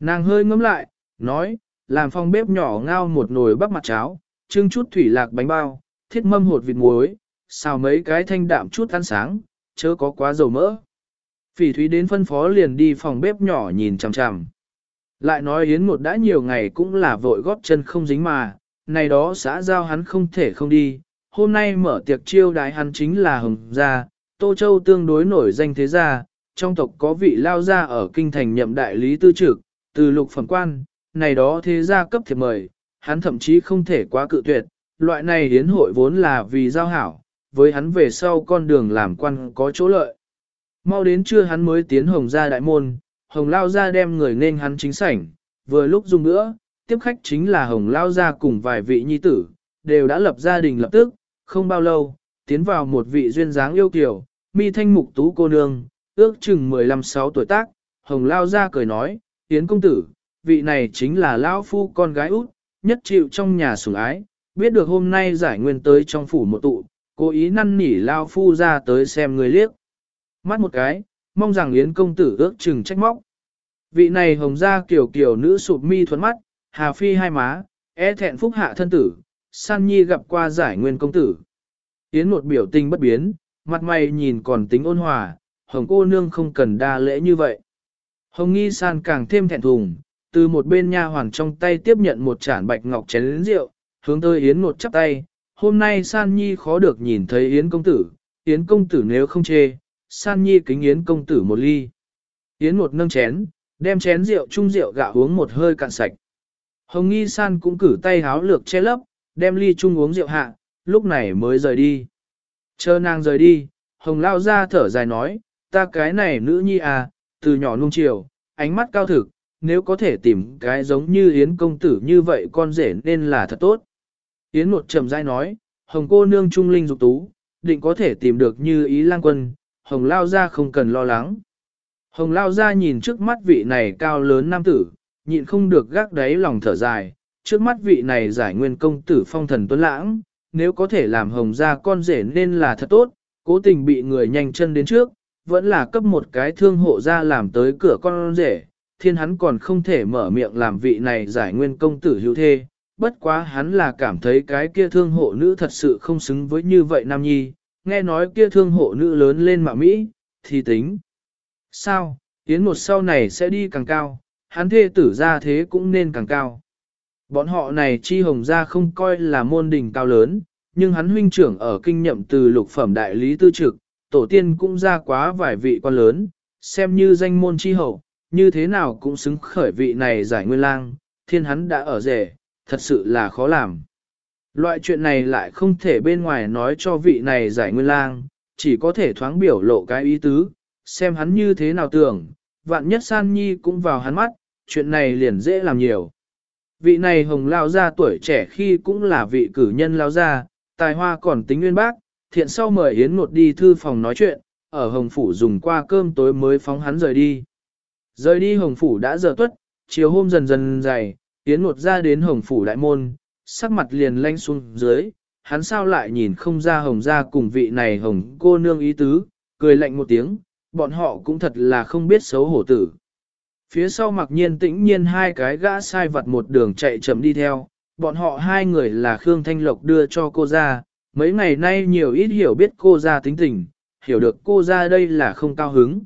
Speaker 1: Nàng hơi ngẫm lại, nói, làm phòng bếp nhỏ ngao một nồi bắp mặt cháo, trưng chút thủy lạc bánh bao, thiết mâm hột vịt muối, xào mấy cái thanh đạm chút ăn sáng, chớ có quá dầu mỡ. Phỉ thúy đến phân phó liền đi phòng bếp nhỏ nhìn chằm chằm. Lại nói Yến một đã nhiều ngày cũng là vội góp chân không dính mà, này đó xã giao hắn không thể không đi. Hôm nay mở tiệc chiêu đái hắn chính là Hồng Gia, Tô Châu tương đối nổi danh thế gia, trong tộc có vị lao gia ở kinh thành nhậm đại lý tư trực, từ lục phẩm quan, này đó thế gia cấp thiệp mời, hắn thậm chí không thể quá cự tuyệt, loại này hiến hội vốn là vì giao hảo, với hắn về sau con đường làm quan có chỗ lợi. Mau đến trưa hắn mới tiến hồng ra đại môn, hồng lao ra đem người nên hắn chính sảnh, vừa lúc dùng nữa, tiếp khách chính là hồng lao ra cùng vài vị nhi tử, đều đã lập gia đình lập tức, không bao lâu, tiến vào một vị duyên dáng yêu kiều, mi thanh mục tú cô nương, ước chừng 15-6 tuổi tác, hồng lao ra cười nói, tiến công tử, vị này chính là lão phu con gái út, nhất chịu trong nhà sủng ái, biết được hôm nay giải nguyên tới trong phủ một tụ, cố ý năn nỉ lao phu ra tới xem người liếc. Mắt một cái, mong rằng Yến công tử ước chừng trách móc. Vị này hồng ra kiểu kiểu nữ sụp mi thuẫn mắt, hà phi hai má, e thẹn phúc hạ thân tử, san nhi gặp qua giải nguyên công tử. Yến một biểu tình bất biến, mặt mày nhìn còn tính ôn hòa, hồng cô nương không cần đa lễ như vậy. Hồng nghi san càng thêm thẹn thùng, từ một bên nha hoàn trong tay tiếp nhận một chản bạch ngọc chén rượu, hướng tới Yến một chắp tay, hôm nay San Nhi khó được nhìn thấy Yến công tử, Yến công tử nếu không chê, San Nhi kính Yến công tử một ly. Yến một nâng chén, đem chén rượu chung rượu gạo uống một hơi cạn sạch. Hồng Nghi San cũng cử tay háo lược che lấp, đem ly chung uống rượu hạ, lúc này mới rời đi. Chờ nàng rời đi, Hồng lao ra thở dài nói, ta cái này nữ nhi à, từ nhỏ nung chiều, ánh mắt cao thực, nếu có thể tìm cái giống như Yến công tử như vậy con rể nên là thật tốt. Yến một trầm dai nói, Hồng cô nương trung linh dục tú, định có thể tìm được như ý lang quân, Hồng lao ra không cần lo lắng. Hồng lao ra nhìn trước mắt vị này cao lớn nam tử, nhịn không được gác đáy lòng thở dài, trước mắt vị này giải nguyên công tử phong thần tuấn lãng, nếu có thể làm hồng ra con rể nên là thật tốt, cố tình bị người nhanh chân đến trước, vẫn là cấp một cái thương hộ ra làm tới cửa con rể, thiên hắn còn không thể mở miệng làm vị này giải nguyên công tử hữu thê, bất quá hắn là cảm thấy cái kia thương hộ nữ thật sự không xứng với như vậy nam nhi, nghe nói kia thương hộ nữ lớn lên mạ Mỹ, thì tính. Sao, Yến một sau này sẽ đi càng cao, hắn thê tử ra thế cũng nên càng cao. Bọn họ này chi hồng ra không coi là môn đình cao lớn, nhưng hắn huynh trưởng ở kinh nhậm từ lục phẩm đại lý tư trực, tổ tiên cũng ra quá vài vị quan lớn, xem như danh môn chi hậu, như thế nào cũng xứng khởi vị này giải nguyên lang, thiên hắn đã ở rể, thật sự là khó làm. Loại chuyện này lại không thể bên ngoài nói cho vị này giải nguyên lang, chỉ có thể thoáng biểu lộ cái ý tứ, xem hắn như thế nào tưởng, vạn nhất san nhi cũng vào hắn mắt, chuyện này liền dễ làm nhiều. Vị này hồng lao ra tuổi trẻ khi cũng là vị cử nhân lao ra, tài hoa còn tính nguyên bác, thiện sau mời Yến một đi thư phòng nói chuyện, ở hồng phủ dùng qua cơm tối mới phóng hắn rời đi. Rời đi hồng phủ đã giờ tuất, chiều hôm dần dần dày, Yến một ra đến hồng phủ đại môn, sắc mặt liền lanh xuống dưới, hắn sao lại nhìn không ra hồng ra cùng vị này hồng cô nương ý tứ, cười lạnh một tiếng, bọn họ cũng thật là không biết xấu hổ tử. Phía sau mặc nhiên tĩnh nhiên hai cái gã sai vặt một đường chạy chậm đi theo, bọn họ hai người là Khương Thanh Lộc đưa cho cô ra, mấy ngày nay nhiều ít hiểu biết cô ra tính tình, hiểu được cô ra đây là không cao hứng.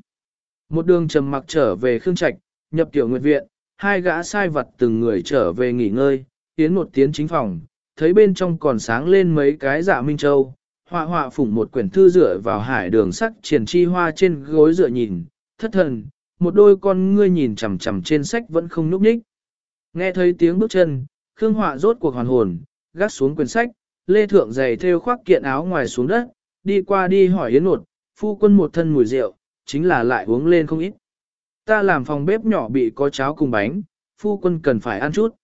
Speaker 1: Một đường trầm mặc trở về Khương Trạch, nhập tiểu nguyệt viện, hai gã sai vật từng người trở về nghỉ ngơi, tiến một tiến chính phòng, thấy bên trong còn sáng lên mấy cái dạ minh châu, họa họa phủng một quyển thư dựa vào hải đường sắc triển chi hoa trên gối dựa nhìn, thất thần, một đôi con ngươi nhìn chằm chằm trên sách vẫn không nhúc nhích. Nghe thấy tiếng bước chân, Khương Họa rốt cuộc hoàn hồn, gác xuống quyển sách, lê thượng giày theo khoác kiện áo ngoài xuống đất, đi qua đi hỏi Yến Nột, phu quân một thân mùi rượu, chính là lại uống lên không ít. Ta làm phòng bếp nhỏ bị có cháo cùng bánh, phu quân cần phải ăn chút.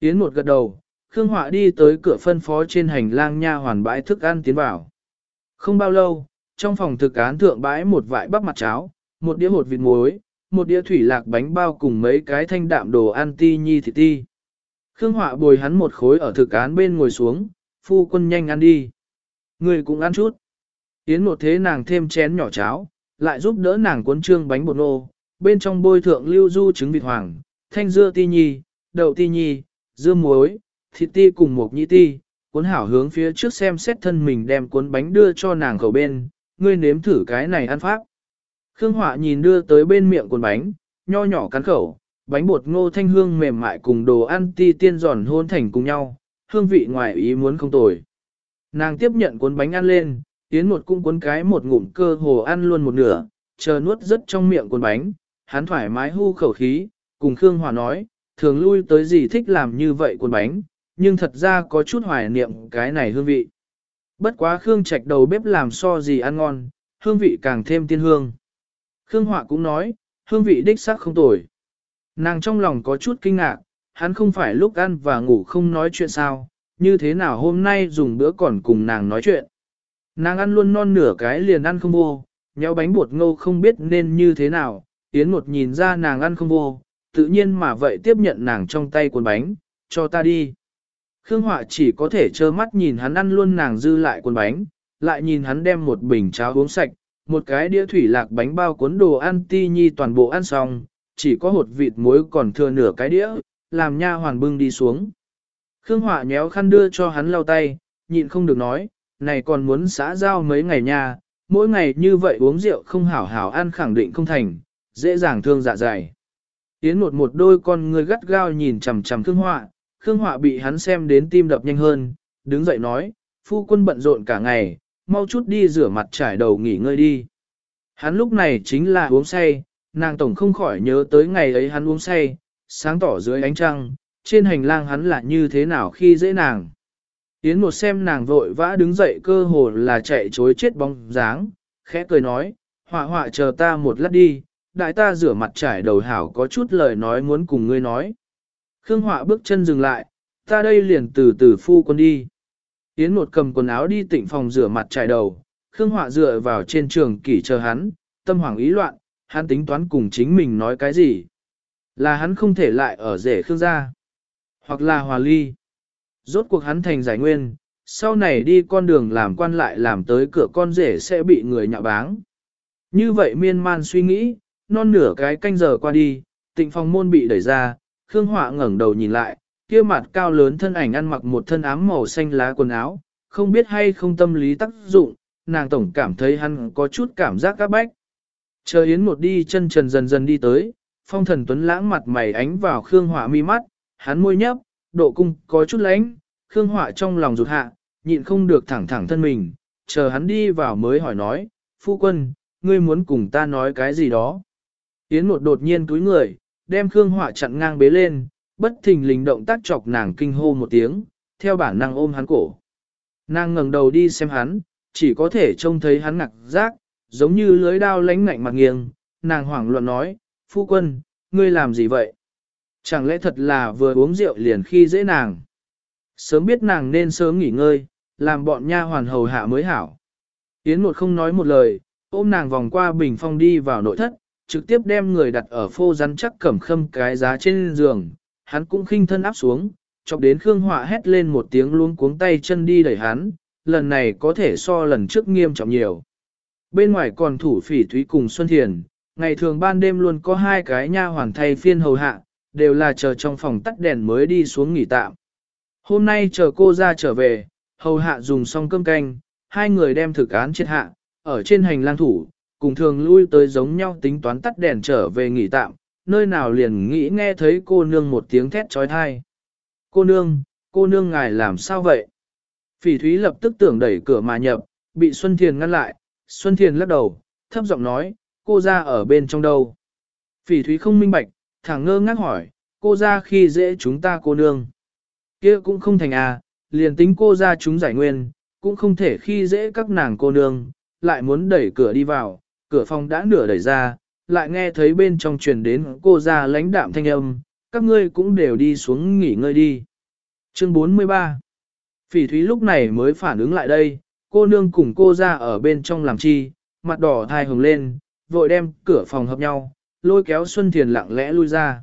Speaker 1: Yến một gật đầu, Khương Họa đi tới cửa phân phó trên hành lang nha hoàn bãi thức ăn tiến vào. Không bao lâu, trong phòng thực án thượng bãi một vại bắp mặt cháo, một đĩa hột vịt muối, một đĩa thủy lạc bánh bao cùng mấy cái thanh đạm đồ ăn ti nhi thịt ti. Khương Họa bồi hắn một khối ở thực án bên ngồi xuống, phu quân nhanh ăn đi. Người cũng ăn chút. Yến một thế nàng thêm chén nhỏ cháo, lại giúp đỡ nàng cuốn trương bánh bột nô, bên trong bôi thượng lưu du trứng vịt hoàng, thanh dưa ti nhi, đậu ti nhi, dưa muối, thịt ti cùng một nhĩ ti, cuốn hảo hướng phía trước xem xét thân mình đem cuốn bánh đưa cho nàng khẩu bên, ngươi nếm thử cái này ăn pháp. Khương Họa nhìn đưa tới bên miệng cuốn bánh, nho nhỏ cắn khẩu, bánh bột ngô thanh hương mềm mại cùng đồ ăn ti tiên giòn hôn thành cùng nhau, hương vị ngoài ý muốn không tồi. Nàng tiếp nhận cuốn bánh ăn lên, tiến một cung cuốn cái một ngụm cơ hồ ăn luôn một nửa, chờ nuốt rất trong miệng cuốn bánh, hắn thoải mái hu khẩu khí, cùng Khương Hòa nói, thường lui tới gì thích làm như vậy cuốn bánh, nhưng thật ra có chút hoài niệm cái này hương vị. Bất quá Khương Trạch đầu bếp làm so gì ăn ngon, hương vị càng thêm tiên hương. Khương Họa cũng nói, hương vị đích xác không tồi. Nàng trong lòng có chút kinh ngạc, hắn không phải lúc ăn và ngủ không nói chuyện sao, như thế nào hôm nay dùng bữa còn cùng nàng nói chuyện. Nàng ăn luôn non nửa cái liền ăn không vô, nhéo bánh bột ngô không biết nên như thế nào, Yến một nhìn ra nàng ăn không vô, tự nhiên mà vậy tiếp nhận nàng trong tay cuốn bánh, cho ta đi. Khương Họa chỉ có thể trơ mắt nhìn hắn ăn luôn nàng dư lại cuốn bánh, lại nhìn hắn đem một bình cháo uống sạch, một cái đĩa thủy lạc bánh bao cuốn đồ ăn ti nhi toàn bộ ăn xong, chỉ có hột vịt muối còn thừa nửa cái đĩa, làm nha hoàn bưng đi xuống. Khương Họa nhéo khăn đưa cho hắn lau tay, nhịn không được nói, này còn muốn xã giao mấy ngày nha, mỗi ngày như vậy uống rượu không hảo hảo ăn khẳng định không thành, dễ dàng thương dạ dày. Yến một một đôi con người gắt gao nhìn chằm chằm Khương Họa, Khương Họa bị hắn xem đến tim đập nhanh hơn, đứng dậy nói, phu quân bận rộn cả ngày, mau chút đi rửa mặt trải đầu nghỉ ngơi đi. Hắn lúc này chính là uống say, nàng tổng không khỏi nhớ tới ngày ấy hắn uống say, sáng tỏ dưới ánh trăng, trên hành lang hắn là như thế nào khi dễ nàng. Yến một xem nàng vội vã đứng dậy cơ hồ là chạy chối chết bóng dáng, khẽ cười nói, họa họa chờ ta một lát đi, đại ta rửa mặt trải đầu hảo có chút lời nói muốn cùng ngươi nói. Khương họa bước chân dừng lại, ta đây liền từ từ phu quân đi. Yến một cầm quần áo đi tịnh phòng rửa mặt trải đầu, Khương họa dựa vào trên trường kỷ chờ hắn, tâm hoảng ý loạn, hắn tính toán cùng chính mình nói cái gì. Là hắn không thể lại ở rể Khương gia, hoặc là hòa ly. Rốt cuộc hắn thành giải nguyên, sau này đi con đường làm quan lại làm tới cửa con rể sẽ bị người nhạo báng. Như vậy miên man suy nghĩ, non nửa cái canh giờ qua đi, tịnh phòng môn bị đẩy ra, Khương Họa ngẩng đầu nhìn lại, kia mặt cao lớn thân ảnh ăn mặc một thân ám màu xanh lá quần áo, không biết hay không tâm lý tác dụng, nàng tổng cảm thấy hắn có chút cảm giác các bách. Chờ Yến một đi chân trần dần dần đi tới, phong thần tuấn lãng mặt mày ánh vào Khương Họa mi mắt, hắn môi nhấp, độ cung có chút lánh, Khương Họa trong lòng rụt hạ, nhịn không được thẳng thẳng thân mình, chờ hắn đi vào mới hỏi nói, phu quân, ngươi muốn cùng ta nói cái gì đó. Yến một đột nhiên túi người, đem Khương Họa chặn ngang bế lên, bất thình lình động tác chọc nàng kinh hô một tiếng, theo bản năng ôm hắn cổ. Nàng ngẩng đầu đi xem hắn, chỉ có thể trông thấy hắn ngạc giác, giống như lưới đao lánh ngạnh mặt nghiêng, nàng hoảng loạn nói, phu quân, ngươi làm gì vậy? Chẳng lẽ thật là vừa uống rượu liền khi dễ nàng? Sớm biết nàng nên sớm nghỉ ngơi, làm bọn nha hoàn hầu hạ mới hảo. Yến một không nói một lời, ôm nàng vòng qua bình phong đi vào nội thất, trực tiếp đem người đặt ở phô rắn chắc cẩm khâm cái giá trên giường, hắn cũng khinh thân áp xuống, chọc đến Khương Họa hét lên một tiếng luôn cuống tay chân đi đẩy hắn, lần này có thể so lần trước nghiêm trọng nhiều. Bên ngoài còn thủ phỉ thúy cùng Xuân Thiền, ngày thường ban đêm luôn có hai cái nha hoàn thay phiên hầu hạ, đều là chờ trong phòng tắt đèn mới đi xuống nghỉ tạm. Hôm nay chờ cô ra trở về, hầu hạ dùng xong cơm canh, hai người đem thực án chết hạ, ở trên hành lang thủ, cùng thường lui tới giống nhau tính toán tắt đèn trở về nghỉ tạm, nơi nào liền nghĩ nghe thấy cô nương một tiếng thét trói thai. Cô nương, cô nương ngài làm sao vậy? Phỉ thúy lập tức tưởng đẩy cửa mà nhập, bị Xuân Thiền ngăn lại, Xuân Thiền lắc đầu, thấp giọng nói, cô ra ở bên trong đâu? Phỉ thúy không minh bạch, thẳng ngơ ngác hỏi, cô ra khi dễ chúng ta cô nương. kia cũng không thành à, liền tính cô ra chúng giải nguyên, cũng không thể khi dễ các nàng cô nương, lại muốn đẩy cửa đi vào, cửa phòng đã nửa đẩy ra, lại nghe thấy bên trong truyền đến cô ra lãnh đạm thanh âm, các ngươi cũng đều đi xuống nghỉ ngơi đi. Chương 43 Phỉ thúy lúc này mới phản ứng lại đây, cô nương cùng cô ra ở bên trong làm chi, mặt đỏ thai hồng lên, vội đem cửa phòng hợp nhau, lôi kéo Xuân Thiền lặng lẽ lui ra.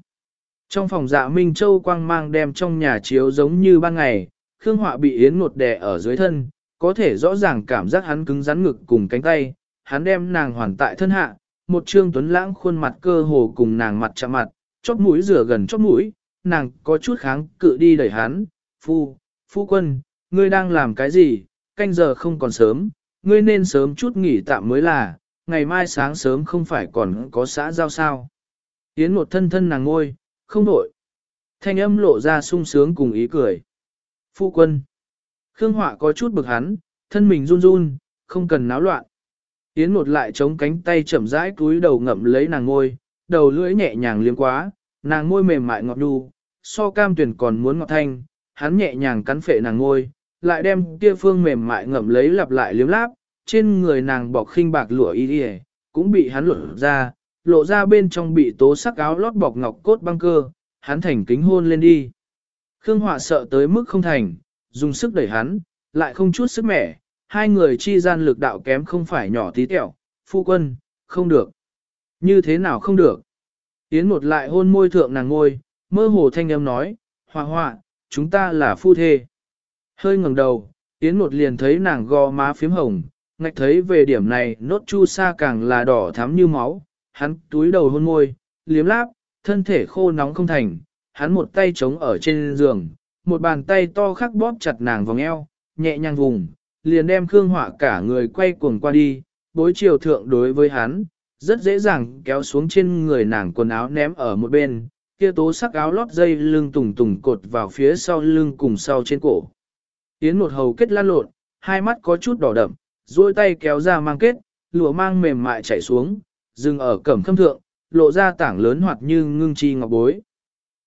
Speaker 1: Trong phòng dạ Minh Châu quang mang đem trong nhà chiếu giống như ban ngày, Khương Họa bị yến một đè ở dưới thân, có thể rõ ràng cảm giác hắn cứng rắn ngực cùng cánh tay, hắn đem nàng hoàn tại thân hạ, một trương tuấn lãng khuôn mặt cơ hồ cùng nàng mặt chạm mặt, chóp mũi rửa gần chóp mũi, nàng có chút kháng cự đi đẩy hắn, phu, phu quân, ngươi đang làm cái gì, canh giờ không còn sớm, ngươi nên sớm chút nghỉ tạm mới là, ngày mai sáng sớm không phải còn có xã giao sao. Yến một thân thân nàng ngôi, không đổi. Thanh âm lộ ra sung sướng cùng ý cười. Phu quân. Khương Họa có chút bực hắn, thân mình run run, không cần náo loạn. Yến một lại chống cánh tay chậm rãi cúi đầu ngậm lấy nàng ngôi, đầu lưỡi nhẹ nhàng liếm quá, nàng môi mềm mại ngọt nhu, so cam tuyển còn muốn ngọt thanh, hắn nhẹ nhàng cắn phệ nàng ngôi, lại đem kia phương mềm mại ngậm lấy lặp lại liếm láp, trên người nàng bọc khinh bạc lụa y đi cũng bị hắn lột ra, lộ ra bên trong bị tố sắc áo lót bọc ngọc cốt băng cơ, hắn thành kính hôn lên đi. Khương Họa sợ tới mức không thành, dùng sức đẩy hắn, lại không chút sức mẻ, hai người chi gian lực đạo kém không phải nhỏ tí tẹo, phu quân, không được. Như thế nào không được? Yến một lại hôn môi thượng nàng ngôi, mơ hồ thanh âm nói, hòa hòa, chúng ta là phu thê. Hơi ngẩng đầu, Yến một liền thấy nàng gò má phím hồng, ngạch thấy về điểm này nốt chu sa càng là đỏ thắm như máu, hắn túi đầu hôn môi, liếm láp, thân thể khô nóng không thành, hắn một tay chống ở trên giường, một bàn tay to khắc bóp chặt nàng vòng eo, nhẹ nhàng vùng, liền đem Khương Họa cả người quay cuồng qua đi, bối chiều thượng đối với hắn, rất dễ dàng kéo xuống trên người nàng quần áo ném ở một bên, kia tố sắc áo lót dây lưng tùng tùng cột vào phía sau lưng cùng sau trên cổ. Yến một hầu kết lan lộn, hai mắt có chút đỏ đậm, duỗi tay kéo ra mang kết, lụa mang mềm mại chảy xuống, dừng ở cẩm khâm thượng, lộ ra tảng lớn hoạt như ngưng chi ngọc bối.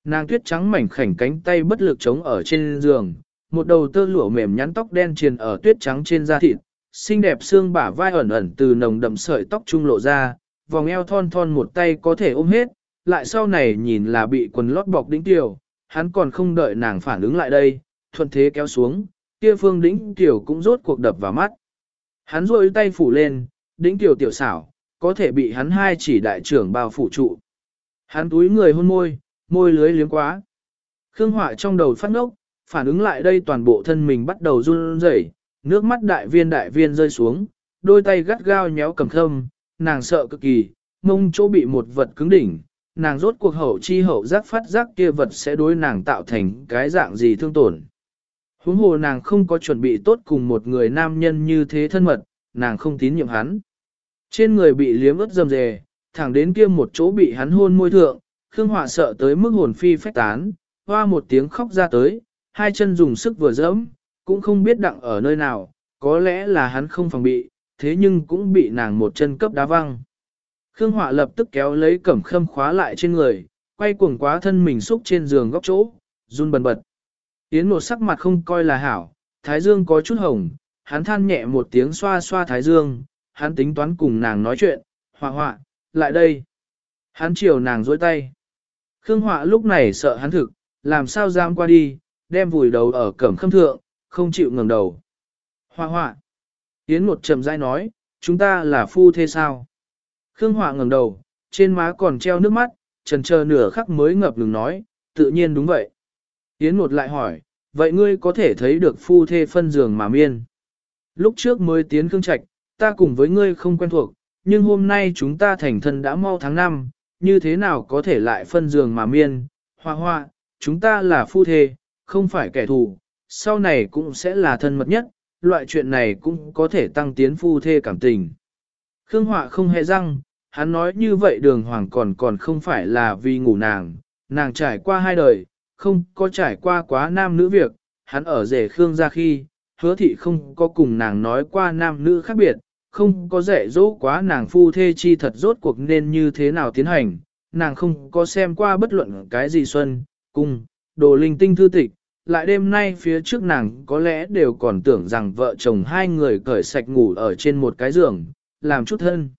Speaker 1: Nàng tuyết trắng mảnh khảnh cánh tay bất lực chống ở trên giường, một đầu tơ lụa mềm nhắn tóc đen triền ở tuyết trắng trên da thịt, xinh đẹp xương bả vai ẩn ẩn từ nồng đậm sợi tóc trung lộ ra, vòng eo thon thon một tay có thể ôm hết, lại sau này nhìn là bị quần lót bọc đĩnh tiểu, hắn còn không đợi nàng phản ứng lại đây, thuận thế kéo xuống, kia phương đĩnh tiểu cũng rốt cuộc đập vào mắt. Hắn rôi tay phủ lên, đĩnh tiểu tiểu xảo, có thể bị hắn hai chỉ đại trưởng bao phủ trụ. Hắn túi người hôn môi, môi lưới liếm quá. Khương Họa trong đầu phát ngốc, phản ứng lại đây toàn bộ thân mình bắt đầu run rẩy, nước mắt đại viên đại viên rơi xuống, đôi tay gắt gao nhéo cầm thâm, nàng sợ cực kỳ, mông chỗ bị một vật cứng đỉnh, nàng rốt cuộc hậu chi hậu giác phát giác kia vật sẽ đối nàng tạo thành cái dạng gì thương tổn. Huống hồ nàng không có chuẩn bị tốt cùng một người nam nhân như thế thân mật, nàng không tín nhiệm hắn. Trên người bị liếm ướt dầm dề, thẳng đến kia một chỗ bị hắn hôn môi thượng, Khương Họa sợ tới mức hồn phi phách tán, hoa một tiếng khóc ra tới, hai chân dùng sức vừa dẫm, cũng không biết đặng ở nơi nào, có lẽ là hắn không phòng bị, thế nhưng cũng bị nàng một chân cấp đá văng. Khương Họa lập tức kéo lấy cẩm khâm khóa lại trên người, quay cuồng quá thân mình xúc trên giường góc chỗ, run bần bật. Yến một sắc mặt không coi là hảo, thái dương có chút hồng, hắn than nhẹ một tiếng xoa xoa thái dương, hắn tính toán cùng nàng nói chuyện, họa họa, lại đây. Hắn chiều nàng dối tay. Khương họa lúc này sợ hắn thực, làm sao dám qua đi, đem vùi đầu ở cẩm khâm thượng, không chịu ngẩng đầu. Hoa hoa. Yến một trầm dai nói, chúng ta là phu thế sao? Khương họa ngẩng đầu, trên má còn treo nước mắt, trần chờ nửa khắc mới ngập ngừng nói, tự nhiên đúng vậy. Yến một lại hỏi, vậy ngươi có thể thấy được phu thê phân giường mà miên? Lúc trước mới tiến Khương Trạch, ta cùng với ngươi không quen thuộc, nhưng hôm nay chúng ta thành thân đã mau tháng năm, như thế nào có thể lại phân giường mà miên, hoa hoa, chúng ta là phu thê, không phải kẻ thù, sau này cũng sẽ là thân mật nhất, loại chuyện này cũng có thể tăng tiến phu thê cảm tình. Khương Họa không hề răng, hắn nói như vậy đường hoàng còn còn không phải là vì ngủ nàng, nàng trải qua hai đời, không có trải qua quá nam nữ việc, hắn ở rể Khương ra khi, hứa thị không có cùng nàng nói qua nam nữ khác biệt, không có dạy dỗ quá nàng phu thê chi thật rốt cuộc nên như thế nào tiến hành, nàng không có xem qua bất luận cái gì xuân, cung, đồ linh tinh thư tịch, lại đêm nay phía trước nàng có lẽ đều còn tưởng rằng vợ chồng hai người cởi sạch ngủ ở trên một cái giường, làm chút thân.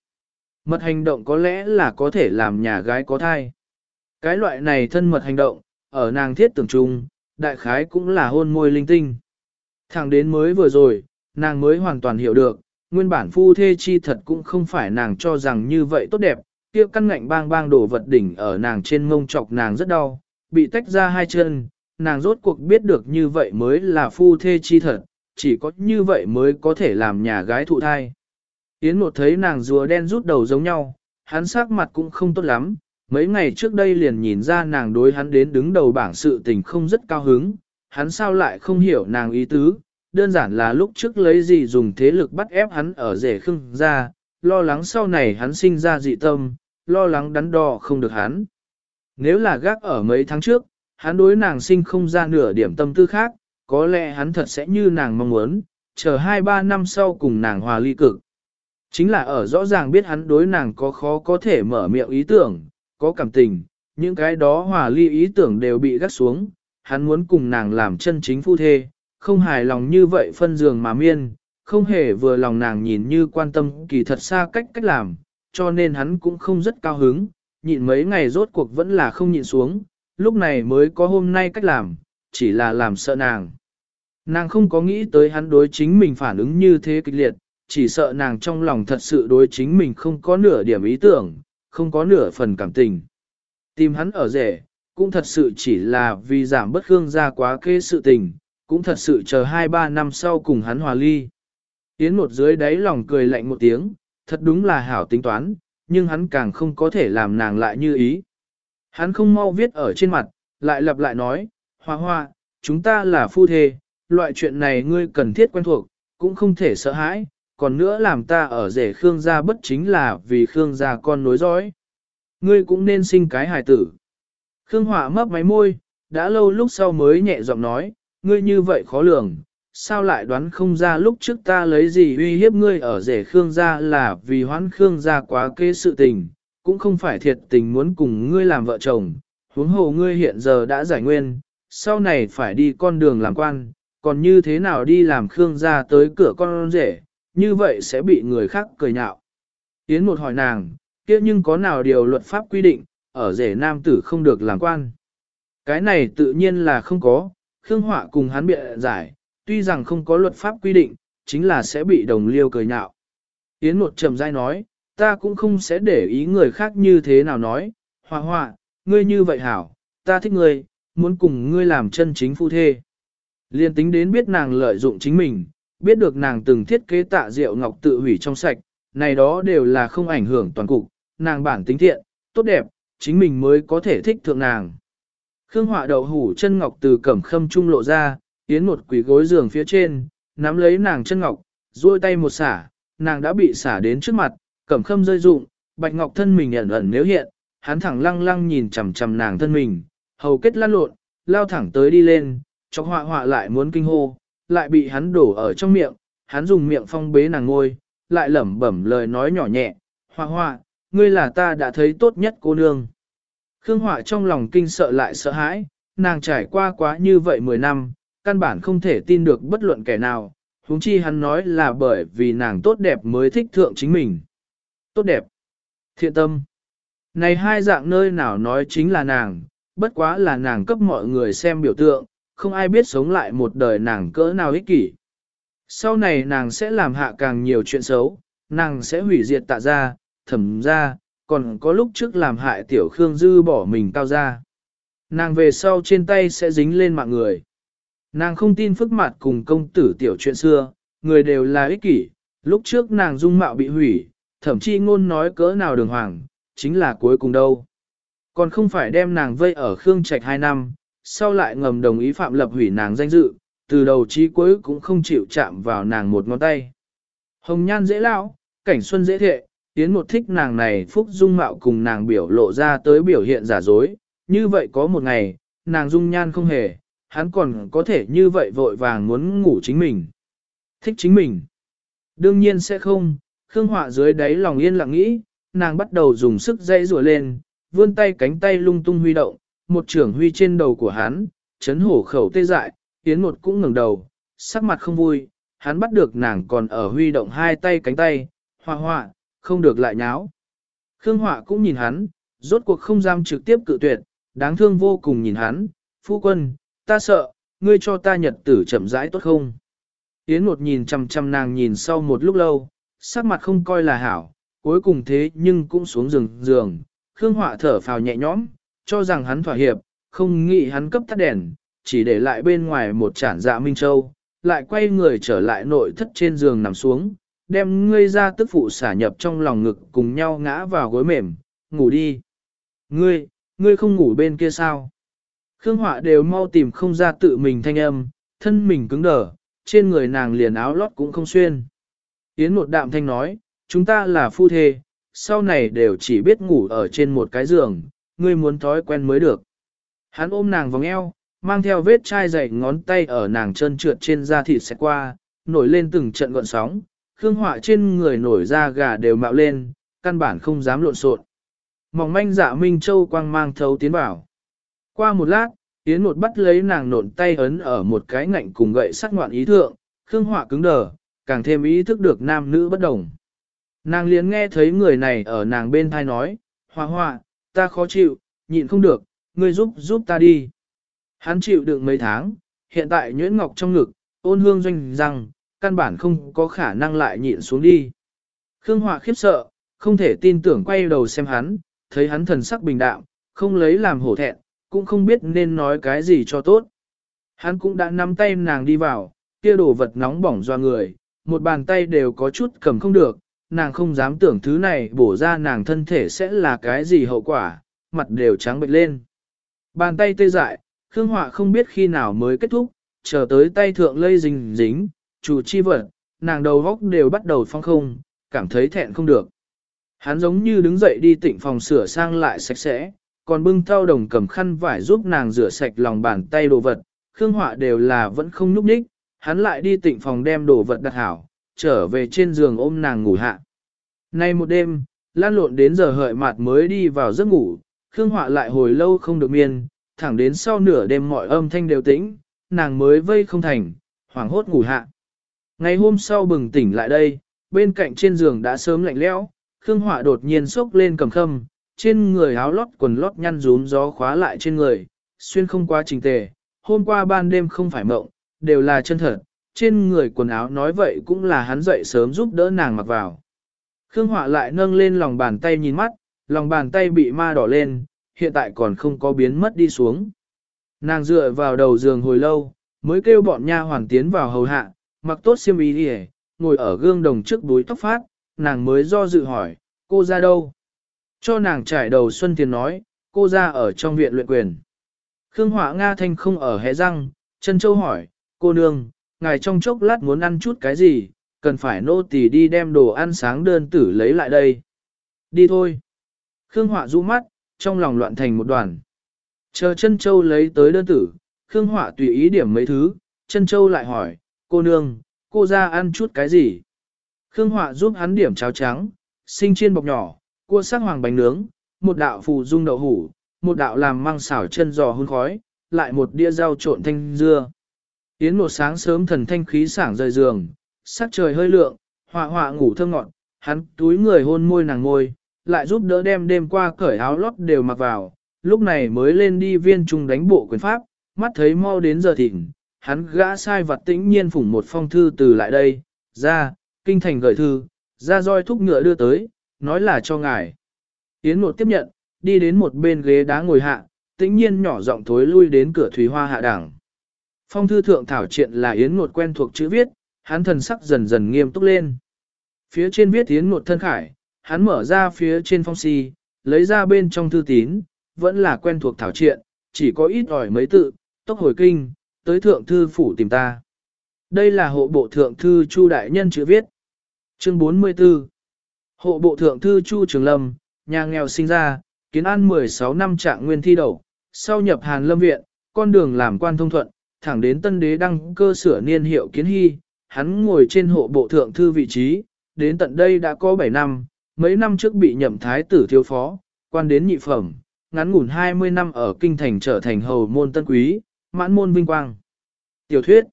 Speaker 1: Mật hành động có lẽ là có thể làm nhà gái có thai. Cái loại này thân mật hành động, ở nàng thiết tưởng chung, đại khái cũng là hôn môi linh tinh. Thẳng đến mới vừa rồi, nàng mới hoàn toàn hiểu được, nguyên bản phu thê chi thật cũng không phải nàng cho rằng như vậy tốt đẹp, kia căn ngạnh bang bang đổ vật đỉnh ở nàng trên mông chọc nàng rất đau, bị tách ra hai chân, nàng rốt cuộc biết được như vậy mới là phu thê chi thật, chỉ có như vậy mới có thể làm nhà gái thụ thai. Yến một thấy nàng rùa đen rút đầu giống nhau, hắn sắc mặt cũng không tốt lắm, mấy ngày trước đây liền nhìn ra nàng đối hắn đến đứng đầu bảng sự tình không rất cao hứng, hắn sao lại không hiểu nàng ý tứ, đơn giản là lúc trước lấy gì dùng thế lực bắt ép hắn ở rể khưng ra, lo lắng sau này hắn sinh ra dị tâm, lo lắng đắn đo không được hắn. Nếu là gác ở mấy tháng trước, hắn đối nàng sinh không ra nửa điểm tâm tư khác, có lẽ hắn thật sẽ như nàng mong muốn, chờ 2-3 năm sau cùng nàng hòa ly cực. Chính là ở rõ ràng biết hắn đối nàng có khó có thể mở miệng ý tưởng, có cảm tình, những cái đó hòa ly ý tưởng đều bị gắt xuống, hắn muốn cùng nàng làm chân chính phu thê, không hài lòng như vậy phân giường mà miên, không hề vừa lòng nàng nhìn như quan tâm kỳ thật xa cách cách làm, cho nên hắn cũng không rất cao hứng, nhịn mấy ngày rốt cuộc vẫn là không nhịn xuống, lúc này mới có hôm nay cách làm, chỉ là làm sợ nàng. Nàng không có nghĩ tới hắn đối chính mình phản ứng như thế kịch liệt, chỉ sợ nàng trong lòng thật sự đối chính mình không có nửa điểm ý tưởng, không có nửa phần cảm tình. Tìm hắn ở rể, cũng thật sự chỉ là vì giảm bất hương ra quá kê sự tình, cũng thật sự chờ 2-3 năm sau cùng hắn hòa ly. Yến một dưới đáy lòng cười lạnh một tiếng, thật đúng là hảo tính toán, nhưng hắn càng không có thể làm nàng lại như ý. Hắn không mau viết ở trên mặt, lại lặp lại nói, hoa hoa, chúng ta là phu thê, loại chuyện này ngươi cần thiết quen thuộc, cũng không thể sợ hãi, còn nữa làm ta ở rể Khương gia bất chính là vì Khương gia con nối dõi. Ngươi cũng nên sinh cái hài tử. Khương Hỏa mấp máy môi, đã lâu lúc sau mới nhẹ giọng nói, ngươi như vậy khó lường, sao lại đoán không ra lúc trước ta lấy gì uy hiếp ngươi ở rể Khương gia là vì hoãn Khương gia quá kê sự tình, cũng không phải thiệt tình muốn cùng ngươi làm vợ chồng, huống hồ ngươi hiện giờ đã giải nguyên, sau này phải đi con đường làm quan, còn như thế nào đi làm Khương gia tới cửa con rể, như vậy sẽ bị người khác cười nhạo. Yến một hỏi nàng, kia nhưng có nào điều luật pháp quy định, ở rể nam tử không được làm quan. Cái này tự nhiên là không có, Khương Họa cùng hắn bịa giải, tuy rằng không có luật pháp quy định, chính là sẽ bị đồng liêu cười nhạo. Yến một trầm dai nói, ta cũng không sẽ để ý người khác như thế nào nói, hòa hòa, ngươi như vậy hảo, ta thích ngươi, muốn cùng ngươi làm chân chính phu thê. Liên tính đến biết nàng lợi dụng chính mình, biết được nàng từng thiết kế tạ rượu ngọc tự hủy trong sạch, này đó đều là không ảnh hưởng toàn cục, nàng bản tính thiện, tốt đẹp, chính mình mới có thể thích thượng nàng. Khương họa đậu hủ chân ngọc từ cẩm khâm trung lộ ra, tiến một quỷ gối giường phía trên, nắm lấy nàng chân ngọc, duỗi tay một xả, nàng đã bị xả đến trước mặt, cẩm khâm rơi rụng, bạch ngọc thân mình ẩn ẩn nếu hiện, hắn thẳng lăng lăng nhìn chằm chằm nàng thân mình, hầu kết lăn lộn, lao thẳng tới đi lên, chọc họa họa lại muốn kinh hô, lại bị hắn đổ ở trong miệng, hắn dùng miệng phong bế nàng ngôi, lại lẩm bẩm lời nói nhỏ nhẹ, họa họa, ngươi là ta đã thấy tốt nhất cô nương. Khương họa trong lòng kinh sợ lại sợ hãi, nàng trải qua quá như vậy 10 năm, căn bản không thể tin được bất luận kẻ nào, huống chi hắn nói là bởi vì nàng tốt đẹp mới thích thượng chính mình. Tốt đẹp, thiện tâm. Này hai dạng nơi nào nói chính là nàng, bất quá là nàng cấp mọi người xem biểu tượng, không ai biết sống lại một đời nàng cỡ nào ích kỷ. Sau này nàng sẽ làm hạ càng nhiều chuyện xấu, nàng sẽ hủy diệt tạ ra, thẩm ra, còn có lúc trước làm hại tiểu Khương Dư bỏ mình cao ra. Nàng về sau trên tay sẽ dính lên mạng người. Nàng không tin phức mặt cùng công tử tiểu chuyện xưa, người đều là ích kỷ, lúc trước nàng dung mạo bị hủy, thậm chí ngôn nói cỡ nào đường hoàng, chính là cuối cùng đâu. Còn không phải đem nàng vây ở Khương Trạch 2 năm, sau lại ngầm đồng ý phạm lập hủy nàng danh dự, từ đầu chí cuối cũng không chịu chạm vào nàng một ngón tay. Hồng nhan dễ lão, cảnh xuân dễ thệ, tiến một thích nàng này phúc dung mạo cùng nàng biểu lộ ra tới biểu hiện giả dối, như vậy có một ngày, nàng dung nhan không hề, hắn còn có thể như vậy vội vàng muốn ngủ chính mình. Thích chính mình. Đương nhiên sẽ không, Khương Họa dưới đáy lòng yên lặng nghĩ, nàng bắt đầu dùng sức dây rùa lên, vươn tay cánh tay lung tung huy động, một trưởng huy trên đầu của hắn, chấn hổ khẩu tê dại, tiến một cũng ngừng đầu, sắc mặt không vui, hắn bắt được nàng còn ở huy động hai tay cánh tay, hoa hoa, không được lại nháo. Khương Họa cũng nhìn hắn, rốt cuộc không dám trực tiếp cự tuyệt, đáng thương vô cùng nhìn hắn, phu quân, ta sợ, ngươi cho ta nhật tử chậm rãi tốt không? Yến một nhìn chằm chằm nàng nhìn sau một lúc lâu, sắc mặt không coi là hảo, cuối cùng thế nhưng cũng xuống giường giường, Khương Họa thở phào nhẹ nhõm, cho rằng hắn thỏa hiệp, không nghĩ hắn cấp tắt đèn, chỉ để lại bên ngoài một chản dạ Minh Châu, lại quay người trở lại nội thất trên giường nằm xuống, đem ngươi ra tức phụ xả nhập trong lòng ngực cùng nhau ngã vào gối mềm, ngủ đi. Ngươi, ngươi không ngủ bên kia sao? Khương Họa đều mau tìm không ra tự mình thanh âm, thân mình cứng đờ, trên người nàng liền áo lót cũng không xuyên. Yến một đạm thanh nói, chúng ta là phu thê, sau này đều chỉ biết ngủ ở trên một cái giường, ngươi muốn thói quen mới được. Hắn ôm nàng vòng eo, mang theo vết chai dày ngón tay ở nàng chân trượt trên da thịt xẹt qua, nổi lên từng trận gọn sóng, khương họa trên người nổi da gà đều mạo lên, căn bản không dám lộn xộn. Mỏng manh dạ Minh Châu quang mang thấu tiến bảo. Qua một lát, Yến một bắt lấy nàng nộn tay ấn ở một cái ngạnh cùng gậy sắc ngoạn ý thượng, khương họa cứng đờ, càng thêm ý thức được nam nữ bất đồng. Nàng liền nghe thấy người này ở nàng bên thai nói, hoa hoa, ta khó chịu, nhịn không được, ngươi giúp giúp ta đi. Hắn chịu đựng mấy tháng, hiện tại nhuyễn ngọc trong ngực, ôn hương doanh rằng, căn bản không có khả năng lại nhịn xuống đi. Khương Họa khiếp sợ, không thể tin tưởng quay đầu xem hắn, thấy hắn thần sắc bình đạm, không lấy làm hổ thẹn, cũng không biết nên nói cái gì cho tốt. Hắn cũng đã nắm tay nàng đi vào, kia đồ vật nóng bỏng doa người, một bàn tay đều có chút cầm không được, nàng không dám tưởng thứ này bổ ra nàng thân thể sẽ là cái gì hậu quả, mặt đều trắng bệch lên. Bàn tay tê dại, Khương Họa không biết khi nào mới kết thúc, chờ tới tay thượng lây dính dính, chủ chi vật, nàng đầu góc đều bắt đầu phong không, cảm thấy thẹn không được. Hắn giống như đứng dậy đi tịnh phòng sửa sang lại sạch sẽ, còn bưng thao đồng cầm khăn vải giúp nàng rửa sạch lòng bàn tay đồ vật, Khương Họa đều là vẫn không nhúc nhích, hắn lại đi tịnh phòng đem đồ vật đặt hảo, trở về trên giường ôm nàng ngủ hạ. Nay một đêm, lan lộn đến giờ hợi mặt mới đi vào giấc ngủ, Khương Họa lại hồi lâu không được miên, thẳng đến sau nửa đêm mọi âm thanh đều tĩnh, nàng mới vây không thành, hoảng hốt ngủ hạ. Ngày hôm sau bừng tỉnh lại đây, bên cạnh trên giường đã sớm lạnh lẽo, Khương Họa đột nhiên sốc lên cầm khâm, trên người áo lót quần lót nhăn rúm gió khóa lại trên người, xuyên không qua trình tề, hôm qua ban đêm không phải mộng, đều là chân thật, trên người quần áo nói vậy cũng là hắn dậy sớm giúp đỡ nàng mặc vào. Khương Họa lại nâng lên lòng bàn tay nhìn mắt, lòng bàn tay bị ma đỏ lên, hiện tại còn không có biến mất đi xuống. Nàng dựa vào đầu giường hồi lâu, mới kêu bọn nha hoàn tiến vào hầu hạ, mặc tốt xiêm y đi ngồi ở gương đồng trước búi tóc phát, nàng mới do dự hỏi, cô ra đâu? Cho nàng trải đầu Xuân Tiền nói, cô ra ở trong viện luyện quyền. Khương Họa Nga Thanh không ở hé răng, chân châu hỏi, cô nương, ngài trong chốc lát muốn ăn chút cái gì, cần phải nô tỳ đi đem đồ ăn sáng đơn tử lấy lại đây. Đi thôi. Khương Họa rũ mắt, trong lòng loạn thành một đoàn. Chờ chân châu lấy tới đơn tử, Khương Họa tùy ý điểm mấy thứ, chân châu lại hỏi, cô nương, cô ra ăn chút cái gì? Khương Họa giúp hắn điểm cháo trắng, sinh chiên bọc nhỏ, cua sắc hoàng bánh nướng, một đạo phù dung đậu hủ, một đạo làm măng xảo chân giò hun khói, lại một đĩa rau trộn thanh dưa. Yến một sáng sớm thần thanh khí sảng rời giường, sắc trời hơi lượng, họa họa ngủ thơ ngọn, hắn túi người hôn môi nàng ngôi, lại giúp đỡ đem đêm qua cởi áo lót đều mặc vào, lúc này mới lên đi viên trung đánh bộ quyền pháp, mắt thấy mau đến giờ thịnh, hắn gã sai vặt tĩnh nhiên phủng một phong thư từ lại đây, ra, kinh thành gửi thư, ra roi thúc ngựa đưa tới, nói là cho ngài. Yến một tiếp nhận, đi đến một bên ghế đá ngồi hạ, tĩnh nhiên nhỏ giọng thối lui đến cửa thủy hoa hạ đảng. Phong thư thượng thảo triện là Yến một quen thuộc chữ viết, hắn thần sắc dần dần nghiêm túc lên. Phía trên viết Yến một thân khải, hắn mở ra phía trên phong si, lấy ra bên trong thư tín, vẫn là quen thuộc thảo triện, chỉ có ít ỏi mấy tự, tốc hồi kinh, tới thượng thư phủ tìm ta. Đây là hộ bộ thượng thư Chu Đại Nhân chữ viết. Chương 44 Hộ bộ thượng thư Chu Trường Lâm, nhà nghèo sinh ra, kiến an 16 năm trạng nguyên thi đậu, sau nhập Hàn Lâm Viện, con đường làm quan thông thuận, thẳng đến tân đế đăng cơ sửa niên hiệu kiến hy, hắn ngồi trên hộ bộ thượng thư vị trí, đến tận đây đã có 7 năm, mấy năm trước bị nhậm thái tử thiếu phó, quan đến nhị phẩm, ngắn ngủn 20 năm ở kinh thành trở thành hầu môn tân quý, mãn môn vinh quang. Tiểu thuyết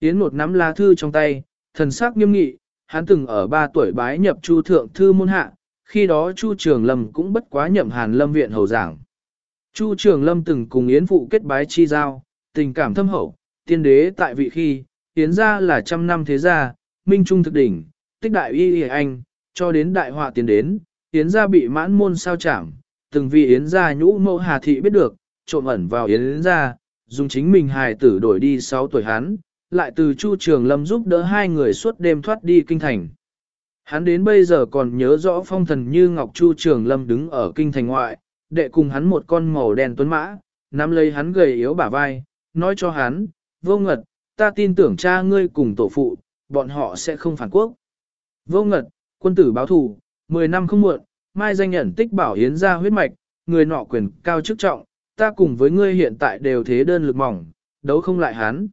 Speaker 1: Yến một nắm lá thư trong tay, thần sắc nghiêm nghị, hắn từng ở 3 tuổi bái nhập chu thượng thư môn hạ, khi đó chu trường lâm cũng bất quá nhậm hàn lâm viện hầu giảng. Chu trường lâm từng cùng Yến phụ kết bái chi giao, tình cảm thâm hậu, tiên đế tại vị khi, Yến gia là trăm năm thế gia, minh trung thực đỉnh, tích đại y y anh, cho đến đại họa tiến đến, Yến gia bị mãn môn sao chảm, từng vì Yến gia nhũ mẫu hà thị biết được, trộm ẩn vào Yến gia, dùng chính mình hài tử đổi đi 6 tuổi hắn, lại từ Chu Trường Lâm giúp đỡ hai người suốt đêm thoát đi kinh thành. Hắn đến bây giờ còn nhớ rõ phong thần như Ngọc Chu Trường Lâm đứng ở kinh thành ngoại, đệ cùng hắn một con màu đen tuấn mã, nắm lấy hắn gầy yếu bả vai, nói cho hắn, vô ngật, ta tin tưởng cha ngươi cùng tổ phụ, bọn họ sẽ không phản quốc. Vô ngật, quân tử báo thù, 10 năm không muộn, mai danh nhận tích bảo hiến ra huyết mạch, người nọ quyền cao chức trọng, ta cùng với ngươi hiện tại đều thế đơn lực mỏng, đấu không lại hắn.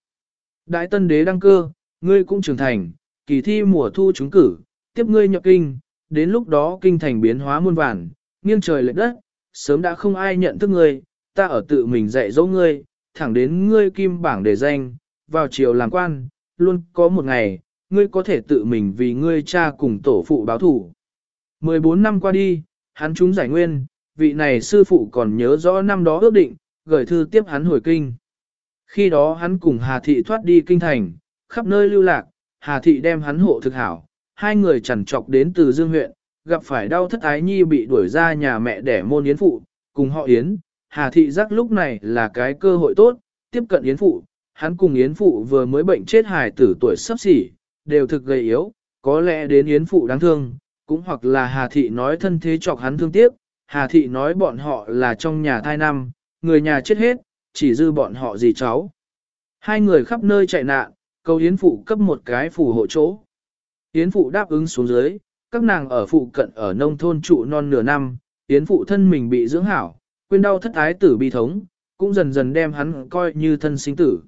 Speaker 1: Đại tân đế đăng cơ, ngươi cũng trưởng thành, kỳ thi mùa thu trúng cử, tiếp ngươi nhập kinh, đến lúc đó kinh thành biến hóa muôn vàn, nghiêng trời lệch đất, sớm đã không ai nhận thức ngươi, ta ở tự mình dạy dỗ ngươi, thẳng đến ngươi kim bảng đề danh, vào chiều làm quan, luôn có một ngày, ngươi có thể tự mình vì ngươi cha cùng tổ phụ báo thủ. 14 năm qua đi, hắn chúng giải nguyên, vị này sư phụ còn nhớ rõ năm đó ước định, gửi thư tiếp hắn hồi kinh. Khi đó hắn cùng Hà Thị thoát đi kinh thành, khắp nơi lưu lạc, Hà Thị đem hắn hộ thực hảo, hai người chẳng trọc đến từ Dương huyện, gặp phải đau thất ái nhi bị đuổi ra nhà mẹ đẻ môn yến phụ, cùng họ yến. Hà Thị giác lúc này là cái cơ hội tốt, tiếp cận yến phụ, hắn cùng yến phụ vừa mới bệnh chết hài tử tuổi sắp xỉ, đều thực gầy yếu, có lẽ đến yến phụ đáng thương, cũng hoặc là Hà Thị nói thân thế chọc hắn thương tiếc, Hà Thị nói bọn họ là trong nhà thai năm, người nhà chết hết, chỉ dư bọn họ gì cháu. Hai người khắp nơi chạy nạn, cầu Yến Phụ cấp một cái phù hộ chỗ, Yến phụ đáp ứng xuống dưới, các nàng ở phụ cận ở nông thôn trụ non nửa năm, Yến phụ thân mình bị dưỡng hảo, quên đau thất ái tử bi thống, cũng dần dần đem hắn coi như thân sinh tử.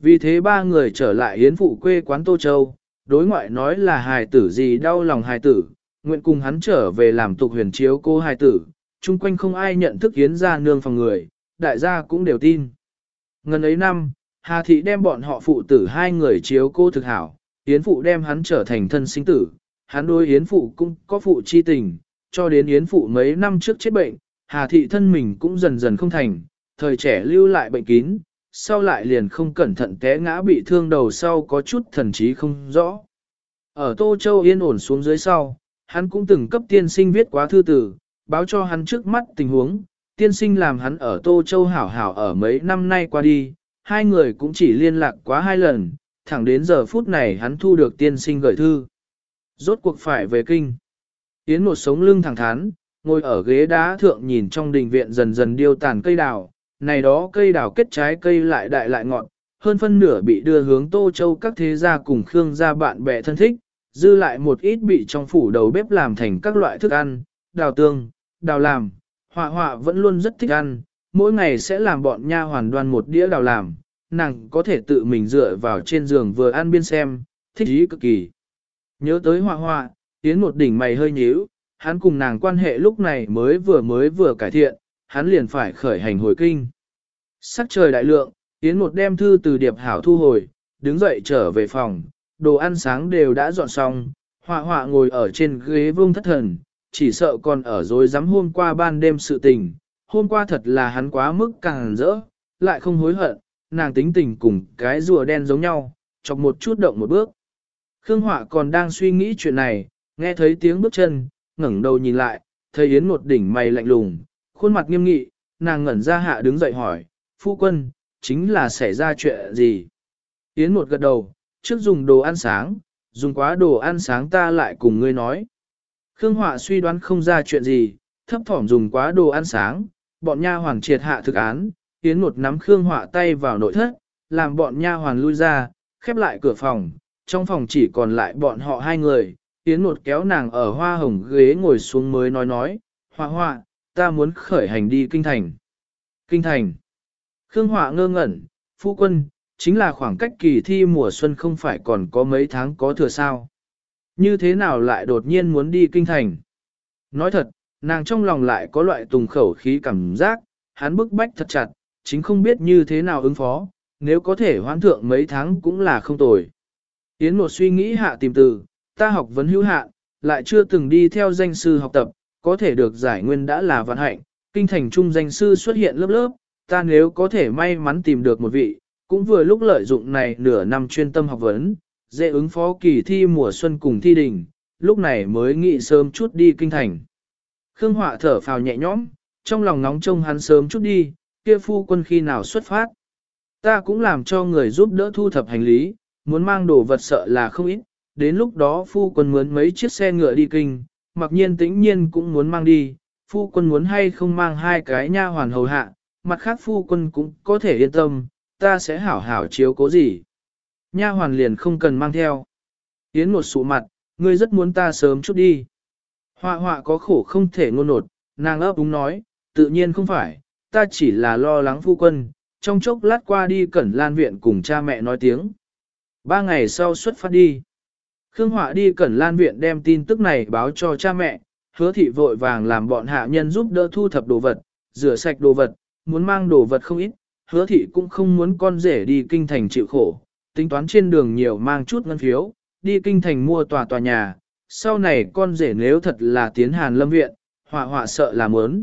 Speaker 1: Vì thế ba người trở lại Yến phụ quê quán Tô Châu, đối ngoại nói là hài tử gì đau lòng hài tử, nguyện cùng hắn trở về làm tục huyền chiếu cô hài tử, chung quanh không ai nhận thức Yến ra nương phòng người, đại gia cũng đều tin. Ngần ấy năm, Hà Thị đem bọn họ phụ tử hai người chiếu cô thực hảo, Yến Phụ đem hắn trở thành thân sinh tử, hắn đối Yến Phụ cũng có phụ chi tình, cho đến Yến Phụ mấy năm trước chết bệnh, Hà Thị thân mình cũng dần dần không thành, thời trẻ lưu lại bệnh kín, sau lại liền không cẩn thận té ngã bị thương đầu sau có chút thần trí không rõ. Ở Tô Châu yên ổn xuống dưới sau, hắn cũng từng cấp tiên sinh viết quá thư tử, báo cho hắn trước mắt tình huống, tiên sinh làm hắn ở Tô Châu hảo hảo ở mấy năm nay qua đi, hai người cũng chỉ liên lạc quá hai lần, thẳng đến giờ phút này hắn thu được tiên sinh gửi thư. Rốt cuộc phải về kinh. Yến một sống lưng thẳng thắn, ngồi ở ghế đá thượng nhìn trong đình viện dần dần điêu tàn cây đào, này đó cây đào kết trái cây lại đại lại ngọn, hơn phân nửa bị đưa hướng Tô Châu các thế gia cùng Khương gia bạn bè thân thích, dư lại một ít bị trong phủ đầu bếp làm thành các loại thức ăn, đào tương, đào làm, họa họa vẫn luôn rất thích ăn, mỗi ngày sẽ làm bọn nha hoàn đoan một đĩa đào làm, nàng có thể tự mình dựa vào trên giường vừa ăn biên xem, thích ý cực kỳ. Nhớ tới họa họa, tiến một đỉnh mày hơi nhíu, hắn cùng nàng quan hệ lúc này mới vừa mới vừa cải thiện, hắn liền phải khởi hành hồi kinh. Sắc trời đại lượng, yến một đem thư từ điệp hảo thu hồi, đứng dậy trở về phòng, đồ ăn sáng đều đã dọn xong, họa họa ngồi ở trên ghế vương thất thần, chỉ sợ còn ở dối dám hôm qua ban đêm sự tình, hôm qua thật là hắn quá mức càng rỡ, lại không hối hận, nàng tính tình cùng cái rùa đen giống nhau, chọc một chút động một bước. Khương Họa còn đang suy nghĩ chuyện này, nghe thấy tiếng bước chân, ngẩng đầu nhìn lại, thấy Yến một đỉnh mày lạnh lùng, khuôn mặt nghiêm nghị, nàng ngẩn ra hạ đứng dậy hỏi, phu quân, chính là xảy ra chuyện gì? Yến một gật đầu, trước dùng đồ ăn sáng, dùng quá đồ ăn sáng ta lại cùng ngươi nói. Khương Họa suy đoán không ra chuyện gì, thấp thỏm dùng quá đồ ăn sáng, bọn nha hoàng triệt hạ thực án, Yến một nắm Khương Họa tay vào nội thất, làm bọn nha hoàn lui ra, khép lại cửa phòng, trong phòng chỉ còn lại bọn họ hai người, Yến một kéo nàng ở hoa hồng ghế ngồi xuống mới nói nói, Hoa Hoa, ta muốn khởi hành đi kinh thành. Kinh thành. Khương Họa ngơ ngẩn, phu quân, chính là khoảng cách kỳ thi mùa xuân không phải còn có mấy tháng có thừa sao. Như thế nào lại đột nhiên muốn đi kinh thành? Nói thật, nàng trong lòng lại có loại tùng khẩu khí cảm giác, hắn bức bách thật chặt, chính không biết như thế nào ứng phó, nếu có thể hoãn thượng mấy tháng cũng là không tồi. Yến một suy nghĩ hạ tìm từ, ta học vấn hữu hạn, lại chưa từng đi theo danh sư học tập, có thể được giải nguyên đã là vạn hạnh, kinh thành trung danh sư xuất hiện lớp lớp, ta nếu có thể may mắn tìm được một vị, cũng vừa lúc lợi dụng này nửa năm chuyên tâm học vấn, dễ ứng phó kỳ thi mùa xuân cùng thi đình, lúc này mới nghĩ sớm chút đi kinh thành. Khương Họa thở phào nhẹ nhõm, trong lòng nóng trông hắn sớm chút đi, kia phu quân khi nào xuất phát. Ta cũng làm cho người giúp đỡ thu thập hành lý, muốn mang đồ vật sợ là không ít, đến lúc đó phu quân muốn mấy chiếc xe ngựa đi kinh, mặc nhiên tĩnh nhiên cũng muốn mang đi, phu quân muốn hay không mang hai cái nha hoàn hầu hạ, mặt khác phu quân cũng có thể yên tâm, ta sẽ hảo hảo chiếu cố gì. Nha hoàn liền không cần mang theo. Yến một sụ mặt, ngươi rất muốn ta sớm chút đi. Họa họa có khổ không thể ngôn nột, nàng ấp úng nói, tự nhiên không phải, ta chỉ là lo lắng phu quân, trong chốc lát qua đi cẩn lan viện cùng cha mẹ nói tiếng. Ba ngày sau xuất phát đi. Khương Họa đi cẩn lan viện đem tin tức này báo cho cha mẹ, hứa thị vội vàng làm bọn hạ nhân giúp đỡ thu thập đồ vật, rửa sạch đồ vật, muốn mang đồ vật không ít, hứa thị cũng không muốn con rể đi kinh thành chịu khổ, tính toán trên đường nhiều mang chút ngân phiếu, đi kinh thành mua tòa tòa nhà, sau này con rể nếu thật là tiến hàn lâm viện, họa họa sợ là muốn.